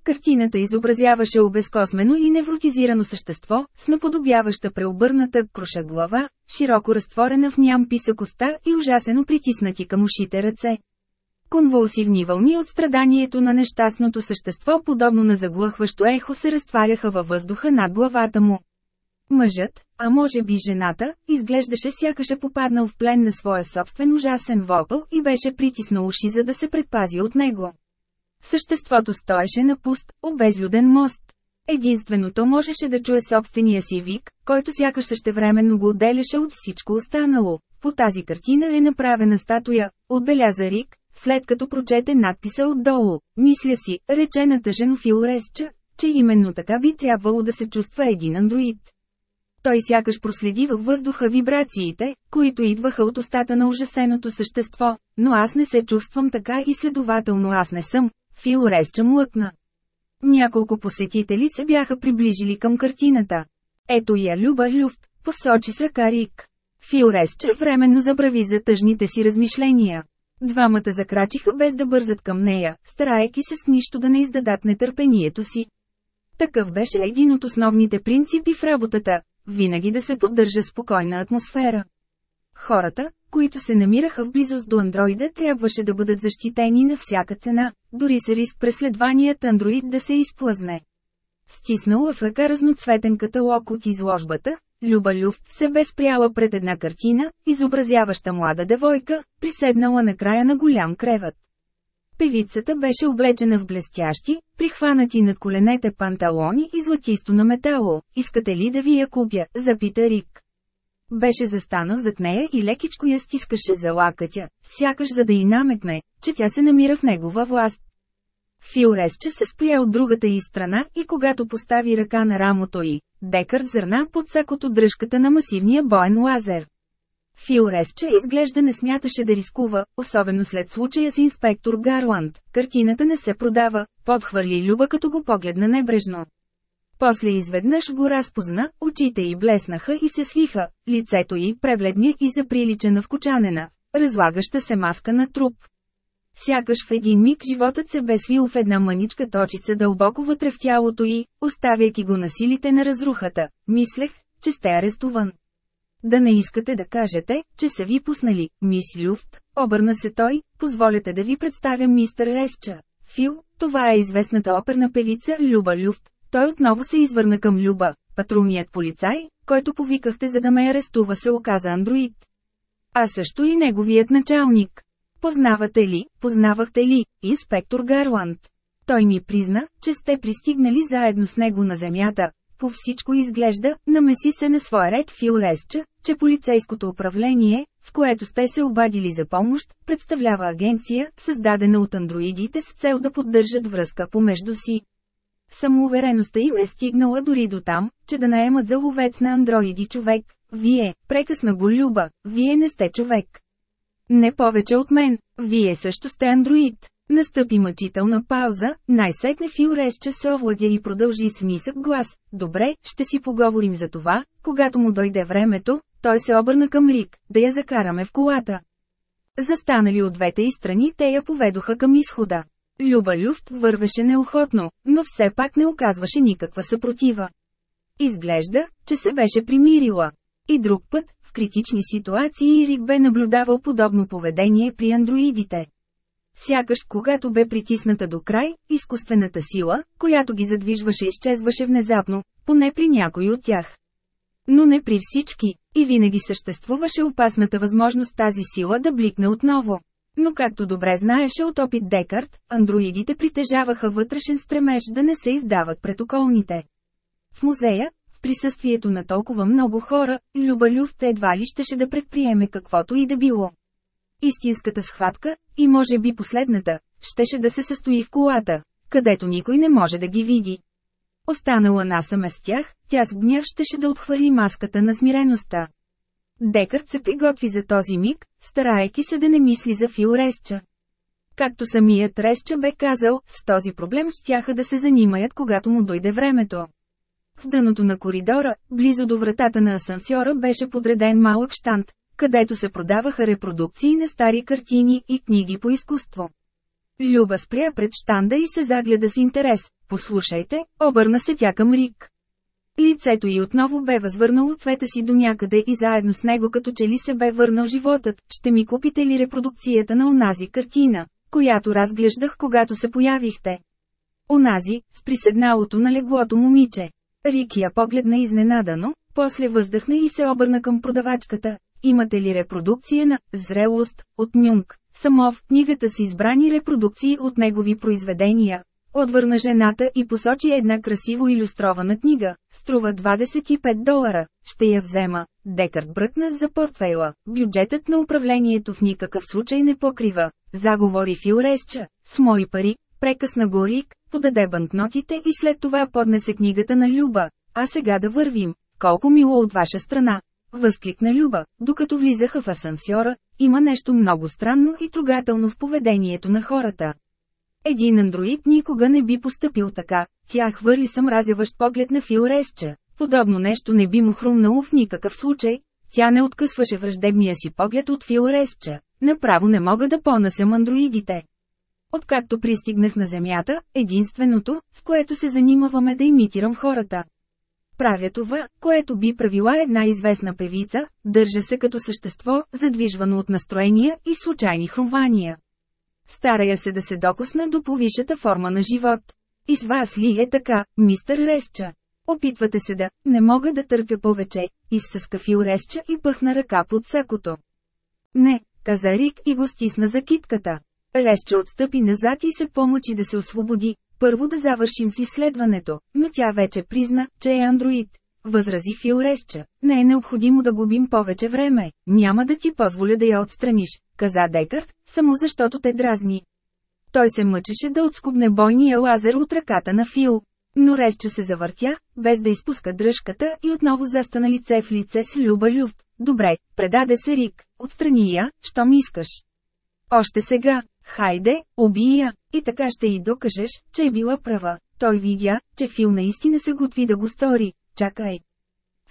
Картината изобразяваше обезкосмено и невротизирано същество, с наподобяваща преобърната круша глава, широко разтворена в ням писа коста и ужасено притиснати към ушите ръце. Конвулсивни вълни от страданието на нещастното същество, подобно на заглъхващо ехо, се разтваряха във въздуха над главата му. Мъжът, а може би жената, изглеждаше сякаш е попаднал в плен на своя собствен ужасен вопъл и беше притиснал уши за да се предпази от него. Съществото стоеше на пуст, обезлюден мост. Единственото можеше да чуе собствения си вик, който сякаш същевременно го отделяше от всичко останало. По тази картина е направена статуя, отбеляза Рик, след като прочете надписа отдолу. Мисля си, рече натъжено Филоресча, че именно така би трябвало да се чувства един андроид. Той сякаш проследи във въздуха вибрациите, които идваха от устата на ужасеното същество, но аз не се чувствам така и следователно аз не съм. Фил Ресча млъкна. Няколко посетители се бяха приближили към картината. Ето я Люба Люфт, посочи с ръка Рик. Фил Ресча временно забрави за тъжните си размишления. Двамата закрачиха без да бързат към нея, старайки се с нищо да не издадат нетърпението си. Такъв беше един от основните принципи в работата винаги да се поддържа спокойна атмосфера. Хората, които се намираха в близост до андроида трябваше да бъдат защитени на всяка цена, дори с риск преследваният андроид да се изплъзне. Стиснала в ръка разноцветен каталог от изложбата, Люба Люфт се бе спряла пред една картина, изобразяваща млада девойка, приседнала на края на голям креват. Певицата беше облечена в блестящи, прихванати над коленете панталони и златисто на метало. Искате ли да ви я купя? Запита Рик. Беше застанал зад нея и лекичко я стискаше за лакътя, сякаш за да й намекне, че тя се намира в негова власт. Фиоресче се спря от другата й страна и когато постави ръка на рамото й, Декърт зърна под сакото дръжката на масивния боен лазер. Фиоресче изглежда не смяташе да рискува, особено след случая с инспектор Гарланд. Картината не се продава, подхвърли Люба като го погледна небрежно. После изведнъж го разпозна, очите й блеснаха и се свиха, лицето й пребледня и заприлича на вкучанена, разлагаща се маска на труп. Сякаш в един миг животът се бе свил в една мъничка точица дълбоко вътре в тялото й, оставяйки го на силите на разрухата. Мислех, че сте арестуван. Да не искате да кажете, че са ви пуснали, мис Люфт, обърна се той, позволете да ви представя мистер Ресча. Фил, това е известната оперна певица Люба Люфт. Той отново се извърна към Люба. Патрулният полицай, който повикахте за да ме арестува се оказа андроид. А също и неговият началник. Познавате ли, познавахте ли, инспектор Гарланд? Той ми призна, че сте пристигнали заедно с него на земята, по всичко изглежда, намеси се на своя ред Филресча, че полицейското управление, в което сте се обадили за помощ, представлява агенция, създадена от андроидите с цел да поддържат връзка помежду си. Самоувереността им е стигнала дори до там, че да наемат за ловец на андроиди човек. Вие, прекъсна го Люба, вие не сте човек. Не повече от мен, вие също сте андроид. Настъпи мъчителна пауза, най-сетне Фиоресче се овладя и продължи с нисък глас. Добре, ще си поговорим за това, когато му дойде времето, той се обърна към Рик, да я закараме в колата. Застанали от двете и страни, те я поведоха към изхода. Люба Люфт вървеше неохотно, но все пак не оказваше никаква съпротива. Изглежда, че се беше примирила. И друг път, в критични ситуации Рик бе наблюдавал подобно поведение при андроидите. Сякаш когато бе притисната до край, изкуствената сила, която ги задвижваше изчезваше внезапно, поне при някой от тях. Но не при всички, и винаги съществуваше опасната възможност тази сила да бликне отново. Но както добре знаеше от опит Декарт, андроидите притежаваха вътрешен стремеж да не се издават пред околните. В музея, в присъствието на толкова много хора, Люба Люфт едва ли щеше да предприеме каквото и да било. Истинската схватка, и може би последната, щеше да се състои в колата, където никой не може да ги види. Останала насаме с тях, тя с гняв щеше да отхвърли маската на смиреността. Декърт се приготви за този миг, стараейки се да не мисли за Фил Ресча. Както самият Ресча бе казал, с този проблем щяха да се занимаят когато му дойде времето. В дъното на коридора, близо до вратата на асансьора беше подреден малък штант, където се продаваха репродукции на стари картини и книги по изкуство. Люба спря пред штанда и се загледа с интерес. Послушайте, обърна се тя към Рик. Лицето й отново бе възвърнало цвета си до някъде и заедно с него като че ли се бе върнал животът. Ще ми купите ли репродукцията на онази картина, която разглеждах когато се появихте? Онази, с приседналото на леглото момиче. Рик я погледна изненадано, после въздъхна и се обърна към продавачката. Имате ли репродукция на «Зрелост» от Нюнг? Само в книгата си избрани репродукции от негови произведения. Отвърна жената и посочи една красиво иллюстрована книга. Струва 25 долара. Ще я взема. Декард бръкна за портфейла. Бюджетът на управлението в никакъв случай не покрива. Заговори Филресча. С мои пари. Прекъсна го Рик, подаде банкнотите и след това поднесе книгата на Люба. А сега да вървим. Колко мило от ваша страна. Възкликна Люба, докато влизаха в асансьора, има нещо много странно и трогателно в поведението на хората. Един андроид никога не би поступил така, тя хвърли съм разяващ поглед на Фил Ресча. Подобно нещо не би му хрумнало в никакъв случай. Тя не откъсваше враждебния си поглед от Фил Ресча. Направо не мога да понасям андроидите. Откакто пристигнах на Земята, единственото, с което се занимаваме да имитирам хората. Правя това, което би правила една известна певица, държа се като същество, задвижвано от настроения и случайни хрумвания. Старая се да се докосна до повишата форма на живот. И с вас ли е така, мистер Ресча? Опитвате се да, не мога да търпя повече, изсъска Фил Ресча и пъхна ръка под сакото. Не, каза Рик и го стисна за китката. Ресча отстъпи назад и се помъчи да се освободи, първо да завършим с изследването, но тя вече призна, че е андроид. възрази Филоресча. Не е необходимо да губим повече време. Няма да ти позволя да я отстраниш, каза Декарт, само защото те дразни. Той се мъчеше да отскубне бойния лазер от ръката на Фил. Но Резча се завъртя, без да изпуска дръжката и отново застана лице в лице с Люба Люфт. Добре, предаде се Рик, отстрани я, що ми искаш. Още сега, хайде, убий я, и така ще й докажеш, че е била права. Той видя, че Фил наистина се готви да го стори. Чакай.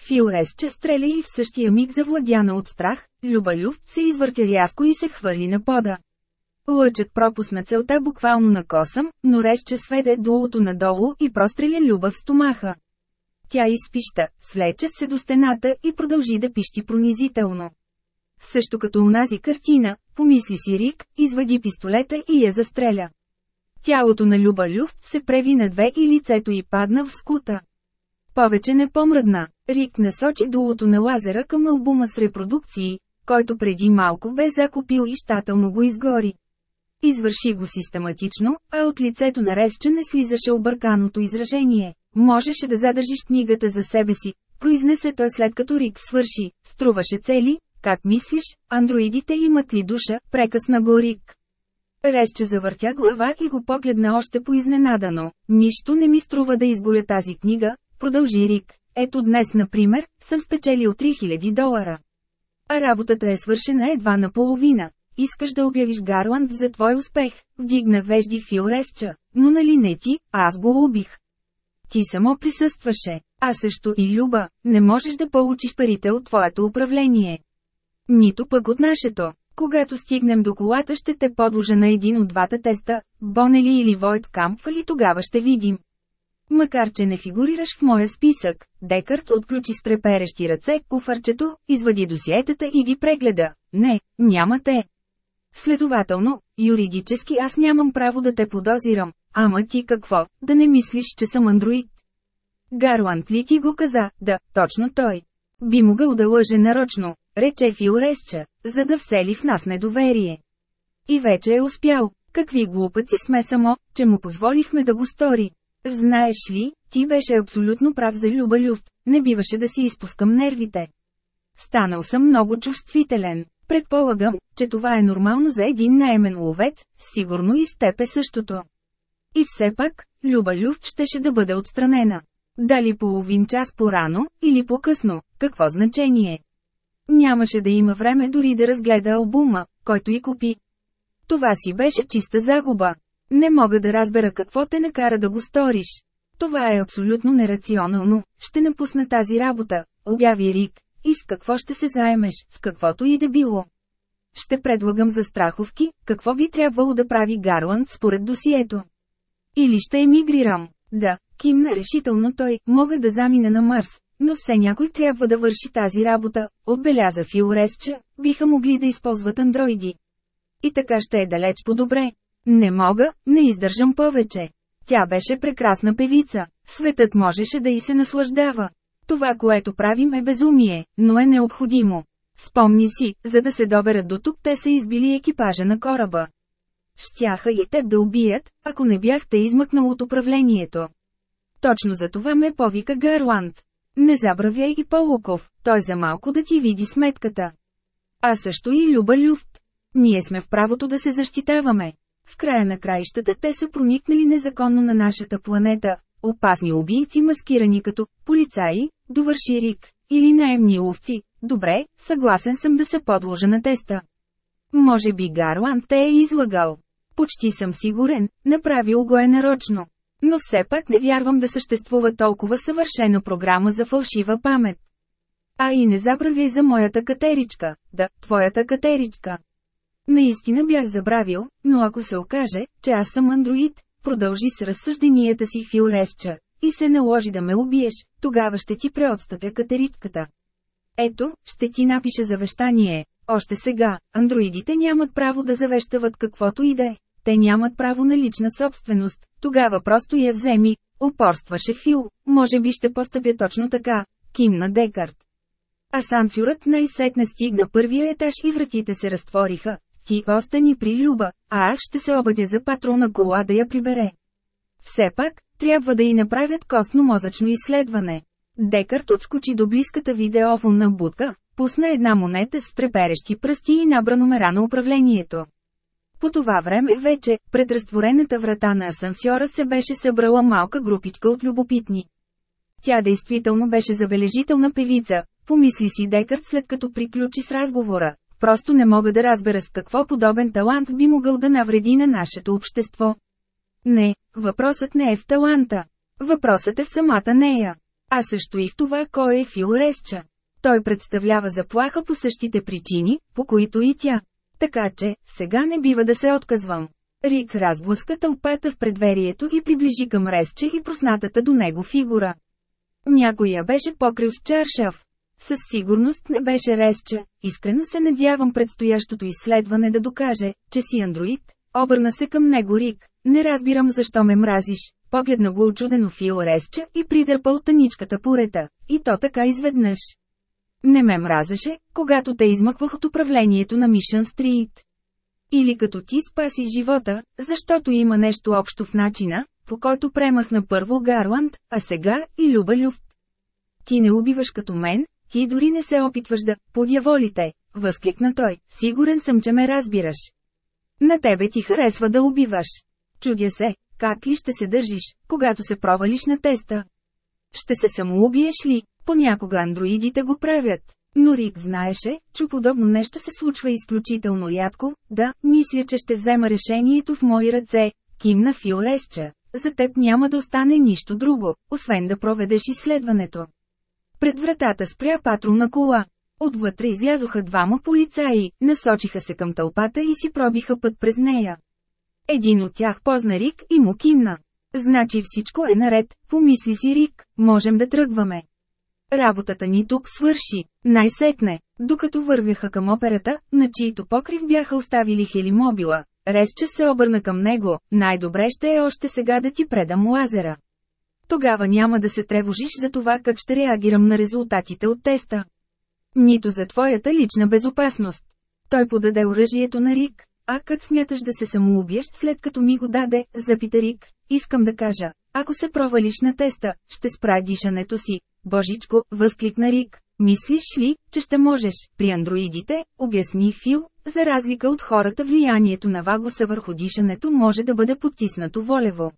Фил резче стреля и в същия миг завладяна от страх, Люба Люфт се извъртя рязко и се хвърли на пода. Лъчът пропусна целта буквално на косъм, но резче сведе дулото надолу и простреля Люба в стомаха. Тя изпища, свлече се до стената и продължи да пищи пронизително. Също като унази картина, помисли си Рик, извади пистолета и я застреля. Тялото на Люба Люфт се преви на две и лицето й падна в скута. Повече не помръдна. Рик насочи дулото на лазера към албума с репродукции, който преди малко бе закупил и щателно го изгори. Извърши го систематично, а от лицето на Резче не слизаше обърканото изражение. Можеше да задържиш книгата за себе си, произнесе той след като Рик свърши, струваше цели, как мислиш, андроидите имат ли душа, прекъсна го Рик. Резче завъртя глава и го погледна още поизненадано. Нищо не ми струва да изголя тази книга, продължи Рик. Ето днес, например, съм спечелил 3000 долара. А работата е свършена едва наполовина. Искаш да обявиш Гарланд за твой успех, вдигна вежди Фил Резча, но нали не ти, аз го убих. Ти само присъстваше, а също и Люба, не можеш да получиш парите от твоето управление. Нито пък от нашето. Когато стигнем до колата ще те подложа на един от двата теста, Бонели или Войт Камп, или тогава ще видим. Макар че не фигурираш в моя списък, Декарт отключи с треперещи ръце куфарчето, извади досиетата и ги прегледа. Не, няма те. Следователно, юридически аз нямам право да те подозирам, ама ти какво, да не мислиш, че съм андроид. Гарланд ли ти го каза, да, точно той. Би могъл да лъже нарочно, рече Фиоресча, за да всели в нас недоверие. И вече е успял. Какви глупаци сме само, че му позволихме да го стори. Знаеш ли, ти беше абсолютно прав за Люба Люфт, не биваше да си изпускам нервите. Станал съм много чувствителен. Предполагам, че това е нормално за един наемен ловец, сигурно и с теб е същото. И все пак, Люба Люфт щеше да бъде отстранена. Дали половин час по-рано, или по-късно, какво значение? Нямаше да има време дори да разгледа албума, който и купи. Това си беше чиста загуба. Не мога да разбера какво те накара да го сториш. Това е абсолютно нерационално. Ще напусна тази работа, обяви Рик. И с какво ще се заемеш, с каквото и да било. Ще предлагам за страховки, какво би трябвало да прави Гарланд според досието. Или ще емигрирам. Да, кимна решително той, мога да замина на Марс, но все някой трябва да върши тази работа, отбеляза Филоресча, биха могли да използват андроиди. И така ще е далеч по-добре. Не мога, не издържам повече. Тя беше прекрасна певица, светът можеше да й се наслаждава. Това, което правим е безумие, но е необходимо. Спомни си, за да се доберат до тук те са избили екипажа на кораба. Щяха и теб да убият, ако не бяхте измъкнал от управлението. Точно за това ме повика Гарланд. Не забравяй и Полуков, той за малко да ти види сметката. А също и Люба Люфт. Ние сме в правото да се защитаваме. В края на краищата те са проникнали незаконно на нашата планета, опасни убийци маскирани като полицаи, довърши Рик, или наемни ловци. Добре, съгласен съм да се подложа на теста. Може би Гарланд те е излагал. Почти съм сигурен, направил го е нарочно. Но все пак не вярвам да съществува толкова съвършена програма за фалшива памет. А и не забравяй за моята катеричка, да, твоята катеричка. Наистина бях забравил, но ако се окаже, че аз съм андроид, продължи с разсъжденията си Фил Ресча, и се наложи да ме убиеш, тогава ще ти преотстъпя катеричката. Ето, ще ти напиша завещание. Още сега, андроидите нямат право да завещават каквото и да е. Те нямат право на лична собственост. Тогава просто я вземи, упорстваше Фил. Може би ще постъпя точно така, кимна Декарт. Асансюрът най-сетне стигна първия етаж и вратите се разтвориха. Ти остани при Люба, а аз ще се обадя за патрона кола да я прибере. Все пак, трябва да й направят костно-мозъчно изследване. Декарт отскочи до близката видеофонна будка, пусна една монета с треперещи пръсти и набра номера на управлението. По това време вече, пред разтворената врата на асансьора се беше събрала малка групичка от любопитни. Тя действително беше забележителна певица, помисли си Декарт след като приключи с разговора. Просто не мога да разбера с какво подобен талант би могъл да навреди на нашето общество. Не, въпросът не е в таланта. Въпросът е в самата нея. А също и в това кой е Фил Ресча. Той представлява заплаха по същите причини, по които и тя. Така че, сега не бива да се отказвам. Рик разблъска тълпата в предверието и приближи към Ресча и проснатата до него фигура. Някой я беше покрил с чаршав. Със сигурност не беше Ресча, искрено се надявам предстоящото изследване да докаже, че си андроид. Обърна се към него Рик, не разбирам защо ме мразиш, погледна го очудено Фил Ресча и придърпа от тъничката порета, и то така изведнъж. Не ме мразеше, когато те измъквах от управлението на Мишън Стрит. Или като ти спаси живота, защото има нещо общо в начина, по който премах на първо Гарланд, а сега и Люба Люфт. Ти не убиваш като мен, ти дори не се опитваш да подяволите, възкликна той, сигурен съм, че ме разбираш. На тебе ти харесва да убиваш. Чудя се, как ли ще се държиш, когато се провалиш на теста? Ще се самоубиеш ли? Понякога андроидите го правят. Но Рик знаеше, че подобно нещо се случва изключително рядко, да, мисля, че ще взема решението в мои ръце, кимна Фиоресча. За теб няма да остане нищо друго, освен да проведеш изследването. Пред вратата спря патрулна кола. Отвътре излязоха двама полицаи, насочиха се към тълпата и си пробиха път през нея. Един от тях позна Рик и му кимна. Значи всичко е наред, помисли си Рик, можем да тръгваме. Работата ни тук свърши. Най-сетне, докато вървяха към операта, на чието покрив бяха оставили хелимобила, Резче се обърна към него, най-добре ще е още сега да ти предам лазера. Тогава няма да се тревожиш за това как ще реагирам на резултатите от теста. Нито за твоята лична безопасност. Той подаде оръжието на Рик, а как смяташ да се самоубиеш след като ми го даде, запита Рик, искам да кажа, ако се провалиш на теста, ще спра дишането си. Божичко, възкликна Рик, мислиш ли, че ще можеш, при андроидите, обясни Фил, за разлика от хората влиянието на вагоса върху дишането може да бъде потиснато волево.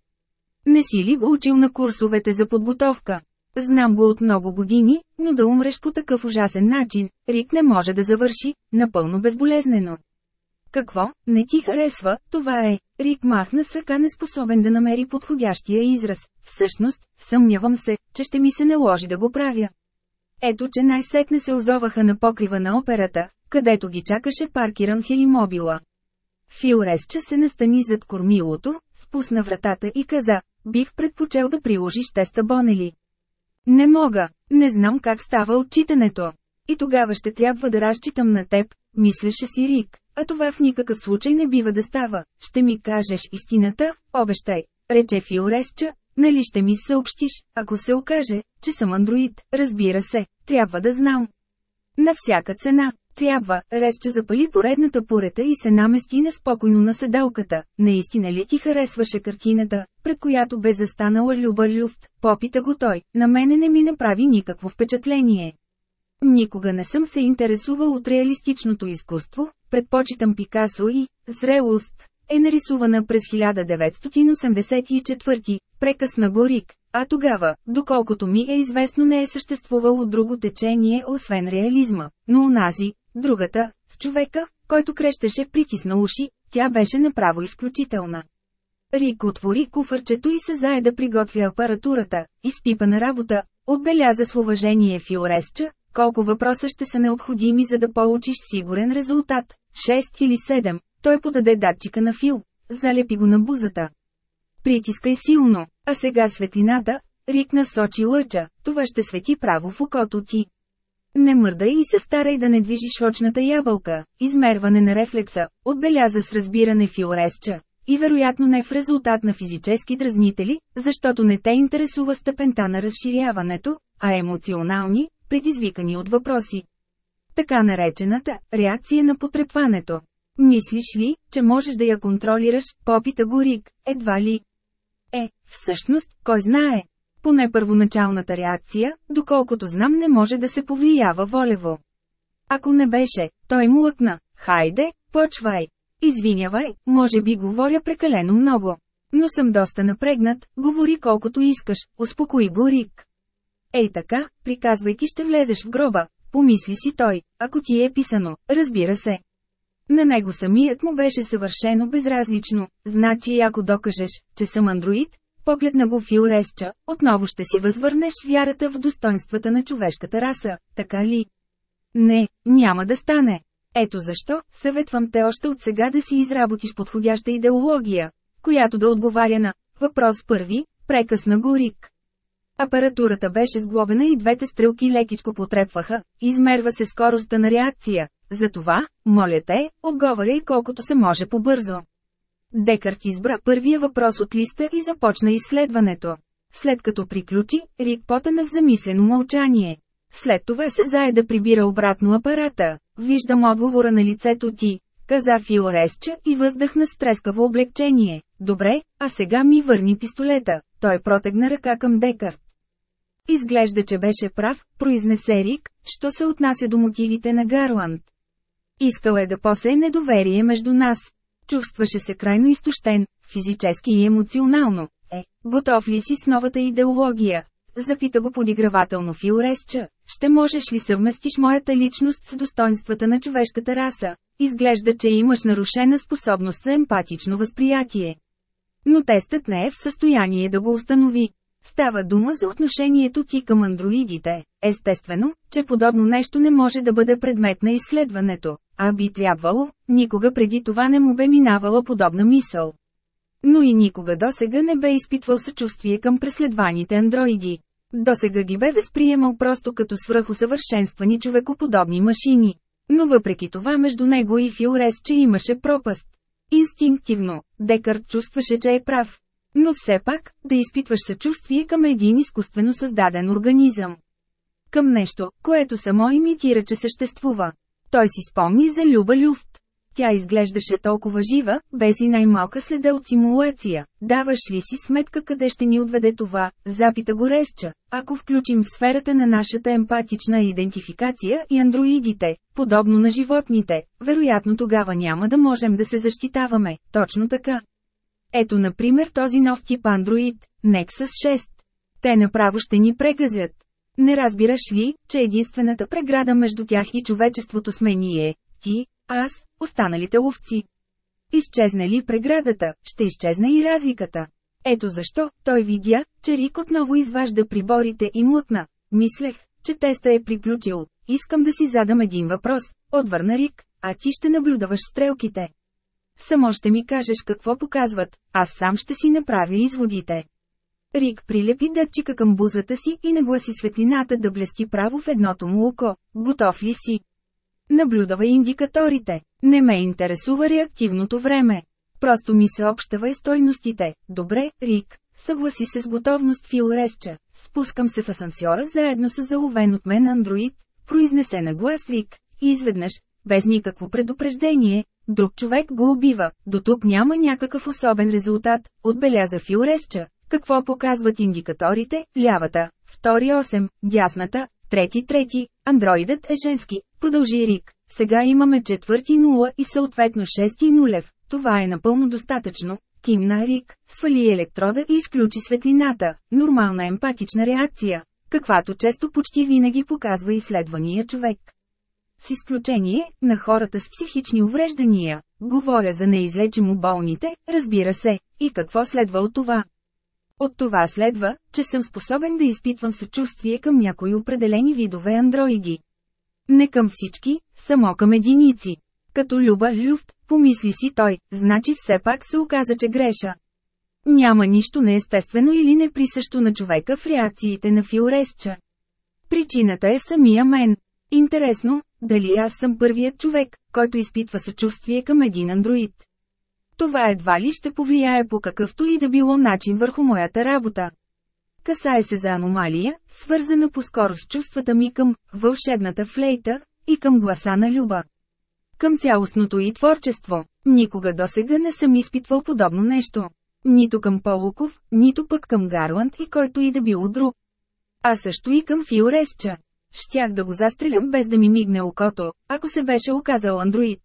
Не си ли го учил на курсовете за подготовка? Знам го от много години, но да умреш по такъв ужасен начин, Рик не може да завърши, напълно безболезнено. Какво, не ти харесва, това е. Рик махна с ръка неспособен да намери подходящия израз. Всъщност, съмнявам се, че ще ми се наложи да го правя. Ето че най-сетне се озоваха на покрива на операта, където ги чакаше паркиран хелимобила. Фил Ресча се настани зад кормилото, спусна вратата и каза, бих предпочел да приложиш теста Бонели. Не мога, не знам как става отчитането. И тогава ще трябва да разчитам на теб, мислеше си Рик, а това в никакъв случай не бива да става. Ще ми кажеш истината, обещай, рече Фил Ресча, нали ще ми съобщиш, ако се окаже, че съм андроид, разбира се, трябва да знам. На всяка цена, трябва, Ресча запали поредната порета и се намести неспокойно на седалката. Наистина ли ти харесваше картината, пред която бе застанала Люба Люфт, попита го той, на мене не ми направи никакво впечатление. Никога не съм се интересувал от реалистичното изкуство, предпочитам Пикасо и «Зрелост» е нарисувана през 1984, прекъсна Горик, а тогава, доколкото ми е известно не е съществувало друго течение освен реализма, но унази, другата, с човека, който крещеше притисна уши, тя беше направо изключителна. Рик отвори куфърчето и се зае да приготвя апаратурата, изпипа на работа, отбеляза с уважение Фиоресча, колко въпроса ще са необходими за да получиш сигурен резултат? 6 или 7. Той подаде датчика на Фил. Залепи го на бузата. Притискай силно, а сега светлината, Рик насочи лъча, това ще свети право в окото ти. Не мърдай и се старай да не движиш очната ябълка, измерване на рефлекса, отбеляза с разбиране Фиоресча. И вероятно не в резултат на физически дразнители, защото не те интересува степента на разширяването, а емоционални, предизвикани от въпроси. Така наречената реакция на потрепването. Мислиш ли, че можеш да я контролираш, попита го Рик, едва ли? Е, всъщност, кой знае? Поне първоначалната реакция, доколкото знам не може да се повлиява волево. Ако не беше, той му лъкна. Хайде, почвай. Извинявай, може би говоря прекалено много. Но съм доста напрегнат, говори колкото искаш, успокои го Рик. Ей така, приказвайки ще влезеш в гроба, помисли си той, ако ти е писано, разбира се. На него самият му беше съвършено безразлично, значи ако докажеш, че съм андроид, погледна го Фил Ресча, отново ще си възвърнеш вярата в достоинствата на човешката раса, така ли? Не, няма да стане. Ето защо, съветвам те още от сега да си изработиш подходяща идеология, която да отговаря на въпрос първи, прекъсна го Рик. Апаратурата беше сглобена и двете стрелки лекичко потрепваха, измерва се скоростта на реакция. Затова, моля те, отговаряй колкото се може по-бързо. Декарт избра първия въпрос от листа и започна изследването. След като приключи, Рик потъна в замислено мълчание. След това се зае да прибира обратно апарата. Виждам отговора на лицето ти, каза Филоресча и въздъхна с трескаво облегчение. Добре, а сега ми върни пистолета. Той протегна ръка към Декарт. Изглежда, че беше прав, произнесе Рик, що се отнася до мотивите на Гарланд. Искал е да посее недоверие между нас. Чувстваше се крайно изтощен, физически и емоционално. Е, готов ли си с новата идеология? Запита го подигравателно Филоресча. Ще можеш ли съвместиш моята личност с достоинствата на човешката раса? Изглежда, че имаш нарушена способност за емпатично възприятие. Но тестът не е в състояние да го установи. Става дума за отношението ти към андроидите. Естествено, че подобно нещо не може да бъде предмет на изследването, а би трябвало, никога преди това не му бе минавала подобна мисъл. Но и никога досега не бе изпитвал съчувствие към преследваните андроиди. Досега ги бе възприемал просто като свръхусъвършенствани човекоподобни машини. Но въпреки това между него и Филрес, че имаше пропаст. Инстинктивно, Декарт чувстваше, че е прав. Но все пак, да изпитваш съчувствие към един изкуствено създаден организъм. Към нещо, което само имитира, че съществува. Той си спомни за Люба Люфт. Тя изглеждаше толкова жива, без и най-малка следа от симулация. Даваш ли си сметка къде ще ни отведе това, запита го Ресча, ако включим в сферата на нашата емпатична идентификация и андроидите, подобно на животните, вероятно тогава няма да можем да се защитаваме, точно така. Ето например този нов тип андроид, Nexus 6. Те направо ще ни прегазят. Не разбираш ли, че единствената преграда между тях и човечеството сме ние, ти, аз, останалите ловци. Изчезне ли преградата, ще изчезне и разликата. Ето защо, той видя, че Рик отново изважда приборите и млъкна. Мислех, че теста е приключил. Искам да си задам един въпрос, отвърна Рик, а ти ще наблюдаваш стрелките. Само ще ми кажеш какво показват, аз сам ще си направя изводите. Рик прилепи датчика към бузата си и нагласи светлината да блести право в едното му око. Готов ли си? Наблюдавай индикаторите. Не ме интересува реактивното време. Просто ми съобщавай стойностите. Добре, Рик. Съгласи се с готовност Фил Ресча. Спускам се в асансьора заедно с заловен от мен андроид, произнесе на глас Рик. И изведнъж, без никакво предупреждение, друг човек го убива. До тук няма някакъв особен резултат, отбеляза Фил Ресча. Какво показват индикаторите? Лявата, втори 8, дясната, трети трети, андроидът е женски, продължи Рик. Сега имаме четвърти нула и съответно шести нулев. Това е напълно достатъчно. Кимна Рик, свали електрода и изключи светлината. Нормална емпатична реакция, каквато често почти винаги показва изследвания човек. С изключение на хората с психични увреждания, говоря за неизлечимо болните, разбира се, и какво следва от това. От това следва, че съм способен да изпитвам съчувствие към някои определени видове андроиди. Не към всички, само към единици. Като Люба Люфт, помисли си той, значи все пак се оказа, че греша. Няма нищо неестествено или неприсъщо на човека в реакциите на Филоресча. Причината е в самия мен. Интересно, дали аз съм първият човек, който изпитва съчувствие към един андроид. Това едва ли ще повлияе по какъвто и да било начин върху моята работа. Касае се за аномалия, свързана по-скоро с чувствата ми към вълшебната флейта и към гласа на Люба. Към цялостното и творчество. Никога досега не съм изпитвал подобно нещо. Нито към Полуков, нито пък към Гарланд и който и да било друг. А също и към Фиоресча. Щях да го застрелям без да ми мигне окото, ако се беше оказал андроид.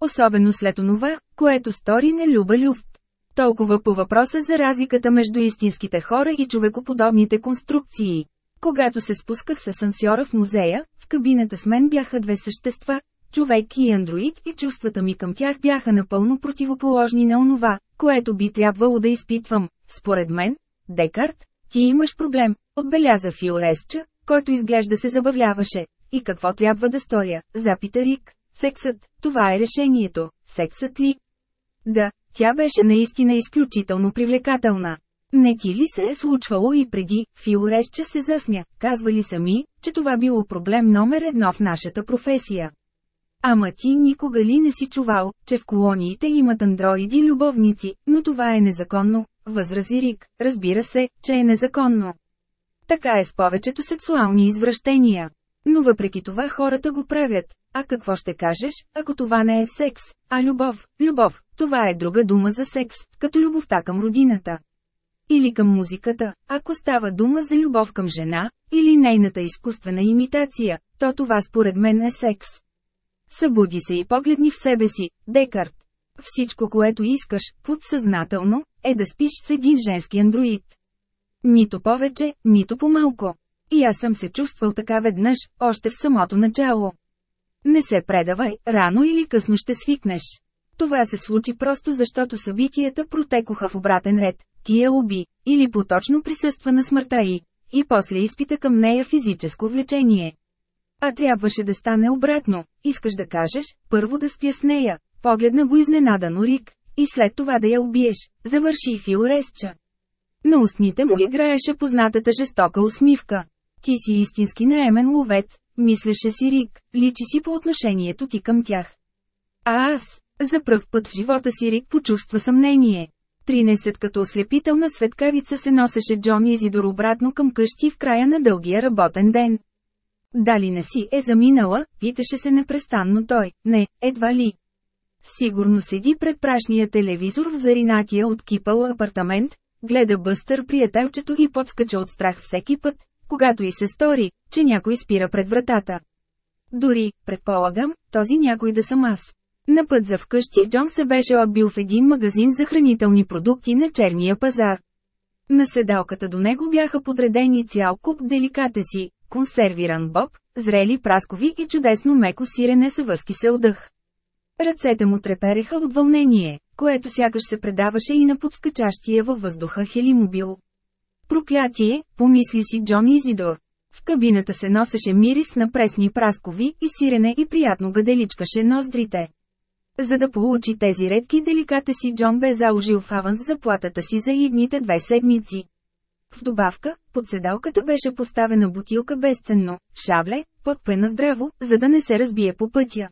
Особено след онова, което стори Нелюба Люфт. Толкова по въпроса за разликата между истинските хора и човекоподобните конструкции. Когато се спусках с асансьора в музея, в кабината с мен бяха две същества, човек и андроид и чувствата ми към тях бяха напълно противоположни на онова, което би трябвало да изпитвам. Според мен, Декарт, ти имаш проблем, отбеляза Фиоресча, който изглежда се забавляваше. И какво трябва да стоя, запита Рик. Сексът, това е решението, сексът ли? Да, тя беше наистина изключително привлекателна. Не ти ли се е случвало и преди, Фиоресча се засмя, казвали сами, че това било проблем номер едно в нашата професия. Ама ти никога ли не си чувал, че в колониите имат андроиди любовници, но това е незаконно, възрази Рик, разбира се, че е незаконно. Така е с повечето сексуални извращения. Но въпреки това хората го правят. А какво ще кажеш, ако това не е секс, а любов? Любов, това е друга дума за секс, като любовта към родината. Или към музиката, ако става дума за любов към жена, или нейната изкуствена имитация, то това според мен е секс. Събуди се и погледни в себе си, Декарт. Всичко, което искаш, подсъзнателно, е да спиш с един женски андроид. Нито повече, нито по-малко. И аз съм се чувствал така веднъж, още в самото начало. Не се предавай, рано или късно ще свикнеш. Това се случи просто защото събитията протекоха в обратен ред, ти я уби, или поточно присъства на смъртта и, и после изпита към нея физическо влечение. А трябваше да стане обратно, искаш да кажеш, първо да спя с нея, погледна го изненадано Рик, и след това да я убиеш, завърши Фиоресча. На устните му играеше познатата жестока усмивка. Ти си истински наемен ловец, мислеше си Рик, личи си по отношението ти към тях. А аз, за пръв път в живота си Рик почувства съмнение. 13 като ослепителна светкавица се носеше Джон Изидор обратно към къщи в края на дългия работен ден. Дали не си е заминала, питаше се непрестанно той, не, едва ли. Сигурно седи пред прашния телевизор в заринатия от кипъл апартамент, гледа бъстър приятелчето и подскача от страх всеки път, когато и се стори, че някой спира пред вратата. Дори, предполагам, този някой да съм аз. На път за вкъщи Джон се беше отбил в един магазин за хранителни продукти на черния пазар. На седалката до него бяха подредени цял куп деликатеси, консервиран боб, зрели праскови и чудесно меко сирене с въски се отдъх. Ръцете му трепереха от вълнение, което сякаш се предаваше и на подскачащия във въздуха хелимобил. Проклятие, помисли си Джон Изидор. В кабината се носеше мирис на пресни праскови и сирене и приятно гаделичкаше ноздрите. За да получи тези редки деликатеси Джон бе заложил в аванс заплатата си за идните две седмици. В добавка, под седалката беше поставена бутилка безценно, шабле, подпена здраво, за да не се разбие по пътя.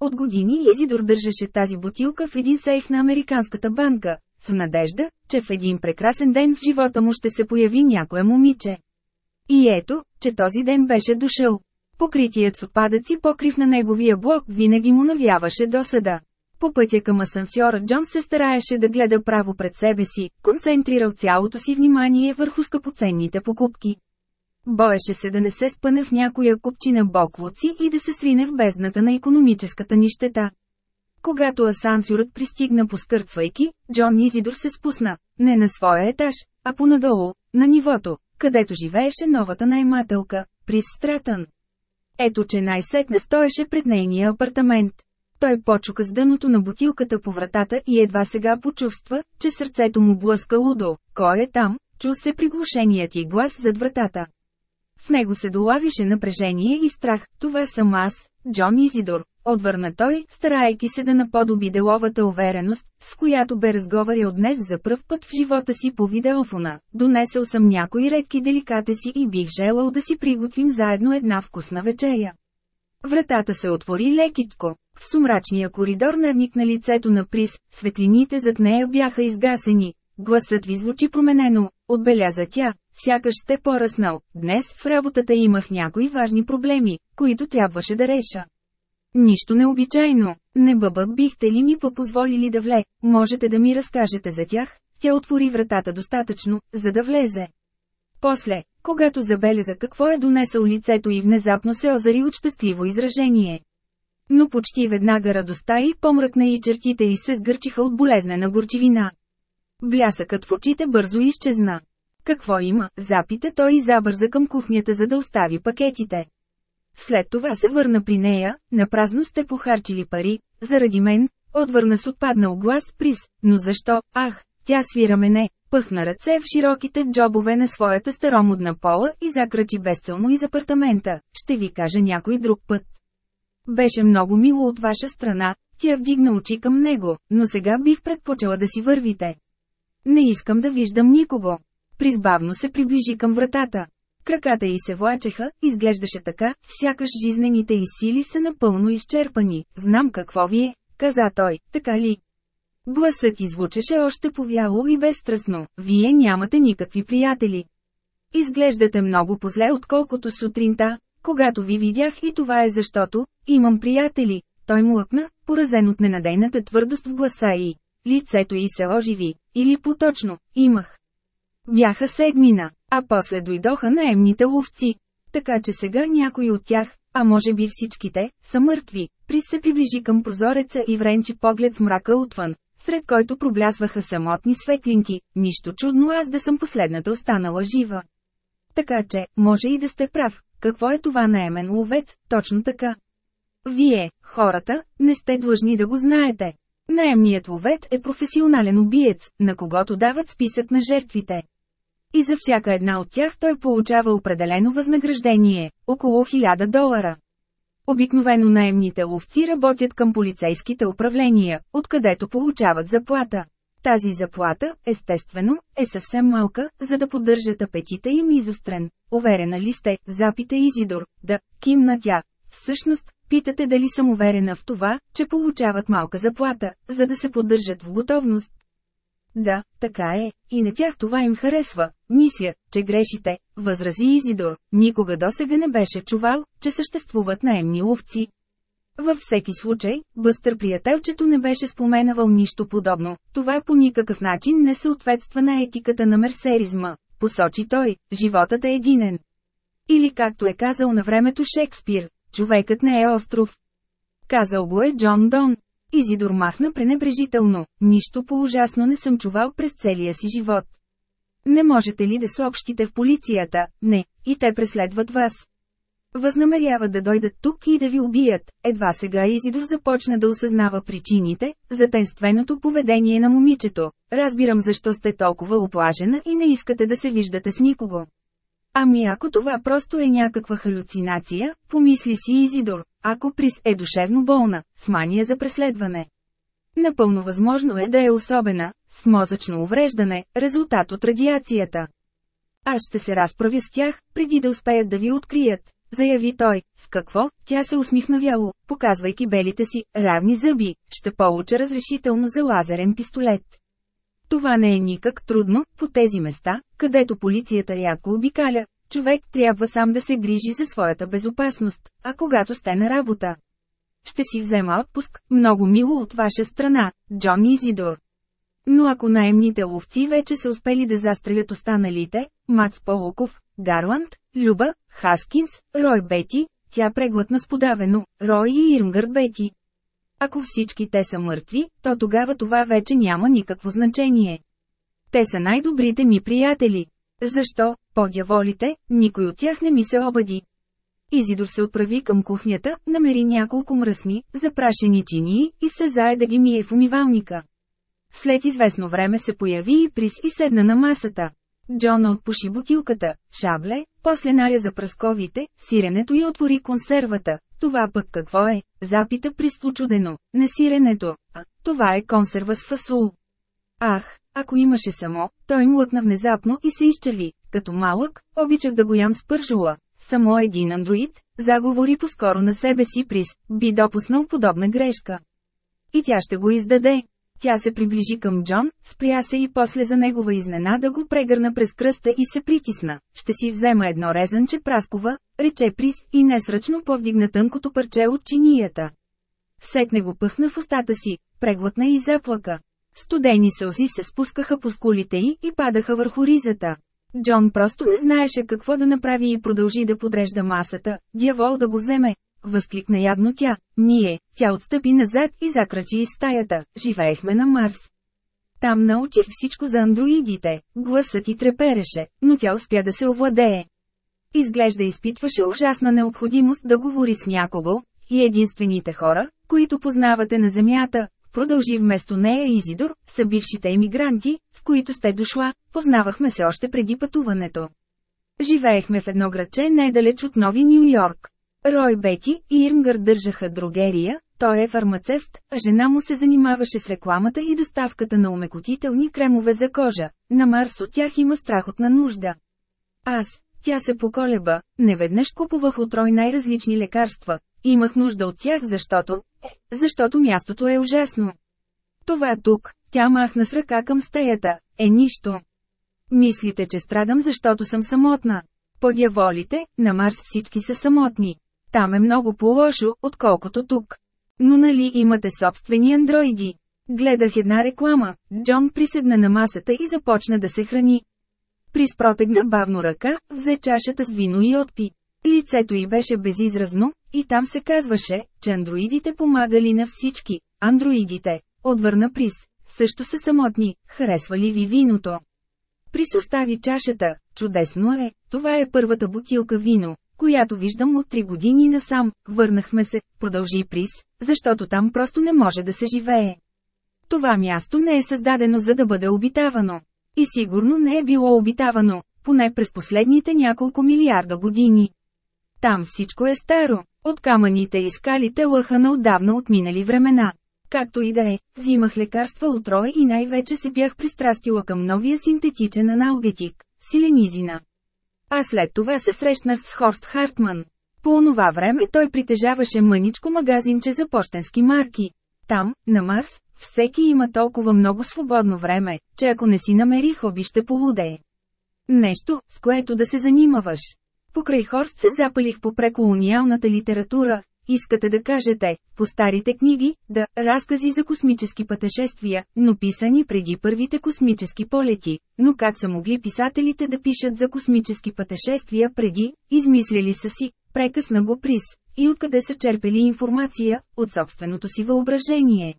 От години Изидор държеше тази бутилка в един сейф на Американската банка, с надежда, че в един прекрасен ден в живота му ще се появи някое момиче. И ето, че този ден беше дошъл. Покритият с отпадъци покрив на неговия блок винаги му навяваше досада. По пътя към асансьора Джон се стараеше да гледа право пред себе си, концентрирал цялото си внимание върху скъпоценните покупки. Боеше се да не се спъне в някоя купчина боклуци и да се срине в бездната на економическата нищета. Когато асансьорът пристигна поскърцвайки, Джон Изидор се спусна, не на своя етаж, а понадолу, на нивото, където живееше новата наймателка, Прис Стратън. Ето че най-сетне стоеше пред нейния апартамент. Той почука с дъното на бутилката по вратата и едва сега почувства, че сърцето му блъска лудо. Кой е там? Чу се приглушеният и глас зад вратата. В него се долавише напрежение и страх. Това съм аз, Джон Изидор, отвърна той, старайки се да наподоби деловата увереност, с която бе разговарял днес за пръв път в живота си по видеофона. Донесъл съм някои редки деликатеси и бих желал да си приготвим заедно една вкусна вечеря. Вратата се отвори лекичко. В сумрачния коридор надникна лицето на Прис, светлините зад нея бяха изгасени. Гласът ви звучи променено, отбеляза тя, сякаш сте поръснал. Днес в работата имах някои важни проблеми, които трябваше да реша. Нищо необичайно. Не бъба бихте ли ми попозволили да вле, можете да ми разкажете за тях, тя отвори вратата достатъчно, за да влезе. После, когато забеляза какво е донесъл лицето и внезапно се озари от щастливо изражение. Но почти веднага радостта и помръкна и чертите й се сгърчиха от болезнена горчивина. Блясъкът в очите бързо изчезна. Какво има, запита той и забърза към кухнята за да остави пакетите. След това се върна при нея, напразно сте похарчили пари, заради мен, отвърна с отпаднал глас приз, но защо, ах, тя свира мене, пъхна ръце в широките джобове на своята старомодна пола и закрачи безцелно из апартамента, ще ви кажа някой друг път. Беше много мило от ваша страна, тя вдигна очи към него, но сега бих предпочела да си вървите. Не искам да виждам никого. Призбавно се приближи към вратата. Краката й се влачеха, изглеждаше така, сякаш жизнените й сили са напълно изчерпани. Знам какво ви е, каза той, така ли? Гласът извучеше още повяло и безстрастно, вие нямате никакви приятели. Изглеждате много позле отколкото сутринта, когато ви видях и това е защото, имам приятели. Той млъкна, поразен от ненадейната твърдост в гласа и лицето й се оживи, или поточно, имах. Бяха седмина, а после дойдоха наемните ловци. Така че сега някои от тях, а може би всичките, са мъртви. Прис се приближи към прозореца и вренчи поглед в мрака отвън, сред който проблясваха самотни светлинки, нищо чудно аз да съм последната останала жива. Така че, може и да сте прав, какво е това наемен ловец, точно така. Вие, хората, не сте длъжни да го знаете. Наемният ловец е професионален убиец, на когото дават списък на жертвите. И за всяка една от тях той получава определено възнаграждение – около 1000 долара. Обикновено наемните ловци работят към полицейските управления, откъдето получават заплата. Тази заплата, естествено, е съвсем малка, за да поддържат апетита им изострен. Уверена ли сте, запита Изидор, да, кимна тя. Всъщност, питате дали съм уверена в това, че получават малка заплата, за да се поддържат в готовност. Да, така е, и на тях това им харесва. Мисля, че грешите, възрази Изидор, никога досега не беше чувал, че съществуват наемни ловци. Във всеки случай, Бъстър приятелчето не беше споменавал нищо подобно, това по никакъв начин не съответства на етиката на мерсеризма, посочи той, животът е единен. Или както е казал на времето Шекспир, човекът не е остров. Казал го е Джон Дон. Изидор махна пренебрежително, нищо по-ужасно не съм чувал през целия си живот. Не можете ли да съобщите в полицията? Не, и те преследват вас. Възнамеряват да дойдат тук и да ви убият. Едва сега Изидор започна да осъзнава причините, за тенственото поведение на момичето. Разбирам защо сте толкова оплажена и не искате да се виждате с никого. Ами ако това просто е някаква халюцинация, помисли си Изидор, ако Прис е душевно болна, с мания за преследване. Напълно възможно е да е особена, с мозъчно увреждане, резултат от радиацията. Аз ще се разправя с тях, преди да успеят да ви открият, заяви той. С какво? Тя се усмихна вяло, показвайки белите си, равни зъби, ще получа разрешително за лазерен пистолет. Това не е никак трудно, по тези места, където полицията рядко обикаля, човек трябва сам да се грижи за своята безопасност, а когато сте на работа. Ще си взема отпуск, много мило от ваша страна, Джон Изидор. Но ако наемните ловци вече са успели да застрелят останалите, Мац Полуков, Гарланд, Люба, Хаскинс, Рой Бети, тя преглътна сподавено, Рой и Ирмгър Бети. Ако всички те са мъртви, то тогава това вече няма никакво значение. Те са най-добрите ми приятели. Защо, подяволите, никой от тях не ми се обади. Изидор се отправи към кухнята, намери няколко мръсни, запрашени чинии и се зае да ги мие в умивалника. След известно време се появи и Прис и седна на масата. Джона отпуши бутилката, шабле, после наряза пръсковите, сиренето и отвори консервата. Това пък какво е? Запита прислучудено. Не сиренето, а това е консерва с фасул. Ах, ако имаше само, той млъкна внезапно и се изчели. Като малък, обичах да го ям с пържула. Само един андроид, заговори поскоро на себе си приз, би допуснал подобна грешка. И тя ще го издаде. Тя се приближи към Джон, спря се и после за негова изненада го прегърна през кръста и се притисна. Ще си взема едно резанче праскова, рече Прис и несръчно повдигна тънкото парче от чинията. Сетне го пъхна в устата си, преглътна и заплака. Студени сълзи се спускаха по скулите й и падаха върху ризата. Джон просто не знаеше какво да направи и продължи да подрежда масата, дявол да го вземе. Възкликна ядно тя. Ние, тя отстъпи назад и закрачи из стаята. Живеехме на Марс. Там научих всичко за андроидите, гласът ти трепереше, но тя успя да се овладее. Изглежда изпитваше ужасна необходимост да говори с някого, и единствените хора, които познавате на Земята, продължи вместо нея Изидор, са бившите емигранти, с които сте дошла, познавахме се още преди пътуването. Живеехме в едно градче недалеч от Нови Нью Йорк. Рой Бети и Ирмгър държаха дрогерия, той е фармацевт, а жена му се занимаваше с рекламата и доставката на умекотителни кремове за кожа. На Марс от тях има страхотна нужда. Аз, тя се поколеба, неведнъж купувах от Рой най-различни лекарства. Имах нужда от тях, защото... Защото мястото е ужасно. Това тук, тя махна с ръка към стеята, е нищо. Мислите, че страдам, защото съм самотна. Подяволите, на Марс всички са самотни. Там е много по-лошо, отколкото тук. Но нали имате собствени андроиди? Гледах една реклама, Джон приседна на масата и започна да се храни. Прис протегна бавно ръка, взе чашата с вино и отпи. Лицето й беше безизразно, и там се казваше, че андроидите помагали на всички. Андроидите, отвърна Прис, също са самотни, харесва ли ви виното? Прис остави чашата, чудесно е, това е първата бутилка вино, която виждам от три години насам, върнахме се, продължи Прис, защото там просто не може да се живее. Това място не е създадено за да бъде обитавано. И сигурно не е било обитавано, поне през последните няколко милиарда години. Там всичко е старо, от камъните и скалите лъха на отдавна отминали времена. Както и да е, взимах лекарства от роя и най-вече се бях пристрастила към новия синтетичен аналгетик – силенизина. А след това се срещнах с Хорст Хартман. По онова време той притежаваше мъничко магазинче за почтенски марки. Там, на Марс, всеки има толкова много свободно време, че ако не си намери хоби ще полудее. Нещо, с което да се занимаваш. Покрай Хорст се запалих по преколониалната литература. Искате да кажете, по старите книги, да, разкази за космически пътешествия, но писани преди първите космически полети. Но как са могли писателите да пишат за космически пътешествия преди, измисляли са си, прекъсна го приз, и откъде са черпели информация, от собственото си въображение.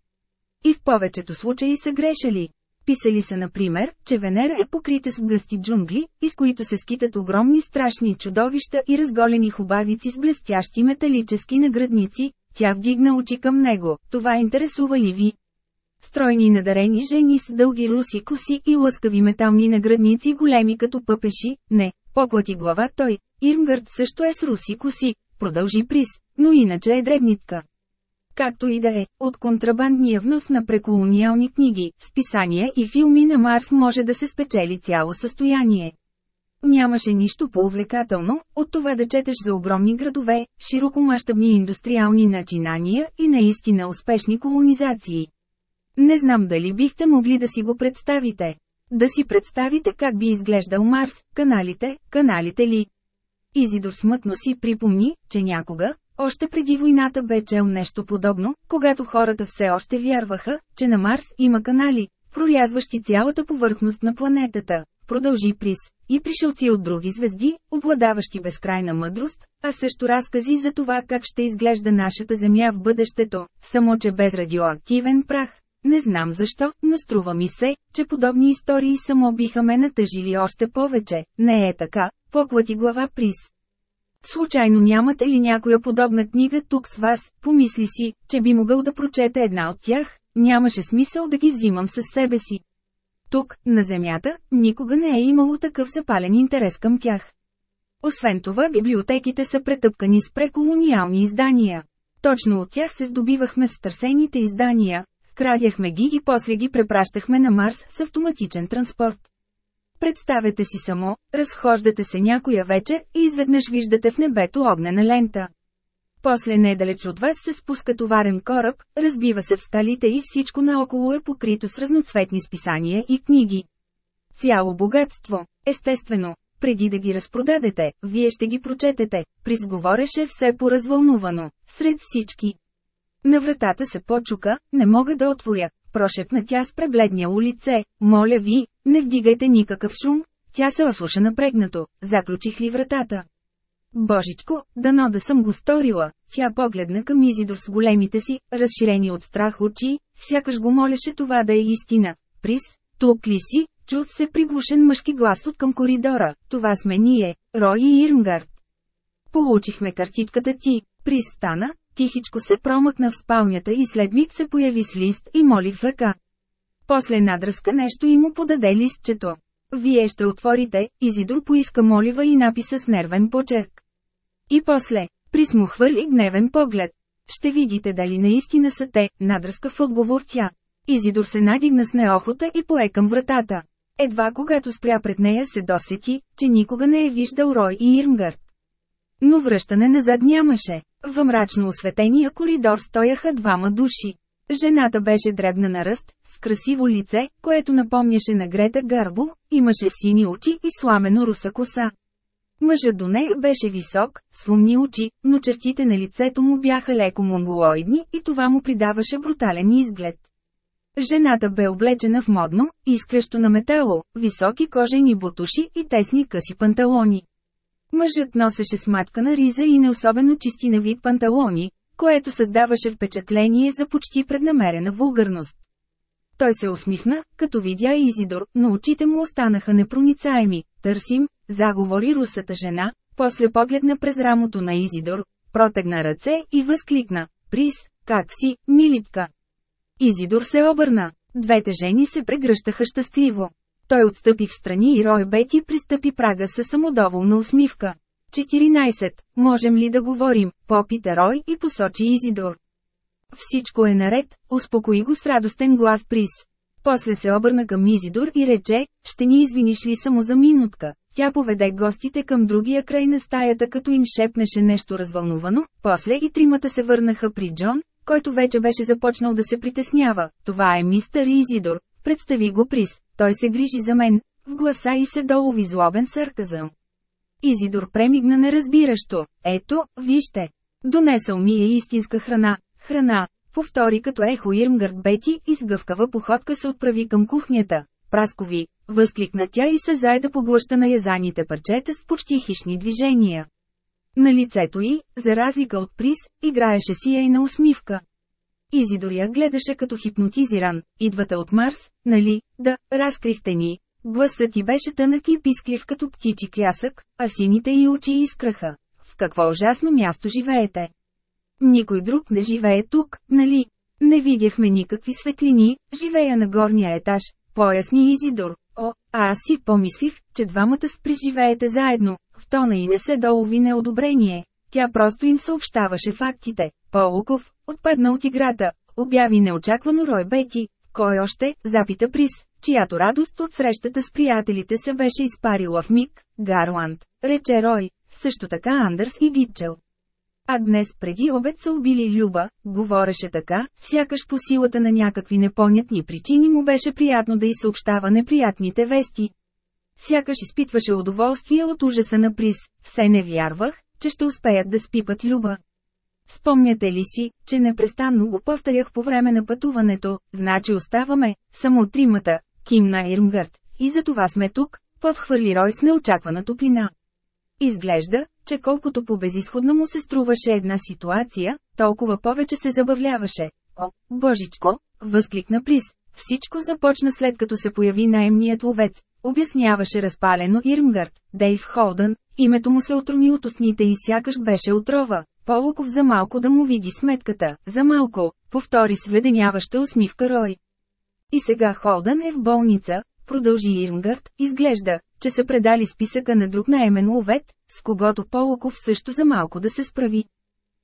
И в повечето случаи са грешали. Писали са например, че Венера е покрита с гъсти джунгли, из които се скитат огромни страшни чудовища и разголени хубавици с блестящи металически наградници, тя вдигна очи към него, това интересува ли ви? Стройни надарени жени с дълги руси коси и лъскави метални наградници големи като пъпеши, не, поклати глава той, Ирмгърд също е с руси коси, продължи Прис, но иначе е дребнитка. Както и да е, от контрабандния внос на преколониални книги, списания и филми на Марс може да се спечели цяло състояние. Нямаше нищо по-увлекателно, от това да четеш за огромни градове, широкомащабни индустриални начинания и наистина успешни колонизации. Не знам дали бихте могли да си го представите. Да си представите как би изглеждал Марс, каналите, каналите ли. Изидор смътно си припомни, че някога, още преди войната бе чел нещо подобно, когато хората все още вярваха, че на Марс има канали, прорязващи цялата повърхност на планетата. Продължи Прис, и пришелци от други звезди, обладаващи безкрайна мъдрост, а също разкази за това как ще изглежда нашата Земя в бъдещето, само че без радиоактивен прах. Не знам защо, но струва ми се, че подобни истории само биха ме натъжили още повече. Не е така, поклати глава Прис. Случайно нямате ли някоя подобна книга тук с вас, помисли си, че би могъл да прочете една от тях, нямаше смисъл да ги взимам със себе си. Тук, на Земята, никога не е имало такъв запален интерес към тях. Освен това библиотеките са претъпкани с преколониални издания. Точно от тях се здобивахме с търсените издания, крадяхме ги и после ги препращахме на Марс с автоматичен транспорт. Представете си само, разхождате се някоя вечер и изведнъж виждате в небето огнена лента. После недалеч от вас се спуска товарен кораб, разбива се в скалите и всичко наоколо е покрито с разноцветни списания и книги. Цяло богатство, естествено, преди да ги разпродадете, вие ще ги прочетете, призговореше все поразвълнувано, сред всички. На вратата се почука, не мога да отворя, прошепна тя с пребледняло лице, моля ви, не вдигайте никакъв шум. Тя се ослуша напрегнато, заключих ли вратата. Божичко, дано да съм го сторила, тя погледна към Изидор с големите си, разширени от страх очи, сякаш го молеше това да е истина. Прис, тук ли си? Чух се приглушен мъжки глас от към коридора. Това сме ние, Рой и Ирмгард. Получихме картичката ти. Прис стана, тихичко се промъкна в спалнята и след миг се появи с лист и моли в ръка. После надръска нещо и му подаде листчето. Вие ще отворите, Изидор поиска молива и написа с нервен почерк. И после, присму хвърли гневен поглед. Ще видите дали наистина са те, надръска в отговор тя. Изидор се надигна с неохота и пое към вратата. Едва когато спря пред нея се досети, че никога не е виждал Рой и Ирмгард. Но връщане назад нямаше. В мрачно осветения коридор стояха двама души. Жената беше дребна на ръст, с красиво лице, което напомняше на Грета Гарбо, имаше сини очи и сламено руса коса. Мъжът до нея беше висок, с умни очи, но чертите на лицето му бяха леко монголоидни и това му придаваше брутален изглед. Жената бе облечена в модно, изкрещо на метало, високи кожени бутуши и тесни къси панталони. Мъжът носеше смачкана риза и не особено чисти на вид панталони, което създаваше впечатление за почти преднамерена вулгарност. Той се усмихна, като видя Изидор, но очите му останаха непроницаеми. Търсим, заговори русата жена, после погледна през рамото на Изидор, протегна ръце и възкликна. Прис, как си, милитка? Изидор се обърна. Двете жени се прегръщаха щастливо. Той отстъпи в страни и Рой Бети пристъпи прага със самодоволна усмивка. 14. Можем ли да говорим? Попита Рой и посочи Изидор. Всичко е наред, успокои го с радостен глас Прис. После се обърна към Изидор и рече, ще ни извиниш ли само за минутка. Тя поведе гостите към другия край на стаята като им шепнеше нещо развълнувано, после и тримата се върнаха при Джон, който вече беше започнал да се притеснява. Това е мистър Изидор, представи го Прис, той се грижи за мен, в гласа и се долови злобен сарказъм. Изидор премигна неразбиращо. Ето, вижте. Донесъл ми е истинска храна. Храна. Повтори като ехо Ирмгард Бети и с гъвкава походка се отправи към кухнята. Праскови. Възкликна тя и се зае да поглъща на язаните парчета с почти хищни движения. На лицето й, за разлика от приз, играеше си и на усмивка. Изидор я гледаше като хипнотизиран. Идвате от Марс, нали? Да, разкрихте ни, Гласът ти беше тънък и писклив като птичи клясък, а сините й очи изкраха. В какво ужасно място живеете? Никой друг не живее тук, нали? Не видяхме никакви светлини, живея на горния етаж, поясни Изидор. О, а аз си помислих, че двамата спреживеете заедно, в тона и не се долови неодобрение. Тя просто им съобщаваше фактите. Полуков, отпадна от играта, обяви неочаквано Рой Бети. Кой още, запита Прис чиято радост от срещата с приятелите се беше изпарила в миг, Гарланд, рече Рой, също така Андърс и Гитчел. А днес преди обед са убили Люба, говореше така, сякаш по силата на някакви непонятни причини му беше приятно да й съобщава неприятните вести. Сякаш изпитваше удоволствие от ужаса на приз, все не вярвах, че ще успеят да спипат Люба. Спомняте ли си, че непрестанно го повторях по време на пътуването, значи оставаме, само тримата, кимна Ирмгърт. И за това сме тук, подхвърли Рой с неочаквана топлина. Изглежда, че колкото по-безисходно му се струваше една ситуация, толкова повече се забавляваше. О, божичко, възкликна Прис. Всичко започна след като се появи наемният ловец, обясняваше разпалено Ирмгард, Дейв Холдън, името му се отрони от устните и сякаш беше отрова. Полуков за малко да му види сметката, за малко, повтори сведеняваща усмивка Рой. И сега Холдън е в болница, продължи Ирмгард, изглежда, че са предали списъка на друг наемен ловет, с когото Полоков също за малко да се справи.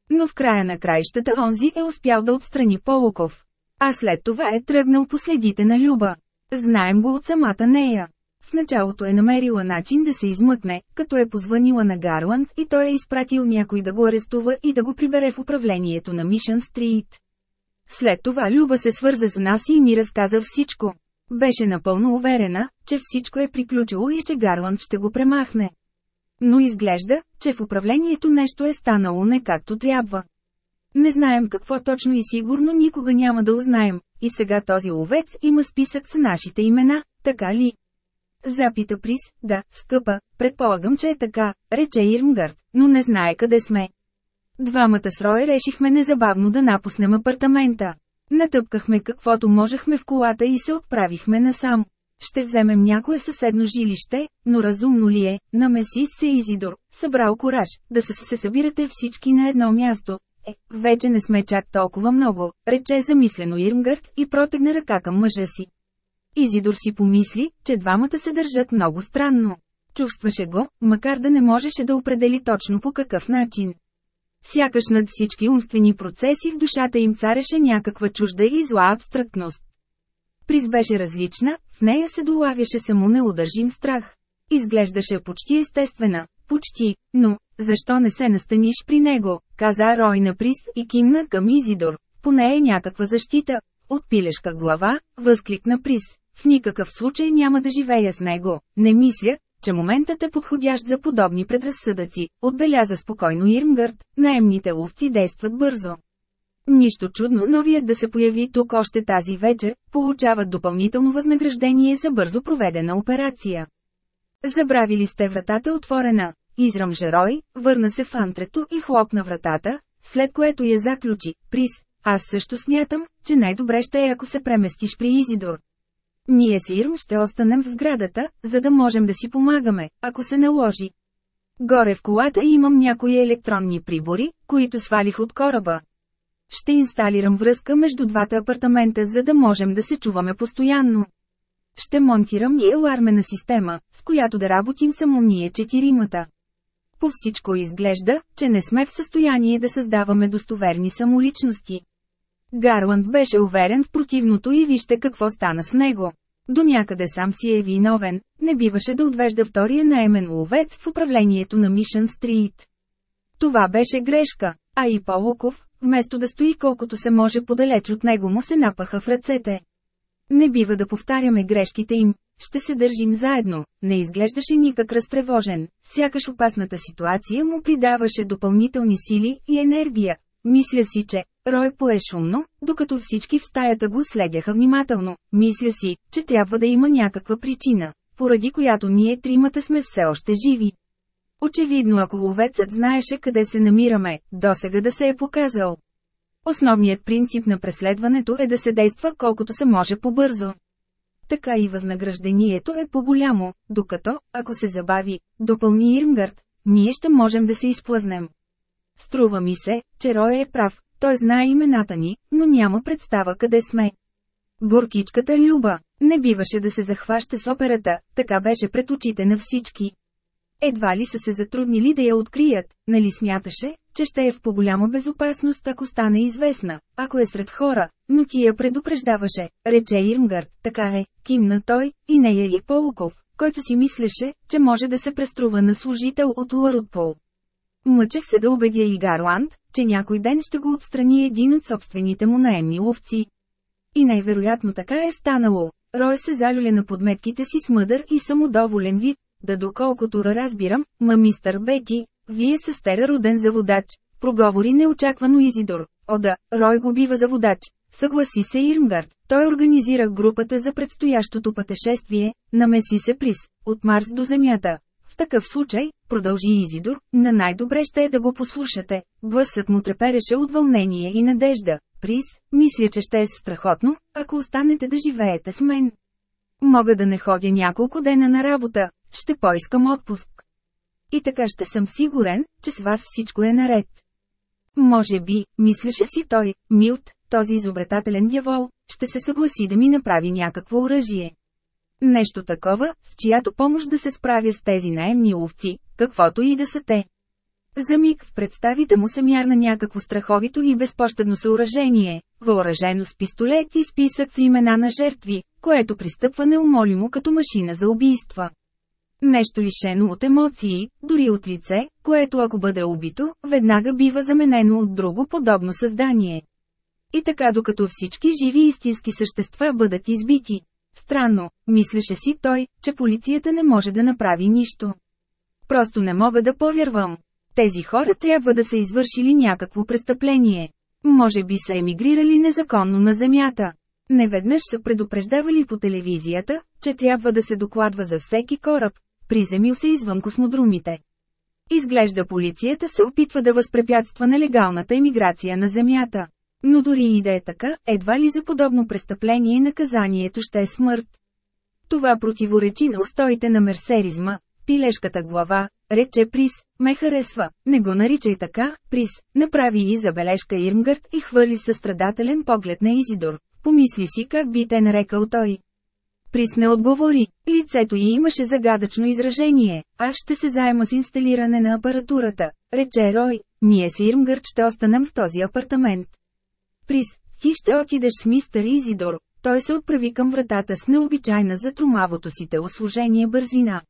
Но в края на краищата онзи е успял да отстрани Полоков. А след това е тръгнал по следите на Люба. Знаем го от самата нея. В началото е намерила начин да се измъкне, като е позванила на Гарланд и той е изпратил някой да го арестува и да го прибере в управлението на Мишън Стрит. След това Люба се свърза с нас и ни разказа всичко. Беше напълно уверена, че всичко е приключило и че Гарланд ще го премахне. Но изглежда, че в управлението нещо е станало не както трябва. Не знаем какво точно и сигурно никога няма да узнаем, и сега този ловец има списък с нашите имена, така ли? Запита Прис, да, скъпа, предполагам, че е така, рече Ирмгард, но не знае къде сме. Двамата с Рой решихме незабавно да напуснем апартамента. Натъпкахме каквото можехме в колата и се отправихме насам. Ще вземем някое съседно жилище, но разумно ли е, намеси се Изидор, събрал кораж, да се, се събирате всички на едно място. Е, вече не сме чак толкова много, рече замислено Ирмгърт и протегна ръка към мъжа си. Изидор си помисли, че двамата се държат много странно. Чувстваше го, макар да не можеше да определи точно по какъв начин. Сякаш над всички умствени процеси в душата им цареше някаква чужда и зла абстрактност. Приз беше различна, в нея се долавяше само неудържим страх. Изглеждаше почти естествена, почти, но, защо не се настаниш при него, каза Рой на Приз и кимна към Изидор, поне е някаква защита. От пилешка глава, възкликна Приз. В никакъв случай няма да живея с него, не мисля, че моментът е подходящ за подобни предразсъдъци, отбеляза спокойно Ирмгърд, наемните ловци действат бързо. Нищо чудно новият да се появи тук още тази вечер, получават допълнително възнаграждение за бързо проведена операция. Забравили сте вратата отворена. Изръмжа Рой, върна се в антрето и хлопна вратата, след което я заключи. Прис, аз също смятам, че най-добре ще е ако се преместиш при Изидор. Ние с Ирм ще останем в сградата, за да можем да си помагаме, ако се наложи. Горе в колата имам някои електронни прибори, които свалих от кораба. Ще инсталирам връзка между двата апартамента, за да можем да се чуваме постоянно. Ще монтирам и алармена система, с която да работим само ние четиримата. По всичко изглежда, че не сме в състояние да създаваме достоверни самоличности. Гарланд беше уверен в противното и вижте какво стана с него. До някъде сам си е виновен, не биваше да отвежда втория наемен ловец в управлението на Мишън Стрит. Това беше грешка, а и Полуков, вместо да стои колкото се може подалеч от него му се напаха в ръцете. Не бива да повтаряме грешките им, ще се държим заедно, не изглеждаше никак разтревожен, сякаш опасната ситуация му придаваше допълнителни сили и енергия. Мисля си, че, Рой пое шумно, докато всички в стаята го следяха внимателно. Мисля си, че трябва да има някаква причина, поради която ние тримата сме все още живи. Очевидно ако ловецът знаеше къде се намираме, досега да се е показал. Основният принцип на преследването е да се действа колкото се може по-бързо. Така и възнаграждението е по-голямо, докато, ако се забави, допълни Ирмгард, ние ще можем да се изплъзнем. Струва ми се, че Рой е прав, той знае имената ни, но няма представа къде сме. Горкичката Люба, не биваше да се захваща с операта, така беше пред очите на всички. Едва ли са се затруднили да я открият, нали смяташе, че ще е в по-голяма безопасност ако стане известна, ако е сред хора, но ти я предупреждаваше, рече Ирмгард, така е, кимна той, и не е ли Полуков, който си мислеше, че може да се преструва на служител от Ларутпол. Мъчех се да убедя и Гарланд, че някой ден ще го отстрани един от собствените му наемни ловци. И най-вероятно така е станало. Рой се залюля на подметките си с мъдър и самодоволен вид, да доколкото разбирам, ма мистър Бети, вие са стера роден за водач, проговори неочаквано Изидор. О да, Рой го бива за водач. Съгласи се Ирмгард. Той организира групата за предстоящото пътешествие, намеси се приз, от Марс до Земята. В такъв случай, продължи Изидор, на най-добре ще е да го послушате. Гласът му трепереше от вълнение и надежда. Приз, мисля, че ще е страхотно, ако останете да живеете с мен. Мога да не ходя няколко дена на работа, ще поискам отпуск. И така ще съм сигурен, че с вас всичко е наред. Може би, мислеше си той, Милт, този изобретателен дявол, ще се съгласи да ми направи някакво оръжие. Нещо такова, с чиято помощ да се справя с тези наемни ловци, каквото и да са те. За миг в представите му се мярна някакво страховито и безпощадно съоръжение, въоръжено с пистолет и списък с имена на жертви, което пристъпва неумолимо като машина за убийства. Нещо лишено от емоции, дори от лице, което ако бъде убито, веднага бива заменено от друго подобно създание. И така докато всички живи истински същества бъдат избити. Странно, мислеше си той, че полицията не може да направи нищо. Просто не мога да повярвам. Тези хора трябва да са извършили някакво престъпление. Може би са емигрирали незаконно на земята. Неведнъж са предупреждавали по телевизията, че трябва да се докладва за всеки кораб, приземил се извън космодрумите. Изглежда полицията се опитва да възпрепятства нелегалната емиграция на Земята. Но дори и да е така, едва ли за подобно престъпление наказанието ще е смърт. Това противоречи на устоите на мерсеризма. Пилешката глава, рече Прис, ме харесва, не го наричай така, Прис, направи и забележка Ирмгърт и хвърли състрадателен поглед на Изидор. Помисли си как би те нарекал той. Прис не отговори, лицето й имаше загадъчно изражение, аз ще се заема с инсталиране на апаратурата, рече Рой, ние с Ирмгърт ще останем в този апартамент. Прис, ти ще отидеш с мистер Изидор, той се отправи към вратата с необичайна за трумавото си телосложение бързина.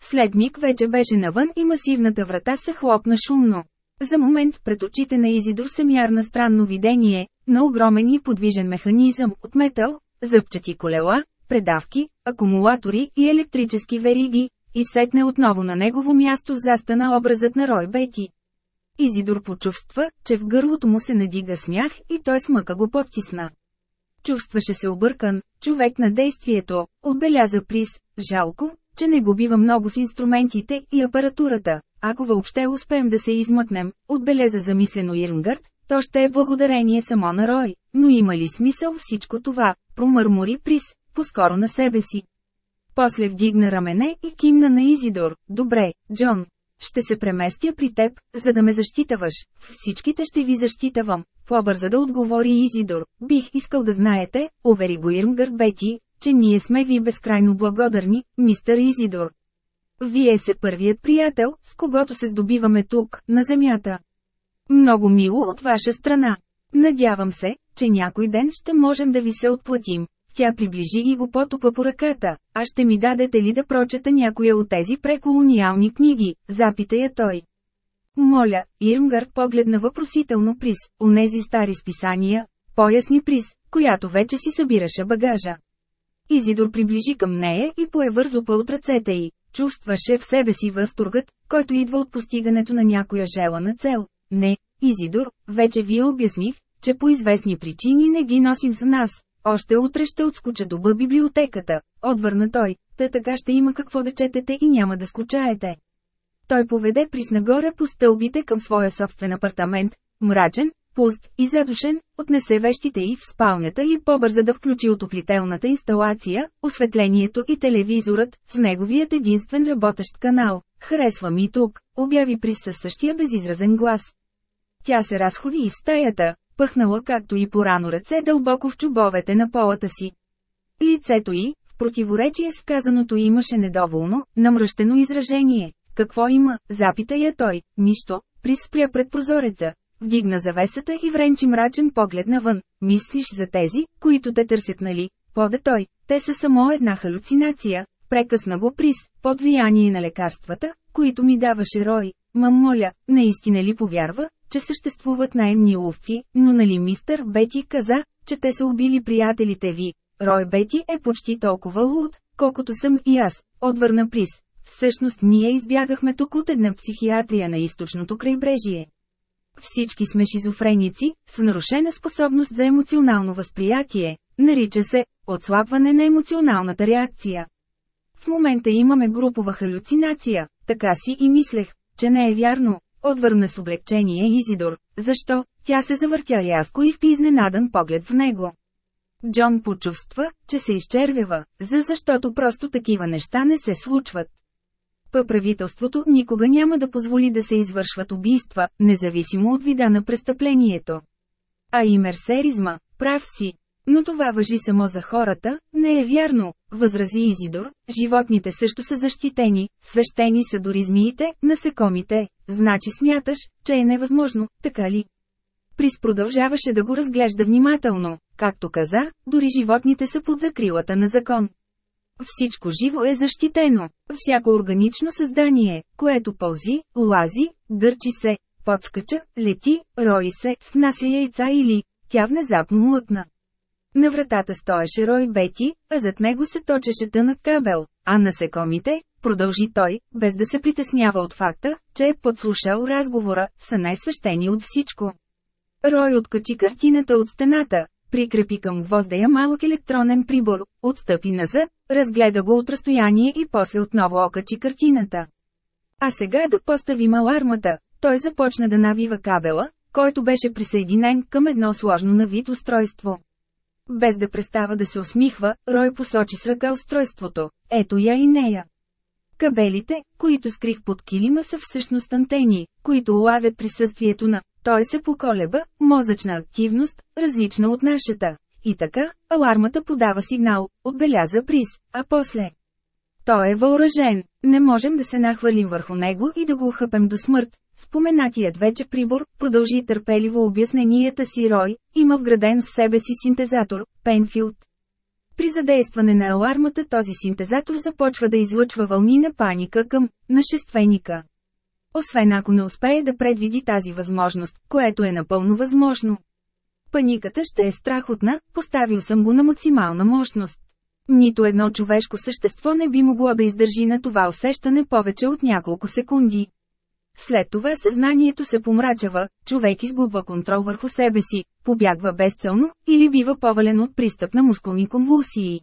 След миг вече беше навън и масивната врата се хлопна шумно. За момент пред очите на Изидор се мярна странно видение, на огромен и подвижен механизъм от метал, зъбчати колела, предавки, акумулатори и електрически вериги, и сетне отново на негово място застана образът на Рой Бети. Изидор почувства, че в гърлото му се надига смях и той с мъка го потисна. Чувстваше се объркан, човек на действието, отбеляза Прис, жалко, че не го бива много с инструментите и апаратурата. Ако въобще успеем да се измъкнем, отбеляза замислено Ирнгърд, то ще е благодарение само на Рой. Но има ли смисъл всичко това, промърмори Прис, по-скоро на себе си. После вдигна рамене и кимна на Изидор. Добре, Джон. Ще се преместя при теб, за да ме защитаваш. Всичките ще ви защитавам. Побърза да отговори Изидор. Бих искал да знаете, увери го Ирмгър Бети, че ние сме ви безкрайно благодарни, мистер Изидор. Вие се първият приятел, с когото се здобиваме тук, на земята. Много мило от ваша страна. Надявам се, че някой ден ще можем да ви се отплатим. Тя приближи и го потопа по ръката. А ще ми дадете ли да прочета някоя от тези преколониални книги? Запита я той. Моля, Ирмгард погледна въпросително приз, онези стари списания, поясни приз, която вече си събираше багажа. Изидор приближи към нея и пое вързо по от ръцете й. Чувстваше в себе си възторгът, който идва от постигането на някоя желана цел. Не, Изидор, вече ви обясних, че по известни причини не ги носим с нас. Още утре ще отскоча до Б библиотеката, отвърна той, те така ще има какво да четете и няма да скучаете. Той поведе приснагоре по стълбите към своя собствен апартамент, мрачен, пуст и задушен, отнесе вещите и в спалнята и побърза да включи отоплителната инсталация, осветлението и телевизорът, с неговият единствен работещ канал. Харесва ми тук, обяви при със същия безизразен глас. Тя се разходи из стаята, пъхнала както и порано ръце дълбоко в чубовете на полата си. Лицето й, в противоречие с казаното имаше недоволно, намръщено изражение. Какво има? Запита я той. Нищо. Приспря пред прозореца. Вдигна завесата и вренчи мрачен поглед навън. Мислиш за тези, които те търсят нали? Поде той. Те са само една халюцинация. Прекъсна го приз, под влияние на лекарствата, които ми даваше Рой. Мам моля, наистина ли повярва, че съществуват наемни ловци, но нали мистър Бети каза, че те са убили приятелите ви. Рой Бети е почти толкова луд, колкото съм и аз, отвърна Прис. Всъщност ние избягахме тук от една психиатрия на източното крайбрежие. Всички сме шизофреници, с нарушена способност за емоционално възприятие, нарича се отслабване на емоционалната реакция. В момента имаме групова халюцинация, така си и мислех, че не е вярно, Отвърна с облегчение Изидор. Защо? Тя се завъртя рязко и впи изненадан поглед в него. Джон почувства, че се изчервява, за защото просто такива неща не се случват. Па правителството никога няма да позволи да се извършват убийства, независимо от вида на престъплението. А и мерсеризма, прав си, но това въжи само за хората, не е вярно, възрази Изидор, животните също са защитени, свещени са дори змиите, насекомите, значи смяташ, че е невъзможно, така ли? Прис продължаваше да го разглежда внимателно, както каза, дори животните са под закрилата на закон. Всичко живо е защитено, всяко органично създание, което пълзи, лази, гърчи се, подскача, лети, рои се, снася яйца или, тя внезапно млъкна. На вратата стоеше Рой Бети, а зад него се точеше тънък кабел, а насекомите, продължи той, без да се притеснява от факта, че е подслушал разговора, са най-свещени от всичко. Рой откачи картината от стената, прикрепи към гвоздея малък електронен прибор, отстъпи назад, разгледа го от разстояние и после отново окачи картината. А сега да поставим алармата, той започна да навива кабела, който беше присъединен към едно сложно на вид устройство. Без да престава да се усмихва, Рой посочи с ръка устройството. Ето я и нея. Кабелите, които скрих под килима са всъщност антени, които улавят присъствието на той се поколеба, мозъчна активност, различна от нашата. И така, алармата подава сигнал, отбеляза приз, а после. Той е въоръжен, не можем да се нахвалим върху него и да го ухъпем до смърт. Споменатият вече прибор, продължи търпеливо обясненията си Рой, има вграден в себе си синтезатор, Пенфилд. При задействане на алармата този синтезатор започва да излъчва вълни на паника към нашественика. Освен ако не успее да предвиди тази възможност, което е напълно възможно. Паниката ще е страхотна, поставил съм го на максимална мощност. Нито едно човешко същество не би могло да издържи на това усещане повече от няколко секунди. След това съзнанието се помрачава, човек изгубва контрол върху себе си, побягва безцелно, или бива повален от пристъп на мускулни конвулсии.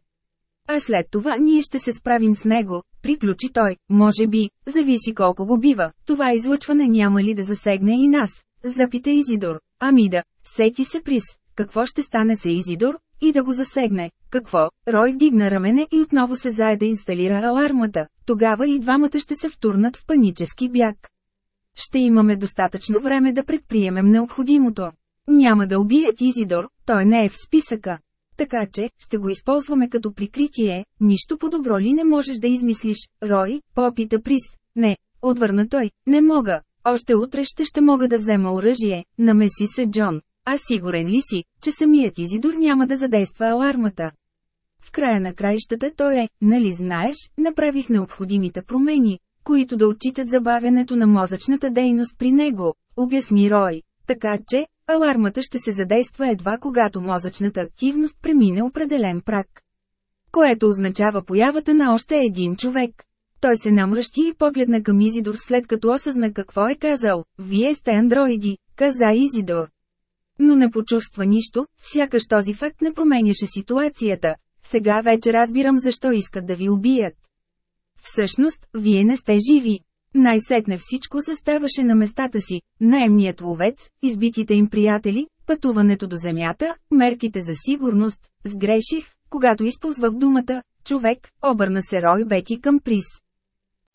А след това ние ще се справим с него, приключи той, може би, зависи колко го бива, това излъчване няма ли да засегне и нас. Запита Изидор. Ами да, сети се приз, какво ще стане с Изидор, и да го засегне. Какво? Рой дигна рамене и отново се зае да инсталира алармата. Тогава и двамата ще се втурнат в панически бяг. Ще имаме достатъчно време да предприемем необходимото. Няма да убият Изидор, той не е в списъка. Така че, ще го използваме като прикритие, нищо по-добро ли не можеш да измислиш, Рой, попита Прис. Не, отвърна той, не мога. Още утре ще ще мога да взема оръжие, намеси се Джон. А сигурен ли си, че самият Изидор няма да задейства алармата? В края на краищата той е, нали знаеш, направих необходимите промени, които да отчитат забавянето на мозъчната дейност при него, обясни Рой. Така че, Алармата ще се задейства едва когато мозъчната активност премине определен прак. Което означава появата на още един човек. Той се намръщи и погледна към Изидор след като осъзна какво е казал. Вие сте андроиди, каза Изидор. Но не почувства нищо, сякаш този факт не променяше ситуацията. Сега вече разбирам защо искат да ви убият. Всъщност, вие не сте живи. Най-сетне всичко заставаше на местата си, наемният ловец, избитите им приятели, пътуването до земята, мерките за сигурност, сгреших, когато използвах думата «човек», обърна се Рой Бети към Прис.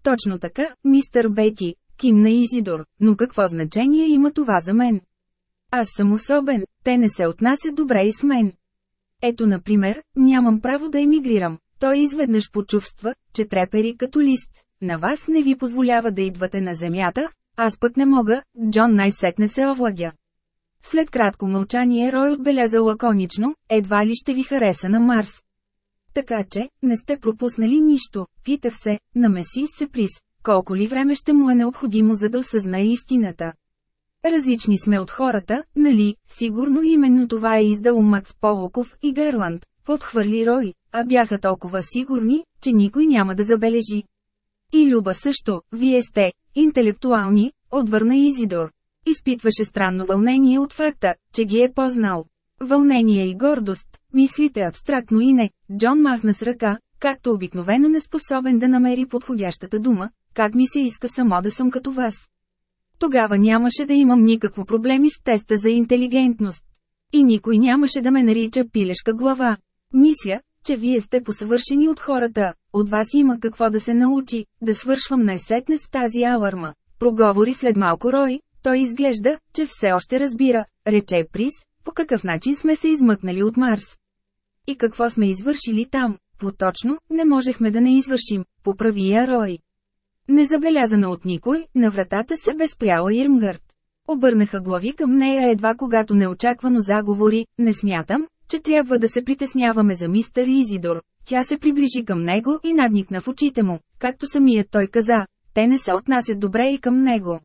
Точно така, мистър Бети, кимна Изидор, но какво значение има това за мен? Аз съм особен, те не се отнасят добре и с мен. Ето например, нямам право да емигрирам. Той изведнъж почувства, че трепери като лист. На вас не ви позволява да идвате на земята, аз пък не мога, Джон най-сетне се овладя. След кратко мълчание Рой отбеляза лаконично, едва ли ще ви хареса на Марс. Така че, не сте пропуснали нищо, питах се, намеси се приз, колко ли време ще му е необходимо за да осъзнае истината. Различни сме от хората, нали, сигурно именно това е издал Макс Полоков и Герланд, подхвърли Рой, а бяха толкова сигурни, че никой няма да забележи. И Люба също, вие сте, интелектуални, отвърна Изидор. Изпитваше странно вълнение от факта, че ги е познал. Вълнение и гордост, мислите абстрактно и не, Джон махна с ръка, както обикновено неспособен да намери подходящата дума, как ми се иска само да съм като вас. Тогава нямаше да имам никакво проблеми с теста за интелигентност. И никой нямаше да ме нарича пилешка глава. Мисля, че вие сте посъвършени от хората, от вас има какво да се научи, да свършвам най-сетне с тази аларма. Проговори след малко Рой, той изглежда, че все още разбира, рече Прис, по какъв начин сме се измъкнали от Марс. И какво сме извършили там, поточно, не можехме да не извършим, поправи я Рой. Незабелязана от никой, на вратата се безпряла Ирмгърд. Обърнаха глави към нея едва когато неочаквано заговори, не смятам, че трябва да се притесняваме за мистер Изидор. Тя се приближи към него и надникна в очите му, както самият той каза, те не се отнасят добре и към него.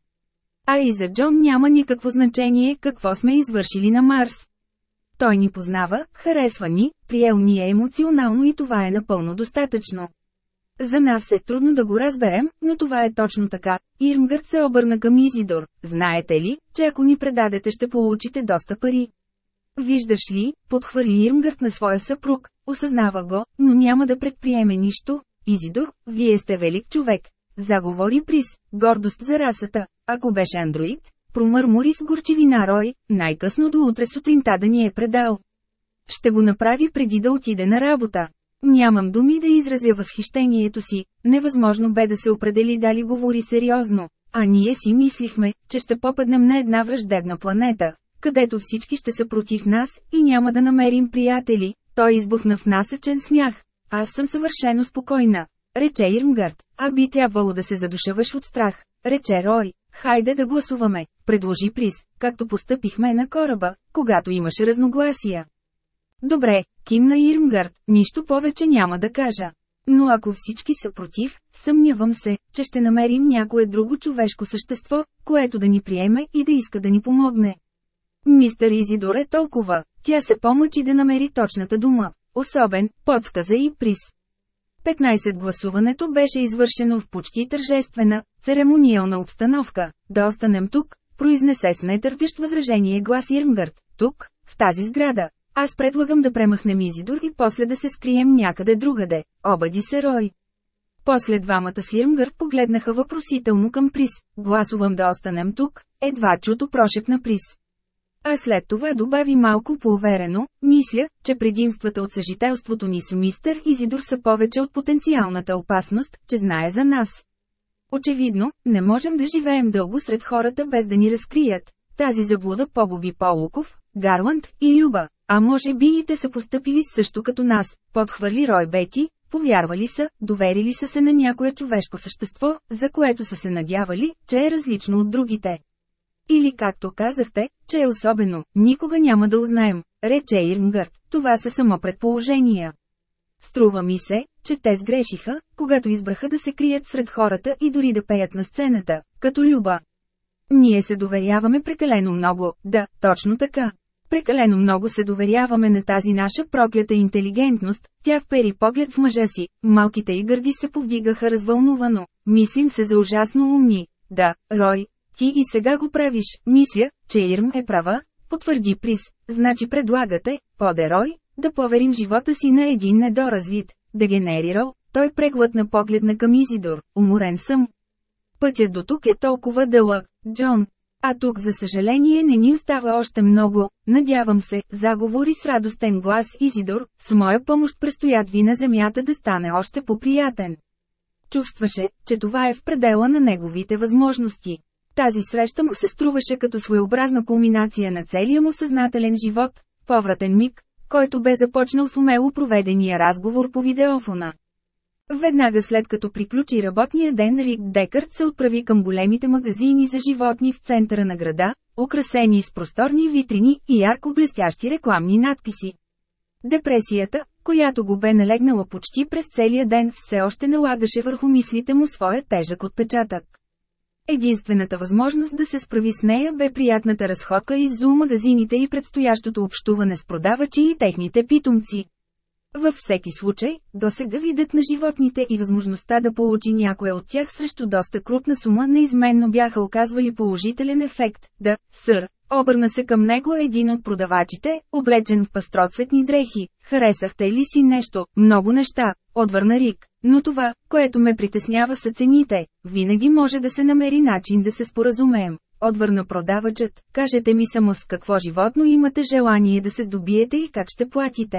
А и за Джон няма никакво значение какво сме извършили на Марс. Той ни познава, харесва ни, приел ни е емоционално и това е напълно достатъчно. За нас е трудно да го разберем, но това е точно така. Ирмгърд се обърна към Изидор. Знаете ли, че ако ни предадете ще получите доста пари? Виждаш ли, подхвърли Ирмгърт на своя съпруг, осъзнава го, но няма да предприеме нищо. Изидор, вие сте велик човек. Заговори Прис, гордост за расата. Ако беше андроид, промърмори с горчивина Рой, най-късно до утре сутринта да ни е предал. Ще го направи преди да отиде на работа. Нямам думи да изразя възхищението си, невъзможно бе да се определи дали говори сериозно, а ние си мислихме, че ще попаднем на една враждебна планета, където всички ще са против нас и няма да намерим приятели. Той избухна в насъчен смях. Аз съм съвършено спокойна. Рече Ирмгард, а би трябвало да се задушаваш от страх. Рече Рой, хайде да гласуваме, предложи Прис, както постъпихме на кораба, когато имаше разногласия. Добре, кимна Ирмгард, нищо повече няма да кажа. Но ако всички са против, съмнявам се, че ще намерим някое друго човешко същество, което да ни приеме и да иска да ни помогне. Мистер Изидор е толкова, тя се помъчи да намери точната дума. Особен, подсказа и приз. 15 гласуването беше извършено в почти тържествена, церемониална обстановка. Да останем тук, произнесе с нетърпящ възражение глас Ирмгърд. Тук, в тази сграда. Аз предлагам да премахнем Изидор и после да се скрием някъде другаде. Обади се Рой. После двамата с Ирмгърд погледнаха въпросително към Прис. Гласувам да останем тук, едва чуто прошепна Прис. А след това добави малко поуверено, мисля, че предимствата от съжителството ни с мистер Изидор са повече от потенциалната опасност, че знае за нас. Очевидно, не можем да живеем дълго сред хората без да ни разкрият. Тази заблуда погуби Полуков, Гарланд и Люба, а може би и те са поступили също като нас, подхвърли Рой Бети, повярвали са, доверили са се на някое човешко същество, за което са се надявали, че е различно от другите. Или както казахте, че е особено, никога няма да узнаем, рече Ирнгърт, това са само предположения. Струва ми се, че те сгрешиха, когато избраха да се крият сред хората и дори да пеят на сцената, като Люба. Ние се доверяваме прекалено много, да, точно така. Прекалено много се доверяваме на тази наша проклята интелигентност, тя впери поглед в мъжа си, малките и гърди се повдигаха развълнувано, мислим се за ужасно умни. Да, Рой, ти и сега го правиш, мисля, че Ирм е права, потвърди Прис, значи предлагате, подерой, да поверим живота си на един недоразвит, дегенерирал, той преглътна поглед на към Изидор, уморен съм. Пътят до тук е толкова дълъг, Джон. А тук за съжаление не ни остава още много, надявам се, заговори с радостен глас Изидор, с моя помощ престоят ви на земята да стане още по-приятен. Чувстваше, че това е в предела на неговите възможности. Тази среща му се струваше като своеобразна кулминация на целия му съзнателен живот, повратен миг, който бе започнал с умело проведения разговор по видеофона. Веднага след като приключи работния ден Рик Декърт се отправи към големите магазини за животни в центъра на града, украсени с просторни витрини и ярко блестящи рекламни надписи. Депресията, която го бе налегнала почти през целия ден, все още налагаше върху мислите му своя тежък отпечатък. Единствената възможност да се справи с нея бе приятната разходка из зоомагазините и предстоящото общуване с продавачи и техните питомци. Във всеки случай, до сега видът на животните и възможността да получи някоя от тях срещу доста крупна сума неизменно бяха оказвали положителен ефект. Да, сър, обърна се към него един от продавачите, облечен в пастроцветни дрехи. Харесахте ли си нещо? Много неща, отвърна Рик. Но това, което ме притеснява са цените. Винаги може да се намери начин да се споразумеем. Отвърна продавачът, кажете ми само с какво животно имате желание да се здобиете и как ще платите.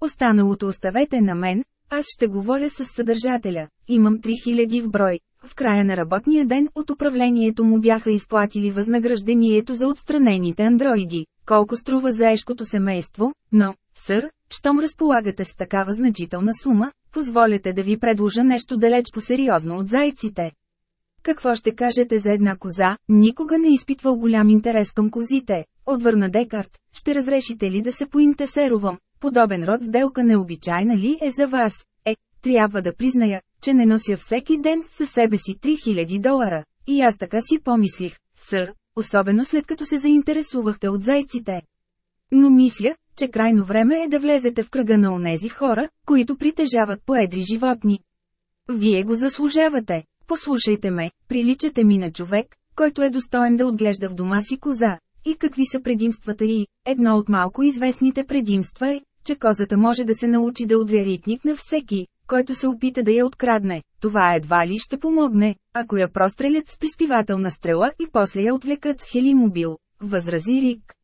Останалото оставете на мен, аз ще говоря с съдържателя. Имам 3000 в брой. В края на работния ден от управлението му бяха изплатили възнаграждението за отстранените андроиди. Колко струва заешкото семейство, но, сър, щом разполагате с такава значителна сума, позволете да ви предложа нещо далеч по-сериозно от зайците. Какво ще кажете за една коза? Никога не изпитвал голям интерес към козите. Отвърна Декарт. Ще разрешите ли да се поинтесерувам? Подобен род сделка необичайна ли е за вас? Е, трябва да призная, че не нося всеки ден със себе си 3000 долара. И аз така си помислих, сър, особено след като се заинтересувахте от зайците. Но мисля, че крайно време е да влезете в кръга на онези хора, които притежават поедри животни. Вие го заслужавате. Послушайте ме, приличате ми на човек, който е достоен да отглежда в дома си коза. И какви са предимствата й. Едно от малко известните предимства е, че козата може да се научи да удря ритник на всеки, който се опита да я открадне. Това едва ли ще помогне, ако я прострелят с приспивателна стрела и после я отвлекат с хелимобил, възрази Рик.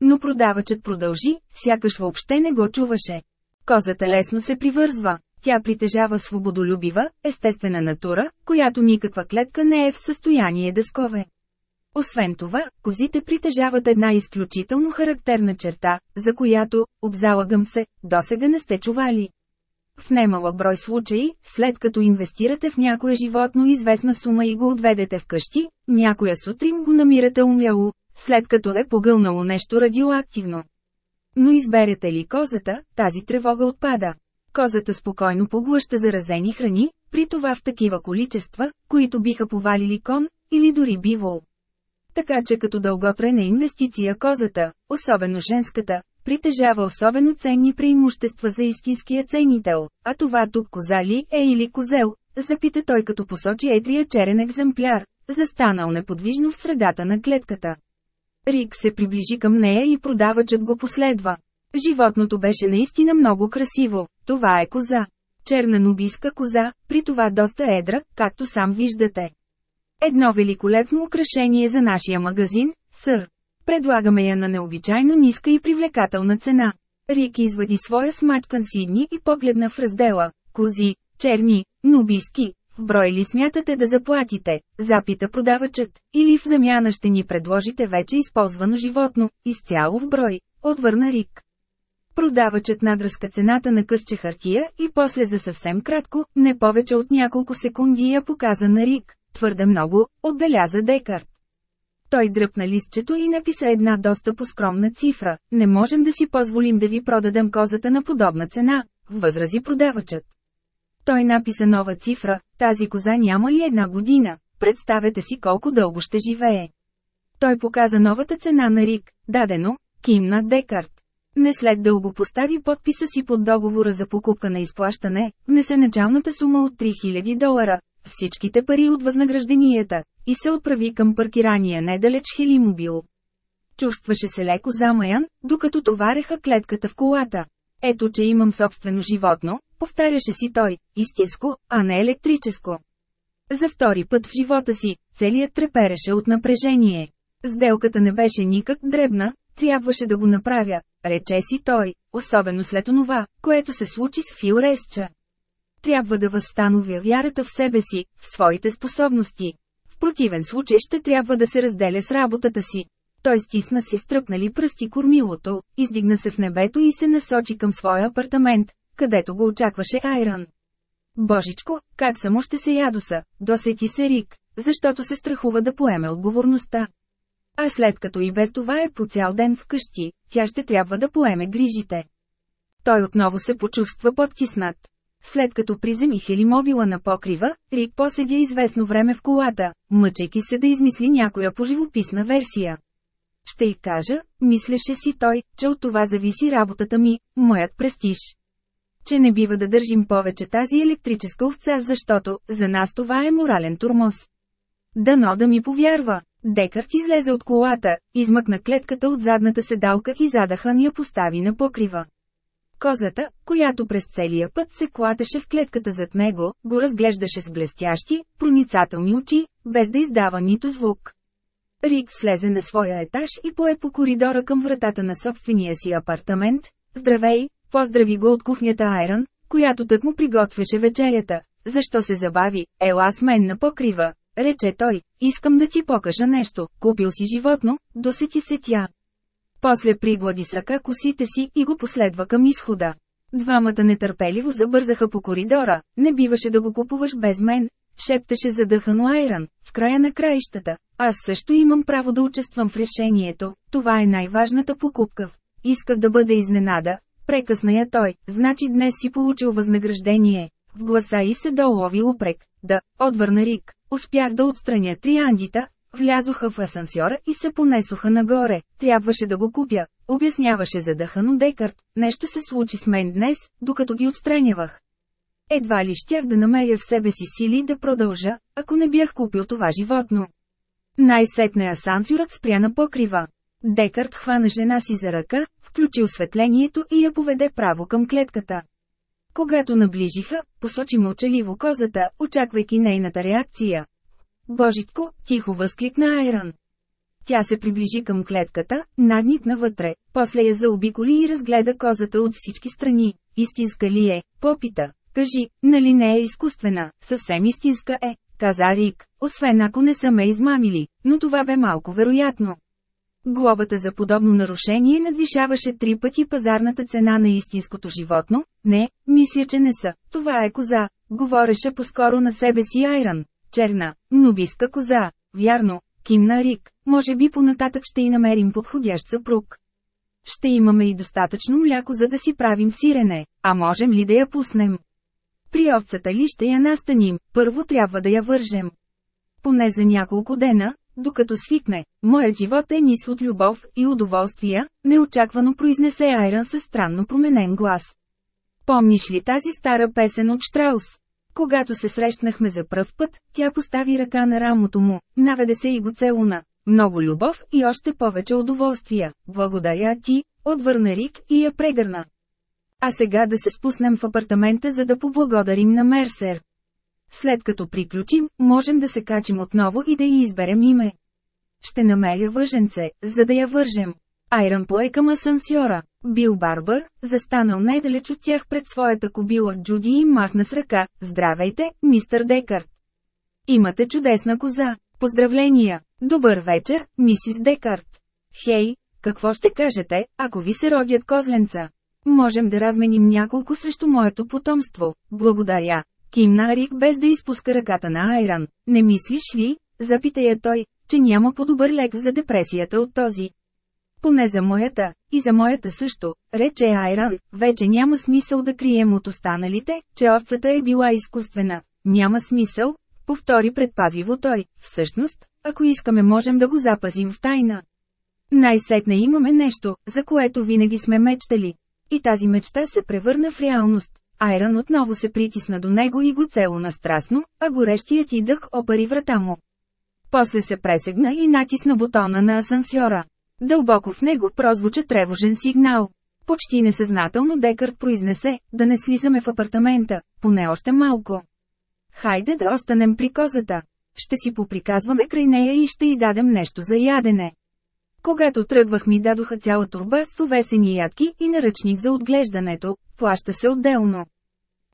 Но продавачът продължи, сякаш въобще не го чуваше. Козата лесно се привързва. Тя притежава свободолюбива, естествена натура, която никаква клетка не е в състояние да скове. Освен това, козите притежават една изключително характерна черта, за която, обзалагам се, досега не сте чували. В немалък брой случаи, след като инвестирате в някое животно известна сума и го отведете вкъщи, някоя сутрин го намирате умряло, след като е погълнало нещо радиоактивно. Но изберете ли козата, тази тревога отпада. Козата спокойно поглъща заразени храни, при това в такива количества, които биха повалили кон, или дори бивол. Така че като дълготрайна инвестиция козата, особено женската, притежава особено ценни преимущества за истинския ценител, а това тук коза ли е или козел, запита той като посочи едрия черен екземпляр, застанал неподвижно в средата на клетката. Рик се приближи към нея и продавачът го последва. Животното беше наистина много красиво, това е коза. Черна нубийска коза, при това доста едра, както сам виждате. Едно великолепно украшение за нашия магазин, сър. Предлагаме я на необичайно ниска и привлекателна цена. Рик извади своя смачкан сидни и погледна в раздела. Кози, черни, нубийски. В брой ли смятате да заплатите? Запита продавачът. Или в замяна ще ни предложите вече използвано животно, изцяло в брой. Отвърна Рик. Продавачът надръска цената на късче хартия и после за съвсем кратко, не повече от няколко секунди я показа на Рик. Твърде много, отбеляза Декарт. Той дръпна листчето и написа една доста поскромна цифра. Не можем да си позволим да ви продадем козата на подобна цена, възрази продавачът. Той написа нова цифра, тази коза няма ли една година, представете си колко дълго ще живее. Той показа новата цена на Рик, дадено, кимна Декарт. Не след дълго постави подписа си под договора за покупка на изплащане, внесе началната сума от 3000 долара, всичките пари от възнагражденията, и се отправи към паркирания недалеч Хелимобил. Чувстваше се леко замаян, докато товареха клетката в колата. Ето че имам собствено животно, повтаряше си той, истинско, а не електрическо. За втори път в живота си, целият трепереше от напрежение. Сделката не беше никак дребна, трябваше да го направя, рече си той, особено след онова, което се случи с Фил Ресча. Трябва да възстановя вярата в себе си, в своите способности. В противен случай ще трябва да се разделя с работата си. Той стисна си стръпнали пръсти кормилото, издигна се в небето и се насочи към своя апартамент, където го очакваше Айран. Божичко, как само ще се ядоса, досети се Рик, защото се страхува да поеме отговорността. А след като и без това е по цял ден вкъщи, тя ще трябва да поеме грижите. Той отново се почувства подтиснат. След като приземи хелимобила на покрива, Рик поседя известно време в колата, мъчейки се да измисли някоя поживописна версия. Ще й кажа, мислеше си той, че от това зависи работата ми, моят престиж. Че не бива да държим повече тази електрическа овца, защото, за нас това е морален турмоз. Дано да ми повярва. Декарт излезе от колата, измъкна клетката от задната седалка и задахан я постави на покрива. Козата, която през целия път се клатеше в клетката зад него, го разглеждаше с блестящи, проницателни очи, без да издава нито звук. Рик слезе на своя етаж и пое по коридора към вратата на собствения си апартамент. Здравей, поздрави го от кухнята Айрон, която тък му приготвяше вечерята. Защо се забави? Ела с мен на покрива, рече той. Искам да ти покажа нещо. Купил си животно, досети се тя. После приглади сака косите си и го последва към изхода. Двамата нетърпеливо забързаха по коридора, не биваше да го купуваш без мен, шептеше задъхано Айран, в края на краищата. Аз също имам право да участвам в решението, това е най-важната покупка. Исках да бъде изненада, прекъсна я той, значи днес си получил възнаграждение. В гласа и се долови упрек. Да, отвърна Рик, успях да отстраня триандита, Влязоха в асансьора и се понесоха нагоре. Трябваше да го купя. Обясняваше задъхано Декарт. Нещо се случи с мен днес, докато ги отстранявах. Едва ли щях да намеря в себе си сили да продължа, ако не бях купил това животно. Най-сетне асансьорът спря на покрива. Декарт хвана жена си за ръка, включи осветлението и я поведе право към клетката. Когато наближиха, посочи мълчаливо козата, очаквайки нейната реакция. Божитко, тихо възкликна Айран. Тя се приближи към клетката, надникна вътре, после я заобиколи и разгледа козата от всички страни. Истинска ли е? Попита. Кажи, нали не е изкуствена, съвсем истинска е, каза Рик, освен ако не са ме измамили, но това бе малко вероятно. Глобата за подобно нарушение надвишаваше три пъти пазарната цена на истинското животно. Не, мисля, че не са. Това е коза. Говореше по-скоро на себе си Айран. Черна, нубиска коза. Вярно, кимна Рик. Може би понататък ще и намерим подходящ съпруг. Ще имаме и достатъчно мляко за да си правим сирене, а можем ли да я пуснем? При овцата ли ще я настаним, първо трябва да я вържем. Поне за няколко дена, докато свикне, моят живот е нис от любов и удоволствия, неочаквано произнесе Айран със странно променен глас. Помниш ли тази стара песен от Штраус? Когато се срещнахме за пръв път, тя постави ръка на рамото му, наведе се и го целуна. Много любов и още повече удоволствия. Благодаря ти, отвърна Рик и я прегърна. А сега да се спуснем в апартамента за да поблагодарим на Мерсер. След като приключим, можем да се качим отново и да й изберем име. Ще намеря въженце, за да я вържем. Айран пое към асансьора. Бил Барбър, застанал недалеч от тях пред своята кобила Джуди и махна с ръка. Здравейте, мистър Декарт. Имате чудесна коза. Поздравления! Добър вечер, мисис Декарт. Хей, какво ще кажете, ако ви се родят козленца? Можем да разменим няколко срещу моето потомство. Благодаря. Кимна Рик без да изпуска ръката на Айран. Не мислиш ли, запита я той, че няма по-добър лек за депресията от този. Поне за моята, и за моята също, рече Айран, вече няма смисъл да крием от останалите, че овцата е била изкуствена. Няма смисъл, повтори предпазливо той, всъщност, ако искаме можем да го запазим в тайна. Най-сетне имаме нещо, за което винаги сме мечтали. И тази мечта се превърна в реалност. Айран отново се притисна до него и го целуна страстно, а горещият и дъх опари врата му. После се пресегна и натисна бутона на асансьора. Дълбоко в него прозвуча тревожен сигнал. Почти несъзнателно Декарт произнесе, да не слизаме в апартамента, поне още малко. Хайде да останем при козата. Ще си поприказваме край нея и ще й дадем нещо за ядене. Когато тръгвах ми дадоха цяла турба с увесени ядки и наръчник за отглеждането, плаща се отделно.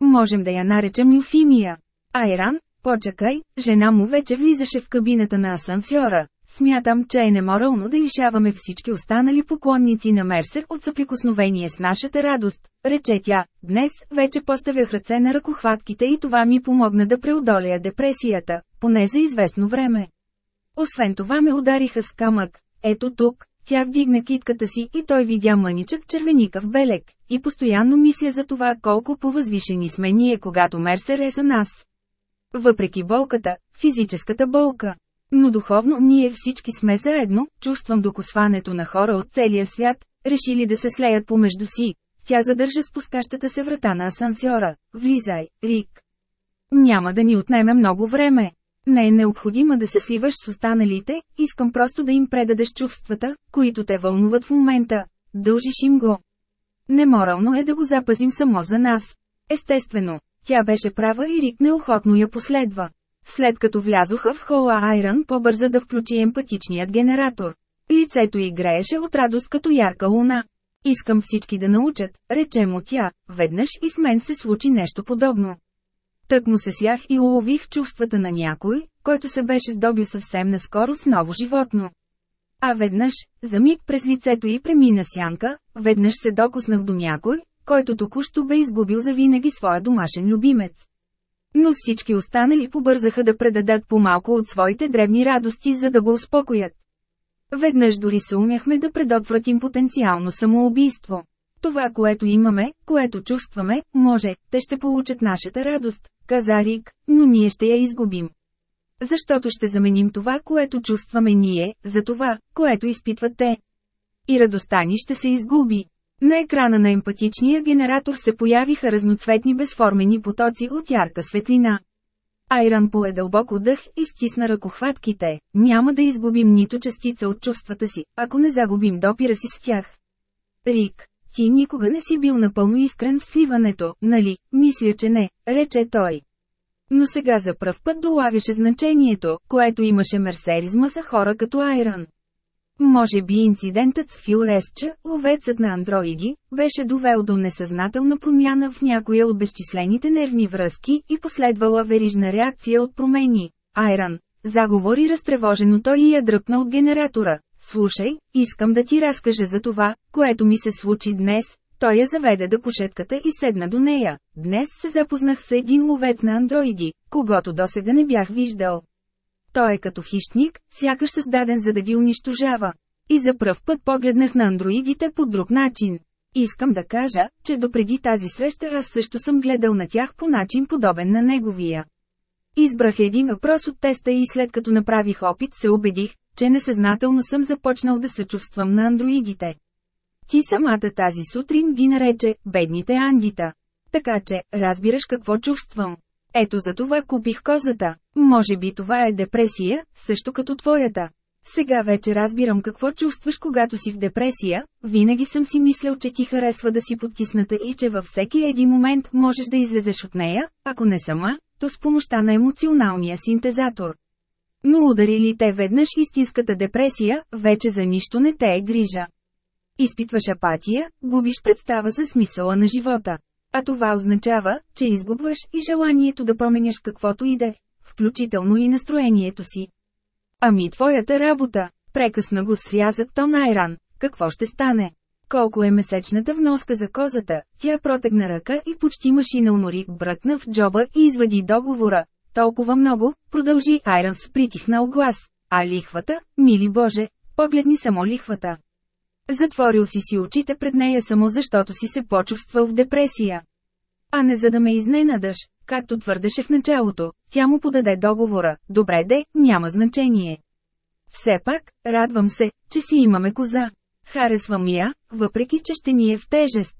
Можем да я наречем Юфимия. Айран, почакай, жена му вече влизаше в кабината на асансьора. Смятам, че е неморално да лишаваме всички останали поклонници на Мерсер от съприкосновение с нашата радост, рече тя. Днес вече поставях ръце на ръкохватките и това ми помогна да преодолея депресията, поне за известно време. Освен това ме удариха с камък. Ето тук, тя вдигна китката си и той видя мъничък червеникав белек, и постоянно мисля за това колко повъзвишени сме ние когато Мерсер е за нас. Въпреки болката, физическата болка. Но духовно ние всички сме заедно, чувствам докосването на хора от целия свят, решили да се слеят помежду си. Тя задържа спускащата се врата на асансьора. Влизай, Рик. Няма да ни отнеме много време. Не е необходимо да се сливаш с останалите, искам просто да им предадеш чувствата, които те вълнуват в момента. Дължиш им го. Неморално е да го запазим само за нас. Естествено, тя беше права и Рик неохотно я последва. След като влязоха в хола Айран по-бърза да включи емпатичният генератор. Лицето й грееше от радост като ярка луна. Искам всички да научат, рече му тя, веднъж и с мен се случи нещо подобно. Тък му се слях и улових чувствата на някой, който се беше здобил съвсем наскоро с ново животно. А веднъж, за миг през лицето й премина сянка, веднъж се докоснах до някой, който току-що бе изгубил завинаги своя домашен любимец. Но всички останали побързаха да предадат по-малко от своите древни радости, за да го успокоят. Веднъж дори се умяхме да предотвратим потенциално самоубийство. Това, което имаме, което чувстваме, може, те ще получат нашата радост, каза Рик, но ние ще я изгубим. Защото ще заменим това, което чувстваме ние, за това, което изпитват те. И радостта ни ще се изгуби. На екрана на емпатичния генератор се появиха разноцветни безформени потоци от ярка светлина. Айран пое дълбоко дъх и стисна ръкохватките. Няма да изгубим нито частица от чувствата си, ако не загубим допира си с тях. Рик, ти никога не си бил напълно искрен в сливането, нали? Мисля, че не, рече той. Но сега за пръв път долагаше значението, което имаше мерсеризма за хора като Айран. Може би инцидентът с Фил Ресча, ловецът на андроиди, беше довел до несъзнателна промяна в някоя от безчислените нервни връзки и последвала верижна реакция от промени. Айран, заговори разтревожено той и я дръпна от генератора. Слушай, искам да ти разкажа за това, което ми се случи днес. Той я заведе до кошетката и седна до нея. Днес се запознах с един ловец на андроиди, когато досега не бях виждал. Той е като хищник, сякаш създаден за да ги унищожава. И за пръв път погледнах на андроидите по друг начин. Искам да кажа, че допреди тази среща аз също съм гледал на тях по начин подобен на неговия. Избрах един въпрос от теста и след като направих опит се убедих, че несъзнателно съм започнал да се чувствам на андроидите. Ти самата тази сутрин ги нарече «бедните андита». Така че, разбираш какво чувствам. Ето за това купих козата. Може би това е депресия, също като твоята. Сега вече разбирам какво чувстваш когато си в депресия, винаги съм си мислял, че ти харесва да си потисната и че във всеки един момент можеш да излезеш от нея, ако не сама, то с помощта на емоционалния синтезатор. Но удари ли те веднъж истинската депресия, вече за нищо не те е грижа. Изпитваш апатия, губиш представа за смисъла на живота. А това означава, че изгубваш и желанието да променяш каквото и да включително и настроението си. Ами твоята работа, прекъсна го с рязък тон Айран, какво ще стане? Колко е месечната вноска за козата? Тя протегна ръка и почти машинално Рик бръкна в джоба и извади договора. Толкова много, продължи Айран с притихнал глас. А лихвата, мили Боже, погледни само лихвата. Затворил си си очите пред нея само защото си се почувствал в депресия. А не за да ме изненадаш, както твърдеше в началото, тя му подаде договора, добре де, няма значение. Все пак, радвам се, че си имаме коза. Харесвам я, въпреки че ще ни е в тежест.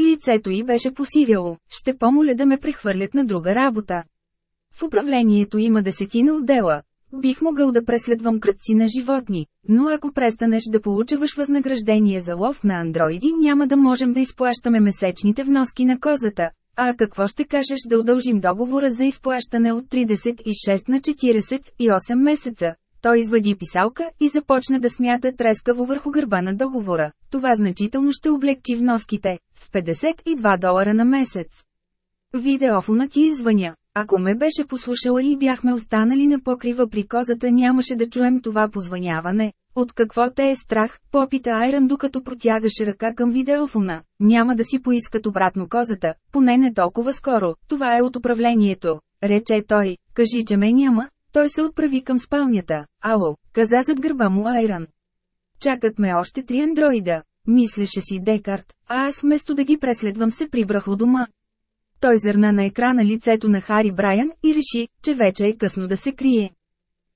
Лицето й беше посивяло, ще помоля да ме прехвърлят на друга работа. В управлението има десетина отдела. Бих могъл да преследвам кръци на животни, но ако престанеш да получаваш възнаграждение за лов на андроиди няма да можем да изплащаме месечните вноски на козата, а какво ще кажеш да удължим договора за изплащане от 36 на 48 месеца? Той извади писалка и започна да смята трескаво върху гърба на договора. Това значително ще облегчи вноските, с 52 долара на месец. Видеофонът ти извъня. Ако ме беше послушала и бяхме останали на покрива при козата нямаше да чуем това позвъняване, от какво те е страх, попита Айран докато протягаше ръка към видеофона. Няма да си поискат обратно козата, поне не толкова скоро, това е от управлението. Рече той, кажи, че ме няма. Той се отправи към спалнята. Ало, каза зад гърба му Айран. Чакат ме още три андроида. Мислеше си Декарт, а аз вместо да ги преследвам се прибрах у дома. Той зърна на екрана лицето на Хари Брайан и реши, че вече е късно да се крие.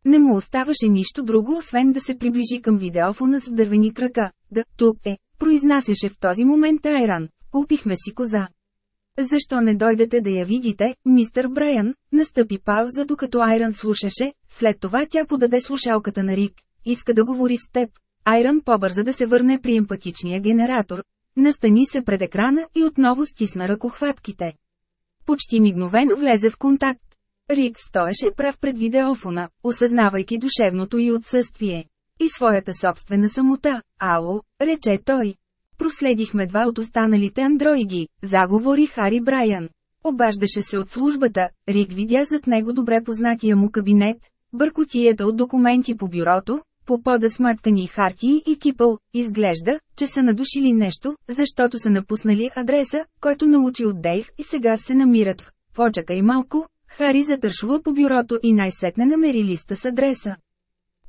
Не му оставаше нищо друго, освен да се приближи към видеофона с дървени крака. Да, тук е, произнасяше в този момент Айран. Купихме си коза. Защо не дойдете да я видите, мистер Брайан? Настъпи пауза докато Айран слушаше, след това тя подаде слушалката на Рик. Иска да говори с теб. Айран побърза да се върне при емпатичния генератор. Настани се пред екрана и отново стисна ръкохватките. Почти мигновено влезе в контакт. Рик стоеше прав пред видеофона, осъзнавайки душевното й отсъствие. И своята собствена самота. Ало, рече той. Проследихме два от останалите андроиди, заговори Хари Брайан. Обаждаше се от службата, Рик видя зад него добре познатия му кабинет, бъркотията от документи по бюрото, по пода смъткани хартии и кипъл, изглежда, че са надушили нещо, защото са напуснали адреса, който научи от Дейв и сега се намират в «Почакай малко», Хари затършва по бюрото и най-сетне намери листа с адреса.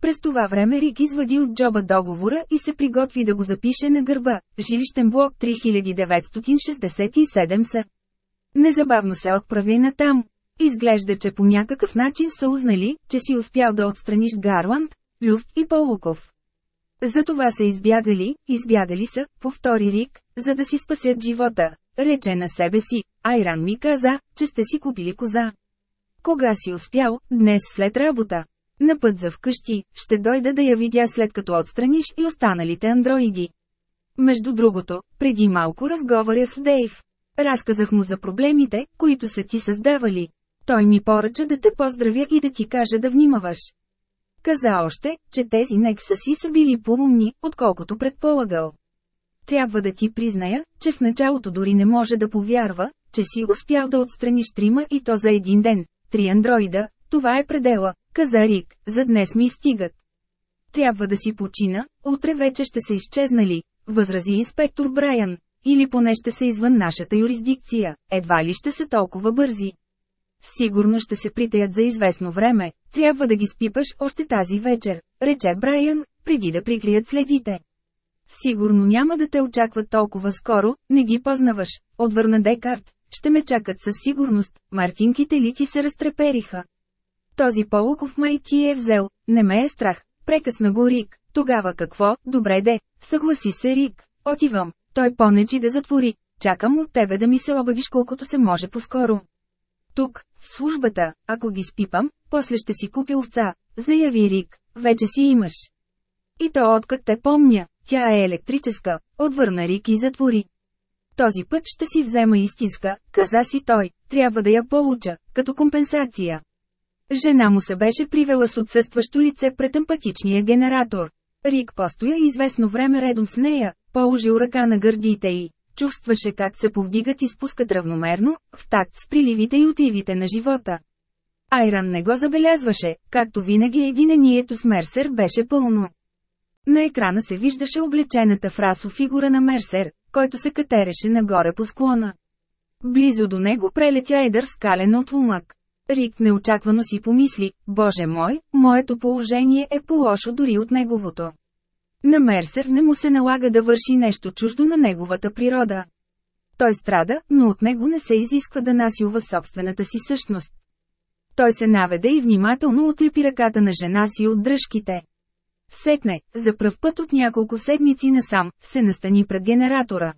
През това време Рик извади от джоба договора и се приготви да го запише на гърба. Жилищен блок 3967 са. Незабавно се отправи на там. Изглежда, че по някакъв начин са узнали, че си успял да отстраниш Гарланд, Люфт и Полуков. Затова са избягали, избягали са, повтори Рик, за да си спасят живота. Рече на себе си, Айран ми каза, че сте си купили коза. Кога си успял, днес след работа? На път за вкъщи, ще дойда да я видя след като отстраниш и останалите андроиди. Между другото, преди малко разговарях с Дейв. Разказах му за проблемите, които са ти създавали. Той ми поръча да те поздравя и да ти каже да внимаваш. Каза още, че тези некса си са били по-умни, отколкото предполагал. Трябва да ти призная, че в началото дори не може да повярва, че си успял да отстраниш трима и то за един ден. Три андроида, това е предела, каза Рик, за днес ми стигат. Трябва да си почина, утре вече ще са изчезнали, възрази инспектор Брайан. Или поне ще са извън нашата юрисдикция, едва ли ще са толкова бързи. Сигурно ще се притаят за известно време, трябва да ги спипаш още тази вечер, рече Брайан, преди да прикрият следите. Сигурно няма да те очакват толкова скоро, не ги познаваш, отвърна Декарт. Ще ме чакат със сигурност, мартинките ли ти се разтрепериха. Този полуков май ти е взел, не ме е страх, прекъсна го Рик. Тогава какво, добре де, съгласи се Рик, отивам, той понечи да затвори, чакам от тебе да ми се обадиш колкото се може по-скоро. Тук, в службата, ако ги спипам, после ще си купя овца, заяви Рик, вече си имаш. И то откак те помня, тя е електрическа, отвърна Рик и затвори. Този път ще си взема истинска, каза си той, трябва да я получа, като компенсация. Жена му се беше привела с отсъстващо лице пред емпатичния генератор. Рик постоя известно време редом с нея, положил ръка на гърдите й. Чувстваше как се повдигат и спускат равномерно, в такт с приливите и отливите на живота. Айран не го забелязваше, както винаги единението с Мерсер беше пълно. На екрана се виждаше облечената в расо фигура на Мерсер, който се катереше нагоре по склона. Близо до него прелетя едър скален отлумък. Рик неочаквано си помисли, Боже мой, моето положение е по-лошо дори от неговото. На Мерсер не му се налага да върши нещо чуждо на неговата природа. Той страда, но от него не се изисква да насилва собствената си същност. Той се наведе и внимателно отлепи ръката на жена си от дръжките. Сетне, за пръв път от няколко седмици насам, се настани пред генератора.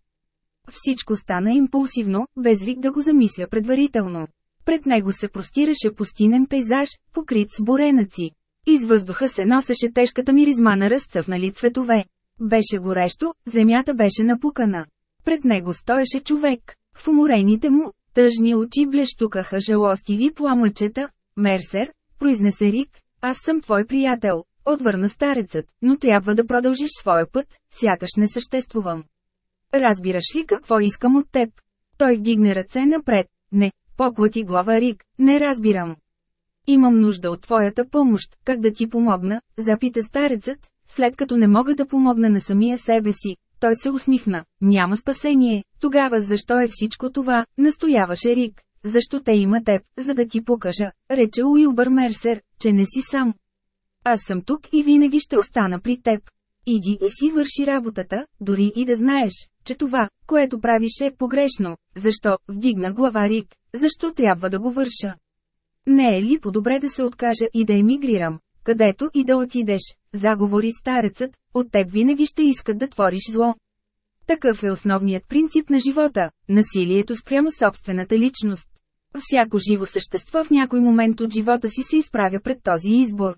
Всичко стана импулсивно, без Рик да го замисля предварително. Пред него се простираше пустинен пейзаж, покрит с буренаци. Из въздуха се носеше тежката миризма на разцъфнали цветове. Беше горещо, земята беше напукана. Пред него стоеше човек. В уморените му, тъжни очи блещукаха жалостиви пламъчета. Мерсер, произнесе Рик, аз съм твой приятел, отвърна старецът, но трябва да продължиш своя път, сякаш не съществувам. Разбираш ли какво искам от теб? Той вдигне ръце напред. Не, поклати глава Рик, не разбирам. Имам нужда от твоята помощ, как да ти помогна, запита старецът, след като не мога да помогна на самия себе си. Той се усмихна, няма спасение, тогава защо е всичко това, настояваше Рик. Защо те има теб, за да ти покажа, рече Уилбър Мерсер, че не си сам. Аз съм тук и винаги ще остана при теб. Иди и си върши работата, дори и да знаеш, че това, което правиш е погрешно. Защо, вдигна глава Рик, защо трябва да го върша? Не е ли по-добре да се откажа и да емигрирам, където и да отидеш, заговори старецът, от теб винаги ще искат да твориш зло. Такъв е основният принцип на живота – насилието спрямо собствената личност. Всяко живо същество в някой момент от живота си се изправя пред този избор.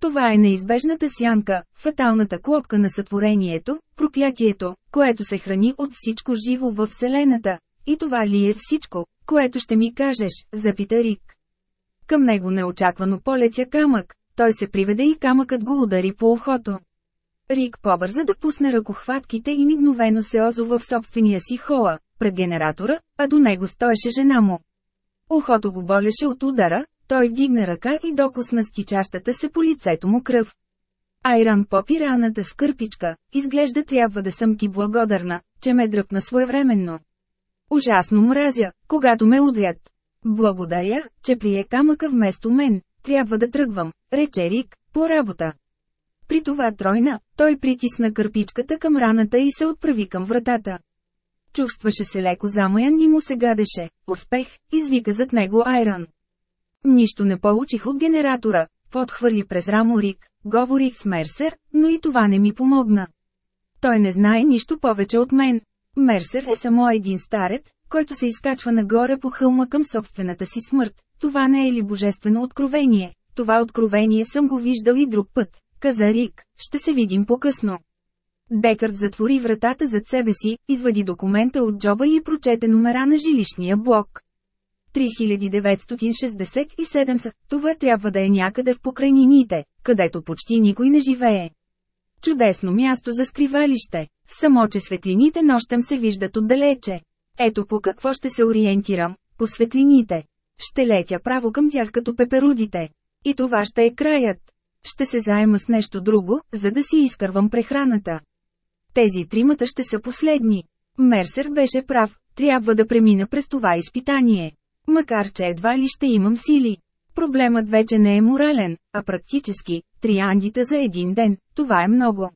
Това е неизбежната сянка, фаталната клопка на сътворението, проклятието, което се храни от всичко живо във Вселената. И това ли е всичко, което ще ми кажеш, запита Рик. Към него неочаквано полетя камък, той се приведе и камъкът го удари по ухото. Рик побърза да пусне ръкохватките и мигновено се озова в собствения си хола, пред генератора, а до него стоеше жена му. Ухото го болеше от удара, той вдигна ръка и докосна стичащата се по лицето му кръв. Айран попи раната с кърпичка, изглежда трябва да съм ти благодарна, че ме дръпна своевременно. Ужасно мразя, когато ме удрят. Благодаря, че прие камъка вместо мен, трябва да тръгвам, рече Рик, по работа. При това тройна, той притисна кърпичката към раната и се отправи към вратата. Чувстваше се леко замаян и му се гадеше. Успех, извика зад него Айран. Нищо не получих от генератора, подхвърли през рамо Рик, говорих с Мерсер, но и това не ми помогна. Той не знае нищо повече от мен. Мерсер е само един старец, който се изкачва нагоре по хълма към собствената си смърт. това не е ли божествено откровение? Това откровение съм го виждал и друг път, каза Рик, ще се видим по-късно. Декард затвори вратата зад себе си, извади документа от джоба и прочете номера на жилищния блок. 3967 са, това трябва да е някъде в покрайнините, където почти никой не живее. Чудесно място за скривалище, само че светлините нощем се виждат отдалече. Ето по какво ще се ориентирам, по светлините. Ще летя право към тях като пеперудите. И това ще е краят. Ще се заема с нещо друго, за да си изкървам прехраната. Тези тримата ще са последни. Мерсер беше прав, трябва да премина през това изпитание. Макар че едва ли ще имам сили. Проблемът вече не е морален, а практически, три андита за един ден, това е много.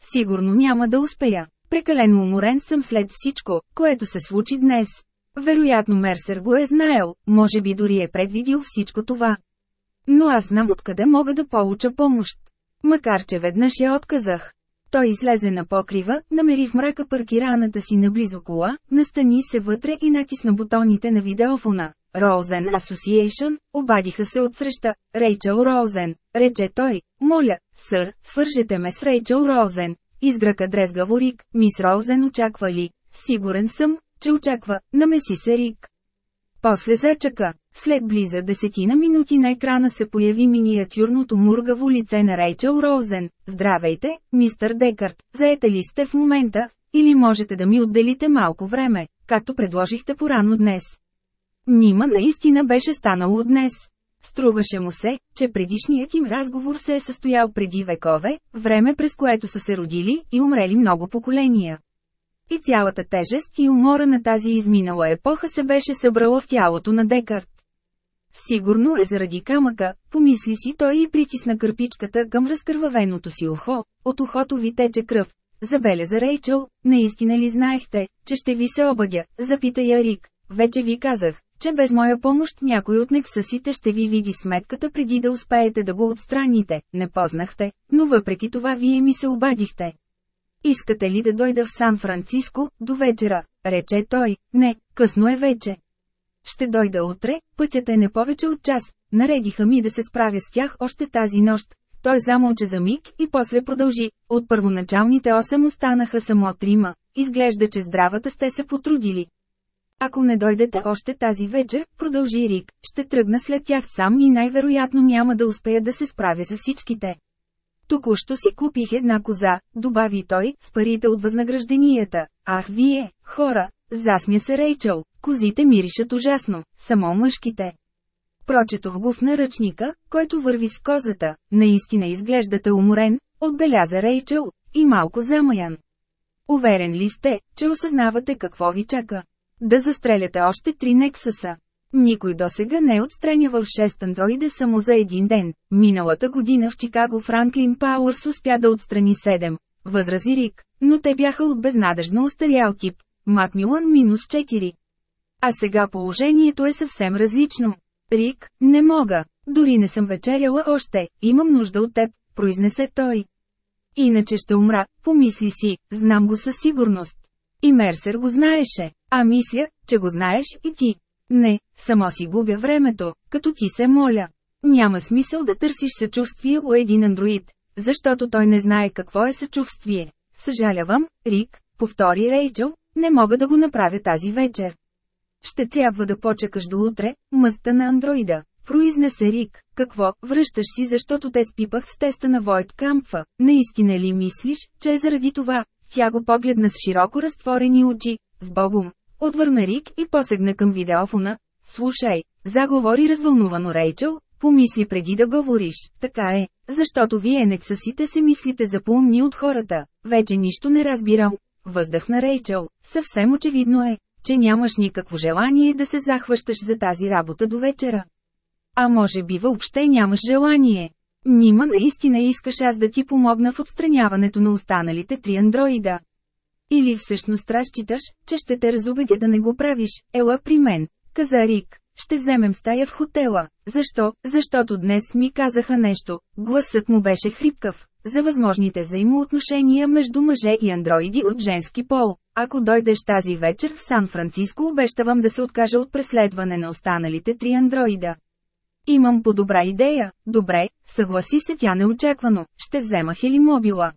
Сигурно няма да успея. Прекалено уморен съм след всичко, което се случи днес. Вероятно Мерсер го е знаел, може би дори е предвидил всичко това. Но аз знам откъде мога да получа помощ. Макар че веднъж я отказах. Той излезе на покрива, намери в мрака паркираната си наблизо кола, настани се вътре и натисна бутоните на видеофона. Роузен Association, обадиха се от среща. Рейчел Роузен, рече той, моля, сър, свържете ме с Рейчел Роузен. Изгръка дрезгаво Рик, мис Роузен очаква ли? Сигурен съм, че очаква, намеси се Рик. После зачака. След близа десетина минути на екрана се появи миниатюрното мургаво лице на Рейчел Роузен. Здравейте, мистър Декарт, заете ли сте в момента, или можете да ми отделите малко време, както предложихте порано днес. Нима наистина беше станало днес. Струваше му се, че предишният им разговор се е състоял преди векове, време през което са се родили и умрели много поколения. И цялата тежест и умора на тази изминала епоха се беше събрала в тялото на Декарт. Сигурно е заради камъка, помисли си той и притисна кърпичката към разкървавеното си ухо, от ухото ви тече кръв. Забеляза Рейчел, наистина ли знаехте, че ще ви се обадя, запита я Рик. Вече ви казах, че без моя помощ някой от нексасите ще ви види сметката преди да успеете да го отстраните, не познахте, но въпреки това вие ми се обадихте. Искате ли да дойда в Сан-Франциско, до вечера, рече той, не, късно е вече. Ще дойда утре, пътят е не повече от час, наредиха ми да се справя с тях още тази нощ. Той замълча за миг и после продължи, от първоначалните 8 останаха само трима, изглежда че здравата сте се потрудили. Ако не дойдете още тази вечер, продължи Рик, ще тръгна след тях сам и най-вероятно няма да успея да се справя с всичките. Току-що си купих една коза, добави той, с парите от възнагражденията. Ах вие, хора, засмя се Рейчел, козите миришат ужасно, само мъжките. Прочетох го в наръчника, който върви с козата, наистина изглеждате уморен, отбеляза Рейчел, и малко замаян. Уверен ли сте, че осъзнавате какво ви чака? Да застреляте още три Нексаса. Никой досега не е отстранявал 6 андроида само за един ден. Миналата година в Чикаго Франклин Пауърс успя да отстрани 7. Възрази Рик, но те бяха от безнадежно устарял тип. Макмилан минус 4. А сега положението е съвсем различно. Рик, не мога. Дори не съм вечеряла още, имам нужда от теб, произнесе той. Иначе ще умра, помисли си, знам го със сигурност. И Мерсер го знаеше, а мисля, че го знаеш и ти. Не, само си губя времето, като ти се моля. Няма смисъл да търсиш съчувствие у един андроид, защото той не знае какво е съчувствие. Съжалявам, Рик, повтори Рейчел, не мога да го направя тази вечер. Ще трябва да почекаш до утре, мъста на андроида. Произнесе Рик, какво, връщаш си защото те спипах с теста на Войт Кампфа, наистина ли мислиш, че е заради това? Тя го погледна с широко разтворени очи, с Богом. Отвърна Рик и посегна към видеофона. Слушай, заговори развълнувано Рейчел, помисли преди да говориш, така е, защото вие нексасите се мислите за поумни от хората, вече нищо не разбирам. Въздъхна Рейчел, съвсем очевидно е, че нямаш никакво желание да се захващаш за тази работа до вечера. А може би въобще нямаш желание. Нима наистина искаш аз да ти помогна в отстраняването на останалите три андроида. Или всъщност разчиташ, че ще те разубедя да не го правиш, ела при мен, каза Рик. Ще вземем стая в хотела. Защо? Защото днес ми казаха нещо. Гласът му беше хрипкав. за възможните взаимоотношения между мъже и андроиди от женски пол. Ако дойдеш тази вечер в Сан-Франциско обещавам да се откажа от преследване на останалите три андроида. Имам по-добра идея, добре, съгласи се тя неочаквано, ще взема хелимобила.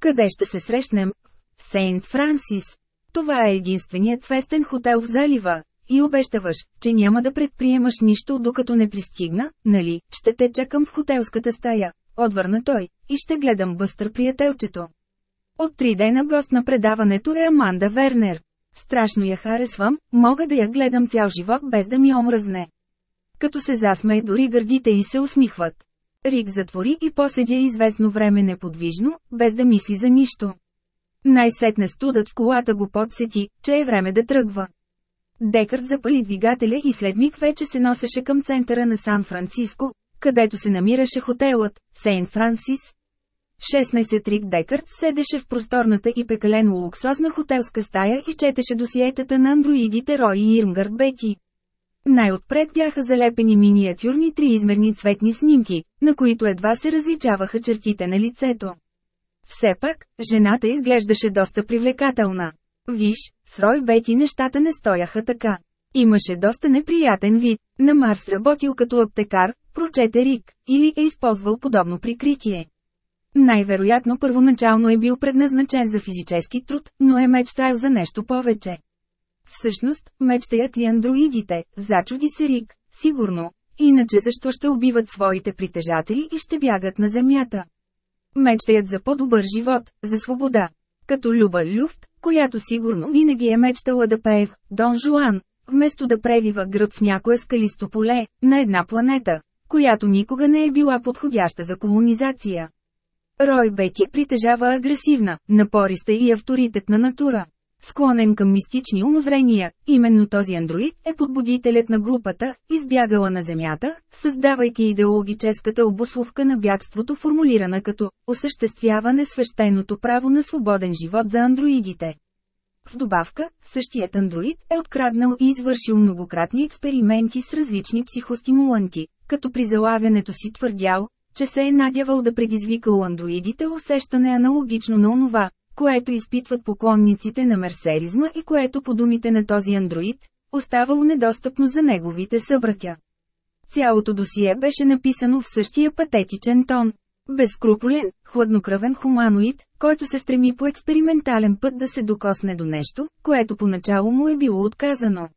Къде ще се срещнем? Сейнт Франсис. Това е единственият свестен хотел в залива. И обещаваш, че няма да предприемаш нищо докато не пристигна, нали, ще те чакам в хотелската стая, отвърна той, и ще гледам бъстър приятелчето. От три дена гост на предаването е Аманда Вернер. Страшно я харесвам, мога да я гледам цял живот без да ми омръзне. Като се засмее дори гърдите и се усмихват. Рик затвори и поседя известно време неподвижно, без да мисли за нищо. Най-сетне студът в колата го подсети, че е време да тръгва. Декърт запали двигателя и след миг вече се носеше към центъра на Сан-Франциско, където се намираше хотелът Сейнт Франсис. 16 Рик Декърт седеше в просторната и прекалено луксозна хотелска стая и четеше досиетата на андроидите Рой и Ирмгар Бети. Най-отпред бяха залепени миниатюрни триизмерни цветни снимки, на които едва се различаваха чертите на лицето. Все пак, жената изглеждаше доста привлекателна. Виж, с Рой Бети нещата не стояха така. Имаше доста неприятен вид, на Марс работил като аптекар, прочете Рик, или е използвал подобно прикритие. Най-вероятно първоначално е бил предназначен за физически труд, но е мечтал за нещо повече. Всъщност, мечтаят и андроидите, зачуди се Рик, сигурно, иначе защо ще убиват своите притежатели и ще бягат на земята. Мечтаят за по-добър живот, за свобода. Като Люба Люфт, която сигурно винаги е мечтала да пее в Дон Жуан, вместо да превива гръб в някое скалисто поле, на една планета, която никога не е била подходяща за колонизация. Рой Бети притежава агресивна, напориста и авторитетна натура. Склонен към мистични умозрения, именно този андроид е подбудителят на групата, избягала на Земята, създавайки идеологическата обословка на бягството формулирана като «осъществяване свещеното право на свободен живот за андроидите». В добавка, същият андроид е откраднал и извършил многократни експерименти с различни психостимуланти, като при залавянето си твърдял, че се е надявал да предизвика у андроидите усещане аналогично на онова, което изпитват поклонниците на мерсеризма и което по думите на този андроид, оставало недостъпно за неговите събратя. Цялото досие беше написано в същия патетичен тон. Безкруполен, хладнокръвен хуманоид, който се стреми по експериментален път да се докосне до нещо, което поначало му е било отказано.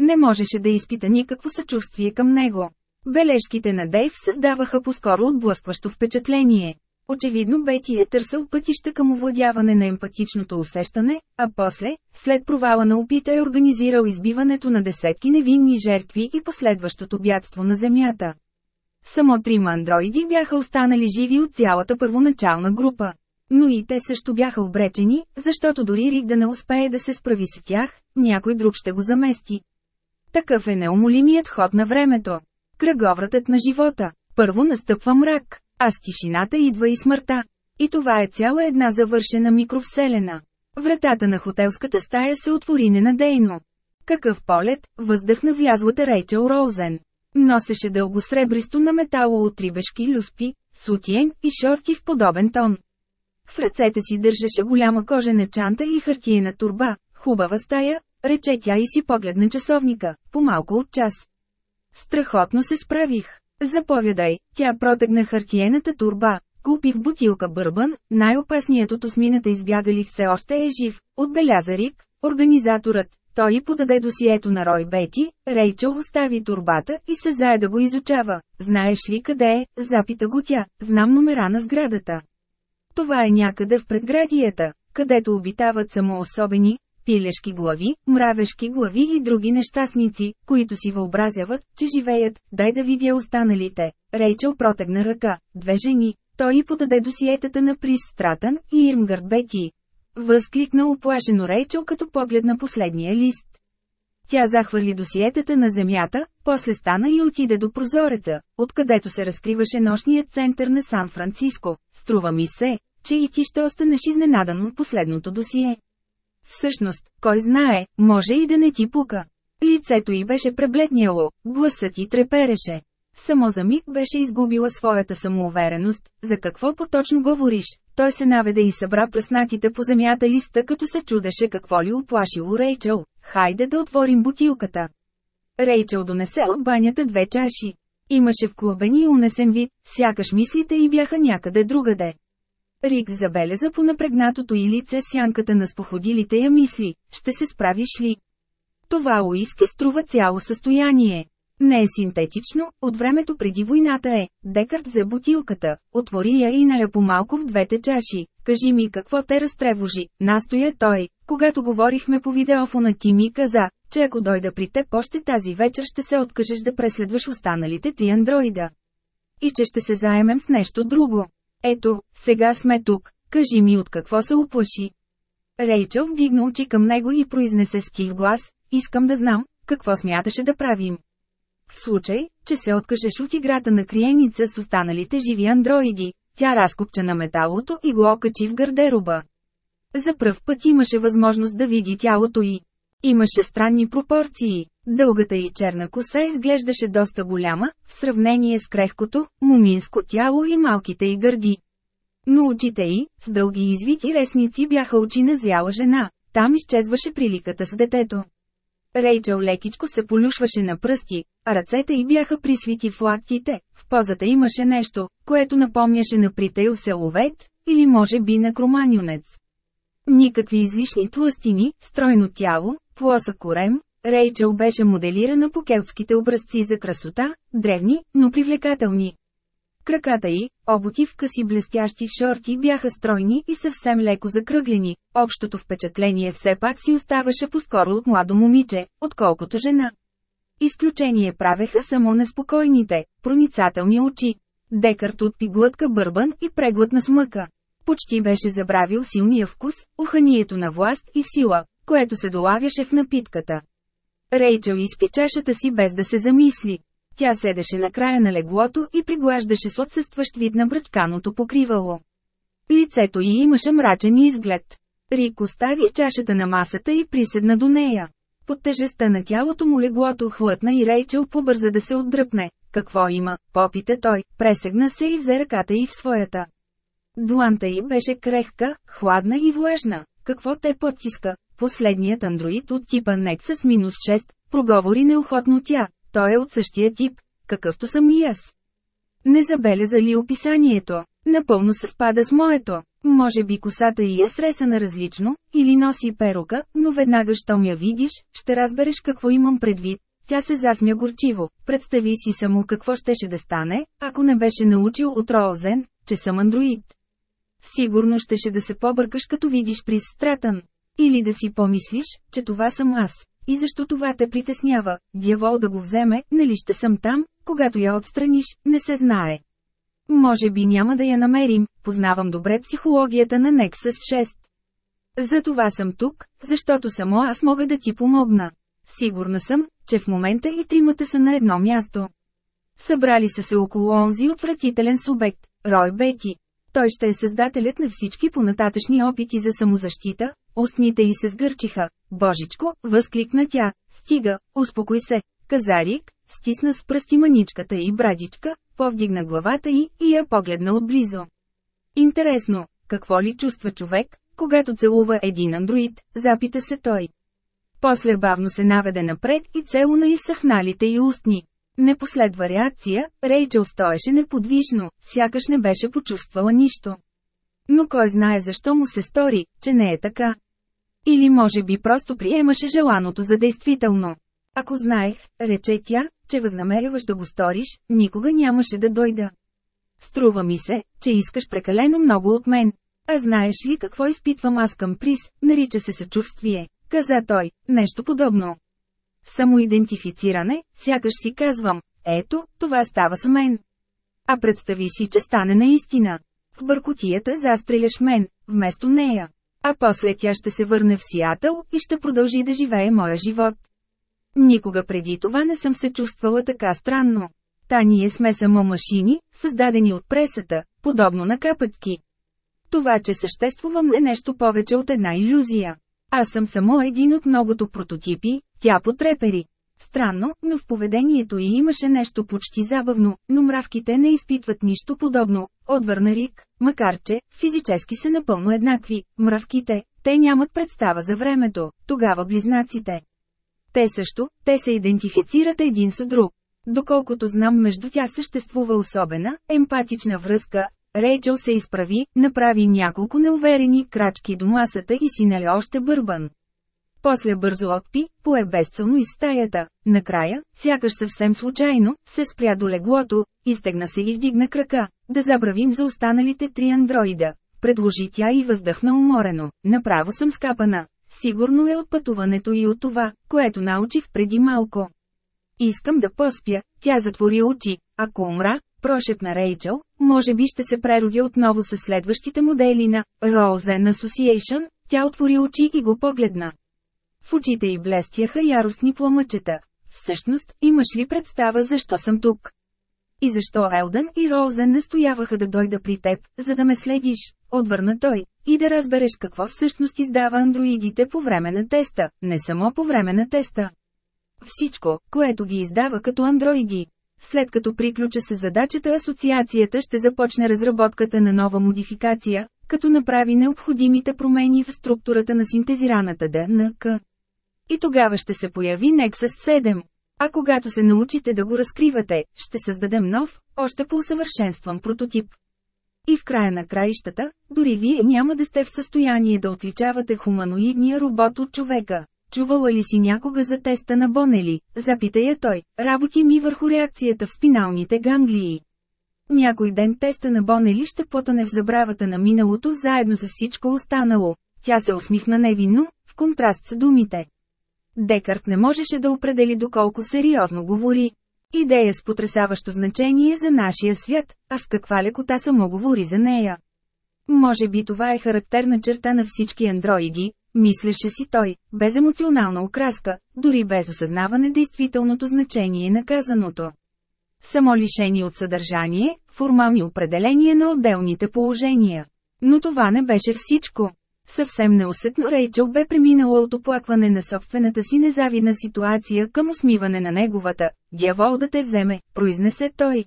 Не можеше да изпита никакво съчувствие към него. Бележките на Дейв създаваха по-скоро отблъскващо впечатление. Очевидно Бети е търсил пътища към овладяване на емпатичното усещане, а после, след провала на опита е организирал избиването на десетки невинни жертви и последващото бягство на Земята. Само трима андроиди бяха останали живи от цялата първоначална група. Но и те също бяха обречени, защото дори Рик да не успее да се справи с тях, някой друг ще го замести. Такъв е неумолимият ход на времето. Кръговратът на живота. Първо настъпва мрак, а с тишината идва и смъртта. И това е цяла една завършена микровселена. Вратата на хотелската стая се отвори ненадейно. Какъв полет, въздъхна влязлата Рейчел Роузен. Носеше дълго сребристо на метало от рибешки люспи, сутиен и шорти в подобен тон. В ръцете си държеше голяма кожена чанта и хартиена турба. Хубава стая, рече тя и си погледна часовника, по-малко от час. Страхотно се справих. Заповядай, тя протегна хартиената турба. Купих бутилка бърбан, най-опасният от осмината избягали все още е жив, отбеляза Рик, организаторът. Той подаде досието на Рой Бети, Рейчел остави турбата и се зае да го изучава. Знаеш ли къде е? Запита го тя, знам номера на сградата. Това е някъде в предградията, където обитават само особени, пилешки глави, мравешки глави и други нещастници, които си въобразяват, че живеят, дай да видя останалите. Рейчел протегна ръка, две жени, той и подаде досиетата на Прис Стратън и Ирмгард Бети. Възкликна оплашено Рейчел като погледна последния лист. Тя захвърли досиетата на земята, после стана и отиде до прозореца, откъдето се разкриваше нощният център на Сан-Франциско. Струва ми се, че и ти ще останеш изненадан от последното досие. Всъщност, кой знае, може и да не ти пука. Лицето й беше пребледняло, гласът й трепереше. Само за миг беше изгубила своята самоувереност. За какво поточно говориш? Той се наведе и събра пръснатите по земята листа, като се чудеше какво ли оплашило Рейчел. Хайде да отворим бутилката. Рейчел донесе от банята две чаши. Имаше вклубен и унесен вид, сякаш мислите й бяха някъде другаде. Рик забеляза по напрегнатото и лице сянката на споходилите я мисли, ще се справиш ли? Това уиски струва цяло състояние. Не е синтетично, от времето преди войната е. Декарт взе бутилката, отвори я и наля по-малко в двете чаши. Кажи ми какво те разтревожи, настоя той. Когато говорихме по видеофона ти ми каза, че ако дойда при теб още тази вечер ще се откажеш да преследваш останалите три андроида. И че ще се заемем с нещо друго. Ето, сега сме тук, кажи ми от какво се оплаши. Рейчел вдигна очи към него и произнесе с тих глас, искам да знам, какво смяташе да правим. В случай, че се откажеш от играта на криеница с останалите живи андроиди, тя разкопча на металото и го окачи в гардероба. За пръв път имаше възможност да види тялото й. Имаше странни пропорции. Дългата и черна коса изглеждаше доста голяма, в сравнение с крехкото, муминско тяло и малките й гърди. Но очите й, с дълги извити ресници бяха очи на зяла жена, там изчезваше приликата с детето. Рейчел лекичко се полюшваше на пръсти, а ръцете й бяха присвити в лактите, в позата имаше нещо, което напомняше на притейл селовет, или може би на кроманюнец. Никакви излишни тлъстини, стройно тяло, плоса корем, Рейчел беше моделирана по келтските образци за красота, древни, но привлекателни. Краката й, обути в къси блестящи шорти бяха стройни и съвсем леко закръглени. Общото впечатление все пак си оставаше по-скоро от младо момиче, отколкото жена. Изключение правеха само неспокойните, проницателни очи. Декарт отпи глътка бърбан и преглътна смъка. Почти беше забравил силния вкус, уханието на власт и сила, което се долавяше в напитката. Рейчел изпи чашата си без да се замисли. Тя седеше на края на леглото и приглаждаше с отсъстващ вид на бръчканото покривало. Лицето й имаше мрачен изглед. Рик остави чашата на масата и приседна до нея. Под тежестта на тялото му леглото хлътна и Рейчел побърза да се отдръпне. Какво има, попита той, пресегна се и взе ръката й в своята. Дланта й беше крехка, хладна и влажна. Какво те потиска? Последният андроид от типа Nexus минус 6, проговори неохотно тя. Той е от същия тип, какъвто съм и аз. Не забеляза ли описанието? Напълно съвпада с моето. Може би косата й е сресана различно, или носи перука, но веднага щом я видиш, ще разбереш какво имам предвид. Тя се засмя горчиво. Представи си само какво щеше да стане, ако не беше научил от Роузен, че съм андроид. Сигурно щеше да се побъркаш като видиш приз Стратън. Или да си помислиш, че това съм аз. И защо това те притеснява, дявол да го вземе, нали ще съм там, когато я отстраниш, не се знае. Може би няма да я намерим, познавам добре психологията на Nexus 6. Затова съм тук, защото само аз мога да ти помогна. Сигурна съм, че в момента и тримата са на едно място. Събрали са се около онзи отвратителен субект, Рой Бети. Той ще е създателят на всички понататъчни опити за самозащита, устните й се сгърчиха. Божичко, възкликна тя, стига, успокой се. Казарик, стисна с пръсти маничката и брадичка, повдигна главата й и я погледна отблизо. Интересно, какво ли чувства човек, когато целува един андроид, запита се той. После бавно се наведе напред и целуна изсъхналите й устни. Не последва реакция, Рейчел стоеше неподвижно, сякаш не беше почувствала нищо. Но кой знае защо му се стори, че не е така. Или може би просто приемаше желаното за действително. Ако знаех, рече тя, че възнамеряваш да го сториш, никога нямаше да дойда. Струва ми се, че искаш прекалено много от мен. А знаеш ли какво изпитвам аз към приз, нарича се съчувствие, каза той, нещо подобно. Самоидентифициране, сякаш си казвам, ето, това става с мен. А представи си, че стане наистина. В бъркотията застреляш мен, вместо нея. А после тя ще се върне в Сиатъл и ще продължи да живее моя живот. Никога преди това не съм се чувствала така странно. Та ние сме само машини, създадени от пресата, подобно на капътки. Това, че съществувам е нещо повече от една иллюзия. Аз съм само един от многото прототипи, тя потрепери. Странно, но в поведението й имаше нещо почти забавно, но мравките не изпитват нищо подобно, отвърна Рик, макар че, физически са напълно еднакви, мравките, те нямат представа за времето, тогава близнаците. Те също, те се идентифицират един с друг. Доколкото знам между тях съществува особена, емпатична връзка, Рейчел се изправи, направи няколко неуверени крачки до масата и си нали още бърбан. После бързо отпи, пое безцелно из стаята. Накрая, сякаш съвсем случайно, се спря до леглото, изтегна се и вдигна крака. Да забравим за останалите три андроида. Предложи тя и въздъхна уморено. Направо съм скапана. Сигурно е от пътуването и от това, което научих преди малко. Искам да поспя, тя затвори очи. Ако умра, прошепна Рейчел, може би ще се преродя отново с следващите модели на Rosen Association, тя отвори очи и го погледна. В очите й блестяха яростни пламъчета. Всъщност, имаш ли представа защо съм тук? И защо Елдън и Роузен настояваха да дойда при теб, за да ме следиш, отвърна той, и да разбереш какво всъщност издава андроидите по време на теста, не само по време на теста. Всичко, което ги издава като андроиди. След като приключа се задачата асоциацията ще започне разработката на нова модификация, като направи необходимите промени в структурата на синтезираната ДНК. И тогава ще се появи Nexus 7. А когато се научите да го разкривате, ще създадем нов, още по-усъвършенстван прототип. И в края на краищата, дори вие няма да сте в състояние да отличавате хуманоидния робот от човека. Чувала ли си някога за теста на Бонели? Запита я той. Работи ми върху реакцията в спиналните ганглии. Някой ден теста на Бонели ще потане в забравата на миналото заедно с всичко останало. Тя се усмихна невинно, в контраст с думите. Декарт не можеше да определи доколко сериозно говори. Идея с потрясаващо значение за нашия свят, а с каква лекота само говори за нея. Може би това е характерна черта на всички андроиди, мислеше си той, без емоционална окраска, дори без осъзнаване действителното значение на казаното. Само лишени от съдържание, формални определения на отделните положения. Но това не беше всичко. Съвсем неусетно Рейчел бе преминала от оплакване на собствената си незавидна ситуация към усмиване на неговата. Дявол да те вземе, произнесе той.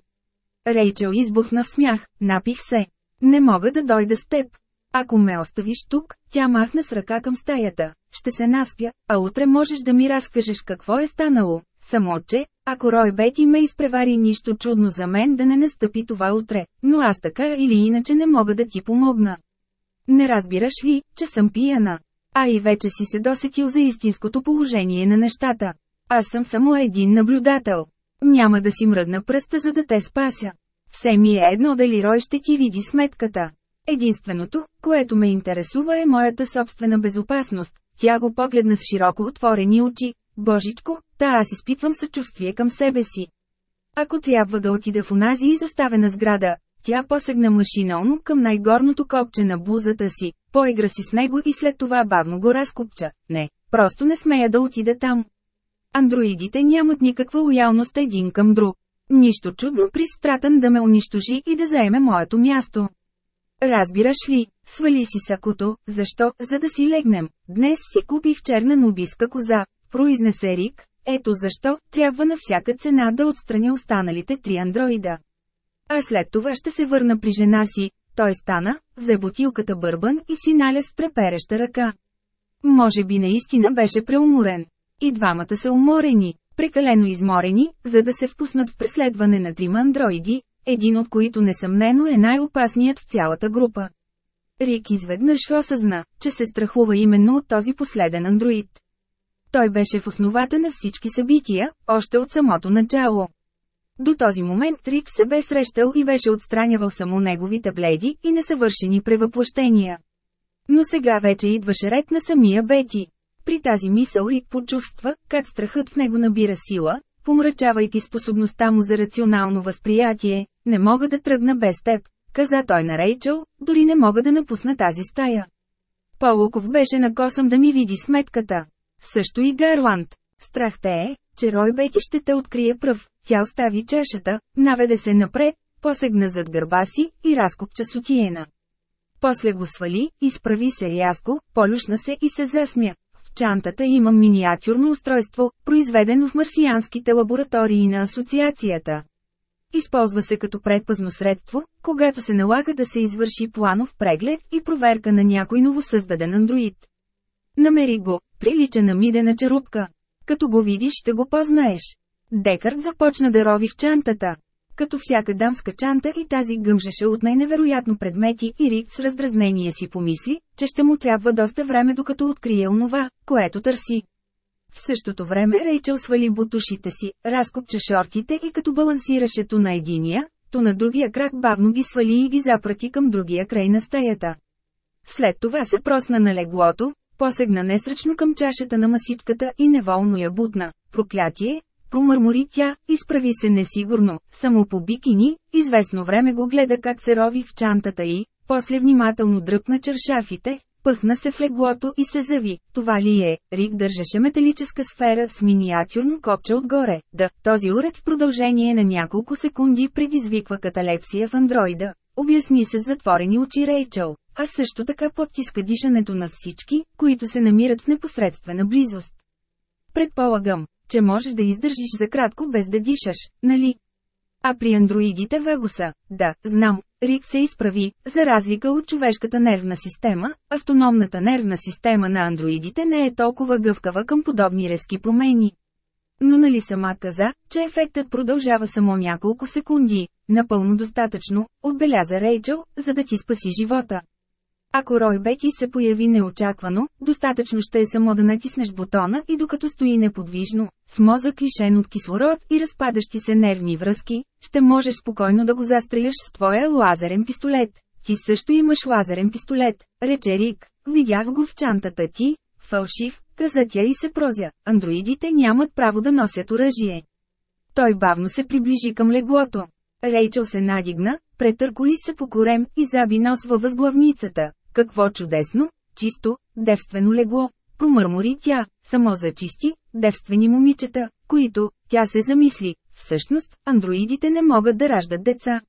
Рейчел избухна в смях, напих се. Не мога да дойда с теб. Ако ме оставиш тук, тя махна с ръка към стаята. Ще се наспя, а утре можеш да ми разкажеш какво е станало. Само че, ако Рой Бети ме изпревари нищо чудно за мен да не настъпи това утре, но аз така или иначе не мога да ти помогна. Не разбираш ли, че съм пияна? А и вече си се досетил за истинското положение на нещата. Аз съм само един наблюдател. Няма да си мръдна пръста за да те спася. Все ми е едно дали Рой ще ти види сметката. Единственото, което ме интересува е моята собствена безопасност. Тя го погледна с широко отворени очи. Божичко, та аз изпитвам съчувствие към себе си. Ако трябва да отида в онази изоставена сграда, тя посегна машинално към най-горното копче на блузата си, поигра си с него и след това бавно го разкопча. Не, просто не смея да отида там. Андроидите нямат никаква лоялност един към друг. Нищо чудно при Стратън да ме унищожи и да заеме моето място. Разбираш ли, свали си сакото, защо, за да си легнем. Днес си купих черна нубиска коза, произнесе Рик, ето защо, трябва на всяка цена да отстраня останалите три андроида. А след това ще се върна при жена си, той стана, взе бутилката бърбан и си наля с трепереща ръка. Може би наистина беше преуморен. И двамата са уморени, прекалено изморени, за да се впуснат в преследване на трима андроиди, един от които несъмнено е най-опасният в цялата група. Рик изведнъж осъзна, че се страхува именно от този последен андроид. Той беше в основата на всички събития, още от самото начало. До този момент Рик се бе срещал и беше отстранявал само неговите бледи и несъвършени превъплъщения. Но сега вече идваше ред на самия Бети. При тази мисъл Рик почувства, как страхът в него набира сила, помрачавайки способността му за рационално възприятие, не мога да тръгна без теб, каза той на Рейчел, дори не мога да напусна тази стая. Полуков беше накосъм да ми види сметката. Също и Гарланд. Страх те е, че Рой Бети ще те открие пръв. Тя остави чашата, наведе се напред, посегна зад гърба си и разкопча сутиена. После го свали, изправи се рязко, полюшна се и се засмя. В чантата имам миниатюрно устройство, произведено в марсианските лаборатории на асоциацията. Използва се като предпазно средство, когато се налага да се извърши планов преглед и проверка на някой новосъздаден андроид. Намери го, прилича на мидена черупка. Като го видиш ще го познаеш. Декард започна да рови в чантата. Като всяка дамска чанта и тази гъмжеше от най-невероятно предмети и Рик с раздразнение си помисли, че ще му трябва доста време докато открие онова, което търси. В същото време Рейчел свали бутушите си, разкопча шортите и като балансираше то на единия, то на другия крак бавно ги свали и ги запрати към другия край на стаята. След това се просна на леглото, посегна несръчно към чашата на масичката и неволно я бутна. Проклятие, промърмори тя, изправи се несигурно, само по бикини, известно време го гледа как се рови в чантата и, после внимателно дръпна чершафите, пъхна се в леглото и се зави. Това ли е? Рик държеше металическа сфера с миниатюрно копче отгоре. Да, този уред в продължение на няколко секунди предизвиква каталепсия в андроида. Обясни се затворени очи Рейчел, а също така потиска дишането на всички, които се намират в непосредствена близост. Предполагам, че можеш да издържиш за кратко без да дишаш, нали? А при андроидите вагуса, да, знам, Рик се изправи, за разлика от човешката нервна система, автономната нервна система на андроидите не е толкова гъвкава към подобни резки промени. Но нали сама каза, че ефектът продължава само няколко секунди, напълно достатъчно, отбеляза Рейчел, за да ти спаси живота. Ако Рой Бети се появи неочаквано, достатъчно ще е само да натиснеш бутона и докато стои неподвижно, с мозък лишен от кислород и разпадащи се нервни връзки, ще можеш спокойно да го застреляш с твоя лазерен пистолет. Ти също имаш лазерен пистолет, рече Рик. Видях го в чантата ти, фалшив, каза тя и се прозя. Андроидите нямат право да носят оръжие. Той бавно се приближи към леглото. Рейчел се надигна, претърколи се по корем и заби нос във възглавницата. Какво чудесно, чисто, девствено легло, промърмори тя, само за чисти, девствени момичета, които, тя се замисли, всъщност, андроидите не могат да раждат деца.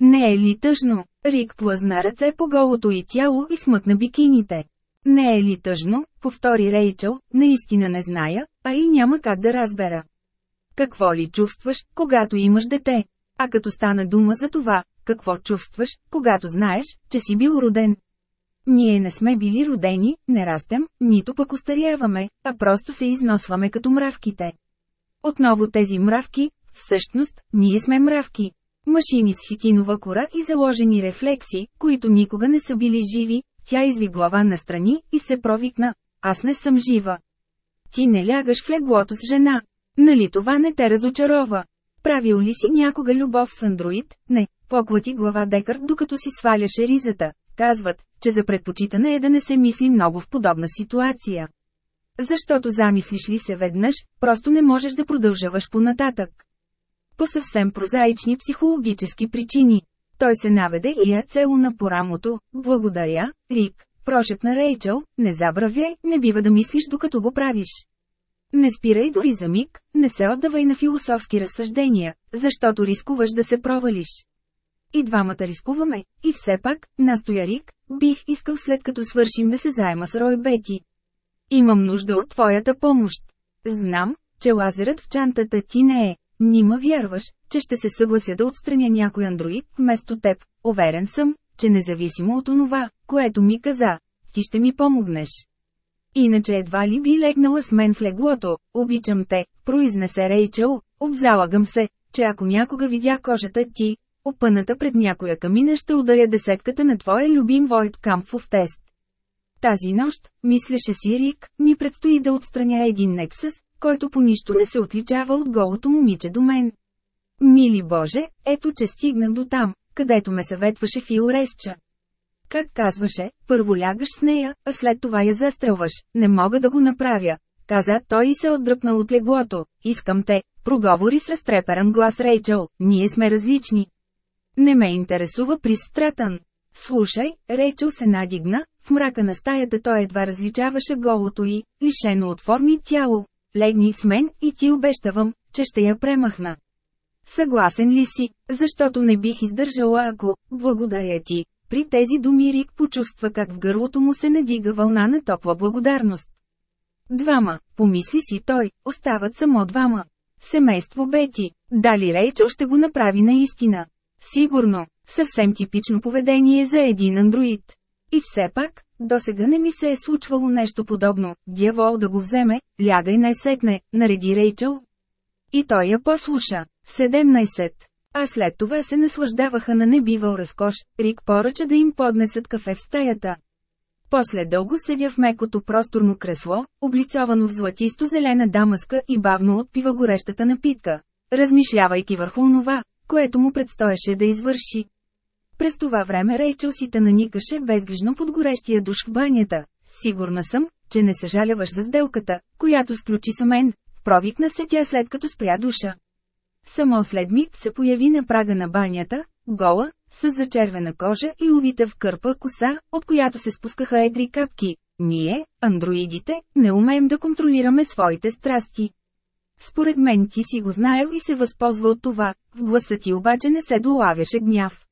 Не е ли тъжно? Рик плъзна ръце по голото и тяло и смъкна бикините. Не е ли тъжно, повтори Рейчел, наистина не зная, а и няма как да разбера. Какво ли чувстваш, когато имаш дете? А като стана дума за това, какво чувстваш, когато знаеш, че си бил роден? Ние не сме били родени, не растем, нито пък устаряваме, а просто се износваме като мравките. Отново тези мравки, всъщност, ние сме мравки. Машини с хитинова кора и заложени рефлекси, които никога не са били живи, тя изви глава настрани и се провикна. Аз не съм жива. Ти не лягаш в леглото с жена. Нали това не те разочарова? Правил ли си някога любов с андроид? Не, поклати глава Декър, докато си сваляше ризата. Казват, че за предпочитане е да не се мисли много в подобна ситуация. Защото замислиш ли се веднъж, просто не можеш да продължаваш понататък. По съвсем прозаични психологически причини. Той се наведе и я целуна по рамото. Благодаря, Рик, прошепна Рейчел, не забравяй, не бива да мислиш докато го правиш. Не спирай дори за миг, не се отдавай на философски разсъждения, защото рискуваш да се провалиш. И двамата рискуваме, и все пак, настоя Рик, бих искал след като свършим да се заема с Рой Бети. Имам нужда от твоята помощ. Знам, че лазерът в чантата ти не е. Нима вярваш, че ще се съглася да отстраня някой андроид вместо теб. Уверен съм, че независимо от онова, което ми каза, ти ще ми помогнеш. Иначе едва ли би легнала с мен в леглото, обичам те, произнесе Рейчел, обзалагам се, че ако някога видя кожата ти, опъната пред някоя камина ще ударя десетката на твоя любим Войт Камфов тест. Тази нощ, мислеше си Рик, ми предстои да отстраня един Нексъс, който по нищо не се отличава от голото момиче до мен. Мили Боже, ето че стигнах до там, където ме съветваше Фил Ресча. Как казваше, първо лягаш с нея, а след това я застрелваш, не мога да го направя. Каза той и се отдръпна от леглото. Искам те, проговори с разтреперан глас Рейчел, ние сме различни. Не ме интересува при Стратън. Слушай, Рейчел се надигна, в мрака на стаята той едва различаваше голото й, лишено от форми тяло. Легни с мен и ти обещавам, че ще я премахна. Съгласен ли си, защото не бих издържала ако, благодаря ти. При тези думи Рик почувства как в гърлото му се надига вълна на топла благодарност. Двама, помисли си той, остават само двама. Семейство Бети. Дали Рейчел ще го направи наистина? Сигурно, съвсем типично поведение за един андроид. И все пак, досега не ми се е случвало нещо подобно, дявол да го вземе, лягай не сетне, нареди Рейчел. И той я послуша. 17. А след това се наслаждаваха на небивал разкош, Рик поръча да им поднесат кафе в стаята. После дълго седя в мекото просторно кресло, облицовано в златисто-зелена дамаска и бавно отпива горещата напитка, размишлявайки върху онова, което му предстоеше да извърши. През това време Рейчел си наникаше безгрижно под горещия душ в банята. Сигурна съм, че не съжаляваш за сделката, която сключи с мен. Провикна се тя след като спря душа. Само след миг се появи на прага на банята, гола, с зачервена кожа и увита в кърпа коса, от която се спускаха едри капки. Ние, андроидите, не умеем да контролираме своите страсти. Според мен ти си го знаел и се възползва от това, в гласа ти обаче не се долавяше гняв.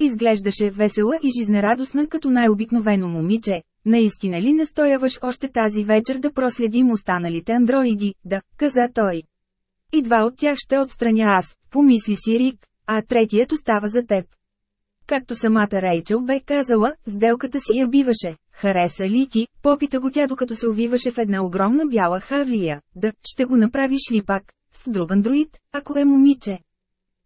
Изглеждаше весела и жизнерадостна като най-обикновено момиче. Наистина ли настояваш още тази вечер да проследим останалите андроиди, да, каза той. И два от тях ще отстраня аз, помисли си Рик, а третият остава за теб. Както самата Рейчел бе казала, сделката си я биваше. Хареса ли ти, попита го тя докато се увиваше в една огромна бяла хавлия. Да, ще го направиш ли пак, с друг андроид, ако е момиче.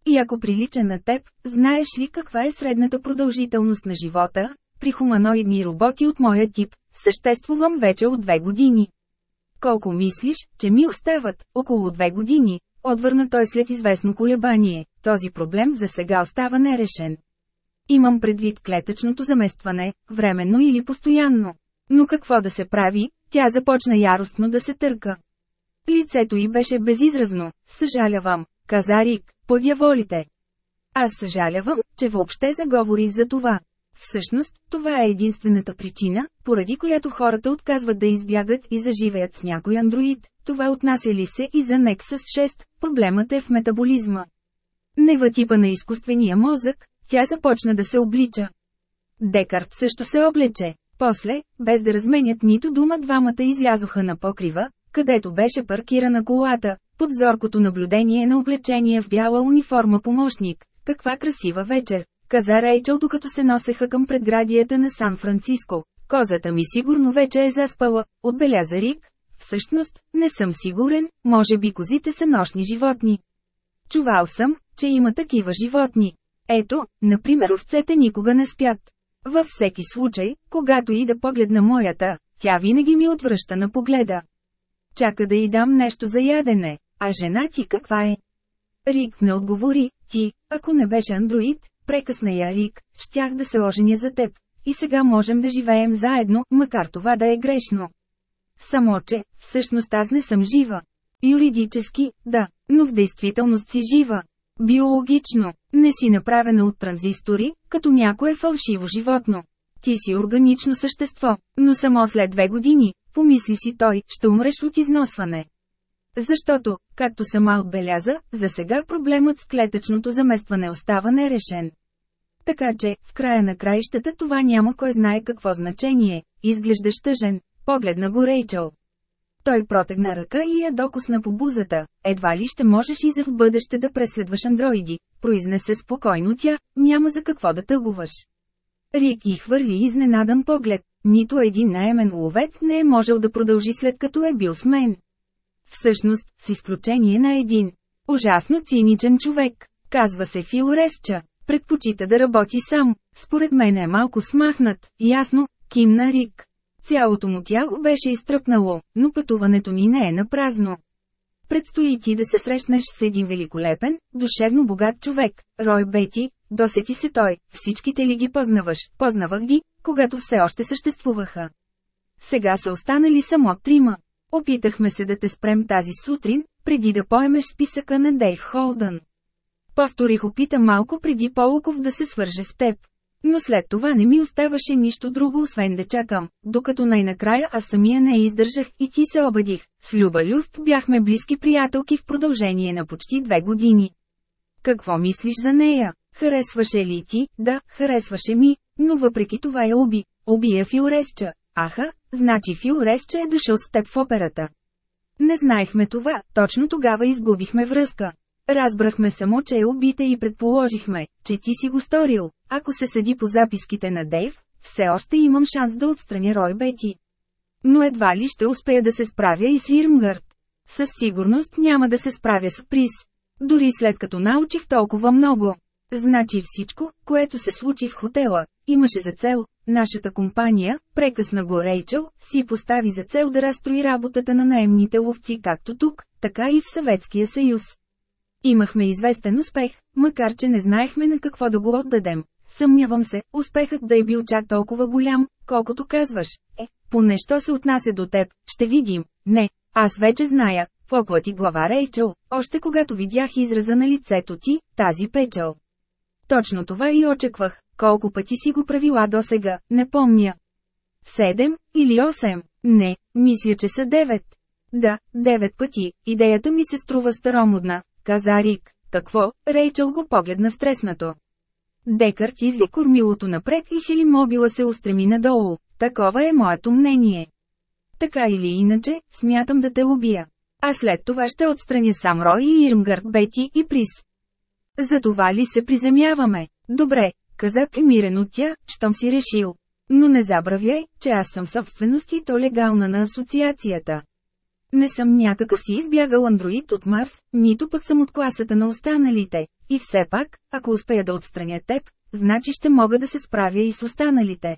И ако прилича на теб, знаеш ли каква е средната продължителност на живота? При хуманоидни роботи от моя тип, съществувам вече от две години. Колко мислиш, че ми остават? Около две години, отвърна той след известно колебание. Този проблем за сега остава нерешен. Имам предвид клетъчното заместване, временно или постоянно. Но какво да се прави, тя започна яростно да се търка. Лицето й беше безизразно, съжалявам, каза Рик, подяволите. Аз съжалявам, че въобще заговори за това. Всъщност, това е единствената причина, поради която хората отказват да избягат и заживеят с някой андроид. Това отнася ли се и за Nexus 6, проблемът е в метаболизма. Нева типа на изкуствения мозък, тя започна да се облича. Декарт също се облече. После, без да разменят нито дума двамата излязоха на покрива, където беше паркирана колата, под зоркото наблюдение на облечение в бяла униформа помощник. Каква красива вечер, каза Рейчел докато се носеха към предградията на Сан-Франциско. Козата ми сигурно вече е заспала, отбеляза Рик. Всъщност, не съм сигурен, може би козите са нощни животни. Чувал съм, че има такива животни. Ето, например овцете никога не спят. Във всеки случай, когато и да погледна моята, тя винаги ми отвръща на погледа. Чака да й дам нещо за ядене, а жена ти каква е? Рик не отговори, ти, ако не беше андроид, прекъсна я Рик, щях да се оженя за теб. И сега можем да живеем заедно, макар това да е грешно. Само че, всъщност аз не съм жива. Юридически, да, но в действителност си жива. Биологично, не си направена от транзистори, като някое фалшиво животно. Ти си органично същество, но само след две години, помисли си той, ще умреш от износване. Защото, както сама отбеляза, за сега проблемът с клетъчното заместване остава нерешен. Така че, в края на краищата това няма кой знае какво значение, изглеждаш тъжен, погледна го Рейчел. Той протегна ръка и я докосна по бузата. Едва ли ще можеш и за в бъдеще да преследваш андроиди, произнесе спокойно тя, няма за какво да тъгуваш. Рик и хвърли изненадан поглед. Нито един наемен ловец не е можел да продължи след като е бил с мен. Всъщност, с изключение на един. Ужасно циничен човек. Казва се Фил Ресча. Предпочита да работи сам. Според мен е малко смахнат. Ясно, кимна Рик. Цялото му тяло беше изтръпнало, но пътуването ни не е на празно. Предстои ти да се срещнеш с един великолепен, душевно богат човек, Рой Бети, досети се той, всичките ли ги познаваш, познавах ги, когато все още съществуваха. Сега са останали само трима. Опитахме се да те спрем тази сутрин, преди да поемеш списъка на Дейв Холдън. Повторих опита малко преди Полуков да се свърже с теб. Но след това не ми оставаше нищо друго освен да чакам, докато най-накрая аз самия не издържах и ти се обадих. С Люба Люфт бяхме близки приятелки в продължение на почти две години. Какво мислиш за нея? Харесваше ли ти? Да, харесваше ми, но въпреки това я уби. Уби я Филоресча. Аха, значи Фил Ресче е дошъл с теб в операта. Не знаехме това, точно тогава изгубихме връзка. Разбрахме само, че е убита и предположихме, че ти си го сторил. Ако се съди по записките на Дейв, все още имам шанс да отстраня Рой Бети. Но едва ли ще успея да се справя и с Ирмгърд. Със сигурност няма да се справя с Прис. Дори след като научих толкова много. Значи всичко, което се случи в хотела, имаше за цел, нашата компания, прекъсна го Рейчел, си постави за цел да разстрои работата на наемните ловци както тук, така и в Съветския съюз. Имахме известен успех, макар че не знаехме на какво да го отдадем. Съмнявам се, успехът да е бил чак толкова голям, колкото казваш. Е, поне що се отнася до теб, ще видим. Не, аз вече зная, поклати глава Рейчел, още когато видях израза на лицето ти, тази печел. Точно това и очаквах, колко пъти си го правила досега, не помня. Седем или осем? Не, мисля, че са девет. Да, девет пъти, идеята ми се струва старомодна, каза Рик. Какво? Рейчел го погледна стреснато. Декарт изви кормилото напред и хелимобила се устреми надолу. Такова е моето мнение. Така или иначе, смятам да те убия. А след това ще отстраня сам Рой и Ирмгард Бети и Прис. За това ли се приземяваме? Добре, каза примирено тя, щом си решил. Но не забравяй, че аз съм собственост и то легална на асоциацията. Не съм някакъв си избягал андроид от Марс, нито пък съм от класата на останалите. И все пак, ако успея да отстраня теб, значи ще мога да се справя и с останалите.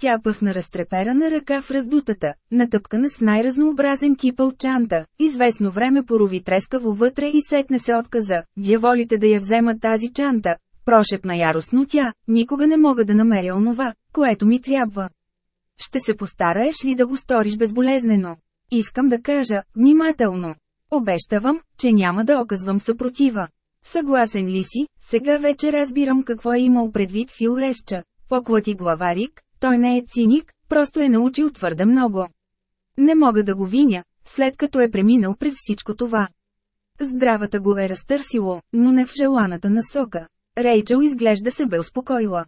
Тя пъхна разтреперана ръка в раздутата, натъпкана с най-разнообразен кипъл чанта. Известно време порови трескаво вътре и сетне се отказа. Дяволите да я вземат тази чанта. Прошепна яростно тя, никога не мога да намеря онова, което ми трябва. Ще се постараеш ли да го сториш безболезнено? Искам да кажа, внимателно. Обещавам, че няма да оказвам съпротива. Съгласен ли си, сега вече разбирам какво е имал предвид Фил Ресча. Поклати главарик, той не е циник, просто е научил твърде много. Не мога да го виня, след като е преминал през всичко това. Здравата го е разтърсило, но не в желаната насока. Рейчел изглежда се бе успокоила.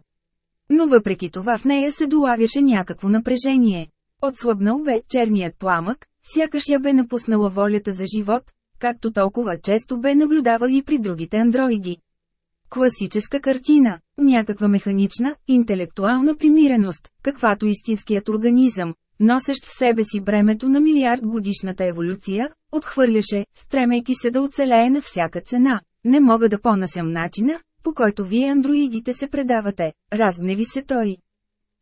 Но въпреки това в нея се долавяше някакво напрежение. Отслабнал бе черният пламък, сякаш я бе напуснала волята за живот, както толкова често бе наблюдавал и при другите андроиди. Класическа картина, някаква механична, интелектуална примиреност, каквато истинският организъм, носещ в себе си бремето на милиард годишната еволюция, отхвърляше, стремейки се да оцелее на всяка цена. Не мога да понасям начина, по който вие андроидите се предавате, разгневи се той.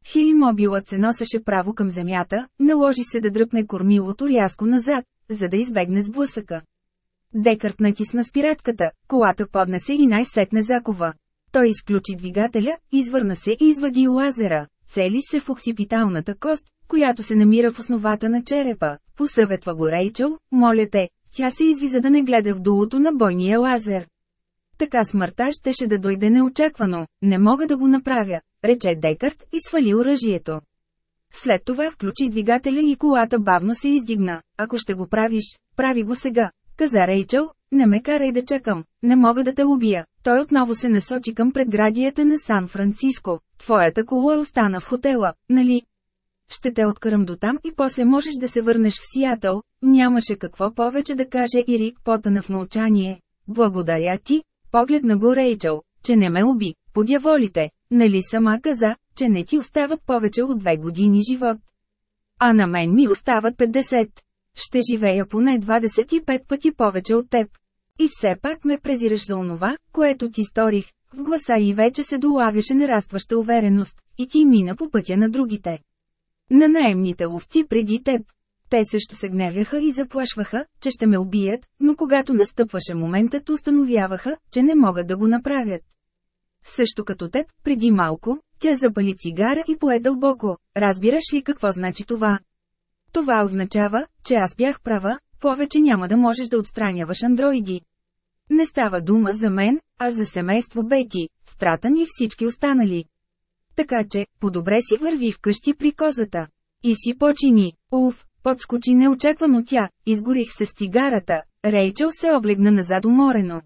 Хилимобилът се носеше право към земята, наложи се да дръпне кормилото рязко назад, за да избегне сблъсъка. Декарт натисна спиратката, колата поднесе и най-сетне закова. Той изключи двигателя, извърна се и извади лазера, цели се в оксипиталната кост, която се намира в основата на черепа. Посъветва го Рейчел, моля те, тя се изви за да не гледа в дулото на бойния лазер. Така смъртта щеше да дойде неочаквано, не мога да го направя, рече Декарт и свали оръжието. След това включи двигателя и колата бавно се издигна. Ако ще го правиш, прави го сега, каза Рейчел, не ме карай да чакам, не мога да те убия. Той отново се насочи към предградията на Сан-Франциско. Твоята кола остана в хотела, нали? Ще те откарам до там и после можеш да се върнеш в Сиатъл. Нямаше какво повече да каже и Рик потъна в мълчание. Благодаря ти, погледна го Рейчел, че не ме уби, подяволите, нали сама каза, че не ти остават повече от две години живот. А на мен ми остават 50. Ще живея поне 25 пъти повече от теб. И все пак ме презираш за онова, което ти сторих. В гласа и вече се долавяше нарастваща увереност, и ти мина по пътя на другите. На наемните ловци преди теб. Те също се гневяха и заплашваха, че ще ме убият, но когато настъпваше моментът установяваха, че не могат да го направят. Също като теб, преди малко, тя запали цигара и пое дълбоко. Разбираш ли какво значи това? Това означава, че аз бях права, повече няма да можеш да отстраняваш андроиди. Не става дума за мен, а за семейство Бети, Стратан и всички останали. Така че, по-добре си върви вкъщи при козата. И си почини. Уф, подскочи неочаквано тя, изгорих се с цигарата. Рейчел се облегна назад уморено.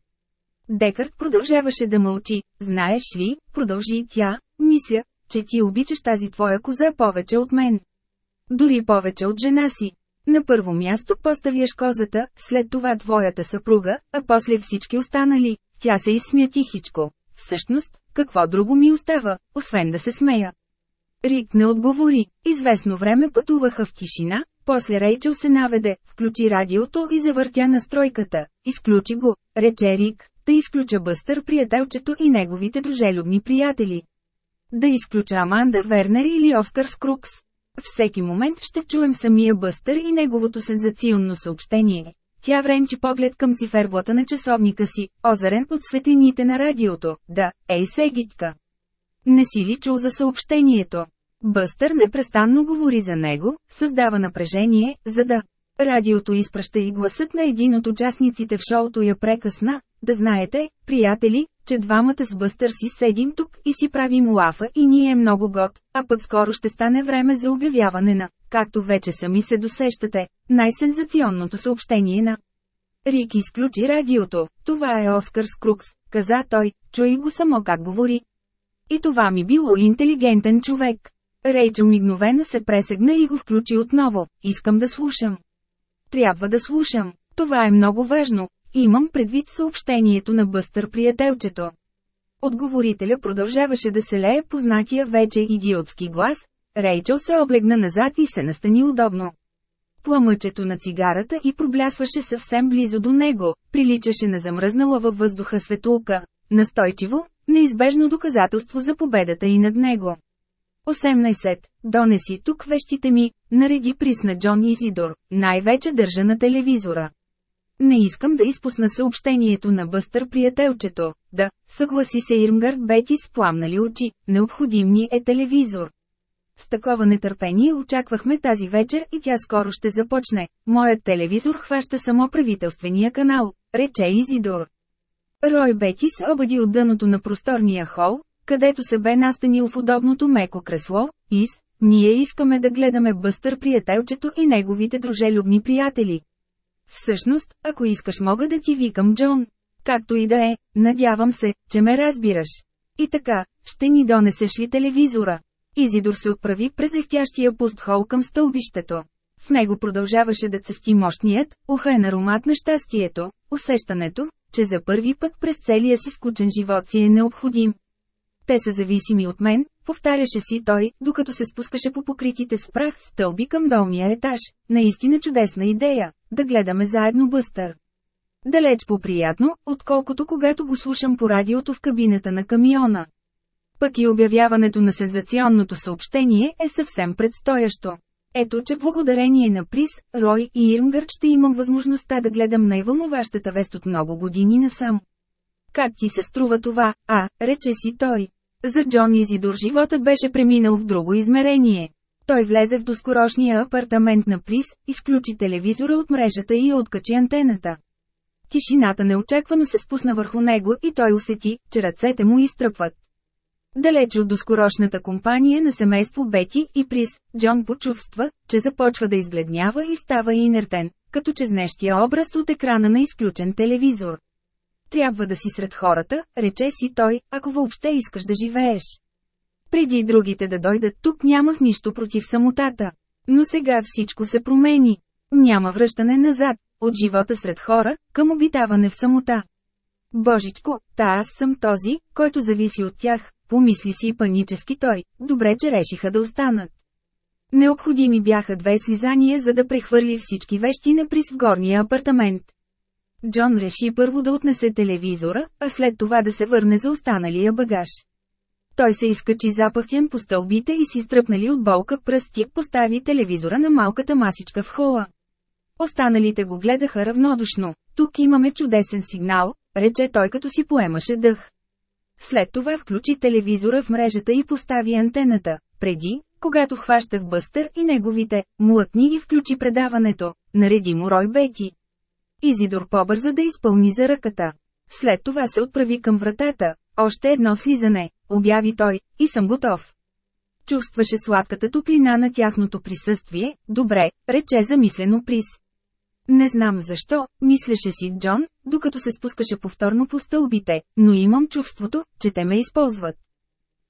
Декарт продължаваше да мълчи. Знаеш ли, продължи тя, мисля, че ти обичаш тази твоя коза повече от мен. Дори повече от жена си. На първо място поставяш козата, след това твоята съпруга, а после всички останали. Тя се изсмя тихичко. Всъщност, какво друго ми остава, освен да се смея? Рик не отговори. Известно време пътуваха в тишина, после Рейчел се наведе, включи радиото и завъртя настройката. Изключи го, рече Рик, да изключа Бъстър приятелчето и неговите дружелюбни приятели. Да изключа Аманда Вернер или Оскар Скрукс. Всеки момент ще чуем самия Бъстър и неговото сензационно съобщение. Тя вренчи поглед към циферблата на часовника си, озарен от светлините на радиото. Да, ей сегичка. Не си ли чул за съобщението? Бъстър непрестанно говори за него, създава напрежение, за да... Радиото изпраща и гласът на един от участниците в шоуто я прекъсна. Да знаете, приятели, че двамата с Бъстър си седим тук и си правим лафа и ние е много год, а пък скоро ще стане време за обявяване на, както вече сами се досещате, най-сензационното съобщение на. Рик изключи радиото, това е Оскар Скрукс, каза той, чуй го само как говори. И това ми било интелигентен човек. Рейчел мигновено се пресегна и го включи отново. Искам да слушам. Трябва да слушам. Това е много важно. Имам предвид съобщението на Бъстър приятелчето. Отговорителя продължаваше да се лее познатия вече идиотски глас. Рейчел се облегна назад и се настани удобно. Пламъчето на цигарата и проблясваше съвсем близо до него, приличаше на замръзнала във въздуха светулка. Настойчиво, неизбежно доказателство за победата и над него. 18. Донеси тук вещите ми, нареди присна Джон Изидор, най-вече държа на телевизора. Не искам да изпусна съобщението на Бъстър приятелчето, да, съгласи се Ирмгард Бети с пламнали очи, необходим ни е телевизор. С такова нетърпение очаквахме тази вечер и тя скоро ще започне. Моят телевизор хваща само правителствения канал, рече Изидор. Рой Бети се обади от дъното на просторния хол, където се бе настанил в удобното меко кресло, Из, ние искаме да гледаме Бъстър приятелчето и неговите дружелюбни приятели. Всъщност, ако искаш мога да ти викам Джон. Както и да е, надявам се, че ме разбираш. И така, ще ни донесеш ли телевизора? Изидор се отправи през ехтящия пуст хол към стълбището. В него продължаваше да цъфти мощният, ухаен аромат на щастието, усещането, че за първи път през целия си скучен живот си е необходим. Те са зависими от мен, повтаряше си той, докато се спускаше по покритите с прах стълби към долния етаж. Наистина чудесна идея, да гледаме заедно Бъстър. Далеч по-приятно, отколкото когато го слушам по радиото в кабината на камиона. Пък и обявяването на сензационното съобщение е съвсем предстоящо. Ето че благодарение на Прис, Рой и Ирмгърд ще имам възможността да гледам най-вълнуващата вест от много години насам. Как ти се струва това, а, рече си той. За Джон Изидор животът беше преминал в друго измерение. Той влезе в доскорошния апартамент на Прис, изключи телевизора от мрежата и откачи антената. Тишината неочаквано се спусна върху него и той усети, че ръцете му изтръпват. Далече от доскорошната компания на семейство Бети и Прис, Джон почувства, че започва да избледнява и става инертен, като че образ от екрана на изключен телевизор. Трябва да си сред хората, рече си той, ако въобще искаш да живееш. Преди другите да дойдат тук нямах нищо против самотата. Но сега всичко се промени. Няма връщане назад, от живота сред хора, към обитаване в самота. Божичко, та аз съм този, който зависи от тях, помисли си панически той, добре че решиха да останат. Необходими бяха две слизания за да прехвърли всички вещи на горния апартамент. Джон реши първо да отнесе телевизора, а след това да се върне за останалия багаж. Той се изкачи запахтян по стълбите и си стръпнали от болка пръсти, постави телевизора на малката масичка в хола. Останалите го гледаха равнодушно. Тук имаме чудесен сигнал, рече той като си поемаше дъх. След това включи телевизора в мрежата и постави антената. Преди, когато хващах Бъстър и неговите млъкни и включи предаването, нареди му Рой Бети. Изидор побърза да изпълни за ръката. След това се отправи към вратата. Още едно слизане, обяви той, и съм готов. Чувстваше сладката топлина на тяхното присъствие, добре, рече замислено Прис. Не знам защо, мислеше си Джон, докато се спускаше повторно по стълбите, но имам чувството, че те ме използват.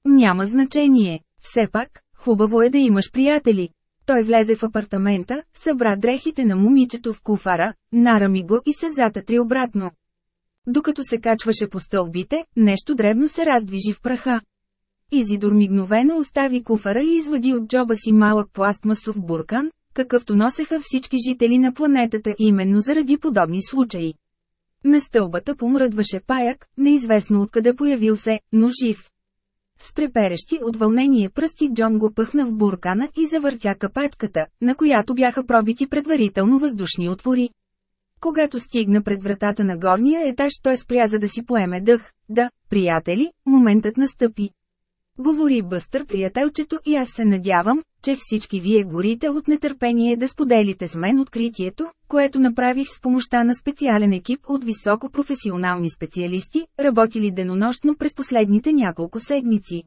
Няма значение. Все пак, хубаво е да имаш приятели. Той влезе в апартамента, събра дрехите на момичето в куфара, нарами го и се затътри обратно. Докато се качваше по стълбите, нещо дребно се раздвижи в праха. Изидор мигновено остави куфара и извади от джоба си малък пластмасов буркан, какъвто носеха всички жители на планетата именно заради подобни случаи. На стълбата помръдваше паяк, неизвестно откъде появил се, но жив. С треперещи от вълнение пръсти Джон го пъхна в буркана и завъртя капачката, на която бяха пробити предварително въздушни отвори. Когато стигна пред вратата на горния етаж, той спря за да си поеме дъх. Да, приятели, моментът настъпи. Говори Бъстър приятелчето и аз се надявам, че всички вие горите от нетърпение да споделите с мен откритието, което направих с помощта на специален екип от високо професионални специалисти, работили денонощно през последните няколко седмици.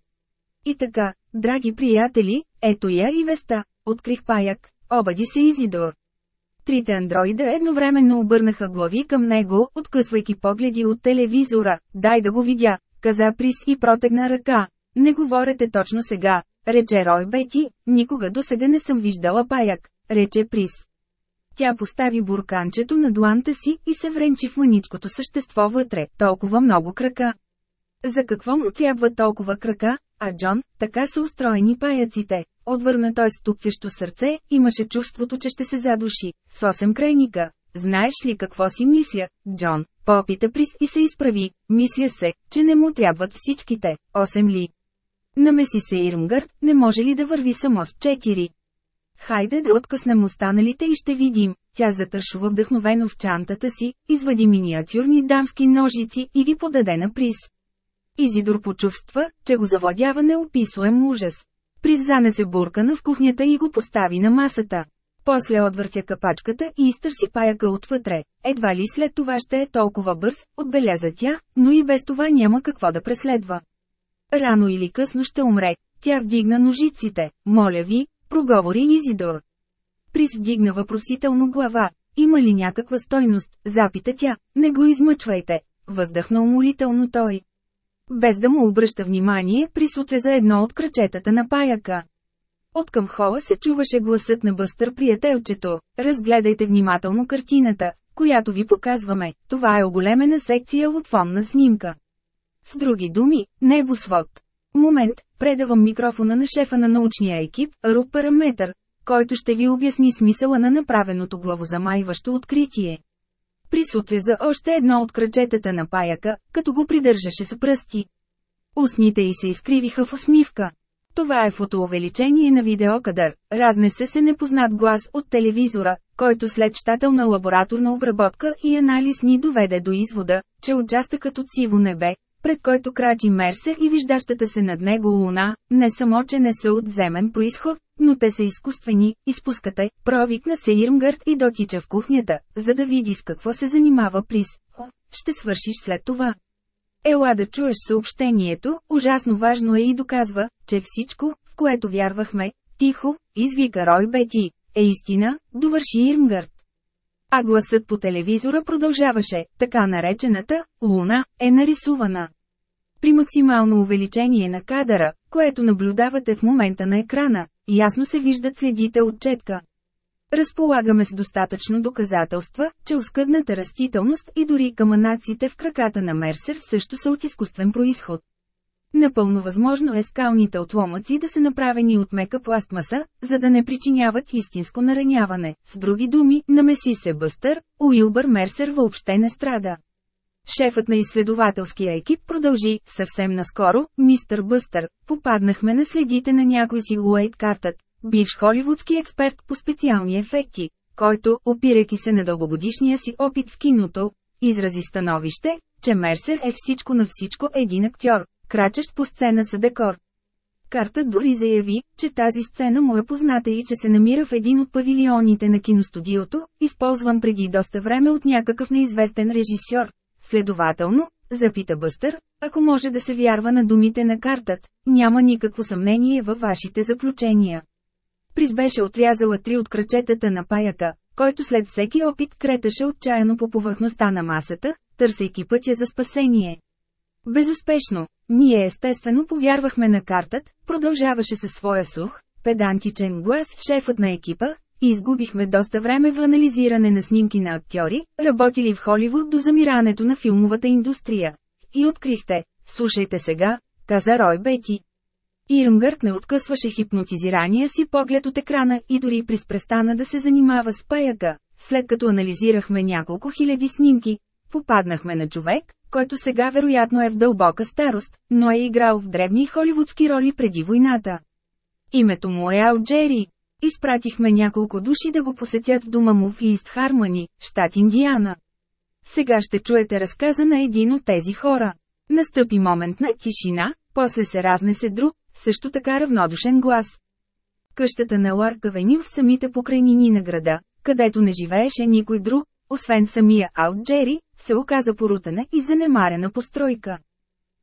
И така, драги приятели, ето я и веста, открих паяк, обади се Изидор. Трите андроида едновременно обърнаха глави към него, откъсвайки погледи от телевизора. Дай да го видя, каза Прис и протегна ръка. Не говорете точно сега, рече Рой Бети, никога до сега не съм виждала паяк, рече Прис. Тя постави бурканчето на дланта си и се вренчи в маничкото същество вътре, толкова много крака. За какво му трябва толкова крака, а Джон, така са устроени паяците. Отвърна той с сърце, имаше чувството, че ще се задуши. С 8 крайника. Знаеш ли какво си мисля, Джон? Попита Прис и се изправи. Мисля се, че не му трябват всичките. 8 ли? Намеси се Ирмгърд, не може ли да върви само с 4? Хайде да откъснем останалите и ще видим. Тя затършува вдъхновено в чантата си, извади миниатюрни дамски ножици и ги подаде на приз. Изидор почувства, че го завладява неописуем ужас. Приз занесе буркана в кухнята и го постави на масата. После отвъртя капачката и изтърси паяка отвътре. Едва ли след това ще е толкова бърз, отбеляза тя, но и без това няма какво да преследва. Рано или късно ще умре. Тя вдигна ножиците. Моля ви, проговори Изидор. Прис вдигна въпросително глава. Има ли някаква стойност? Запита тя. Не го измъчвайте. Въздъхна умолително той. Без да му обръща внимание, Прис отреза едно от кръчетата на паяка. От към хола се чуваше гласът на бъстър приятелчето. Разгледайте внимателно картината, която ви показваме. Това е оголемена секция от фонна снимка. С други думи, небосвод. Момент, предавам микрофона на шефа на научния екип, Руп Параметър, който ще ви обясни смисъла на направеното главозамайващо откритие. Присутвя за още едно от кръчетата на паяка, като го придържаше с пръсти. Устните й се изкривиха в усмивка. Това е фотоувеличение на видеокадър. Разнесе се непознат глас от телевизора, който след щателна лабораторна обработка и анализ ни доведе до извода, че участъкът от сиво небе, пред който крачи Мерсер и виждащата се над него луна, не само че не са от земен происход, но те са изкуствени, изпускате, провикна се Ирмгърд и дотича в кухнята, за да види с какво се занимава Прис. Ще свършиш след това. Ела да чуеш съобщението, ужасно важно е и доказва, че всичко, в което вярвахме, тихо, извика Рой Бети, е истина, довърши Ирмгърд. А гласът по телевизора продължаваше, така наречената «Луна» е нарисувана. При максимално увеличение на кадъра, което наблюдавате в момента на екрана, ясно се виждат следите от четка. Разполагаме с достатъчно доказателства, че оскъдната растителност и дори каманаците в краката на Мерсер също са от изкуствен происход. Напълно възможно е скалните отломъци да са направени от мека пластмаса, за да не причиняват истинско нараняване. С други думи, намеси се Бъстър, Уилбър Мерсер въобще не страда. Шефът на изследователския екип продължи, съвсем наскоро, мистър Бъстър, попаднахме на следите на някой си Уейт Картът, бивш холивудски експерт по специални ефекти, който, опирайки се на дългогодишния си опит в киното, изрази становище, че Мерсер е всичко на всичко един актьор, крачещ по сцена за декор. Карта дори заяви, че тази сцена му е позната и че се намира в един от павилионите на киностудиото, използван преди доста време от някакъв неизвестен режисьор. Следователно, запита Бъстър, ако може да се вярва на думите на картът, няма никакво съмнение във вашите заключения. Приз беше отрязала три от кръчетата на паяка, който след всеки опит креташе отчаяно по повърхността на масата, търсейки пътя за спасение. Безуспешно, ние естествено повярвахме на картът, продължаваше със своя сух, педантичен глас, шефът на екипа, изгубихме доста време в анализиране на снимки на актьори, работили в Холивуд до замирането на филмовата индустрия. И открихте, слушайте сега, каза Рой Бети. Ирмгърт не откъсваше хипнотизирания си поглед от екрана и дори приспрестана да се занимава с паяка. След като анализирахме няколко хиляди снимки, попаднахме на човек, който сега вероятно е в дълбока старост, но е играл в дребни холивудски роли преди войната. Името му е Ал Джери. Изпратихме няколко души да го посетят в дома му в Ист Хармани, щат Индиана. Сега ще чуете разказа на един от тези хора. Настъпи момент на тишина, после се разнесе друг, също така равнодушен глас. Къщата на Ларк Авеню в самите покрайнини на града, където не живееше никой друг, освен самия Аут Джери, се оказа порутена и занемарена постройка.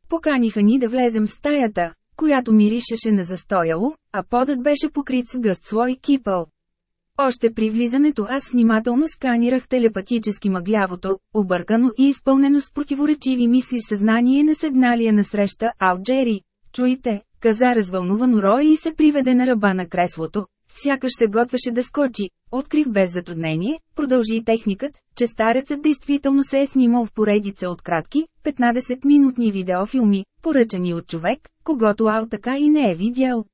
Поканиха ни да влезем в стаята, която миришеше на застояло, а подът беше покрит с гъст слой кипъл. Още при влизането аз внимателно сканирах телепатически мъглявото, объркано и изпълнено с противоречиви мисли съзнание на седналия на среща Алджери. Чуйте, каза развълнувано Рой и се приведе на ръба на креслото, сякаш се готвеше да скочи. Открих без затруднение, продължи техникът, че старецът действително се е снимал в поредица от кратки, 15-минутни видеофилми, поръчани от човек, когато Ал така и не е видял.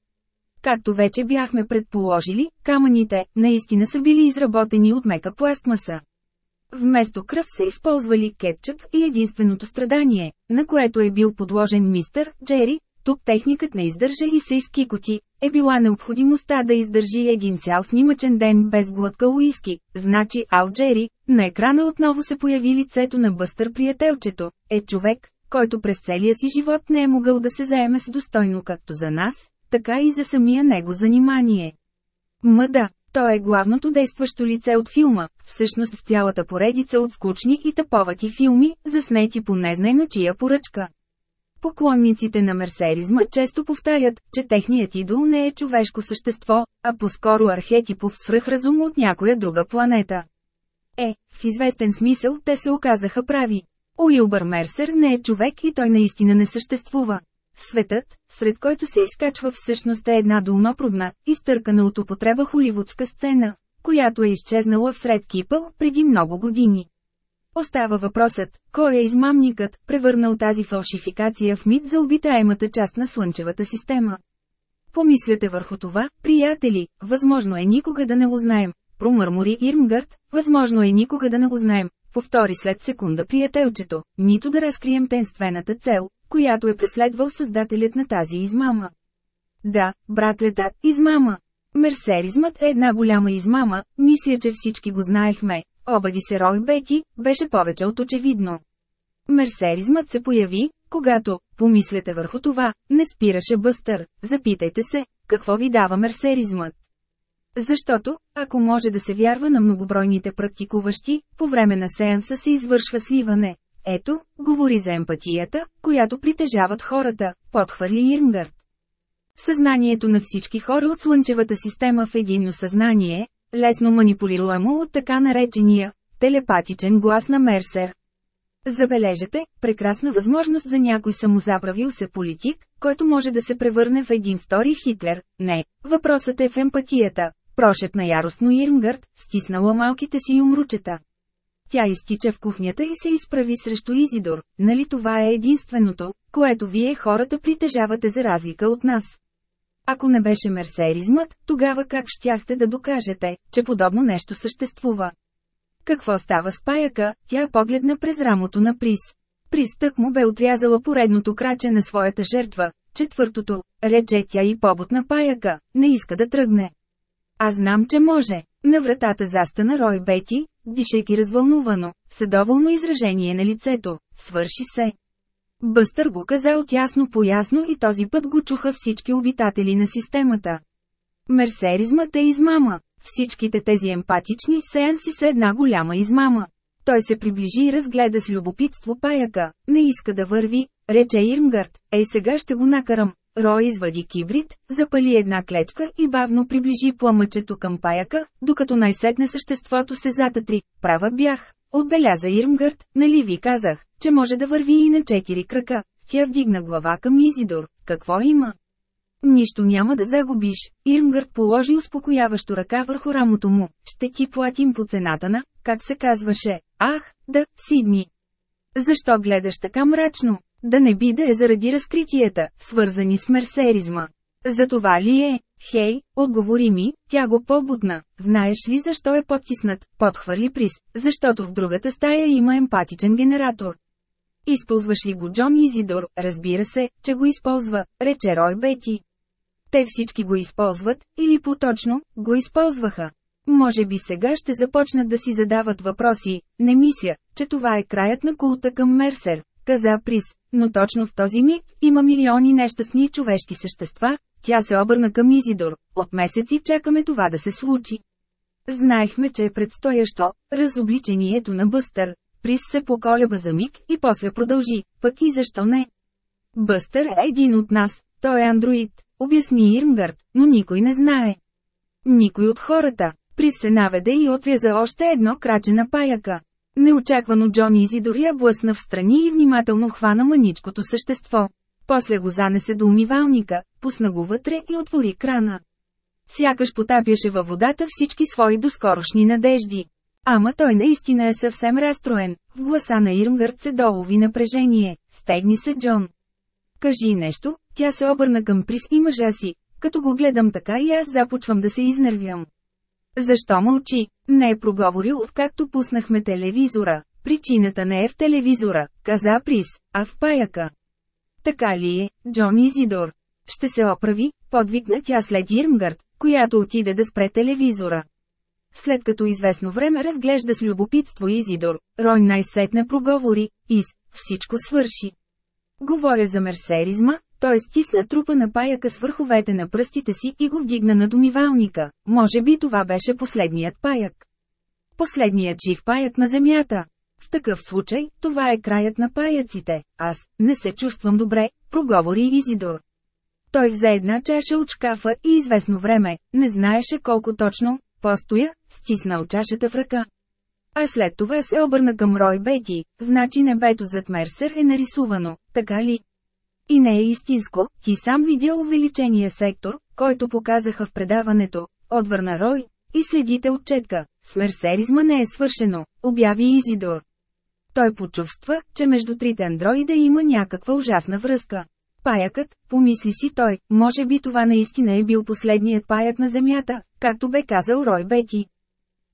Както вече бяхме предположили, камъните наистина са били изработени от мека пластмаса. Вместо кръв са използвали кетчъп и единственото страдание, на което е бил подложен мистър Джери, тук техникът не издържа и се изкикоти, е била необходимостта да издържи един цял снимачен ден без глътка уиски, значи Алджери, на екрана отново се появи лицето на бъстър приятелчето, е човек, който през целия си живот не е могъл да се заеме с достойно както за нас, така и за самия него занимание. Мъда, той е главното действащо лице от филма, всъщност в цялата поредица от скучни и тъповати филми, заснети по незнайно чия поръчка. Поклонниците на мерсеризма често повтарят, че техният идол не е човешко същество, а по-скоро архетипов свръхразум от някоя друга планета. Е, в известен смисъл те се оказаха прави. Уилбър Мерсер не е човек и той наистина не съществува. Светът, сред който се изкачва всъщност е една долнопробна, изтъркана от употреба холивудска сцена, която е изчезнала всред кипъл преди много години. Остава въпросът, кой е измамникът, превърнал тази фалшификация в мит за обитаемата част на Слънчевата система. Помислете върху това, приятели, възможно е никога да не го знаем, промърмори Ирмгърт, възможно е никога да не го знаем, повтори след секунда приятелчето, нито да разкрием тенствената цел, която е преследвал създателят на тази измама. Да, братлета, измама. Мерсеризмът е една голяма измама, мисля, че всички го знаехме, обади се Рой Бети, беше повече от очевидно. Мерсеризмът се появи, когато, помислете върху това, не спираше Бъстър, запитайте се, какво ви дава мерсеризмът. Защото, ако може да се вярва на многобройните практикуващи, по време на сеанса се извършва сливане. Ето, говори за емпатията, която притежават хората, подхвърли Ирнгард. Съзнанието на всички хора от Слънчевата система в единно съзнание, лесно манипулируемо от така наречения телепатичен глас на Мерсер. Забележете, прекрасна възможност за някой самозаправил се политик, който може да се превърне в един втори Хитлер. Не, въпросът е в емпатията, прошепна яростно Ирмгърд, стиснала малките си умручета. Тя изтича в кухнята и се изправи срещу Изидор, нали това е единственото, което вие хората притежавате за разлика от нас. Ако не беше мерсеризмът, тогава как щяхте да докажете, че подобно нещо съществува? Какво става с паяка, тя погледна през рамото на Прис. Прис тък му бе отрязала поредното краче на своята жертва. Четвъртото, рече тя и побот на паяка, не иска да тръгне. Аз знам, че може. На вратата застана Рой Бети, дишайки развълнувано, съдоволно изражение на лицето. Свърши се. Бъстър го каза от ясно по ясно и този път го чуха всички обитатели на системата. Мерсеризмът е измама. Всичките тези емпатични сеанси са една голяма измама. Той се приближи и разгледа с любопитство паяка. Не иска да върви, рече Ирмгард. Ей сега ще го накарам. Рой извади кибрид, запали една клечка и бавно приближи пламъчето към паяка, докато най-сетне съществото се затътри. Права бях. Отбеляза Ирмгърд, нали ви казах, че може да върви и на четири крака. Тя вдигна глава към Изидор. Какво има? Нищо няма да загубиш. Ирмгърд положи успокояващо ръка върху рамото му. Ще ти платим по цената на, как се казваше, ах, да, Сидни. Защо гледаш така мрачно? Да не би да е заради разкритията, свързани с мерсеризма. За това ли е? Хей, отговори ми, тя го побутна. Знаеш ли защо е потиснат? Подхвърли приз, защото в другата стая има емпатичен генератор. Използваш ли го Джон Изидор? Разбира се, че го използва, рече Рой Бети. Те всички го използват, или поточно, го използваха. Може би сега ще започнат да си задават въпроси, не мисля, че това е краят на култа към Мерсер, каза Прис, но точно в този миг има милиони нещастни човешки същества, тя се обърна към Изидор, от месеци чакаме това да се случи. Знаехме, че е предстоящо, разобличението на Бъстър. Прис се поколеба за миг и после продължи, пък и защо не. Бъстър е един от нас, той е андроид, обясни Ирмгард, но никой не знае. Никой от хората. Прис се наведе и отряза още едно краче на паяка. Неочаквано Джон Изидор я блъсна в страни и внимателно хвана маничкото същество. После го занесе до умивалника, пусна го вътре и отвори крана. Сякаш потапяше във водата всички свои доскорошни надежди. Ама той наистина е съвсем разстроен. В гласа на Ирмгърд се долови напрежение. Стегни се Джон. Кажи нещо, тя се обърна към Прис и мъжа си. Като го гледам така и аз започвам да се изнервям. Защо мълчи? Не е проговорил откакто пуснахме телевизора. Причината не е в телевизора, каза Прис, а в паяка. Така ли е, Джон Изидор? Ще се оправи, подвикна тя след Ирмгард, която отиде да спре телевизора. След като известно време разглежда с любопитство Изидор, Рой най-сетне проговори, из, всичко свърши. Говоря за мерсеризма, той стисна трупа на паяка с върховете на пръстите си и го вдигна на домивалника. Може би това беше последният паяк. Последният жив паяк на земята. В такъв случай, това е краят на паяците. Аз не се чувствам добре, проговори Изидор. Той взе една чаша от шкафа и известно време, не знаеше колко точно, постоя, стиснал чашата в ръка. А след това се обърна към Рой Бети, значи небето зад Мерсер е нарисувано, така ли? И не е истинско, ти сам видял увеличения сектор, който показаха в предаването, отвърна Рой, и следите отчетка, с мерсеризма не е свършено, обяви Изидор. Той почувства, че между трите андроида има някаква ужасна връзка. Паякът, помисли си той, може би това наистина е бил последният паяк на Земята, както бе казал Рой Бети.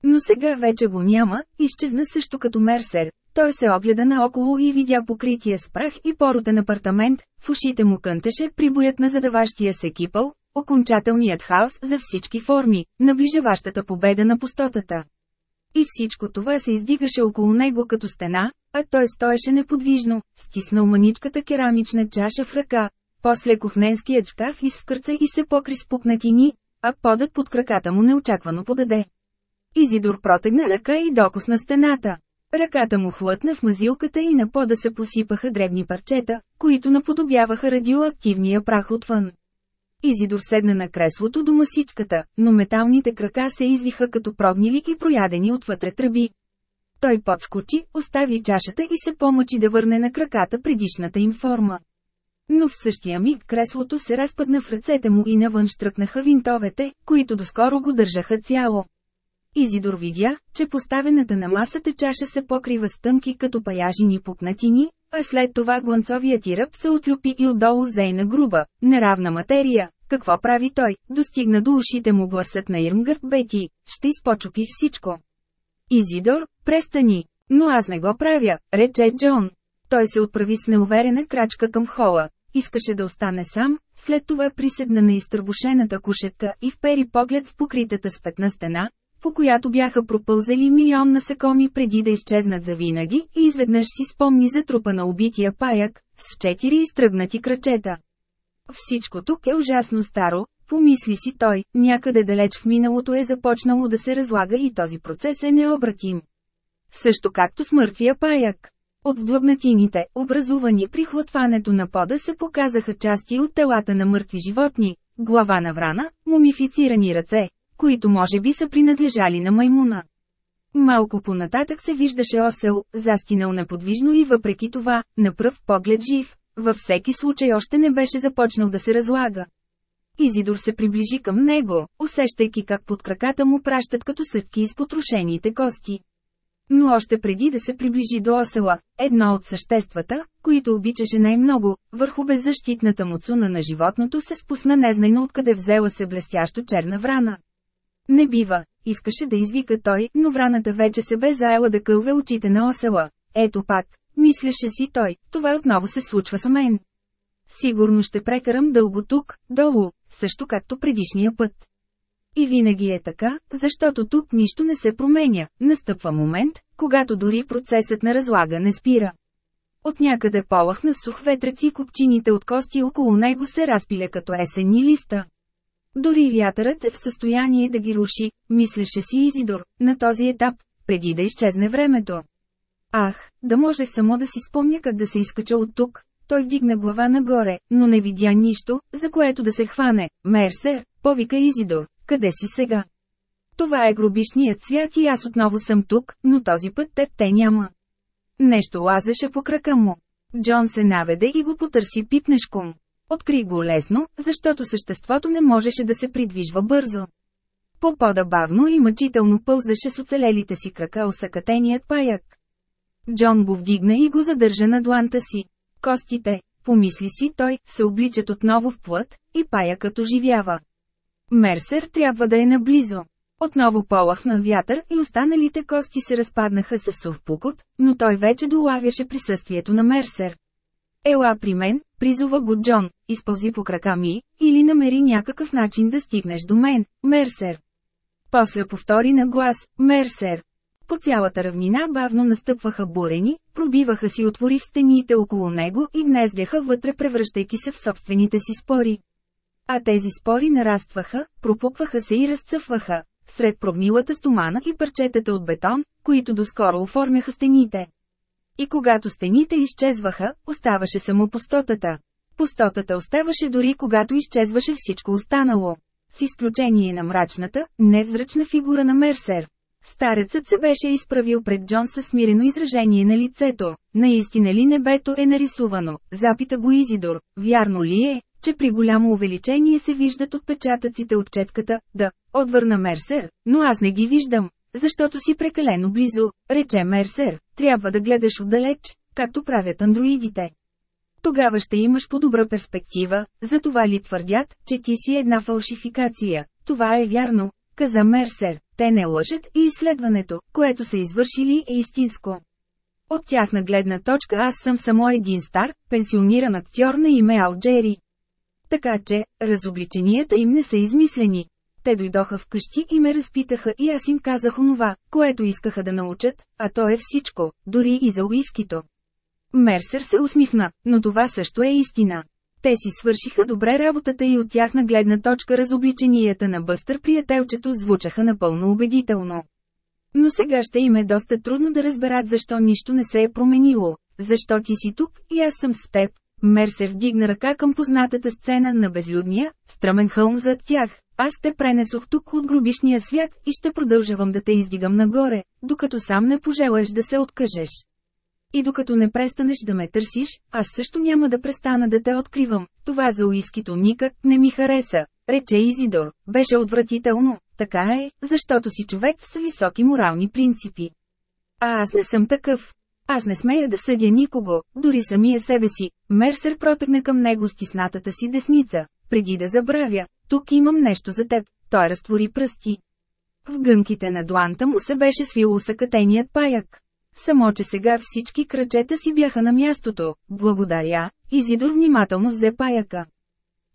Но сега вече го няма, изчезна също като Мерсер. Той се огледа наоколо и видя покрития с прах и поротен апартамент, в ушите му кънтеше прибоят на задаващия се кипъл, окончателният хаос за всички форми, наближаващата победа на пустотата. И всичко това се издигаше около него като стена, а той стоеше неподвижно, стиснал маничката керамична чаша в ръка. После кухненският шкаф изскърца и се покри с пукнатини, а подът под краката му неочаквано подаде. Изидор протегна ръка и докосна стената. Ръката му хлътна в мазилката и на пода се посипаха дребни парчета, които наподобяваха радиоактивния прах отвън. Изидор седна на креслото до масичката, но металните крака се извиха като прогнили и проядени отвътре тръби. Той подскочи, остави чашата и се помъчи да върне на краката предишната им форма. Но в същия миг креслото се разпадна в ръцете му и навън штръкнаха винтовете, които доскоро го държаха цяло. Изидор видя, че поставената на масата чаша се покрива с тънки като паяжини пукнатини, а след това гланцовият ти ръб се отлюпи и отдолу зейна груба, неравна материя. Какво прави той? Достигна до ушите му гласът на Ирмгърт Бети, ще изпочупи всичко. Изидор, престани. Но аз не го правя, рече Джон. Той се отправи с неуверена крачка към хола. Искаше да остане сам, след това приседна на изтърбушената кушетка и впери поглед в покритата с петна стена, по която бяха пропълзали милион насекоми преди да изчезнат завинаги, и изведнъж си спомни за трупа на убития паяк, с четири изтръгнати крачета. Всичко тук е ужасно старо, помисли си той, някъде далеч в миналото е започнало да се разлага и този процес е необратим. Също както с мъртвия паяк. От вдлъбнатините, образувани при хлътването на пода се показаха части от телата на мъртви животни, глава на врана, мумифицирани ръце, които може би са принадлежали на маймуна. Малко понататък се виждаше осел, застинал неподвижно и въпреки това, на пръв поглед жив, във всеки случай още не беше започнал да се разлага. Изидор се приближи към него, усещайки как под краката му пращат като съдки из потрошените кости. Но още преди да се приближи до осела, едно от съществата, които обичаше най-много, върху беззащитната му цуна на животното се спусна незнайно откъде взела се блестящо черна врана. Не бива, искаше да извика той, но враната вече се бе заела да кълве очите на осела. Ето пак, мислеше си той, това отново се случва с мен. Сигурно ще прекарам дълго тук, долу, също както предишния път. И винаги е така, защото тук нищо не се променя, настъпва момент, когато дори процесът на разлагане спира. От някъде полахна сух ветрец и копчините от кости около него се разпиля като есенни листа. Дори вятърът е в състояние да ги руши, мислеше си Изидор, на този етап, преди да изчезне времето. Ах, да може само да си спомня как да се изкача от тук. Той вдигна глава нагоре, но не видя нищо, за което да се хване. Мерсер, повика Изидор, къде си сега? Това е гробишният свят и аз отново съм тук, но този път теб те няма. Нещо лазеше по крака му. Джон се наведе и го потърси пипнешком. Откри го лесно, защото съществото не можеше да се придвижва бързо. По-пода бавно и мъчително пълзаше с оцелелите си крака усъкатеният паяк. Джон го вдигна и го задържа на дланта си. Костите, помисли си той, се обличат отново в плът, и паякът оживява. Мерсер трябва да е наблизо. Отново полахна вятър и останалите кости се разпаднаха със сув пукот, но той вече долавяше присъствието на Мерсер. Ела при мен, призова го Джон, изпълзи по крака ми, или намери някакъв начин да стигнеш до мен, Мерсер. После повтори на глас, Мерсер. По цялата равнина бавно настъпваха бурени, пробиваха си отвори в стените около него и гнездяха вътре превръщайки се в собствените си спори. А тези спори нарастваха, пропукваха се и разцъфваха, сред прогнилата стомана и парчетата от бетон, които доскоро оформяха стените. И когато стените изчезваха, оставаше само пустотата. Пустотата оставаше дори когато изчезваше всичко останало. С изключение на мрачната, невзрачна фигура на Мерсер. Старецът се беше изправил пред Джон със смирено изражение на лицето. Наистина ли небето е нарисувано? Запита го Изидор. Вярно ли е, че при голямо увеличение се виждат отпечатъците от четката? Да, отвърна Мерсер, но аз не ги виждам. Защото си прекалено близо, рече Мерсер, трябва да гледаш отдалеч, както правят андроидите. Тогава ще имаш по-добра перспектива, за това ли твърдят, че ти си една фалшификация. Това е вярно, каза Мерсер, те не лъжат и изследването, което са извършили е истинско. От тяхна гледна точка аз съм само един стар, пенсиониран актьор на име Алджери. Така че, разобличенията им не са измислени. Те дойдоха вкъщи и ме разпитаха и аз им казах онова, което искаха да научат, а то е всичко, дори и за уискито. Мерсер се усмихна, но това също е истина. Те си свършиха добре работата и от тяхна гледна точка разобличенията на Бъстър приятелчето звучаха напълно убедително. Но сега ще им е доста трудно да разберат защо нищо не се е променило, защо ти си тук и аз съм с теб. Мерсер вдигна ръка към познатата сцена на безлюдния, стръмен хълм зад тях. Аз те пренесох тук от гробишния свят и ще продължавам да те издигам нагоре, докато сам не пожелаеш да се откажеш. И докато не престанеш да ме търсиш, аз също няма да престана да те откривам. Това за уискито никак не ми хареса, рече Изидор. Беше отвратително. Така е, защото си човек с високи морални принципи. А аз не съм такъв. Аз не смея да съдя никого, дори самия себе си. Мерсер протъкне към него стиснатата си десница. Преди да забравя, тук имам нещо за теб. Той разтвори пръсти. В гънките на дланта му се беше свил усъкътеният паяк. Само че сега всички кръчета си бяха на мястото. Благодаря, Изидор внимателно взе паяка.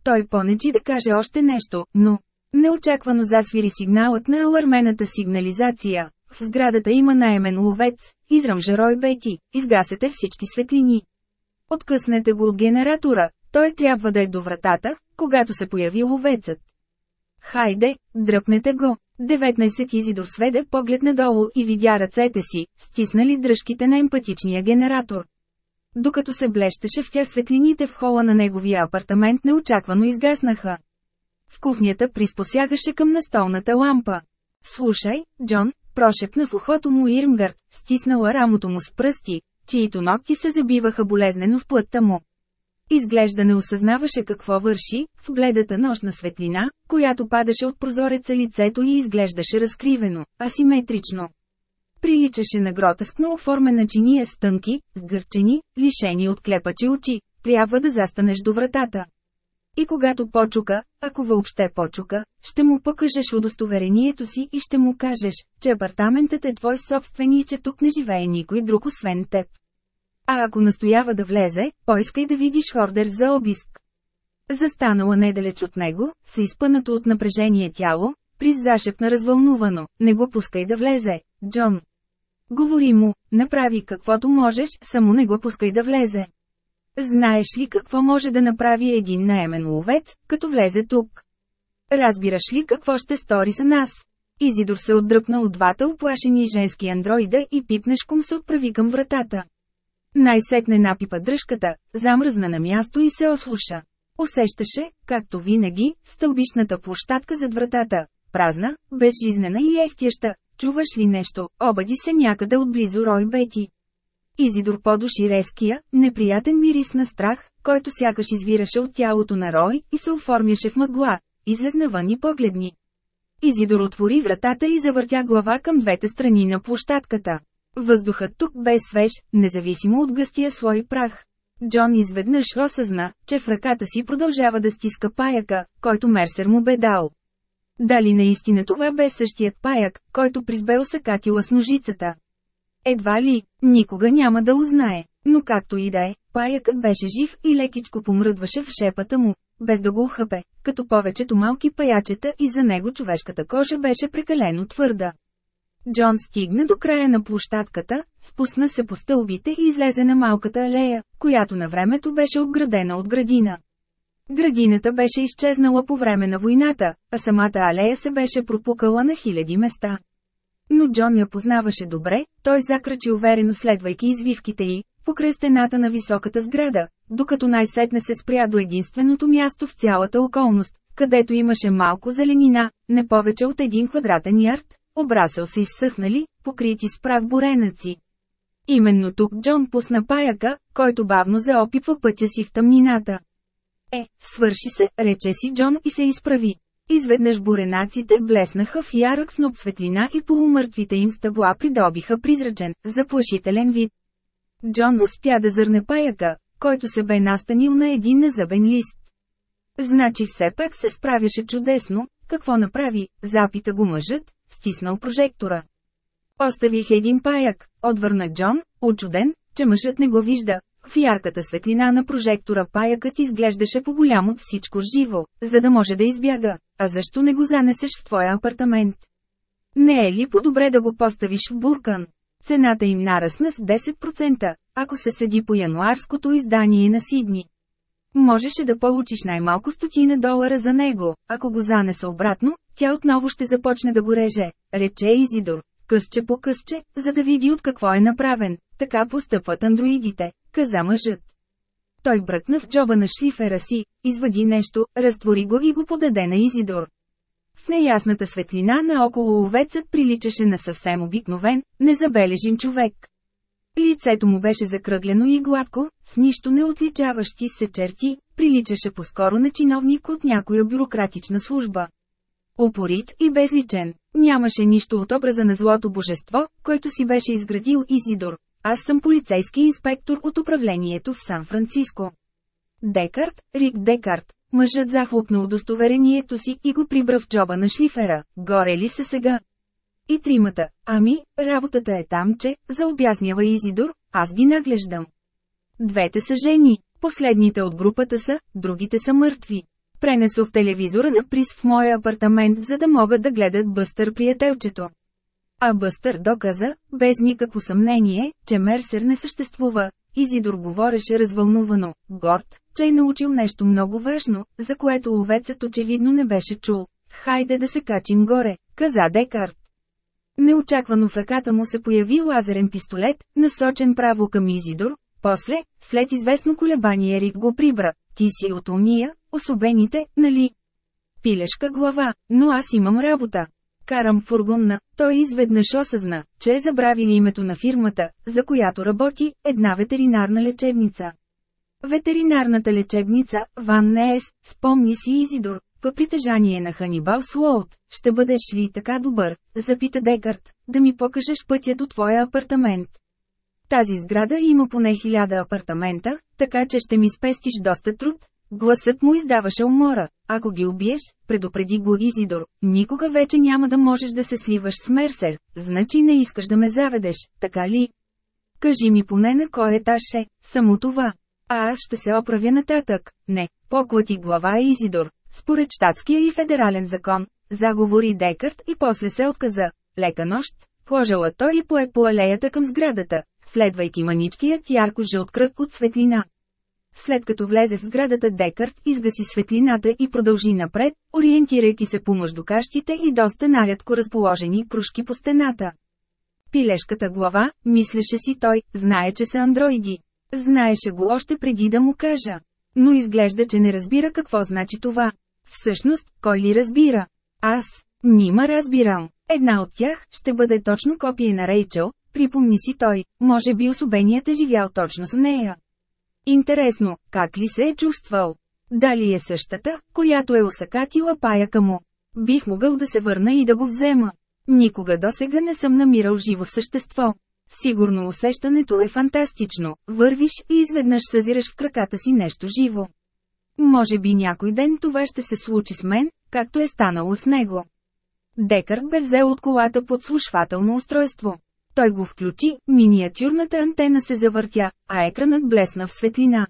Той понечи да каже още нещо, но... Неочаквано засвири сигналът на алармената сигнализация. В сградата има наемен ловец, изръмжа Рой Бети, изгасете всички светлини. Откъснете го от генератора, той трябва да е до вратата, когато се появи ловецът. Хайде, дръпнете го. 19 Изидор сведе поглед надолу и видя ръцете си, стиснали дръжките на емпатичния генератор. Докато се блещеше в тях светлините в хола на неговия апартамент неочаквано изгаснаха. В кухнята приспосягаше към настолната лампа. Слушай, Джон, прошепна в ухото му Ирмгард, стиснала рамото му с пръсти, чието ногти се забиваха болезнено в плътта му. Изглежда не осъзнаваше какво върши, в бледата нощна светлина, която падаше от прозореца лицето и изглеждаше разкривено, асиметрично. Приличаше на гротескно оформена чиния с тънки, сгърчени, лишени от клепачи очи. Трябва да застанеш до вратата. И когато почука, ако въобще почука, ще му покажеш удостоверението си и ще му кажеш, че апартаментът е твой собствен и че тук не живее никой друг освен теб. А ако настоява да влезе, поискай да видиш ордер за обиск. Застанала недалеч от него, се изпънато от напрежение тяло, Приз зашепна развълнувано, не го пускай да влезе, Джон. Говори му, направи каквото можеш, само не го пускай да влезе. Знаеш ли какво може да направи един наемен ловец, като влезе тук? Разбираш ли какво ще стори за нас? Изидор се отдръпна от двата оплашени женски андроида и пипнешком се отправи към вратата. Най-сетне напипа дръжката, замръзна на място и се ослуша. Усещаше, както винаги, стълбишната площадка зад вратата. Празна, безжизнена и ехтяща. Чуваш ли нещо, обади се някъде отблизо Рой Бети. Изидор подуши резкия, неприятен мирис на страх, който сякаш извираше от тялото на Рой и се оформяше в мъгла, излезна вън и погледни. Изидор отвори вратата и завъртя глава към двете страни на площадката. Въздухът тук бе свеж, независимо от гъстия слой прах. Джон изведнъж осъзна, че в ръката си продължава да стиска паяка, който Мерсер му бе дал. Дали наистина това бе същият паяк, който призбе осъкатила с ножицата? Едва ли, никога няма да узнае. Но както и да е, паякът беше жив и лекичко помръдваше в шепата му, без да го ухъпе, като повечето малки паячета и за него човешката кожа беше прекалено твърда. Джон стигна до края на площадката, спусна се по стълбите и излезе на малката алея, която на времето беше обградена от градина. Градината беше изчезнала по време на войната, а самата алея се беше пропукала на хиляди места. Но Джон я познаваше добре, той закрачи уверено следвайки извивките й, покрай стената на високата сграда, докато най-сетне се спря до единственото място в цялата околност, където имаше малко зеленина, не повече от един квадратен ярд, обрасъл се изсъхнали, покрити с прах буренаци. Именно тук Джон пусна паяка, който бавно заопипва пътя си в тъмнината. Е, свърши се, рече си Джон и се изправи. Изведнъж буренаците блеснаха в ярък сноп светлина и полумъртвите им стъбла придобиха призрачен, заплашителен вид. Джон успя да зърне паяка, който се бе настанил на един незъбен лист. Значи все пак се справяше чудесно, какво направи, запита го мъжът, стиснал прожектора. Оставих един паяк, отвърна Джон, очуден, че мъжът не го вижда, в ярката светлина на прожектора паякът изглеждаше по-голям от всичко живо, за да може да избяга. А защо не го занесеш в твоя апартамент? Не е ли по-добре да го поставиш в буркан? Цената им нарасна с 10%, ако се седи по януарското издание на Сидни. Можеше да получиш най-малко стотина долара за него, ако го занеса обратно, тя отново ще започне да го реже, рече Изидор, късче по късче, за да види от какво е направен. Така постъпват андроидите, каза мъжът. Той бръкна в джоба на шлифера си, извади нещо, разтвори го и го подаде на Изидор. В неясната светлина наоколо овецът приличаше на съвсем обикновен, незабележим човек. Лицето му беше закръглено и гладко, с нищо не отличаващи се черти, приличаше по-скоро на чиновник от някоя бюрократична служба. Упорит и безличен, нямаше нищо от образа на злото божество, който си беше изградил Изидор, аз съм полицейски инспектор от управлението в Сан-Франциско. Декарт, Рик Декарт. Мъжът захлопна удостоверението си и го прибра в джоба на шлифера. Горе ли се сега? И тримата. Ами, работата е там, че, заобяснява Изидор, аз ги наглеждам. Двете са жени, последните от групата са, другите са мъртви. Пренесох телевизора на приз в моя апартамент, за да могат да гледат бъстър приятелчето. А Бъстър доказа, без никакво съмнение, че Мерсер не съществува. Изидор говореше развълнувано, горд, че е научил нещо много важно, за което ловецът очевидно не беше чул. Хайде да се качим горе, каза Декарт. Неочаквано в ръката му се появи лазерен пистолет, насочен право към Изидор, после, след известно колебание Рик го прибра. Ти си от уния, особените, нали? Пилешка глава, но аз имам работа карам фургонна, той изведнъж осъзна, че е забравили името на фирмата, за която работи, една ветеринарна лечебница. Ветеринарната лечебница, Ван Неес, спомни си Изидор, по притежание на Ханибал Слоут, ще бъдеш ли така добър, запита Декарт, да ми покажеш пътя до твоя апартамент. Тази сграда има поне хиляда апартамента, така че ще ми спестиш доста труд. Гласът му издаваше умора. Ако ги убиеш, предупреди го Изидор, никога вече няма да можеш да се сливаш с Мерсер, значи не искаш да ме заведеш, така ли? Кажи ми поне на кой етаж е, само това. А аз ще се оправя нататък. Не, поклати глава Изидор. Според щатския и федерален закон, заговори Декарт и после се отказа. Лека нощ, пожела той и пое по алеята към сградата, следвайки маничкият ярко жълт кръг от светлина. След като влезе в сградата Декарт, изгаси светлината и продължи напред, ориентирайки се по мъждокащите и доста нарядко разположени кружки по стената. Пилешката глава, мислеше си той, знае, че са андроиди. Знаеше го още преди да му кажа. Но изглежда, че не разбира какво значи това. Всъщност, кой ли разбира? Аз. Нима разбирам. Една от тях ще бъде точно копия на Рейчел, припомни си той, може би особеният е живял точно с нея. Интересно, как ли се е чувствал? Дали е същата, която е усъкатила паяка му? Бих могъл да се върна и да го взема. Никога досега не съм намирал живо същество. Сигурно усещането е фантастично, вървиш и изведнъж съзираш в краката си нещо живо. Може би някой ден това ще се случи с мен, както е станало с него. Декарт бе взел от колата подслушвателно устройство. Той го включи, миниатюрната антена се завъртя, а екранът блесна в светлина.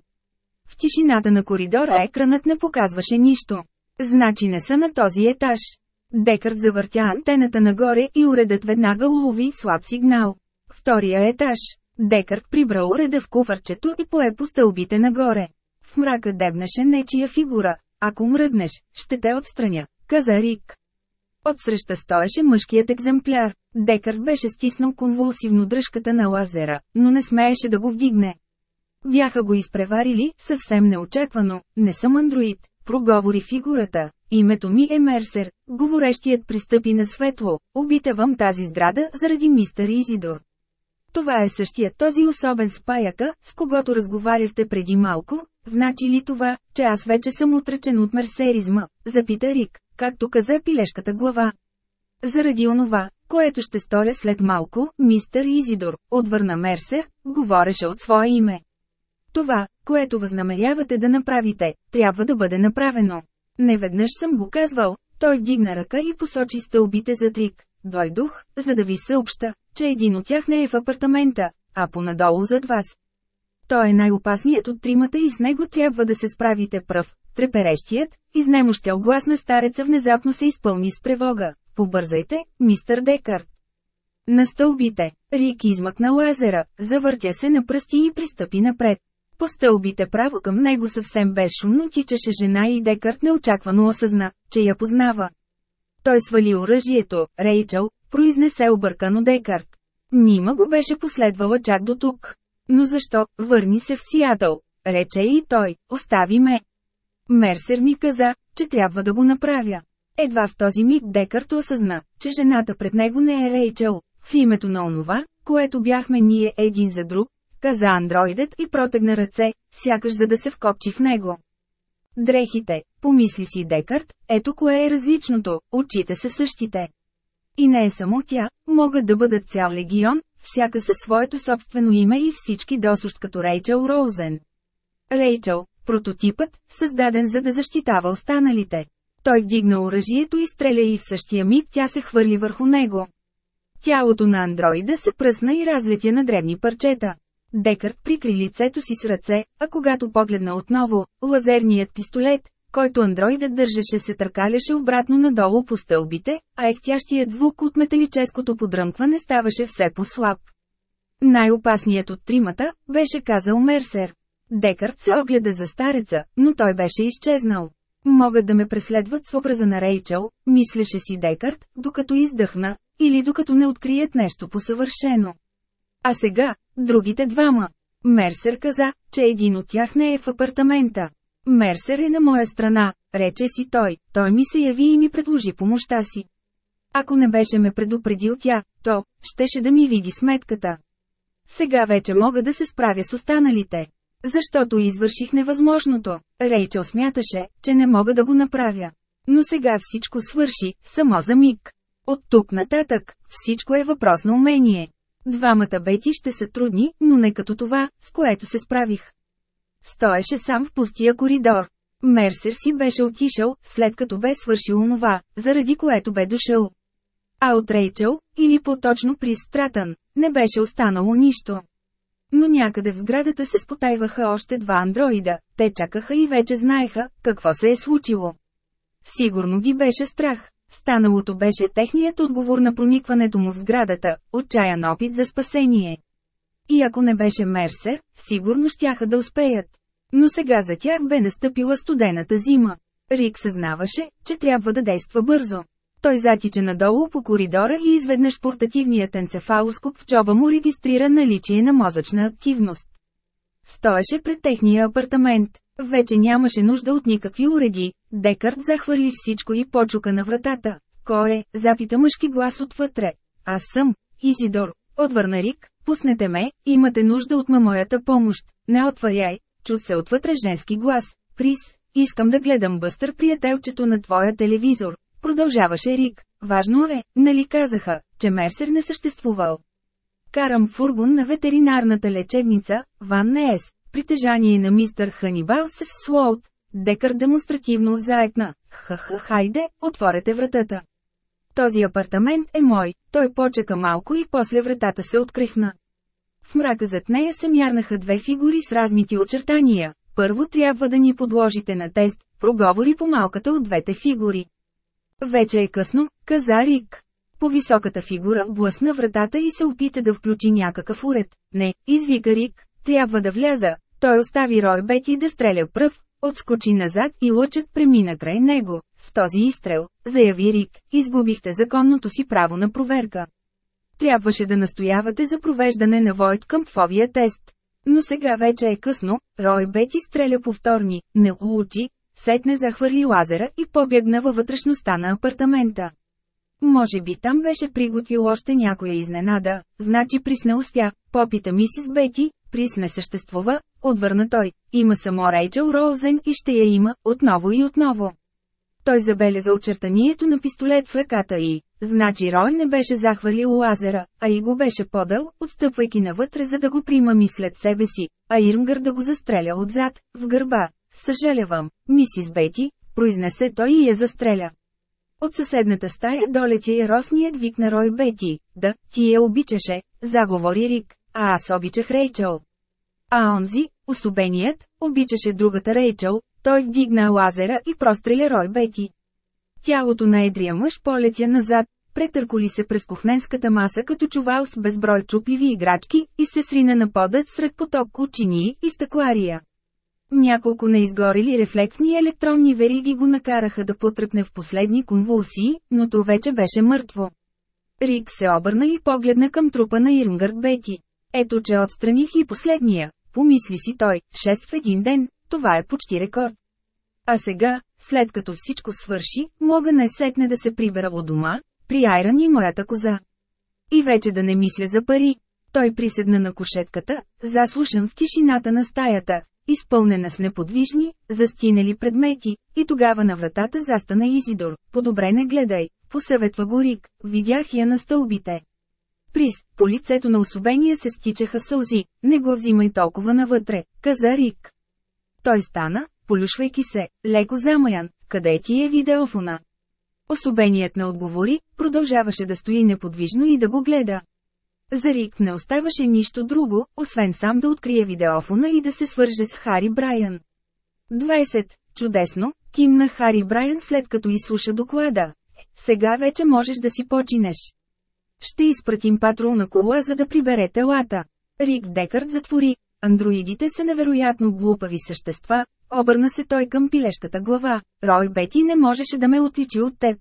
В тишината на коридора екранът не показваше нищо. Значи не са на този етаж. Декарт завъртя антената нагоре и уредът веднага улови слаб сигнал. Втория етаж. Декарт прибра уреда в куфарчето и пое по стълбите нагоре. В мрака дебнеше нечия фигура. Ако мръднеш, ще те отстраня, каза Рик. Отсреща стоеше мъжкият екземпляр. Декарт беше стиснал конвулсивно дръжката на лазера, но не смееше да го вдигне. Бяха го изпреварили, съвсем неочаквано, не съм андроид, проговори фигурата. Името ми е Мерсер, говорещият пристъпи на светло, обитавам тази сграда заради мистер Изидор. Това е същия този особен спаяка, с когото разговаряхте преди малко, значи ли това, че аз вече съм отречен от мерсеризма, запита Рик, както каза пилешката глава. Заради онова, което ще сторя след малко, мистер Изидор, отвърна Мерсер, говореше от свое име. Това, което възнамерявате да направите, трябва да бъде направено. Неведнъж съм го казвал, той вдигна ръка и посочи стълбите за трик. Дойдох, за да ви съобща, че един от тях не е в апартамента, а понадолу зад вас. Той е най-опасният от тримата и с него трябва да се справите пръв. Треперещият, изнемощял глас на стареца внезапно се изпълни с тревога. Побързайте, мистър Декарт. На стълбите, Рик измъкна лазера, завъртя се на пръсти и пристъпи напред. По стълбите право към него съвсем безшумно тичаше жена и Декарт неочаквано осъзна, че я познава. Той свали оръжието, Рейчел, произнесе объркано Декарт. Нима го беше последвала чак до тук. Но защо, върни се в Сиатъл, рече и той, остави ме. Мерсер ми каза, че трябва да го направя. Едва в този миг Декарт осъзна, че жената пред него не е Рейчел, в името на онова, което бяхме ние един за друг, каза андроидът и протегна ръце, сякаш за да се вкопчи в него. Дрехите, помисли си Декарт, ето кое е различното, очите са същите. И не е само тя, могат да бъдат цял легион, всяка със своето собствено име и всички досущ като Рейчел Роузен. Рейчел, прототипът, създаден за да защитава останалите. Той вдигна оръжието и стреля и в същия миг тя се хвърли върху него. Тялото на андроида се пръсна и разлетя на дребни парчета. Декарт прикри лицето си с ръце, а когато погледна отново, лазерният пистолет, който андроидът държеше се търкаляше обратно надолу по стълбите, а ехтящият звук от металическото подръмкване ставаше все по-слаб. Най-опасният от тримата, беше казал Мерсер. Декарт се огледа за стареца, но той беше изчезнал. Могат да ме преследват с образа на Рейчел, мислеше си Декарт, докато издъхна, или докато не открият нещо по-съвършено. А сега, другите двама. Мерсер каза, че един от тях не е в апартамента. Мерсер е на моя страна, рече си той, той ми се яви и ми предложи помощта си. Ако не беше ме предупредил тя, то, щеше да ми види сметката. Сега вече мога да се справя с останалите. Защото извърших невъзможното. Рейчел смяташе, че не мога да го направя. Но сега всичко свърши, само за миг. От тук нататък, всичко е въпрос на умение. Двамата бети ще са трудни, но не като това, с което се справих. Стоеше сам в пустия коридор. Мерсер си беше отишъл, след като бе свършил онова, заради което бе дошъл. А от Рейчел, или по-точно при Стратън, не беше останало нищо. Но някъде в сградата се спотайваха още два андроида, те чакаха и вече знаеха, какво се е случило. Сигурно ги беше страх. Станалото беше техният отговор на проникването му в сградата, отчаян опит за спасение. И ако не беше Мерсер, сигурно щяха да успеят. Но сега за тях бе настъпила студената зима. Рик съзнаваше, че трябва да действа бързо. Той затича надолу по коридора и изведнъж портативният енцефалоскоп в джоба му регистрира наличие на мозъчна активност. Стоеше пред техния апартамент. Вече нямаше нужда от никакви уреди. Декарт захвърли всичко и почука на вратата. Кой е? Запита мъжки глас отвътре. Аз съм. Изидор. Отвърна Рик. Пуснете ме, имате нужда от моята помощ. Не отваряй. Чу се отвътре женски глас. Прис. Искам да гледам бъстър приятелчето на твоя телевизор. Продължаваше Рик. Важно е, нали казаха, че Мерсер не съществувал. Карам фургон на ветеринарната лечебница, Ван Неес, притежание на мистър Ханибал с Слоут. Декър демонстративно заекна. Ха-ха, хайде, отворете вратата. Този апартамент е мой, той почека малко и после вратата се открихна. В мрака зад нея се мярнаха две фигури с размити очертания. Първо трябва да ни подложите на тест, проговори по малката от двете фигури. Вече е късно, каза Рик. По високата фигура блъсна вратата и се опита да включи някакъв уред. Не, извика Рик, трябва да вляза. Той остави Рой Бети да стреля пръв, отскочи назад и лъчът премина край него. С този изстрел, заяви Рик, изгубихте законното си право на проверка. Трябваше да настоявате за провеждане на Войт към фовия тест. Но сега вече е късно, Рой Бети стреля повторни, не улучи, сетне захвърли лазера и побягна във вътрешността на апартамента. Може би там беше приготвил още някоя изненада, значи Прис не успя, попита мисис Бети, Прис не съществува, отвърна той, има само Рейчел Роузен и ще я има, отново и отново. Той забеляза очертанието на пистолет в ръката и, значи Рой не беше захвалил лазера, а и го беше подал, отстъпвайки навътре за да го примами след себе си, а Ирмгър да го застреля отзад, в гърба. Съжалявам, мисис Бети, произнесе той и я застреля. От съседната стая долетя и росният вик на Рой Бети, да, ти я обичаше, заговори Рик, а аз обичах Рейчел. А онзи, особеният, обичаше другата Рейчел, той вдигна лазера и простреля Рой Бети. Тялото на едрия мъж полетя назад, претърколи се през кухненската маса като чувал с безброй чупливи играчки и се срина на подът сред поток учини и стъклария. Няколко неизгорили рефлексни електронни вериги го накараха да потръпне в последни конвулсии, но то вече беше мъртво. Рик се обърна и погледна към трупа на Ирмгард Бети. Ето че отстраних и последния, помисли си той, шест в един ден, това е почти рекорд. А сега, след като всичко свърши, мога не сетне да се прибера от дома, при Айран и моята коза. И вече да не мисля за пари. Той приседна на кошетката, заслушан в тишината на стаята, изпълнена с неподвижни, застинали предмети, и тогава на вратата застана Изидор. По-добре не гледай, посъветва го Рик, видях я на стълбите. Приз, по лицето на особения се стичаха сълзи, не го взимай толкова навътре, каза Рик. Той стана, полюшвайки се, леко замаян, къде ти е видеофона? Особеният не отговори, продължаваше да стои неподвижно и да го гледа. За Рик не оставаше нищо друго, освен сам да открие видеофона и да се свърже с Хари Брайан. 20. Чудесно, кимна Хари Брайан след като изслуша доклада. Сега вече можеш да си починеш. Ще изпратим патрулна кола за да прибере телата. Рик Декърт затвори. Андроидите са невероятно глупави същества, обърна се той към пилещата глава. Рой Бети не можеше да ме отличи от теб.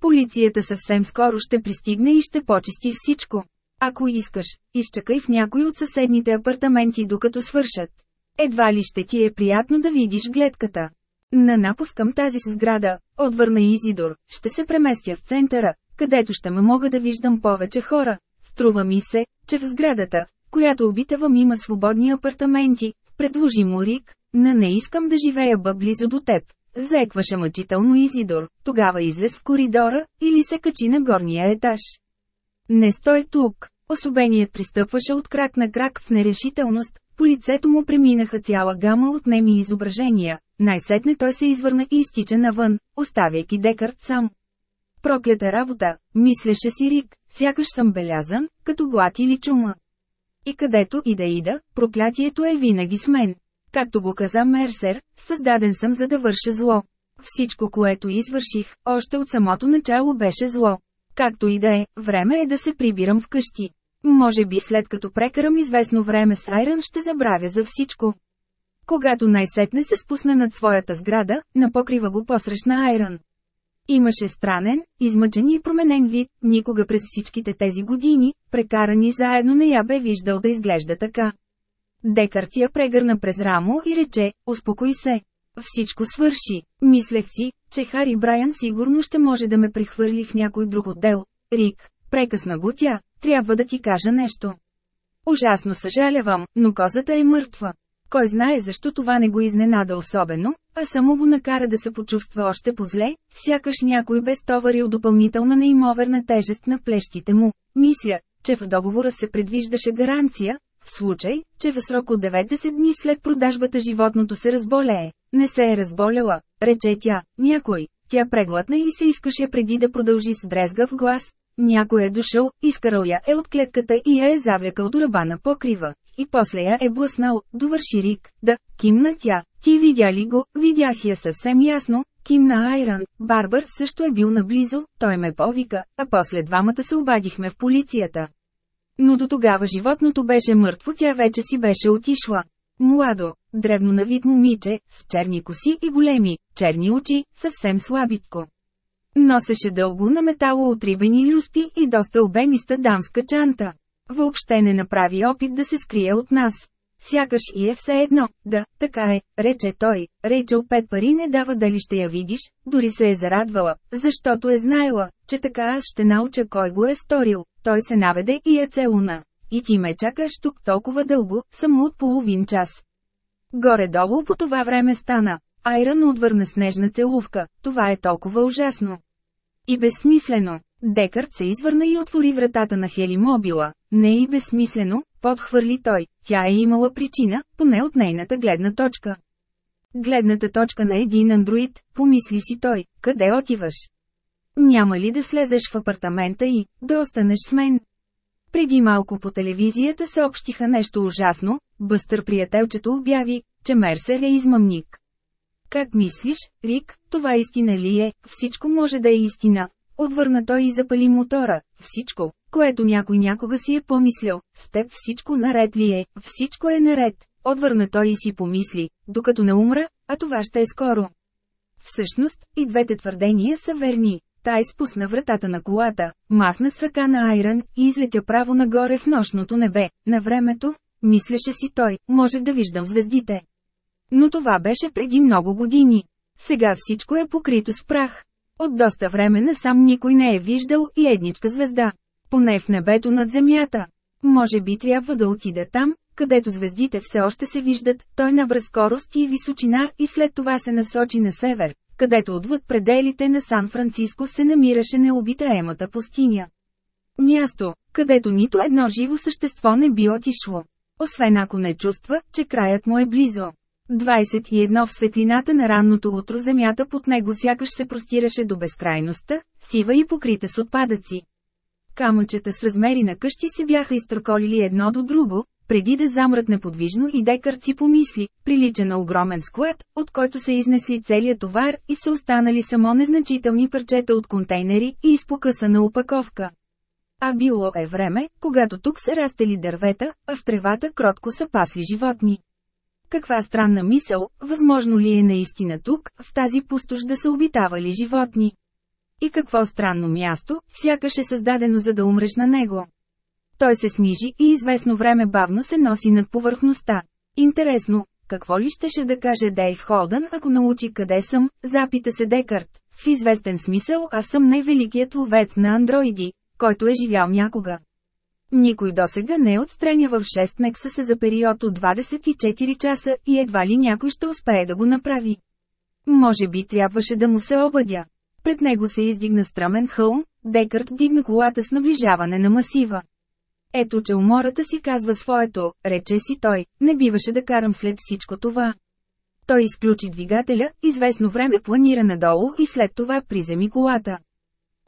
Полицията съвсем скоро ще пристигне и ще почисти всичко. Ако искаш, изчакай в някой от съседните апартаменти докато свършат. Едва ли ще ти е приятно да видиш гледката. На напускам тази сграда, отвърна Изидор, ще се преместя в центъра, където ще ме мога да виждам повече хора. Струва ми се, че в сградата, която обитавам има свободни апартаменти, предложи му Рик, на не искам да живея близо до теб. Заекваше мъчително Изидор, тогава излез в коридора, или се качи на горния етаж. Не стой тук. Особеният пристъпваше от крак на крак в нерешителност, по лицето му преминаха цяла гама от неми изображения. Най-сетне той се извърна и изтича навън, оставяйки Декарт сам. Проклята работа, мислеше си Рик, сякаш съм белязан, като глад или чума. И където и да ида, проклятието е винаги с мен. Както го каза Мерсер, създаден съм за да върша зло. Всичко, което извърших, още от самото начало беше зло. Както и да е, време е да се прибирам вкъщи. Може би след като прекарам известно време с Айрън ще забравя за всичко. Когато най-сетне се спусна над своята сграда, на покрива го посрещна Айрън. Имаше странен, измъчен и променен вид, никога през всичките тези години, прекарани заедно не я бе виждал да изглежда така. Декарт я прегърна през рамо и рече, успокой се. Всичко свърши. Мислех си, че Хари Брайан сигурно ще може да ме прехвърли в някой друг отдел. Рик, прекъсна го тя, трябва да ти кажа нещо. Ужасно съжалявам, но козата е мъртва. Кой знае защо това не го изненада особено, а само го накара да се почувства още по-зле, сякаш някой бе стоварил допълнителна неимоверна тежест на плещите му. Мисля, че в договора се предвиждаше гаранция, в случай, че в срок от 90 дни след продажбата животното се разболее. Не се е разболяла, рече тя, някой. Тя преглътна и се искаше преди да продължи с дрезгав глас. Някой е дошъл, изкарал я е от клетката и я е завлекал до ръба на покрива. И после я е блъснал, довърши Рик, да, кимна тя. Ти видя ли го, видях я съвсем ясно, кимна Айран. Барбар също е бил наблизо, той ме повика, а после двамата се обадихме в полицията. Но до тогава животното беше мъртво, тя вече си беше отишла. Младо, древно на вид момиче, с черни коси и големи, черни очи, съвсем слабитко. Носеше дълго на метало отрибени люспи и доста обемиста дамска чанта. Въобще не направи опит да се скрие от нас. Сякаш и е все едно, да, така е, рече той, Рейчел пет пари не дава дали ще я видиш, дори се е зарадвала, защото е знаела, че така аз ще науча кой го е сторил. Той се наведе и е целуна. И ти ме чакаш тук толкова дълго, само от половин час. Горе-долу по това време стана. Айран отвърна снежна целувка, това е толкова ужасно. И безсмислено. Декарт се извърна и отвори вратата на хелимобила. Не и безсмислено, подхвърли той, тя е имала причина, поне от нейната гледна точка. Гледната точка на един андроид, помисли си той, къде отиваш? Няма ли да слезеш в апартамента и да останеш с мен? Преди малко по телевизията съобщиха нещо ужасно, Бъстър приятелчето обяви, че Мерсер е измъмник. Как мислиш, Рик, това истина ли е? Всичко може да е истина. Отвърна той и запали мотора. Всичко, което някой някога си е помислял, с теб всичко наред ли е? Всичко е наред. Отвърна той и си помисли, докато не умра, а това ще е скоро. Всъщност, и двете твърдения са верни. Тай спусна вратата на колата, махна с ръка на Айран и излетя право нагоре в нощното небе. На времето, мислеше си той, може да виждам звездите. Но това беше преди много години. Сега всичко е покрито с прах. От доста време насам никой не е виждал и едничка звезда. Поне в небето над земята. Може би трябва да отида там, където звездите все още се виждат, той набра скорост и височина и след това се насочи на север, където отвъд пределите на Сан-Франциско се намираше необитаемата пустиня. Място, където нито едно живо същество не би отишло. Освен ако не чувства, че краят му е близо. 21 в светлината на ранното утро земята под него сякаш се простираше до безкрайността, сива и покрита с отпадъци. Камъчета с размери на къщи се бяха изтърколили едно до друго, преди да замрат неподвижно и Декарт си помисли, прилича на огромен склад, от който са изнесли целият товар и са останали само незначителни парчета от контейнери и изпокъсана упаковка. А било е време, когато тук са растели дървета, а в тревата кротко са пасли животни. Каква странна мисъл, възможно ли е наистина тук, в тази пустош да са обитавали животни? И какво странно място, сякаш е създадено за да умреш на него. Той се снижи и известно време бавно се носи над повърхността. Интересно, какво ли щеше да каже Дейв Холдън, ако научи къде съм, запита се Декарт. В известен смисъл аз съм най-великият ловец на андроиди, който е живял някога. Никой досега не е отстранявал 6 Нексаса за период от 24 часа и едва ли някой ще успее да го направи. Може би трябваше да му се обадя. Пред него се издигна стръмен хълм, Декарт дигна колата с наближаване на масива. Ето че умората си казва своето, рече си той, не биваше да карам след всичко това. Той изключи двигателя, известно време планира надолу и след това приземи колата.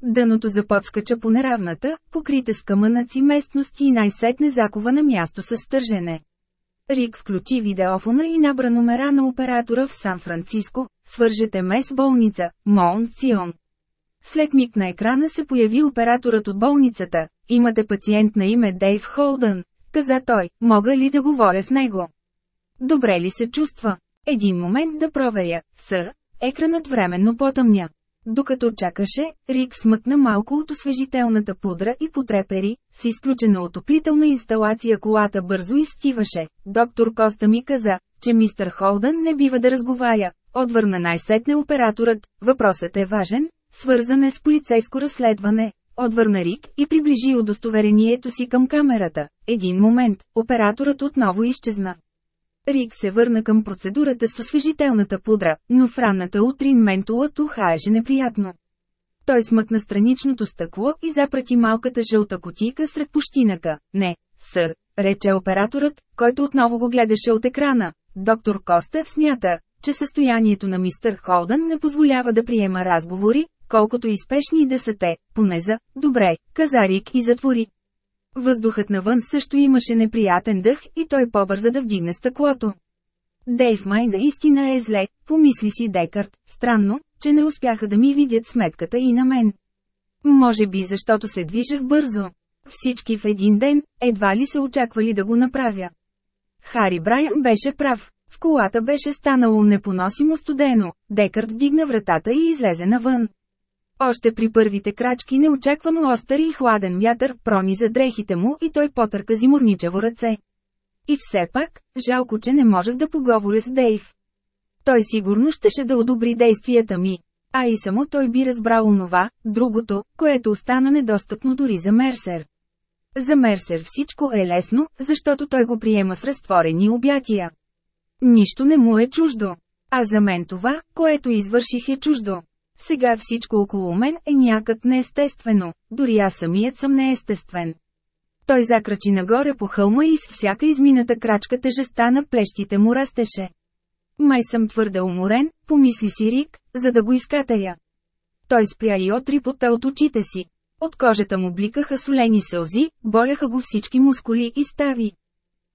Дъното заподскача по неравната, покрита с камънаци местности и най-сетне закова на място с стържене. Рик включи видеофона и набра номера на оператора в Сан-Франциско, свържете ме с болница, Моун Цион. След миг на екрана се появи операторът от болницата. Имате пациент на име Дейв Холдън, каза той, мога ли да говоря с него? Добре ли се чувства? Един момент да проверя, сър. Екранът временно потъмня. Докато чакаше, Рик смъкна малко от освежителната пудра и потрепери, с изключена отоплителна инсталация колата бързо изстиваше. Доктор Коста ми каза, че мистер Холдън не бива да разговаря. Отвърна най-сетне операторът, въпросът е важен, свързан е с полицейско разследване. Отвърна Рик и приближи удостоверението си към камерата. Един момент, операторът отново изчезна. Рик се върна към процедурата с освежителната пудра, но в ранната утрин ментолът ухаеше неприятно. Той смъкна страничното стъкло и запрати малката жълта котика сред пущината. Не, сър, рече операторът, който отново го гледаше от екрана. Доктор Коста смята, че състоянието на мистер Холдън не позволява да приема разговори, колкото и спешни да са те, поне за «добре», каза Рик и затвори. Въздухът навън също имаше неприятен дъх и той побърза да вдигне стъклото. Дейв май наистина е зле, помисли си Декарт, странно, че не успяха да ми видят сметката и на мен. Може би защото се движех бързо. Всички в един ден, едва ли се очаквали да го направя. Хари Брайан беше прав. В колата беше станало непоносимо студено, Декарт вдигна вратата и излезе навън. Още при първите крачки неочаквано остър и хладен вятър прониза дрехите му и той потърка зиморничево ръце. И все пак, жалко, че не можех да поговоря с Дейв. Той сигурно щеше да одобри действията ми. А и само той би разбрал онова, другото, което остана недостъпно дори за Мерсер. За Мерсер всичко е лесно, защото той го приема с разтворени обятия. Нищо не му е чуждо. А за мен това, което извърших е чуждо. Сега всичко около мен е някак неестествено, дори аз самият съм неестествен. Той закрачи нагоре по хълма и с всяка измината крачка тежеста на плещите му растеше. Май съм твърде уморен, помисли си Рик, за да го изкатая. Той спря и отри пота от очите си. От кожата му бликаха солени сълзи, боляха го всички мускули и стави.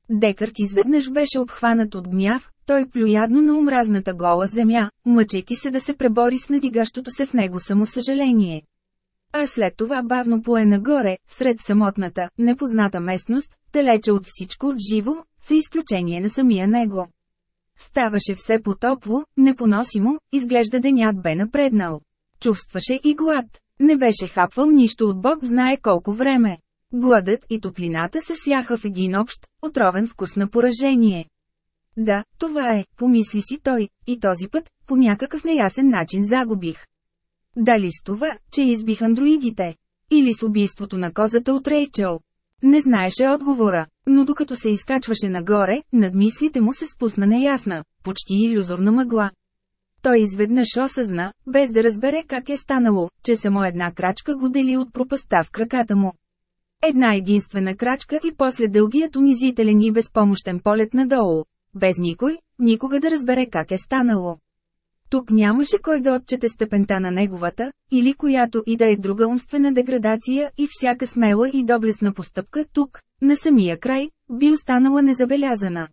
Декарт изведнъж беше обхванат от гняв, той плю ядно на омразната гола земя, мъчейки се да се пребори с надигащото се в него самосъжаление. А след това бавно пое нагоре, сред самотната, непозната местност, далече от всичко от живо, с изключение на самия него. Ставаше все по-топло, непоносимо, изглежда денят бе напреднал. Чувстваше и глад. Не беше хапвал нищо от Бог знае колко време. Гладът и топлината се сляха в един общ, отровен вкус на поражение. Да, това е, помисли си той, и този път, по някакъв неясен начин загубих. Дали с това, че избих андроидите? Или с убийството на козата от Рейчел? Не знаеше отговора, но докато се изкачваше нагоре, над мислите му се спусна неясна, почти иллюзорна мъгла. Той изведнъж осъзна, без да разбере как е станало, че само една крачка го дели от пропаста в краката му. Една единствена крачка и после дългият унизителен и безпомощен полет надолу. Без никой, никога да разбере как е станало. Тук нямаше кой да отчете степента на неговата, или която и да е друга умствена деградация и всяка смела и доблесна постъпка тук, на самия край, би останала незабелязана.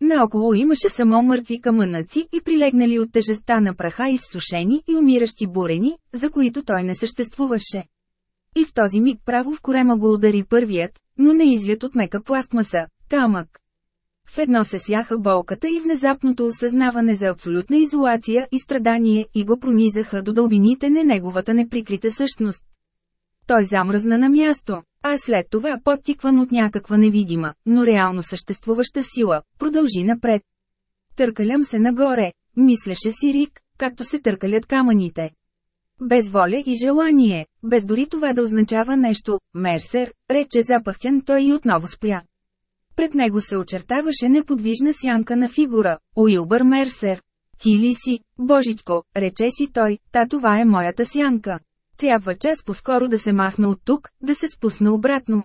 Наоколо имаше само мъртви камънаци и прилегнали от тежеста на праха изсушени и умиращи бурени, за които той не съществуваше. И в този миг право в корема го удари първият, но не извят от мека пластмаса, камък. В едно се сяха болката и внезапното осъзнаване за абсолютна изолация и страдание и го пронизаха до дълбините на неговата неприкрита същност. Той замръзна на място, а след това подтикван от някаква невидима, но реално съществуваща сила, продължи напред. Търкалям се нагоре, мислеше си Рик, както се търкалят камъните. Без воля и желание, без дори това да означава нещо, Мерсер, рече запахтян той и отново спря. Пред него се очертаваше неподвижна сянка на фигура, Уилбър Мерсер. Ти ли си, божичко, рече си той, та това е моята сянка. Трябва час по-скоро да се махна от тук, да се спусна обратно.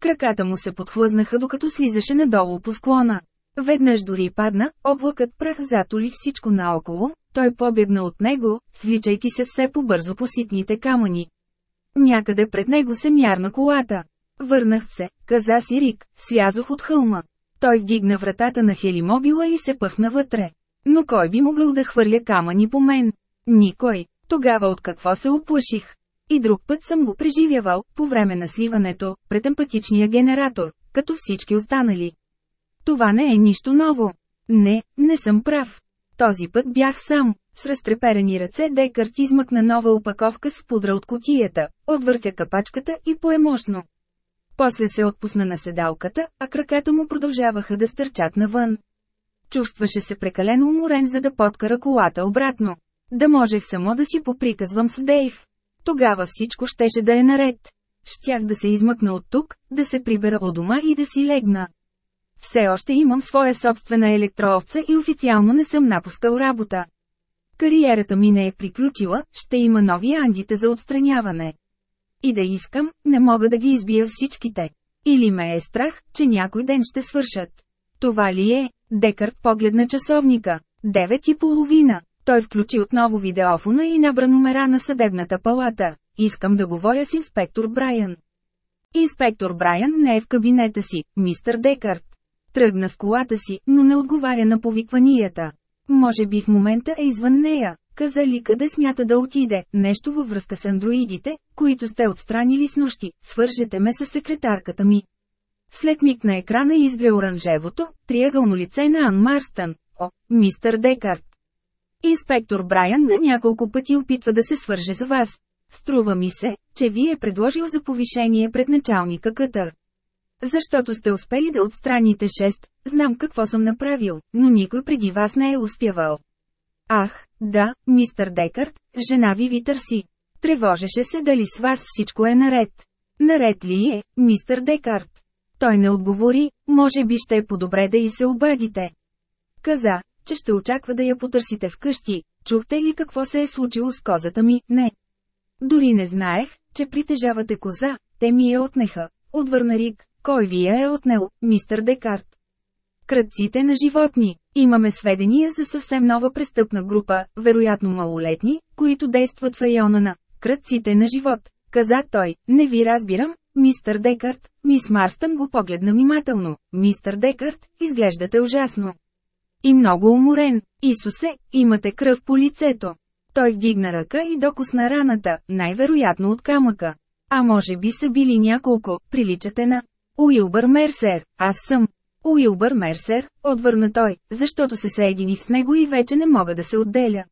Краката му се подхлъзнаха докато слизаше надолу по склона. Веднъж дори падна, облакът прах затоли всичко наоколо, той побегна от него, свличайки се все по-бързо по ситните камъни. Някъде пред него се мярна колата. Върнах се, каза си Рик, слязох от хълма. Той вдигна вратата на хелимобила и се пъхна вътре. Но кой би могъл да хвърля камъни по мен? Никой. Тогава от какво се оплаших? И друг път съм го преживявал, по време на сливането, пред емпатичния генератор, като всички останали. Това не е нищо ново. Не, не съм прав. Този път бях сам. С разтреперени ръце Декарт измъкна нова опаковка с пудра от котията, отвъртя капачката и пое мощно. После се отпусна на седалката, а краката му продължаваха да стърчат навън. Чувстваше се прекалено уморен за да подкара колата обратно. Да можех само да си поприказвам с Дейв. Тогава всичко щеше да е наред. Щях да се измъкна от тук, да се прибера от дома и да си легна. Все още имам своя собствена електроовца и официално не съм напускал работа. Кариерата ми не е приключила, ще има нови андите за отстраняване. И да искам, не мога да ги избия всичките. Или ме е страх, че някой ден ще свършат. Това ли е? Декарт погледна часовника. Девет и половина. Той включи отново видеофона и набра номера на съдебната палата. Искам да говоря с инспектор Брайан. Инспектор Брайан не е в кабинета си, мистър Декарт. Тръгна с колата си, но не отговаря на повикванията. Може би в момента е извън нея. Каза ли къде смята да отиде, нещо във връзка с андроидите, които сте отстранили с нощи, свържете ме с секретарката ми. След миг на екрана изгря оранжевото, триъгълно лице на Ан Марстън. О, мистър Декарт. Инспектор Брайан на няколко пъти опитва да се свърже с вас. Струва ми се, че ви е предложил за повишение пред началника Кътър. Защото сте успели да отстраните 6, знам какво съм направил, но никой преди вас не е успявал. Ах, да, мистър Декарт, жена ви ви търси. Тревожеше се дали с вас всичко е наред. Наред ли е, мистър Декарт? Той не отговори, може би ще е по-добре да и се обадите. Каза, че ще очаква да я потърсите вкъщи. Чухте ли какво се е случило с козата ми? Не. Дори не знаех, че притежавате коза, те ми я отнеха. Отвърна Рик, кой ви я е отнел, мистър Декарт? Кръците на животни. Имаме сведения за съвсем нова престъпна група, вероятно малолетни, които действат в района на кръците на живот. Каза той, не ви разбирам, мистър Декарт, мис Марстън го погледна внимателно. Мистър Декарт, изглеждате ужасно. И много уморен. Исусе, имате кръв по лицето. Той вдигна ръка и докосна раната, най-вероятно от камъка. А може би са били няколко, приличате на Уилбър Мерсер, аз съм. Уилбър Мерсер, отвърна той, защото се съединих с него и вече не мога да се отделя.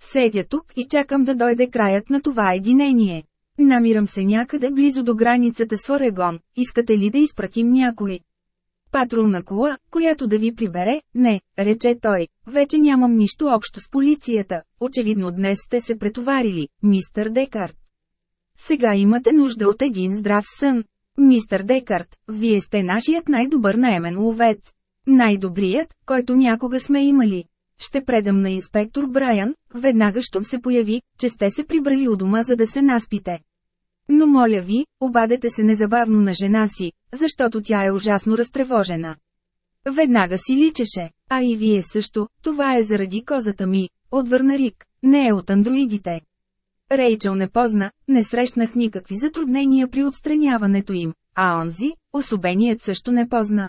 Седя тук и чакам да дойде краят на това единение. Намирам се някъде близо до границата с Орегон, искате ли да изпратим някой? Патрулна кола, която да ви прибере, не, рече той, вече нямам нищо общо с полицията, очевидно днес сте се претоварили, мистър Декарт. Сега имате нужда от един здрав сън. Мистър Декарт, вие сте нашият най-добър наемен ловец. Най-добрият, който някога сме имали. Ще предам на инспектор Брайан, веднага щом се появи, че сте се прибрали у дома за да се наспите. Но моля ви, обадете се незабавно на жена си, защото тя е ужасно разтревожена. Веднага си личеше, а и вие също, това е заради козата ми, отвърна Рик, не е от андроидите. Рейчел не позна, не срещнах никакви затруднения при отстраняването им, а онзи, особеният също не позна.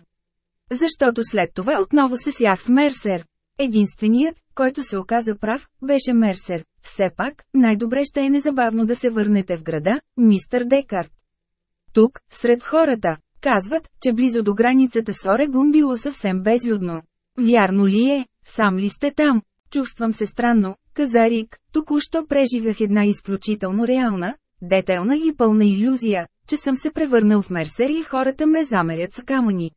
Защото след това отново се слях с Мерсер. Единственият, който се оказа прав, беше Мерсер. Все пак, най-добре ще е незабавно да се върнете в града, мистър Декарт. Тук, сред хората, казват, че близо до границата с Орегун било съвсем безлюдно. Вярно ли е? Сам ли сте там? Чувствам се странно, каза Рик, току-що преживях една изключително реална, детелна и пълна иллюзия, че съм се превърнал в мерсер и хората ме замерят с камъни.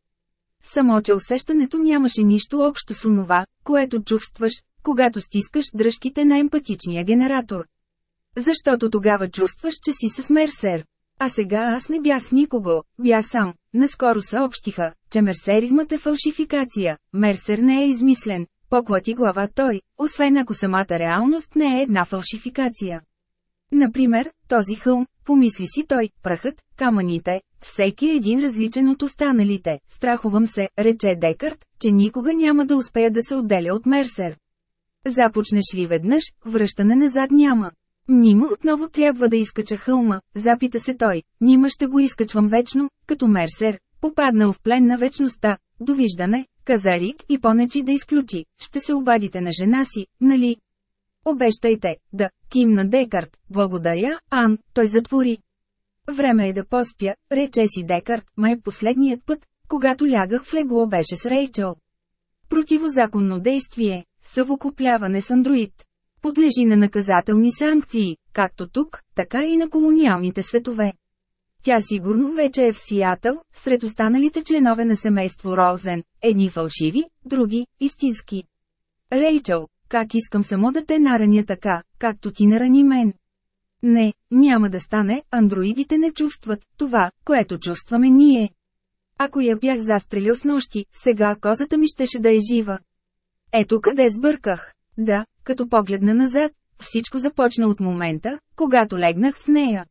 Само, че усещането нямаше нищо общо с онова, което чувстваш, когато стискаш дръжките на емпатичния генератор. Защото тогава чувстваш, че си с Мерсер. А сега аз не бях с никого, бях сам. Наскоро съобщиха, че мерсеризмът е фалшификация. Мерсер не е измислен. Поклати глава той, освен ако самата реалност не е една фалшификация. Например, този хълм, помисли си той, прахът, камъните, всеки един различен от останалите. Страхувам се, рече Декарт, че никога няма да успея да се отделя от Мерсер. Започнеш ли веднъж, връщане назад няма. Нима отново трябва да изкача хълма, запита се той. Нима ще го изкачвам вечно, като Мерсер, попаднал в плен на вечността. Довиждане, каза Рик и понечи да изключи. Ще се обадите на жена си, нали? Обещайте, да, кимна Декарт, благодаря, Ан, той затвори. Време е да поспя, рече си Декарт, май последният път, когато лягах в легло беше с Рейчел. Противозаконно действие, съвокупляване с андроид. Подлежи на наказателни санкции, както тук, така и на колониалните светове. Тя сигурно вече е в Сиатъл, сред останалите членове на семейство Розен, едни фалшиви, други – истински. Рейчел, как искам само да те нараня така, както ти нарани мен. Не, няма да стане, андроидите не чувстват това, което чувстваме ние. Ако я бях застрелил с нощи, сега козата ми щеше да е жива. Ето къде сбърках. Да, като погледна назад, всичко започна от момента, когато легнах с нея.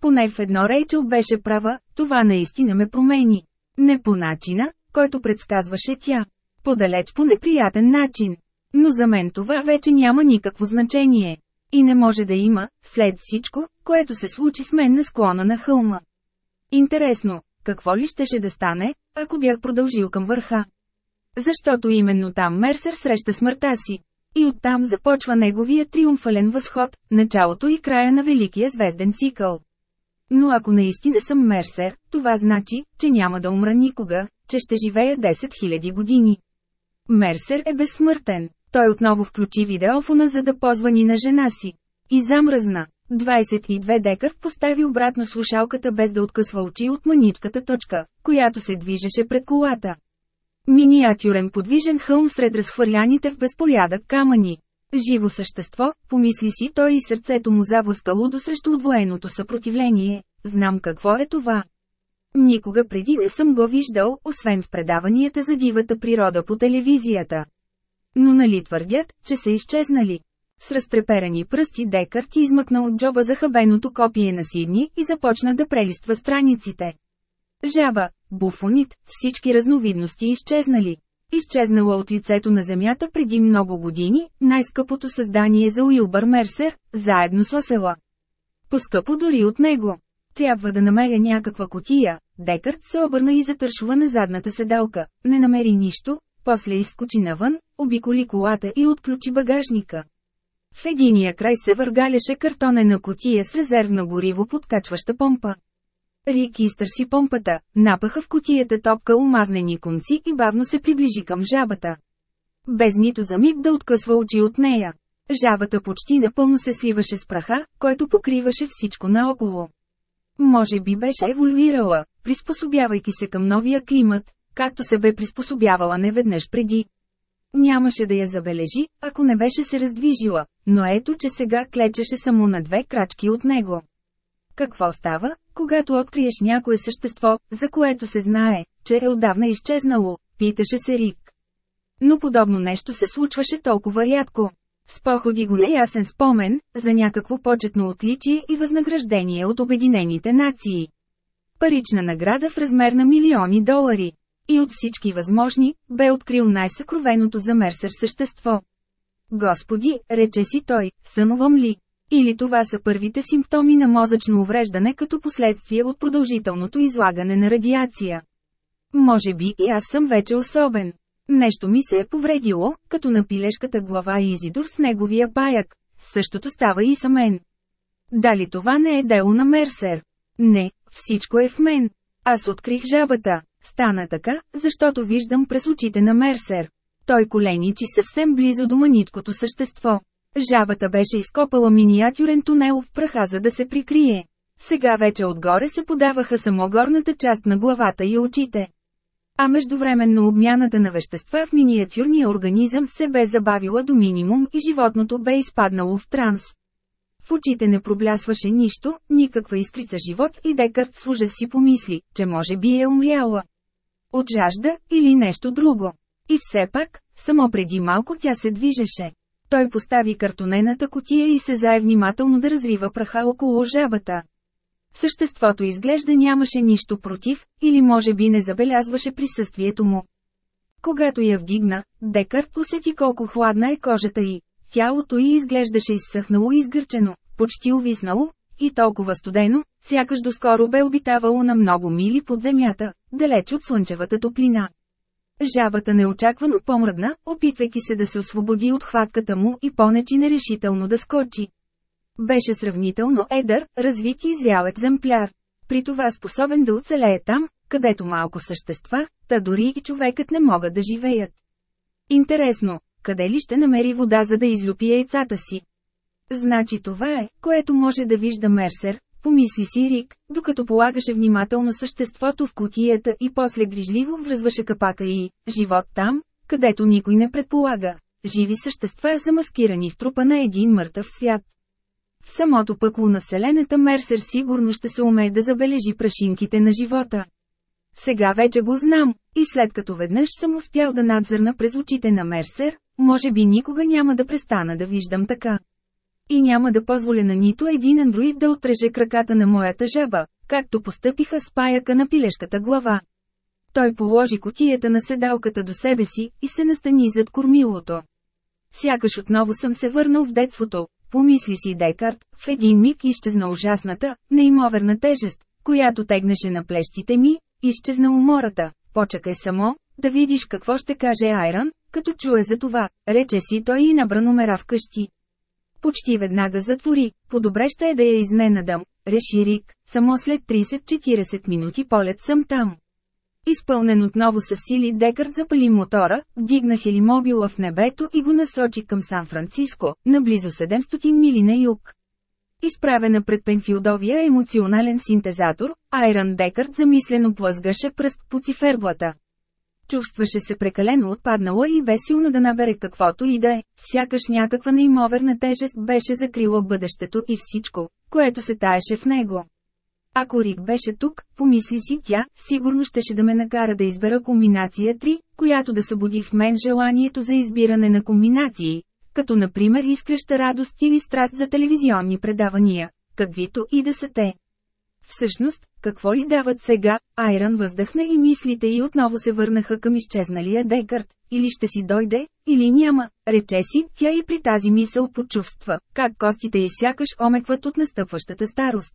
Поне в едно Рейчел беше права, това наистина ме промени. Не по начина, който предсказваше тя. Подалеч по неприятен начин. Но за мен това вече няма никакво значение. И не може да има, след всичко, което се случи с мен на склона на хълма. Интересно, какво ли щеше да стане, ако бях продължил към върха? Защото именно там Мерсер среща смъртта си. И оттам започва неговия триумфален възход, началото и края на Великия звезден цикъл. Но ако наистина съм Мерсер, това значи, че няма да умра никога, че ще живея 10 000 години. Мерсер е безсмъртен. Той отново включи видеофона за да позвани на жена си. И замръзна. 22 декар постави обратно слушалката без да откъсва очи от маничката точка, която се движеше пред колата. Миниатюрен подвижен хълм сред разхвърляните в безпорядък камъни. Живо същество, помисли си той и сърцето му завъскало до срещу отвоеното съпротивление. Знам какво е това. Никога преди не съм го виждал, освен в предаванията за дивата природа по телевизията. Но нали твърдят, че са изчезнали? С разтреперени пръсти Декарт измъкна от джоба захабеното копие на Сидни и започна да прелиства страниците. Жаба, буфонит, всички разновидности изчезнали. Изчезнала от лицето на Земята преди много години, най-скъпото създание за Уилбър Мерсер, заедно с Осела. Поскъпо дори от него. Трябва да намеря някаква котия. Декарт се обърна и затършва на задната седалка. Не намери нищо, после изскочи навън, обиколи колата и отключи багажника. В единия край се въргаляше картонена котия с резервно гориво подкачваща помпа. Рик изтърси помпата, напаха в котията топка омазнени конци и бавно се приближи към жабата. Без нито за миг да откъсва очи от нея. Жабата почти напълно се сливаше с праха, който покриваше всичко наоколо. Може би беше еволюирала, приспособявайки се към новия климат, както се бе приспособявала неведнъж преди. Нямаше да я забележи, ако не беше се раздвижила, но ето че сега клечеше само на две крачки от него. Какво става, когато откриеш някое същество, за което се знае, че е отдавна изчезнало, питаше се Рик. Но подобно нещо се случваше толкова рядко. С походи го неясен спомен, за някакво почетно отличие и възнаграждение от Обединените нации. Парична награда в размер на милиони долари. И от всички възможни, бе открил най-съкровеното за Мерсер същество. Господи, рече си той, сънувам ли? Или това са първите симптоми на мозъчно увреждане като последствие от продължителното излагане на радиация. Може би и аз съм вече особен. Нещо ми се е повредило, като на пилешката глава Изидор с неговия паяк. Същото става и са мен. Дали това не е дело на Мерсер? Не, всичко е в мен. Аз открих жабата. Стана така, защото виждам през очите на Мерсер. Той коленичи съвсем близо до маничкото същество. Жабата беше изкопала миниатюрен тунел в праха за да се прикрие. Сега вече отгоре се подаваха само горната част на главата и очите. А междувременно обмяната на вещества в миниатюрния организъм се бе забавила до минимум и животното бе изпаднало в транс. В очите не проблясваше нищо, никаква искрица живот и Декарт с ужас си помисли, че може би е умряла. От жажда или нещо друго. И все пак, само преди малко тя се движеше. Той постави картонената котия и се зае внимателно да разрива праха около жабата. Съществото изглежда нямаше нищо против, или може би не забелязваше присъствието му. Когато я вдигна, Декарт усети колко хладна е кожата й. Тялото й изглеждаше изсъхнало и изгърчено, почти увиснало, и толкова студено, сякаш доскоро бе обитавало на много мили под земята, далеч от слънчевата топлина. Жабата неочаквано помръдна, опитвайки се да се освободи от хватката му и понечи нерешително да скочи. Беше сравнително едър, развит и зрял екземпляр. При това способен да оцелее там, където малко същества, та дори и човекът не могат да живеят. Интересно, къде ли ще намери вода за да излюпи яйцата си? Значи това е, което може да вижда Мерсер, помисли си Рик, докато полагаше внимателно съществото в кутията и после грижливо връзваше капака и «Живот там, където никой не предполага». Живи същества са маскирани в трупа на един мъртъв свят. В самото пъкло на Вселената Мерсер сигурно ще се умее да забележи прашинките на живота. Сега вече го знам, и след като веднъж съм успял да надзърна през очите на Мерсер, може би никога няма да престана да виждам така. И няма да позволя на нито един андроид да отреже краката на моята жаба, както постъпиха с паяка на пилешката глава. Той положи котията на седалката до себе си и се настани зад кормилото. Сякаш отново съм се върнал в детството, помисли си Декарт, в един миг изчезна ужасната, неимоверна тежест, която тегнеше на плещите ми, изчезна умората. Почакай само, да видиш какво ще каже Айран, като чуе за това, рече си той и набра номера вкъщи. Почти веднага затвори, по-добре ще е да я изненадам, реши Рик, само след 30-40 минути полет съм там. Изпълнен отново с сили Декард запали мотора, вдигна хелимобила в небето и го насочи към Сан-Франциско, наблизо 700 мили на юг. Изправена пред Пенфилдовия емоционален синтезатор, Айран Декард замислено плъзгаше пръст по циферблата. Чувстваше се прекалено отпаднала и силно да набере каквото и да е, сякаш някаква неимоверна тежест беше закрила бъдещето и всичко, което се таеше в него. Ако Рик беше тук, помисли си тя, сигурно щеше да ме накара да избера комбинация 3, която да събуди в мен желанието за избиране на комбинации, като например изкреща радост или страст за телевизионни предавания, каквито и да са те. Всъщност, какво ли дават сега, Айран въздъхна и мислите й отново се върнаха към изчезналия Декарт, или ще си дойде, или няма, рече си, тя и при тази мисъл почувства, как костите й сякаш омекват от настъпващата старост.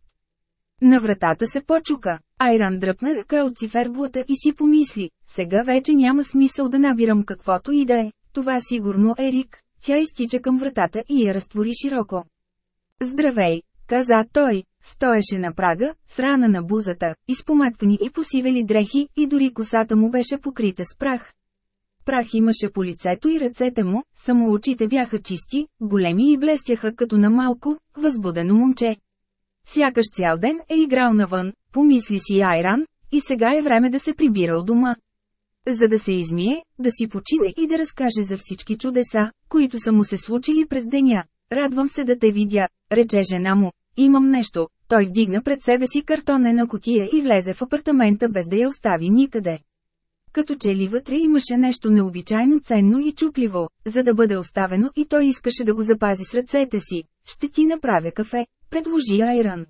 На вратата се почука. Айран дръпна ръка от циферблата и си помисли, сега вече няма смисъл да набирам каквото и да е, това сигурно е Рик. Тя изтича към вратата и я разтвори широко. Здравей, каза той, стоеше на прага, с рана на бузата, изпоматкани и посивели дрехи и дори косата му беше покрита с прах. Прах имаше по лицето и ръцете му, само очите бяха чисти, големи и блестяха като на малко, възбудено момче. Сякаш цял ден е играл навън, помисли си Айран, и сега е време да се прибира от дома. За да се измие, да си почине и да разкаже за всички чудеса, които са му се случили през деня. Радвам се да те видя, рече жена му. Имам нещо. Той вдигна пред себе си картонена котия и влезе в апартамента без да я остави никъде. Като че ли вътре имаше нещо необичайно ценно и чупливо, за да бъде оставено и той искаше да го запази с ръцете си. Ще ти направя кафе, предложи Айран.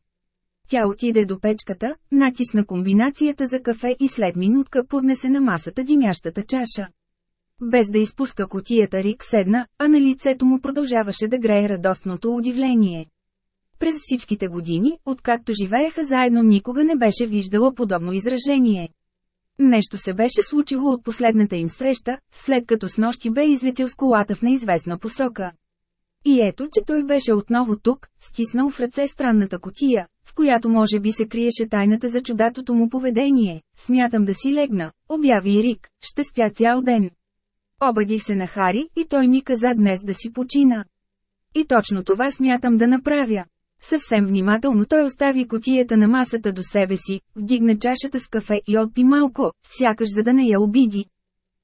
Тя отиде до печката, натисна комбинацията за кафе и след минутка поднесе на масата димящата чаша. Без да изпуска котията Рик седна, а на лицето му продължаваше да грее радостното удивление. През всичките години, откакто живееха заедно никога не беше виждала подобно изражение. Нещо се беше случило от последната им среща, след като с нощи бе излетел с колата в неизвестна посока. И ето, че той беше отново тук, стиснал в ръце странната котия, в която може би се криеше тайната за чудатото му поведение. Смятам да си легна, обяви Рик, ще спя цял ден. Обадих се на Хари и той ми каза днес да си почина. И точно това смятам да направя. Съвсем внимателно той остави котията на масата до себе си, вдигна чашата с кафе и отпи малко, сякаш за да не я обиди.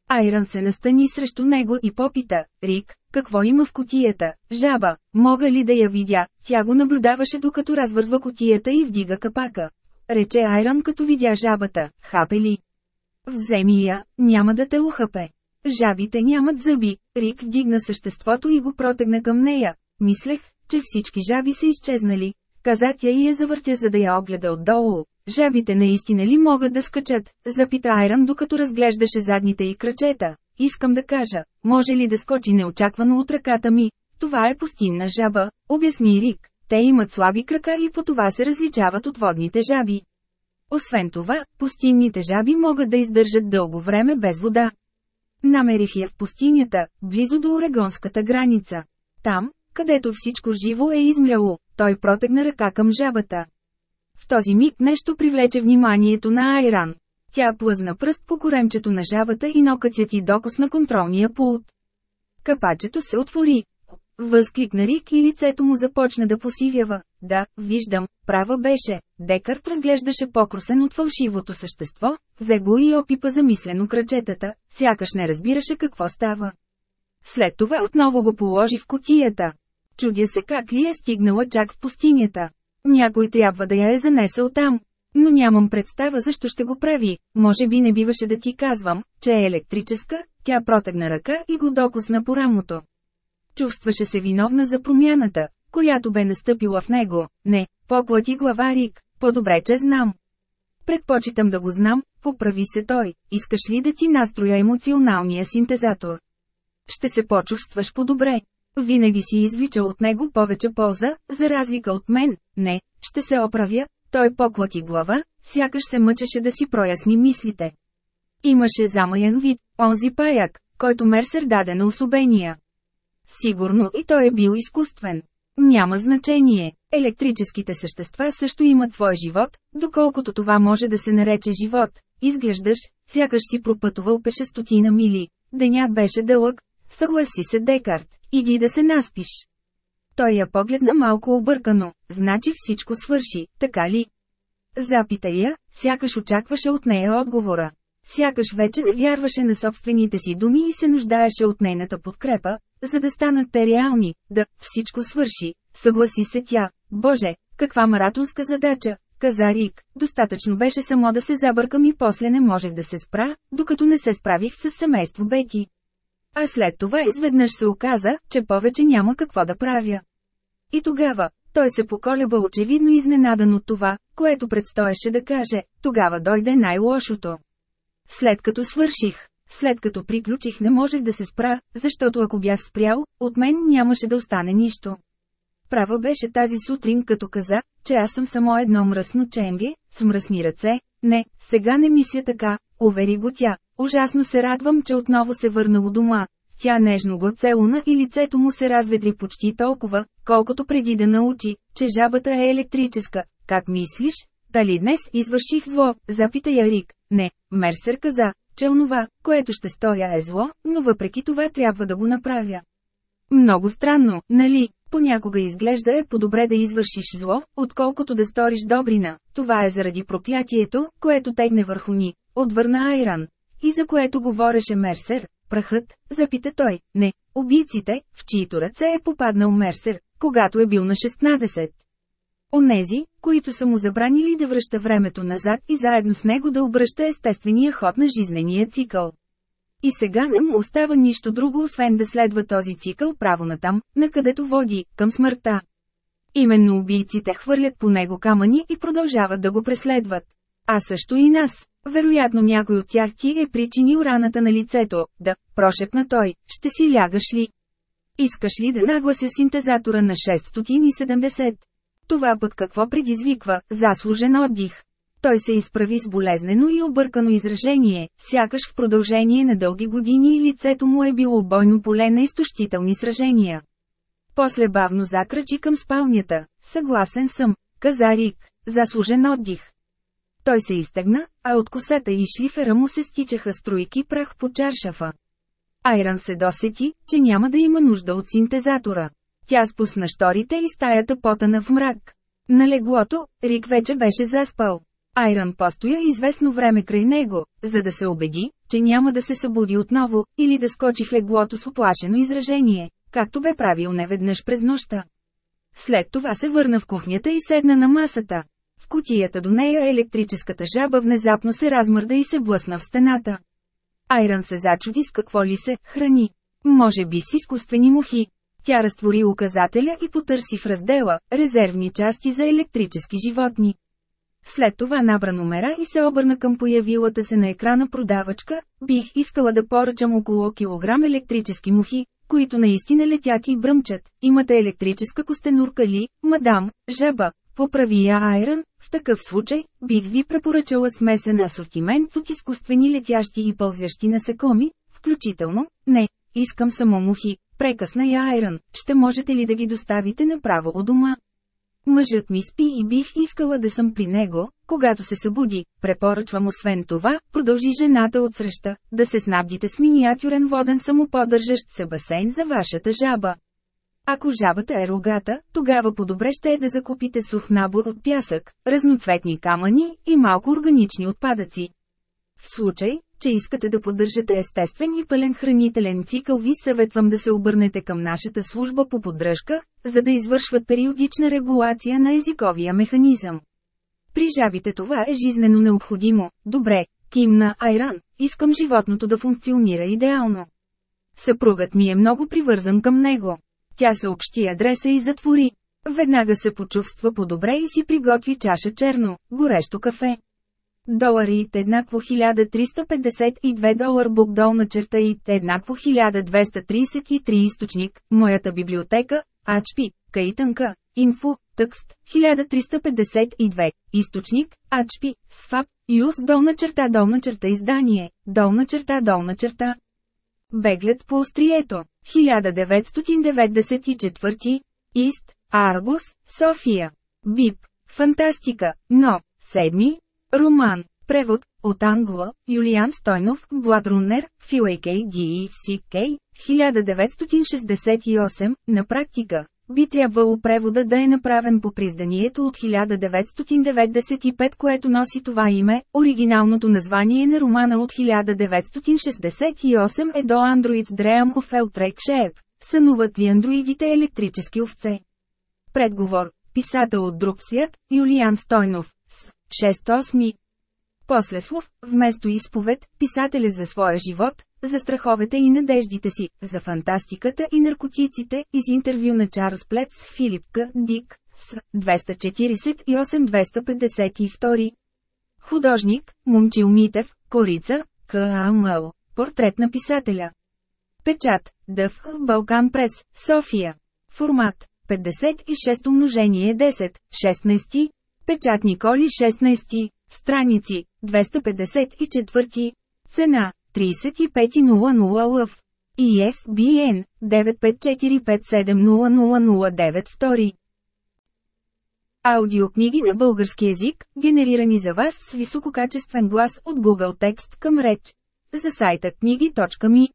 Айран се настани срещу него и попита, Рик, какво има в котията? Жаба, мога ли да я видя? Тя го наблюдаваше докато развързва котията и вдига капака. Рече Айран като видя жабата, хапе ли? Вземи я, няма да те ухапе. Жабите нямат зъби, Рик вдигна съществото и го протегна към нея. Мислех, че всички жаби са изчезнали. Каза тя и я завъртя за да я огледа отдолу. Жабите наистина ли могат да скачат? Запита Айран докато разглеждаше задните и крачета. Искам да кажа, може ли да скочи неочаквано от ръката ми? Това е пустинна жаба, обясни Рик. Те имат слаби крака и по това се различават от водните жаби. Освен това, пустинните жаби могат да издържат дълго време без вода. Намерих я в пустинята, близо до орегонската граница. Там, където всичко живо е измляло, той протегна ръка към жабата. В този миг нещо привлече вниманието на Айран. Тя плъзна пръст по коремчето на жабата и нокътят и докосна контролния пулт. Капачето се отвори. Възкликна Рик и лицето му започна да посивява. Да, виждам, права беше. Декарт разглеждаше покрусен от фалшивото същество, взе го и опипа замислено кръчетата, сякаш не разбираше какво става. След това отново го положи в котията. Чудя се как ли е стигнала чак в пустинята. Някой трябва да я е занесъл там. Но нямам представа защо ще го прави, може би не биваше да ти казвам, че е електрическа, тя протегна ръка и го докосна по рамото. Чувстваше се виновна за промяната, която бе настъпила в него. Не, поклати глава Рик, по-добре, че знам. Предпочитам да го знам, поправи се той, искаш ли да ти настроя емоционалния синтезатор? Ще се почувстваш по-добре. Винаги си извличал от него повече полза, за разлика от мен, не, ще се оправя, той поклати глава, сякаш се мъчеше да си проясни мислите. Имаше замаян вид, онзи паяк, който Мерсер даде на особения. Сигурно и той е бил изкуствен. Няма значение. Електрическите същества също имат свой живот, доколкото това може да се нарече живот. Изглеждаш, сякаш си пропътувал пеше стотина мили. Денят беше дълъг, съгласи се Декарт, иди да се наспиш. Той я погледна малко объркано, значи всичко свърши, така ли? Запита я, сякаш очакваше от нея отговора. Сякаш вече не вярваше на собствените си думи и се нуждаеше от нейната подкрепа, за да станат те реални, да, всичко свърши, съгласи се тя. Боже, каква маратонска задача, каза Рик, достатъчно беше само да се забъркам и после не можех да се спра, докато не се справих с семейство Бети. А след това изведнъж се оказа, че повече няма какво да правя. И тогава, той се поколеба очевидно изненадан от това, което предстоеше да каже, тогава дойде най-лошото. След като свърших, след като приключих не можех да се спра, защото ако бях спрял, от мен нямаше да остане нищо. Права беше тази сутрин като каза, че аз съм само едно мръсно чемби, с мръсни ръце. Не, сега не мисля така, увери го тя. Ужасно се радвам, че отново се върна у дома. Тя нежно го целуна и лицето му се разведри почти толкова, колкото преди да научи, че жабата е електрическа. Как мислиш? Дали днес извърших зло? Запита я Рик. Не, Мерсер каза, че онова, което ще стоя е зло, но въпреки това трябва да го направя. Много странно, нали? Понякога изглежда е по-добре да извършиш зло, отколкото да сториш добрина. Това е заради проклятието, което тегне върху ни, отвърна Айран. И за което говореше Мерсер, прахът, запита той, не, убийците, в чието ръце е попаднал Мерсер, когато е бил на 16. Онези, които са му забранили да връща времето назад и заедно с него да обръща естествения ход на жизнения цикъл. И сега не му остава нищо друго, освен да следва този цикъл право натам, накъдето води, към смъртта. Именно убийците хвърлят по него камъни и продължават да го преследват. А също и нас. Вероятно някой от тях ти е причинил раната на лицето, да, прошепна той, ще си лягаш ли? Искаш ли да наглася синтезатора на 670? Това пък какво предизвиква, заслужен отдих. Той се изправи с болезнено и объркано изражение, сякаш в продължение на дълги години и лицето му е било бойно поле на изтощителни сражения. После бавно закрачи към спалнята. Съгласен съм, каза Рик, заслужен отдих. Той се изтегна, а от косата и шлифера му се стичаха струйки прах по чаршафа. Айран се досети, че няма да има нужда от синтезатора. Тя спусна шторите и стаята потана в мрак. На леглото, Рик вече беше заспал. Айран постоя известно време край него, за да се убеди, че няма да се събуди отново, или да скочи в леглото с оплашено изражение, както бе правил неведнъж през нощта. След това се върна в кухнята и седна на масата. В кутията до нея електрическата жаба внезапно се размърда и се блъсна в стената. Айран се зачуди с какво ли се храни. Може би с изкуствени мухи. Тя разтвори указателя и потърси в раздела «Резервни части за електрически животни». След това набра номера и се обърна към появилата се на екрана продавачка, бих искала да поръчам около килограм електрически мухи, които наистина летят и бръмчат. Имате електрическа костенурка ли, мадам, жаба, поправи я Айрън, в такъв случай, бих ви препоръчала смесен асортимент от изкуствени летящи и пълзящи насекоми, включително, не, искам само мухи, прекъсна я Айрън, ще можете ли да ги доставите направо у дома? Мъжът ми спи и бих искала да съм при него, когато се събуди. Препоръчвам освен това, продължи жената от среща, да се снабдите с миниатюрен воден самоподържащ се басейн за вашата жаба. Ако жабата е рогата, тогава по-добре ще е да закупите сух набор от пясък, разноцветни камъни и малко органични отпадъци. В случай, че искате да поддържате естествен и пълен хранителен цикъл ви съветвам да се обърнете към нашата служба по поддръжка, за да извършват периодична регулация на езиковия механизъм. При жабите това е жизнено необходимо. Добре, кимна Айран, искам животното да функционира идеално. Съпругът ми е много привързан към него. Тя съобщи адреса и затвори. Веднага се почувства по-добре и си приготви чаша черно, горещо кафе. Доларит еднакво 1352 долар бук долна черта и еднакво 1233 източник, моята библиотека, Ачпи, Кайтънка, Инфо, Тъкст, 1352, източник, Ачпи, СФАП, Юз долна черта долна черта издание, долна черта долна черта. Беглед по острието, 1994, Ист, Аргус, София. Бип, Фантастика, но, седми, Роман. Превод от Англа, Юлиан Стойнов, Бладрунер, Филейкей Г.И.С.К. 1968, на практика. Би трябвало превода да е направен по призданието от 1995, което носи това име, оригиналното название на романа от 1968 е до Androids Dream of Eltrek Shape. Сънуват ли андроидите електрически овце? Предговор. Писател от друг свят, Юлиан Стойнов. С. 6-8. Послеслов, вместо изповед, писателя за своя живот, за страховете и надеждите си, за фантастиката и наркотиците, из интервю на Чарлз Плец с Филип К. Дик, с 248-252. Художник, Момчил Митев, Корица, КАМЛ, портрет на писателя. Печат, Дъв, Балкан Прес, София. Формат, 56 умножение 10, 16, Печат Николи 16, страници, 254, цена, 3500 лъв. ISBN 954570009 Аудиокниги на български язик, генерирани за вас с висококачествен глас от Google Текст към реч. За сайта книги.ми